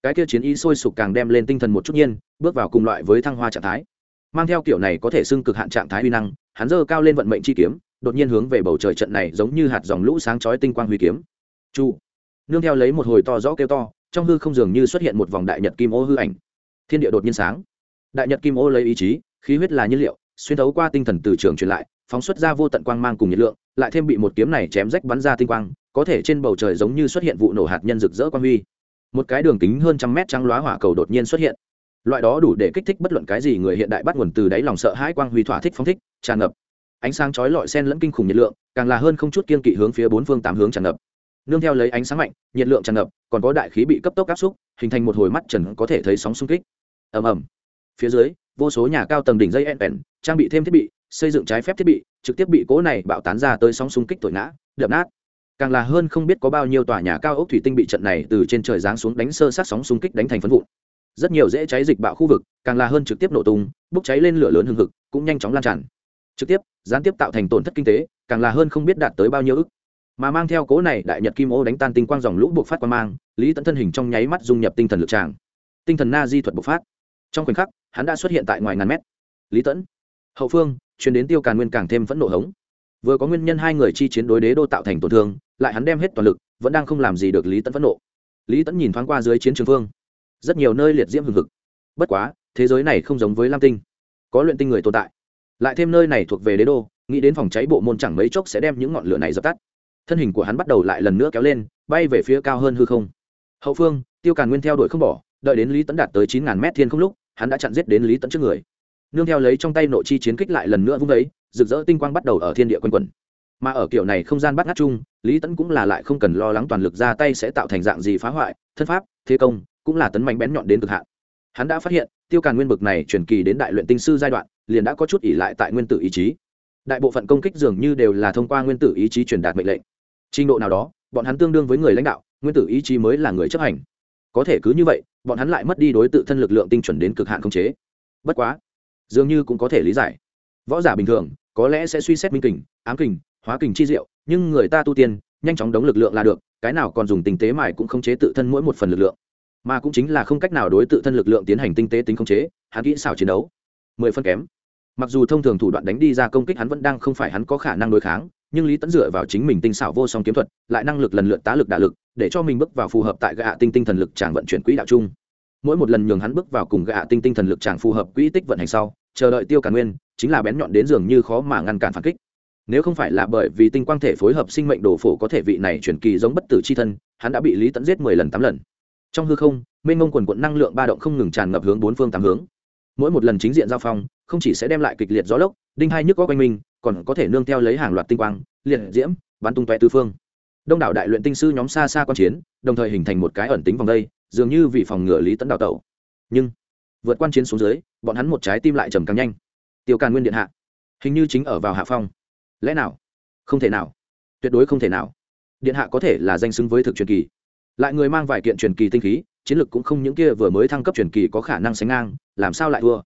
Cái kia chiến ý sôi sục càng đem lên tinh thần một chút nhiên, bước vào cùng loại với thăng hoa trạng thái. Mang theo kiểu này có thể xưng cực hạn trạng thái uy năng, hắn dơ cao lên vận mệnh chi kiếm, đột nhiên hướng về bầu trời trận này giống như hạt dòng lũ sáng chói tinh quang huy kiếm. Chu. Nương theo lấy một hồi to rõ kêu to, trong hư không dường như xuất hiện một vòng đại nhật kim ô hư ảnh. Thiên địa đột nhiên sáng đại nhật kim ô lấy ý chí, khí huyết là nhiên liệu, xuyên thấu qua tinh thần từ trường truyền lại, phóng xuất ra vô tận quang mang cùng nhiệt lượng, lại thêm bị một kiếm này chém rách bắn ra tinh quang, có thể trên bầu trời giống như xuất hiện vụ nổ hạt nhân rực rỡ quang huy. Một cái đường kính hơn trăm mét trắng lóa hỏa cầu đột nhiên xuất hiện. Loại đó đủ để kích thích bất luận cái gì người hiện đại bắt nguồn từ đáy lòng sợ hãi quang huy thỏa thích phóng thích, tràn ngập. Ánh sáng chói lọi sen lẫn kinh khủng nhiệt lượng, càng là hơn không chút kiên kỵ hướng phía bốn phương tám hướng tràn ngập. Nương theo lấy ánh sáng mạnh, nhiệt lượng tràn ngập, còn có đại khí bị cấp tốc áp xúc, hình thành một hồi mắt trần có thể thấy sóng xung kích. Ầm ầm phía dưới, vô số nhà cao tầng đỉnh dây nn trang bị thêm thiết bị, xây dựng trái phép thiết bị, trực tiếp bị cố này bạo tán ra tới sóng xung kích thổi ngã, đập nát. Càng là hơn không biết có bao nhiêu tòa nhà cao ốc thủy tinh bị trận này từ trên trời giáng xuống đánh sơ sát sóng xung kích đánh thành phấn vụn. Rất nhiều dễ cháy dịch bạo khu vực, càng là hơn trực tiếp nổ tung, bốc cháy lên lửa lớn hừng hực, cũng nhanh chóng lan tràn. Trực tiếp, gián tiếp tạo thành tổn thất kinh tế, càng là hơn không biết đạt tới bao nhiêu ức. Mà mang theo cố này đại nhật kim ô đánh tan tinh quang dòng lũ buộc phát qua mang, lý tẫn thân hình trong nháy mắt dung nhập tinh thần lực tràng. Tinh thần na di thuật bộc phát. Trong khoảnh khắc hắn đã xuất hiện tại ngoài ngàn mét. Lý tẫn, hậu phương, chuyển đến tiêu càn nguyên càng thêm phẫn nộ hống. Vừa có nguyên nhân hai người chi chiến đối đế đô tạo thành tổn thương, lại hắn đem hết toàn lực, vẫn đang không làm gì được lý tẫn phẫn nộ. Lý tẫn nhìn thoáng qua dưới chiến trường phương, rất nhiều nơi liệt diễm hừng hực. Bất quá, thế giới này không giống với lam tinh. Có luyện tinh người tồn tại. Lại thêm nơi này thuộc về đế đô, nghĩ đến phòng cháy bộ môn chẳng mấy chốc sẽ đem những ngọn lửa này dập tắt. Thân hình của hắn bắt đầu lại lần nữa kéo lên, bay về phía cao hơn hư không. Hậu phương, tiêu càn nguyên theo đuổi không bỏ, đợi đến lý tấn đạt tới chín ngàn mét thiên không lúc hắn đã chặn giết đến lý tấn trước người nương theo lấy trong tay nội chi chiến kích lại lần nữa vung ấy rực rỡ tinh quang bắt đầu ở thiên địa quân quẩn mà ở kiểu này không gian bắt ngắt chung lý tấn cũng là lại không cần lo lắng toàn lực ra tay sẽ tạo thành dạng gì phá hoại thân pháp thế công cũng là tấn mạnh bén nhọn đến cực hạn hắn đã phát hiện tiêu càn nguyên bực này chuyển kỳ đến đại luyện tinh sư giai đoạn liền đã có chút ỉ lại tại nguyên tử ý chí đại bộ phận công kích dường như đều là thông qua nguyên tử ý chí truyền đạt mệnh lệnh trình độ nào đó bọn hắn tương đương với người lãnh đạo nguyên tử ý chí mới là người chấp hành có thể cứ như vậy, bọn hắn lại mất đi đối tự thân lực lượng tinh chuẩn đến cực hạn khống chế. Bất quá, dường như cũng có thể lý giải. Võ giả bình thường, có lẽ sẽ suy xét minh kình, ám kình, hóa kình chi diệu, nhưng người ta tu tiên, nhanh chóng đóng lực lượng là được, cái nào còn dùng tinh tế mài cũng khống chế tự thân mỗi một phần lực lượng. Mà cũng chính là không cách nào đối tự thân lực lượng tiến hành tinh tế tính khống chế, hắn kỹ xảo chiến đấu, mười phân kém. Mặc dù thông thường thủ đoạn đánh đi ra công kích hắn vẫn đang không phải hắn có khả năng đối kháng nhưng lý tẫn dựa vào chính mình tinh xảo vô song kiếm thuật, lại năng lực lần lượt tá lực đả lực, để cho mình bước vào phù hợp tại gạ tinh tinh thần lực tràng vận chuyển quỹ đạo chung. Mỗi một lần nhường hắn bước vào cùng gạ tinh tinh thần lực tràng phù hợp quỹ tích vận hành sau, chờ đợi tiêu càn nguyên, chính là bén nhọn đến dường như khó mà ngăn cản phản kích. Nếu không phải là bởi vì tinh quang thể phối hợp sinh mệnh đồ phổ có thể vị này chuyển kỳ giống bất tử c h i thân, hắn đã bị lý tẫn giết mười lần tám lần. Trong hư không, mênh mông quần quận năng lượng ba động không ngừng tràn ngập hướng bốn phương tám hướng. Mỗi một lần chính diện giao phong không chỉ sẽ đem lại kịch liệt gió lốc, đinh hai nhức có quanh mình, còn có thể nương theo lấy hàng loạt tinh quang, liệt diễm, bắn tung toe tư phương. Đông đảo đại luyện tinh sư nhóm xa xa quan chiến, đồng thời hình thành một cái ẩn tính vòng đây, dường như vì phòng ngừa lý tấn đào tẩu. Nhưng, vượt quan chiến xuống dưới, bọn hắn một trái tim lại trầm càng nhanh. Tiêu càn nguyên điện hạ, hình như chính ở vào hạ phong. Lẽ nào? Không thể nào. Tuyệt đối không thể nào. Điện hạ có thể là danh xứng với thực truyền kỳ. Lại người mang vài kiện truyền kỳ tinh khí, chiến lược cũng không những kia vừa mới thăng cấp truyền kỳ có khả năng sánh ngang, làm sao lại thua?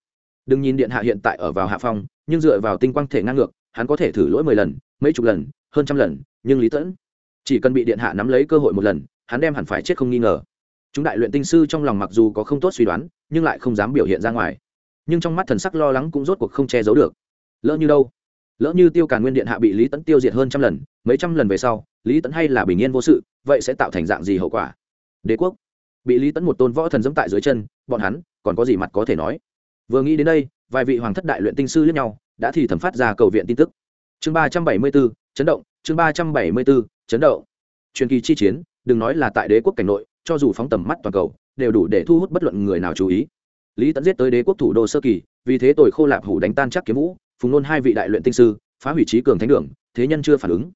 Đừng nhìn điện hạ hiện tại ở vào hạ phong, nhưng dựa vào tinh quang thể ngang ngược, hắn có thể thử lỗi mười lần, mấy chục lần, hơn trăm lần, nhưng lý tẫn chỉ cần bị điện hạ nắm lấy cơ hội một lần, hắn đem hẳn phải chết không nghi ngờ. Chúng đại luyện tinh sư trong lòng mặc dù có không tốt suy đoán, nhưng lại không dám biểu hiện ra ngoài. Nhưng trong mắt thần sắc lo lắng cũng rốt cuộc không che giấu được. Lỡ như đâu? Lỡ như tiêu càn nguyên điện hạ bị lý tẫn tiêu diệt hơn trăm lần, mấy trăm lần về sau, lý tẫn hay là bình yên vô sự, vậy sẽ tạo thành dạng gì hậu quả? Đế quốc. Bị lý tẫn một tôn võ thần dẫm tại dưới chân, bọn hắn còn có gì mặt có thể nói? Vừa nghĩ đến đây, vài vị hoàng thất đại luyện tinh sư lẫn nhau, đã thì thẩm phát ra cầu viện tin tức. Chương ba trăm bảy mươi bốn chấn động, chương ba trăm bảy mươi bốn chấn động. Truyền kỳ chi chiến, đừng nói là tại đế quốc cảnh nội, cho dù phóng tầm mắt toàn cầu, đều đủ để thu hút bất luận người nào chú ý. Lý tẫn giết tới đế quốc thủ đô sơ kỳ, vì thế tội khô lạp hủ đánh tan chắc kiếm vũ, phùng nôn hai vị đại luyện tinh sư, phá hủy trí cường thánh đường, thế nhân chưa phản ứng.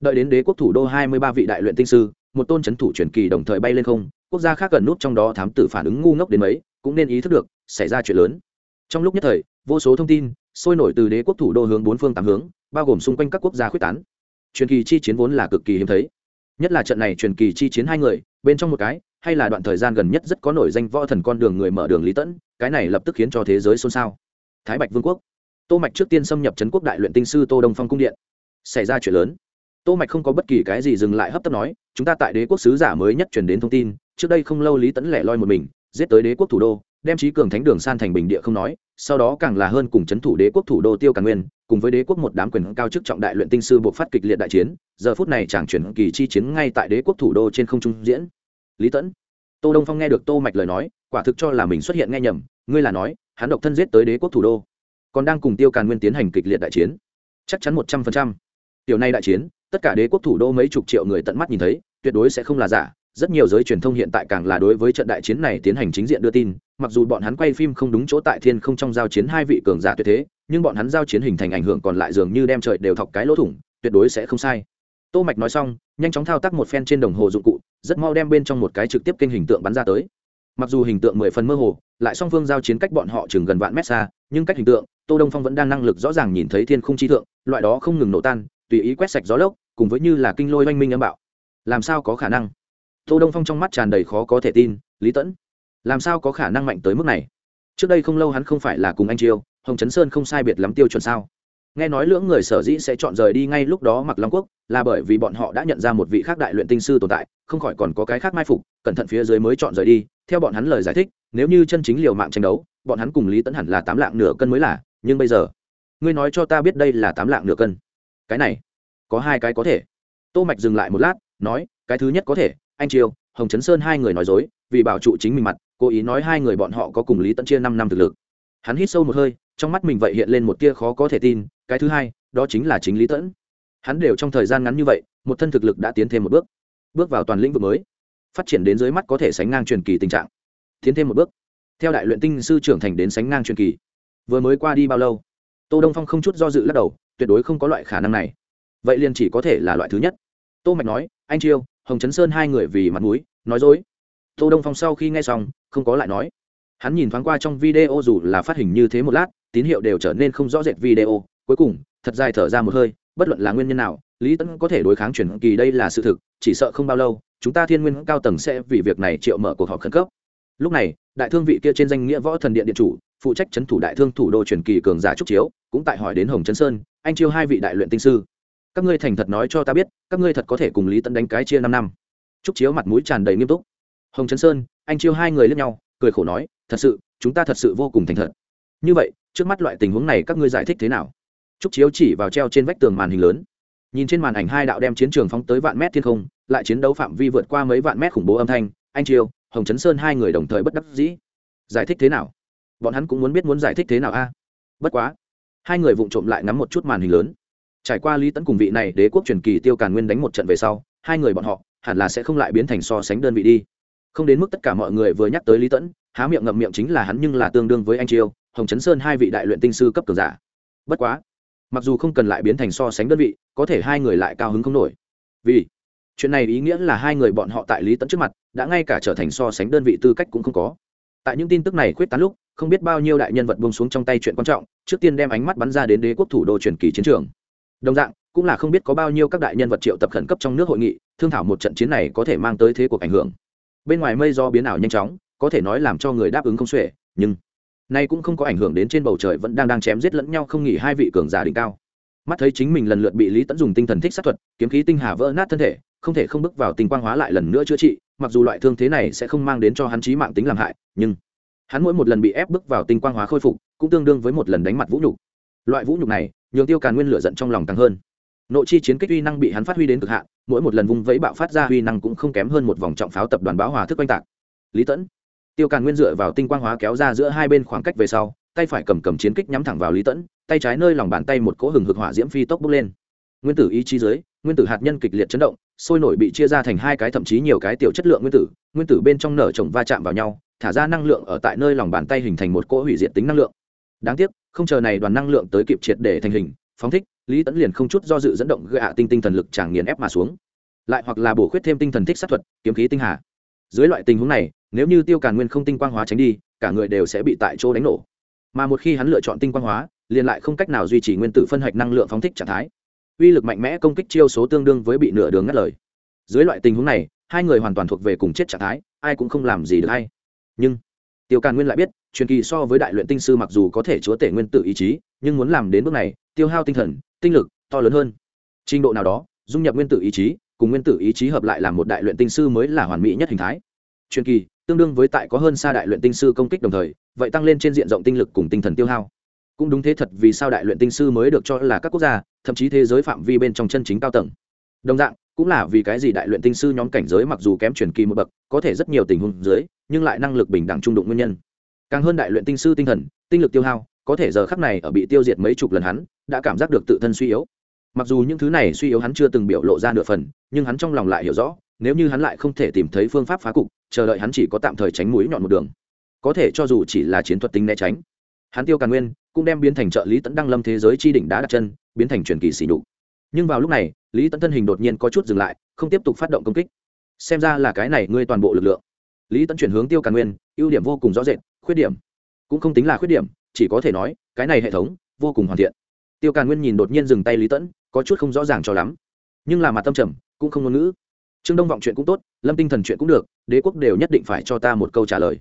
Đợi đến đế quốc thủ đô hai mươi ba vị đại luyện tinh sư, một tôn c h ấ n thủ truyền kỳ đồng thời bay lên không, quốc gia khác gần nút trong đó thám tử phản ứng ngu ngốc đến mấy, cũng nên ý thức được, xảy ra chuyện lớn trong lúc nhất thời, vô số thông tin sôi nổi từ đế quốc thủ đô hướng bốn phương tám hướng, bao gồm xung quanh các quốc gia khuyết tán. Truyền kỳ chi chiến vốn là cực kỳ hiếm thấy. Nhất là trận này truyền kỳ chi chiến hai người, bên trong một cái, hay là đoạn thời gian gần nhất rất có nổi danh võ thần con đường người mở đường lý tẫn, cái này lập tức khiến cho thế giới xôn xao. Thái bạch vương quốc. Tô mạch trước tiên xâm nhập trấn quốc đại luyện tinh sư tô đông phong cung điện. Xảy ra chuyện lớn. Tô mạch không có bất kỳ cái gì dừng lại hấp tấp nói, chúng ta tại đế quốc sứ giả mới nhất truyền đến thông tin, trước đây không lâu lý tẫn lẻ loi một mình, giết tới đế quốc thủ đô đem trí cường thánh đường san thành bình địa không nói, sau đó càng là hơn cùng chấn thủ đế quốc thủ đô tiêu càn nguyên, cùng với đế quốc một đám quyền cao chức trọng đại luyện tinh sư buộc phát kịch liệt đại chiến, giờ phút này chàng chuyển kỳ chi chiến ngay tại đế quốc thủ đô trên không trung diễn. Lý tẫn tô đông phong nghe được tô mạch lời nói, quả thực cho là mình xuất hiện nghe nhầm, ngươi là nói, hắn độc thân giết tới đế quốc thủ đô, còn đang cùng tiêu càn nguyên tiến hành kịch liệt đại chiến. Chắc chắn một trăm phần trăm. Tiểu này đại chiến, tất cả đế quốc thủ đô mấy chục triệu người tận mắt nhìn thấy, tuyệt đối sẽ không là giả. Rất nhiều giới truyền thông hiện tại càng là đối với trận đại chiến này tiến hành chính diện đưa tin mặc dù bọn hắn quay phim không đúng chỗ tại thiên không trong giao chiến hai vị cường giả tuyệt thế, nhưng bọn hắn giao chiến hình thành ảnh hưởng còn lại dường như đem trời đều thọc cái lỗ thủng, tuyệt đối sẽ không sai. Tô mạch nói xong, nhanh chóng thao tác một phen trên đồng hồ dụng cụ, rất mau đem bên trong một cái trực tiếp kênh hình tượng bắn ra tới. Mặc dù hình tượng mười phần mơ hồ, lại song phương giao chiến cách bọn họ chừng gần vạn mét xa, nhưng cách hình tượng, tô đông phong vẫn đang năng lực rõ ràng nhìn thấy thiên khung chi thượng, loại đó không ngừng nổ tan, tùy ý quét sạch gió lốc, cùng với như là kinh lôi oanh minh âm bạo. Làm sao có khả năng? Tô đông phong trong mắt tràn đầy khó có thể tin, lý tẫn làm sao có khả năng mạnh tới mức này? Trước đây không lâu hắn không phải là cùng anh chiêu, hồng chấn sơn không sai biệt lắm tiêu chuẩn sao? Nghe nói lưỡng người sở dĩ sẽ chọn rời đi ngay lúc đó mặc long quốc, là bởi vì bọn họ đã nhận ra một vị khác đại luyện tinh sư tồn tại, không khỏi còn có cái khác mai phục, cẩn thận phía dưới mới chọn rời đi. Theo bọn hắn lời giải thích, nếu như chân chính liều mạng tranh đấu, bọn hắn cùng lý Tấn hẳn là tám lạng nửa cân mới là, nhưng bây giờ, ngươi nói cho ta biết đây là tám lạng nửa cân. Cái này, có hai cái có thể. Tô mạch dừng lại một lát, nói, cái thứ nhất có thể, anh triều hồng chấn sơn hai người nói dối, vì bảo trụ chính mình mặt cố ý nói hai người bọn họ có cùng lý tẫn chia năm năm thực lực. Hắn hít sâu một hơi, trong mắt mình vậy hiện lên một tia khó có thể tin, cái thứ hai, đó chính là chính lý tẫn. Hắn đều trong thời gian ngắn như vậy, một thân thực lực đã tiến thêm một bước. Bước vào toàn lĩnh vực mới, phát triển đến dưới mắt có thể sánh ngang truyền kỳ tình trạng. Tiến thêm một bước, theo đại luyện tinh sư trưởng thành đến sánh ngang truyền kỳ. Vừa mới qua đi bao lâu? Tô đông phong không chút do dự lắc đầu, tuyệt đối không có loại khả năng này. Vậy liền chỉ có thể là loại thứ nhất. Tô mạch nói, anh chiêu, hồng chấn sơn hai người vì mặt mũi, nói dối tô đông phong sau khi nghe xong, không có lại nói. Hắn nhìn thoáng qua trong video dù là phát hình như thế một lát, tín hiệu đều trở nên không rõ rệt video. Cuối cùng, thật dài thở ra một hơi, bất luận là nguyên nhân nào, lý tẫn có thể đối kháng chuyển kỳ đây là sự thực, chỉ sợ không bao lâu, chúng ta thiên nguyên cao tầng sẽ vì việc này triệu mở cuộc họp khẩn cấp. Lúc này, đại thương vị kia trên danh nghĩa võ thần điện điện chủ, phụ trách trấn thủ đại thương thủ đô truyền kỳ cường giả trúc chiếu, cũng tại hỏi đến hồng trấn sơn, anh chiêu hai vị đại luyện tinh sư. Các ngươi thành thật nói cho ta biết, các ngươi thật có thể cùng lý tẫn đánh cái chia năm năm. Trúc chiếu mặt mũi tràn đầy nghiêm túc hồng trấn sơn, anh chiêu hai người lẫn nhau, cười khổ nói, thật sự, chúng ta thật sự vô cùng thành thật. Như vậy, trước mắt loại tình huống này các ngươi giải thích thế nào? Trúc chiếu chỉ vào treo trên vách tường màn hình lớn. Nhìn trên màn ảnh hai đạo đem chiến trường phóng tới vạn mét thiên không, lại chiến đấu phạm vi vượt qua mấy vạn mét khủng bố âm thanh, anh chiêu, hồng Trấn sơn hai người đồng thời bất đắc dĩ. Giải thích thế nào? Bọn hắn cũng muốn biết muốn giải thích thế nào a? À? Bất quá. Hai người vụng trộm lại ngắm một chút màn hình lớn. Trải qua lý tấn cùng vị này đế quốc truyền kỳ tiêu càn nguyên đánh một trận về sau, hai người bọn họ hẳn là sẽ không lại biến thành so sánh đơn vị đi không đến mức tất cả mọi người vừa nhắc tới lý tẫn há miệng ngậm miệng chính là hắn nhưng là tương đương với anh chiêu, hồng chấn sơn hai vị đại luyện tinh sư cấp cường giả. Bất quá, mặc dù không cần lại biến thành so sánh đơn vị, có thể hai người lại cao hứng không nổi. Vì chuyện này ý nghĩa là hai người bọn họ tại lý tẫn trước mặt, đã ngay cả trở thành so sánh đơn vị tư cách cũng không có. Tại những tin tức này khuyết tán lúc, không biết bao nhiêu đại nhân vật buông xuống trong tay chuyện quan trọng, trước tiên đem ánh mắt bắn ra đến đế quốc thủ đô truyền kỳ chiến trường. Đồng dạng, cũng là không biết có bao nhiêu các đại nhân vật triệu tập khẩn cấp trong nước hội nghị, thương thảo một trận chiến này có thể mang tới thế cuộc ảnh hưởng bên ngoài mây do biến ảo nhanh chóng, có thể nói làm cho người đáp ứng không xuể, nhưng nay cũng không có ảnh hưởng đến trên bầu trời vẫn đang đang chém giết lẫn nhau không nghỉ hai vị cường giả đỉnh cao. Mắt thấy chính mình lần lượt bị lý tẫn dùng tinh thần thích sát thuật, kiếm khí tinh hà vỡ nát thân thể, không thể không bước vào tình quang hóa lại lần nữa chữa trị, mặc dù loại thương thế này sẽ không mang đến cho hắn trí mạng tính làm hại, nhưng hắn mỗi một lần bị ép bước vào tinh quang hóa khôi phục, cũng tương đương với một lần đánh mặt vũ nhục. Loại vũ nhục này, nhường tiêu càn nguyên lửa giận trong lòng tăng hơn nội chi chiến kích uy năng bị hắn phát huy đến cực hạn, mỗi một lần vung vẫy bạo phát ra uy năng cũng không kém hơn một vòng trọng pháo tập đoàn báo hòa thức oanh tạc. Lý tẫn, tiêu càn nguyên dựa vào tinh quang hóa kéo ra giữa hai bên khoảng cách về sau, tay phải cầm cầm chiến kích nhắm thẳng vào lý tẫn, tay trái nơi lòng bàn tay một cỗ hừng hực hỏa diễm phi tốc bốc lên. Nguyên tử ý chí dưới, nguyên tử hạt nhân kịch liệt chấn động, sôi nổi bị chia ra thành hai cái thậm chí nhiều cái tiểu chất lượng nguyên tử nguyên tử bên trong nở trồng va chạm vào nhau, thả ra năng lượng ở tại nơi lòng bàn tay hình thành một cỗ hủy diệt tính năng lượng. Đáng tiếc, không chờ này đoàn năng lượng tới kịp triệt để thành hình, phóng thích lý tẫn liền không chút do dự dẫn động gạ tinh tinh thần lực chẳng nghiền ép mà xuống. Lại hoặc là bổ khuyết thêm tinh thần thích sát thuật, kiếm khí tinh hà. Dưới loại tình huống này, nếu như tiêu càn nguyên không tinh quang hóa tránh đi, cả người đều sẽ bị tại chỗ đánh nổ. Mà một khi hắn lựa chọn tinh quang hóa, liền lại không cách nào duy trì nguyên tử phân hạch năng lượng phóng thích trạng thái. Uy lực mạnh mẽ công kích chiêu số tương đương với bị nửa đường ngắt lời. Dưới loại tình huống này, hai người hoàn toàn thuộc về cùng chết trạng thái, ai cũng không làm gì được hay. Nhưng, tiêu càn nguyên lại biết, truyền kỳ so với đại luyện tinh sư mặc dù có thể chúa tể nguyên tử ý chí, nhưng muốn làm đến bước này, tiêu hao tinh thần tinh lực, to lớn hơn. Trình độ nào đó, dung nhập nguyên tử ý chí, cùng nguyên tử ý chí hợp lại làm một đại luyện tinh sư mới là hoàn mỹ nhất hình thái. Truyền kỳ, tương đương với tại có hơn xa đại luyện tinh sư công kích đồng thời, vậy tăng lên trên diện rộng tinh lực cùng tinh thần tiêu hao. Cũng đúng thế thật vì sao đại luyện tinh sư mới được cho là các quốc gia, thậm chí thế giới phạm vi bên trong chân chính cao tầng. Đồng dạng, cũng là vì cái gì đại luyện tinh sư nhóm cảnh giới mặc dù kém truyền kỳ một bậc, có thể rất nhiều tình huống dưới, nhưng lại năng lực bình đẳng trung đụng nguyên nhân. Càng hơn đại luyện tinh sư tinh thần, tinh lực tiêu hao có thể giờ khắc này ở bị tiêu diệt mấy chục lần hắn, đã cảm giác được tự thân suy yếu. Mặc dù những thứ này suy yếu hắn chưa từng biểu lộ ra nửa phần, nhưng hắn trong lòng lại hiểu rõ, nếu như hắn lại không thể tìm thấy phương pháp phá cục, chờ đợi hắn chỉ có tạm thời tránh mũi nhọn một đường. Có thể cho dù chỉ là chiến thuật tính né tránh, hắn tiêu càn nguyên cũng đem biến thành trợ lý tấn đăng lâm thế giới chi đỉnh đá đặt chân, biến thành truyền kỳ xỉ đục nhưng vào lúc này, lý tấn thân hình đột nhiên có chút dừng lại, không tiếp tục phát động công kích. Xem ra là cái này ngươi toàn bộ lực lượng. Lý tấn chuyển hướng tiêu càn nguyên, ưu điểm vô cùng rõ rệt, khuyết điểm. Cũng không tính là khuyết điểm chỉ có thể nói, cái này hệ thống vô cùng hoàn thiện. Tiêu càn nguyên nhìn đột nhiên dừng tay lý tẫn, có chút không rõ ràng cho lắm. Nhưng là mặt tâm trầm, cũng không ngôn ngữ. Trương đông vọng chuyện cũng tốt, lâm tinh thần chuyện cũng được, đế quốc đều nhất định phải cho ta một câu trả lời.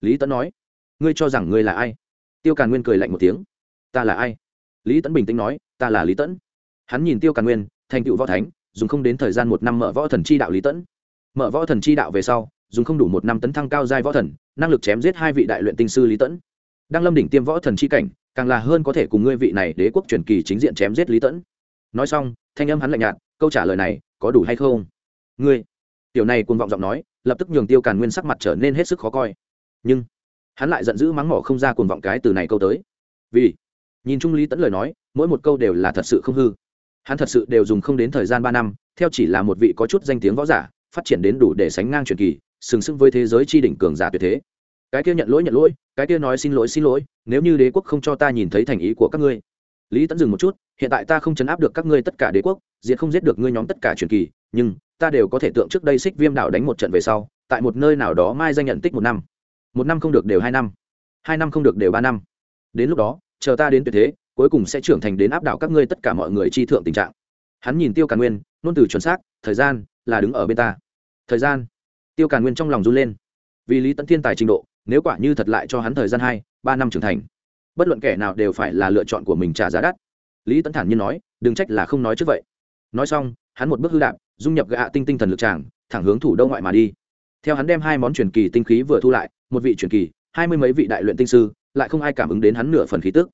Lý tẫn nói, ngươi cho rằng ngươi là ai? Tiêu càn nguyên cười lạnh một tiếng, ta là ai? Lý tẫn bình tĩnh nói, ta là lý tẫn. Hắn nhìn tiêu càn nguyên, thành tựu võ thánh, dùng không đến thời gian một năm mở võ thần chi đạo lý tẫn. Mở võ thần chi đạo về sau, dùng không đủ một năm tấn thăng cao giai võ thần, năng lực chém giết hai vị đại luyện tinh sư lý tẫn đang lâm đỉnh tiêm võ thần chi cảnh, càng là hơn có thể cùng ngươi vị này đế quốc truyền kỳ chính diện chém giết lý tẫn. Nói xong, thanh âm hắn lạnh nhạt, câu trả lời này, có đủ hay không? Ngươi. Tiểu này cuồng vọng giọng nói, lập tức nhường tiêu càn nguyên sắc mặt trở nên hết sức khó coi. Nhưng, hắn lại giận dữ mắng mỏ không ra cuồng vọng cái từ này câu tới. Vì, nhìn chung lý tẫn lời nói, mỗi một câu đều là thật sự không hư. Hắn thật sự đều dùng không đến thời gian ba năm, theo chỉ là một vị có chút danh tiếng võ giả, phát triển đến đủ để sánh ngang truyền kỳ, sừng sững với thế giới tri đỉnh cường giả tuyệt thế. Cái kia nhận lỗi nhận lỗi cái kia nói xin lỗi xin lỗi, nếu như đế quốc không cho ta nhìn thấy thành ý của các ngươi. Lý tẫn dừng một chút, hiện tại ta không chấn áp được các ngươi tất cả đế quốc, diệt không giết được ngươi nhóm tất cả truyền kỳ, nhưng ta đều có thể tượng trước đây xích viêm đảo đánh một trận về sau, tại một nơi nào đó mai danh nhận tích một năm. Một năm không được đều hai năm. Hai năm không được đều ba năm. Đến lúc đó, chờ ta đến tuyệt thế, cuối cùng sẽ trưởng thành đến áp đảo các ngươi tất cả mọi người chi thượng tình trạng. Hắn nhìn tiêu càn nguyên, nôn từ chuẩn xác, thời gian là đứng ở bên ta. Thời gian. Tiêu càn nguyên trong lòng run lên. Vì lý tẫn thiên tài trình độ nếu quả như thật lại cho hắn thời gian hai, ba năm trưởng thành, bất luận kẻ nào đều phải là lựa chọn của mình trả giá đắt. Lý tấn thản nhiên nói, đừng trách là không nói trước vậy. Nói xong, hắn một bước hư đạp, dung nhập gạ tinh tinh thần lực tràng, thẳng hướng thủ đô ngoại mà đi. Theo hắn đem hai món truyền kỳ tinh khí vừa thu lại, một vị truyền kỳ, hai mươi mấy vị đại luyện tinh sư, lại không ai cảm ứng đến hắn nửa phần khí tức.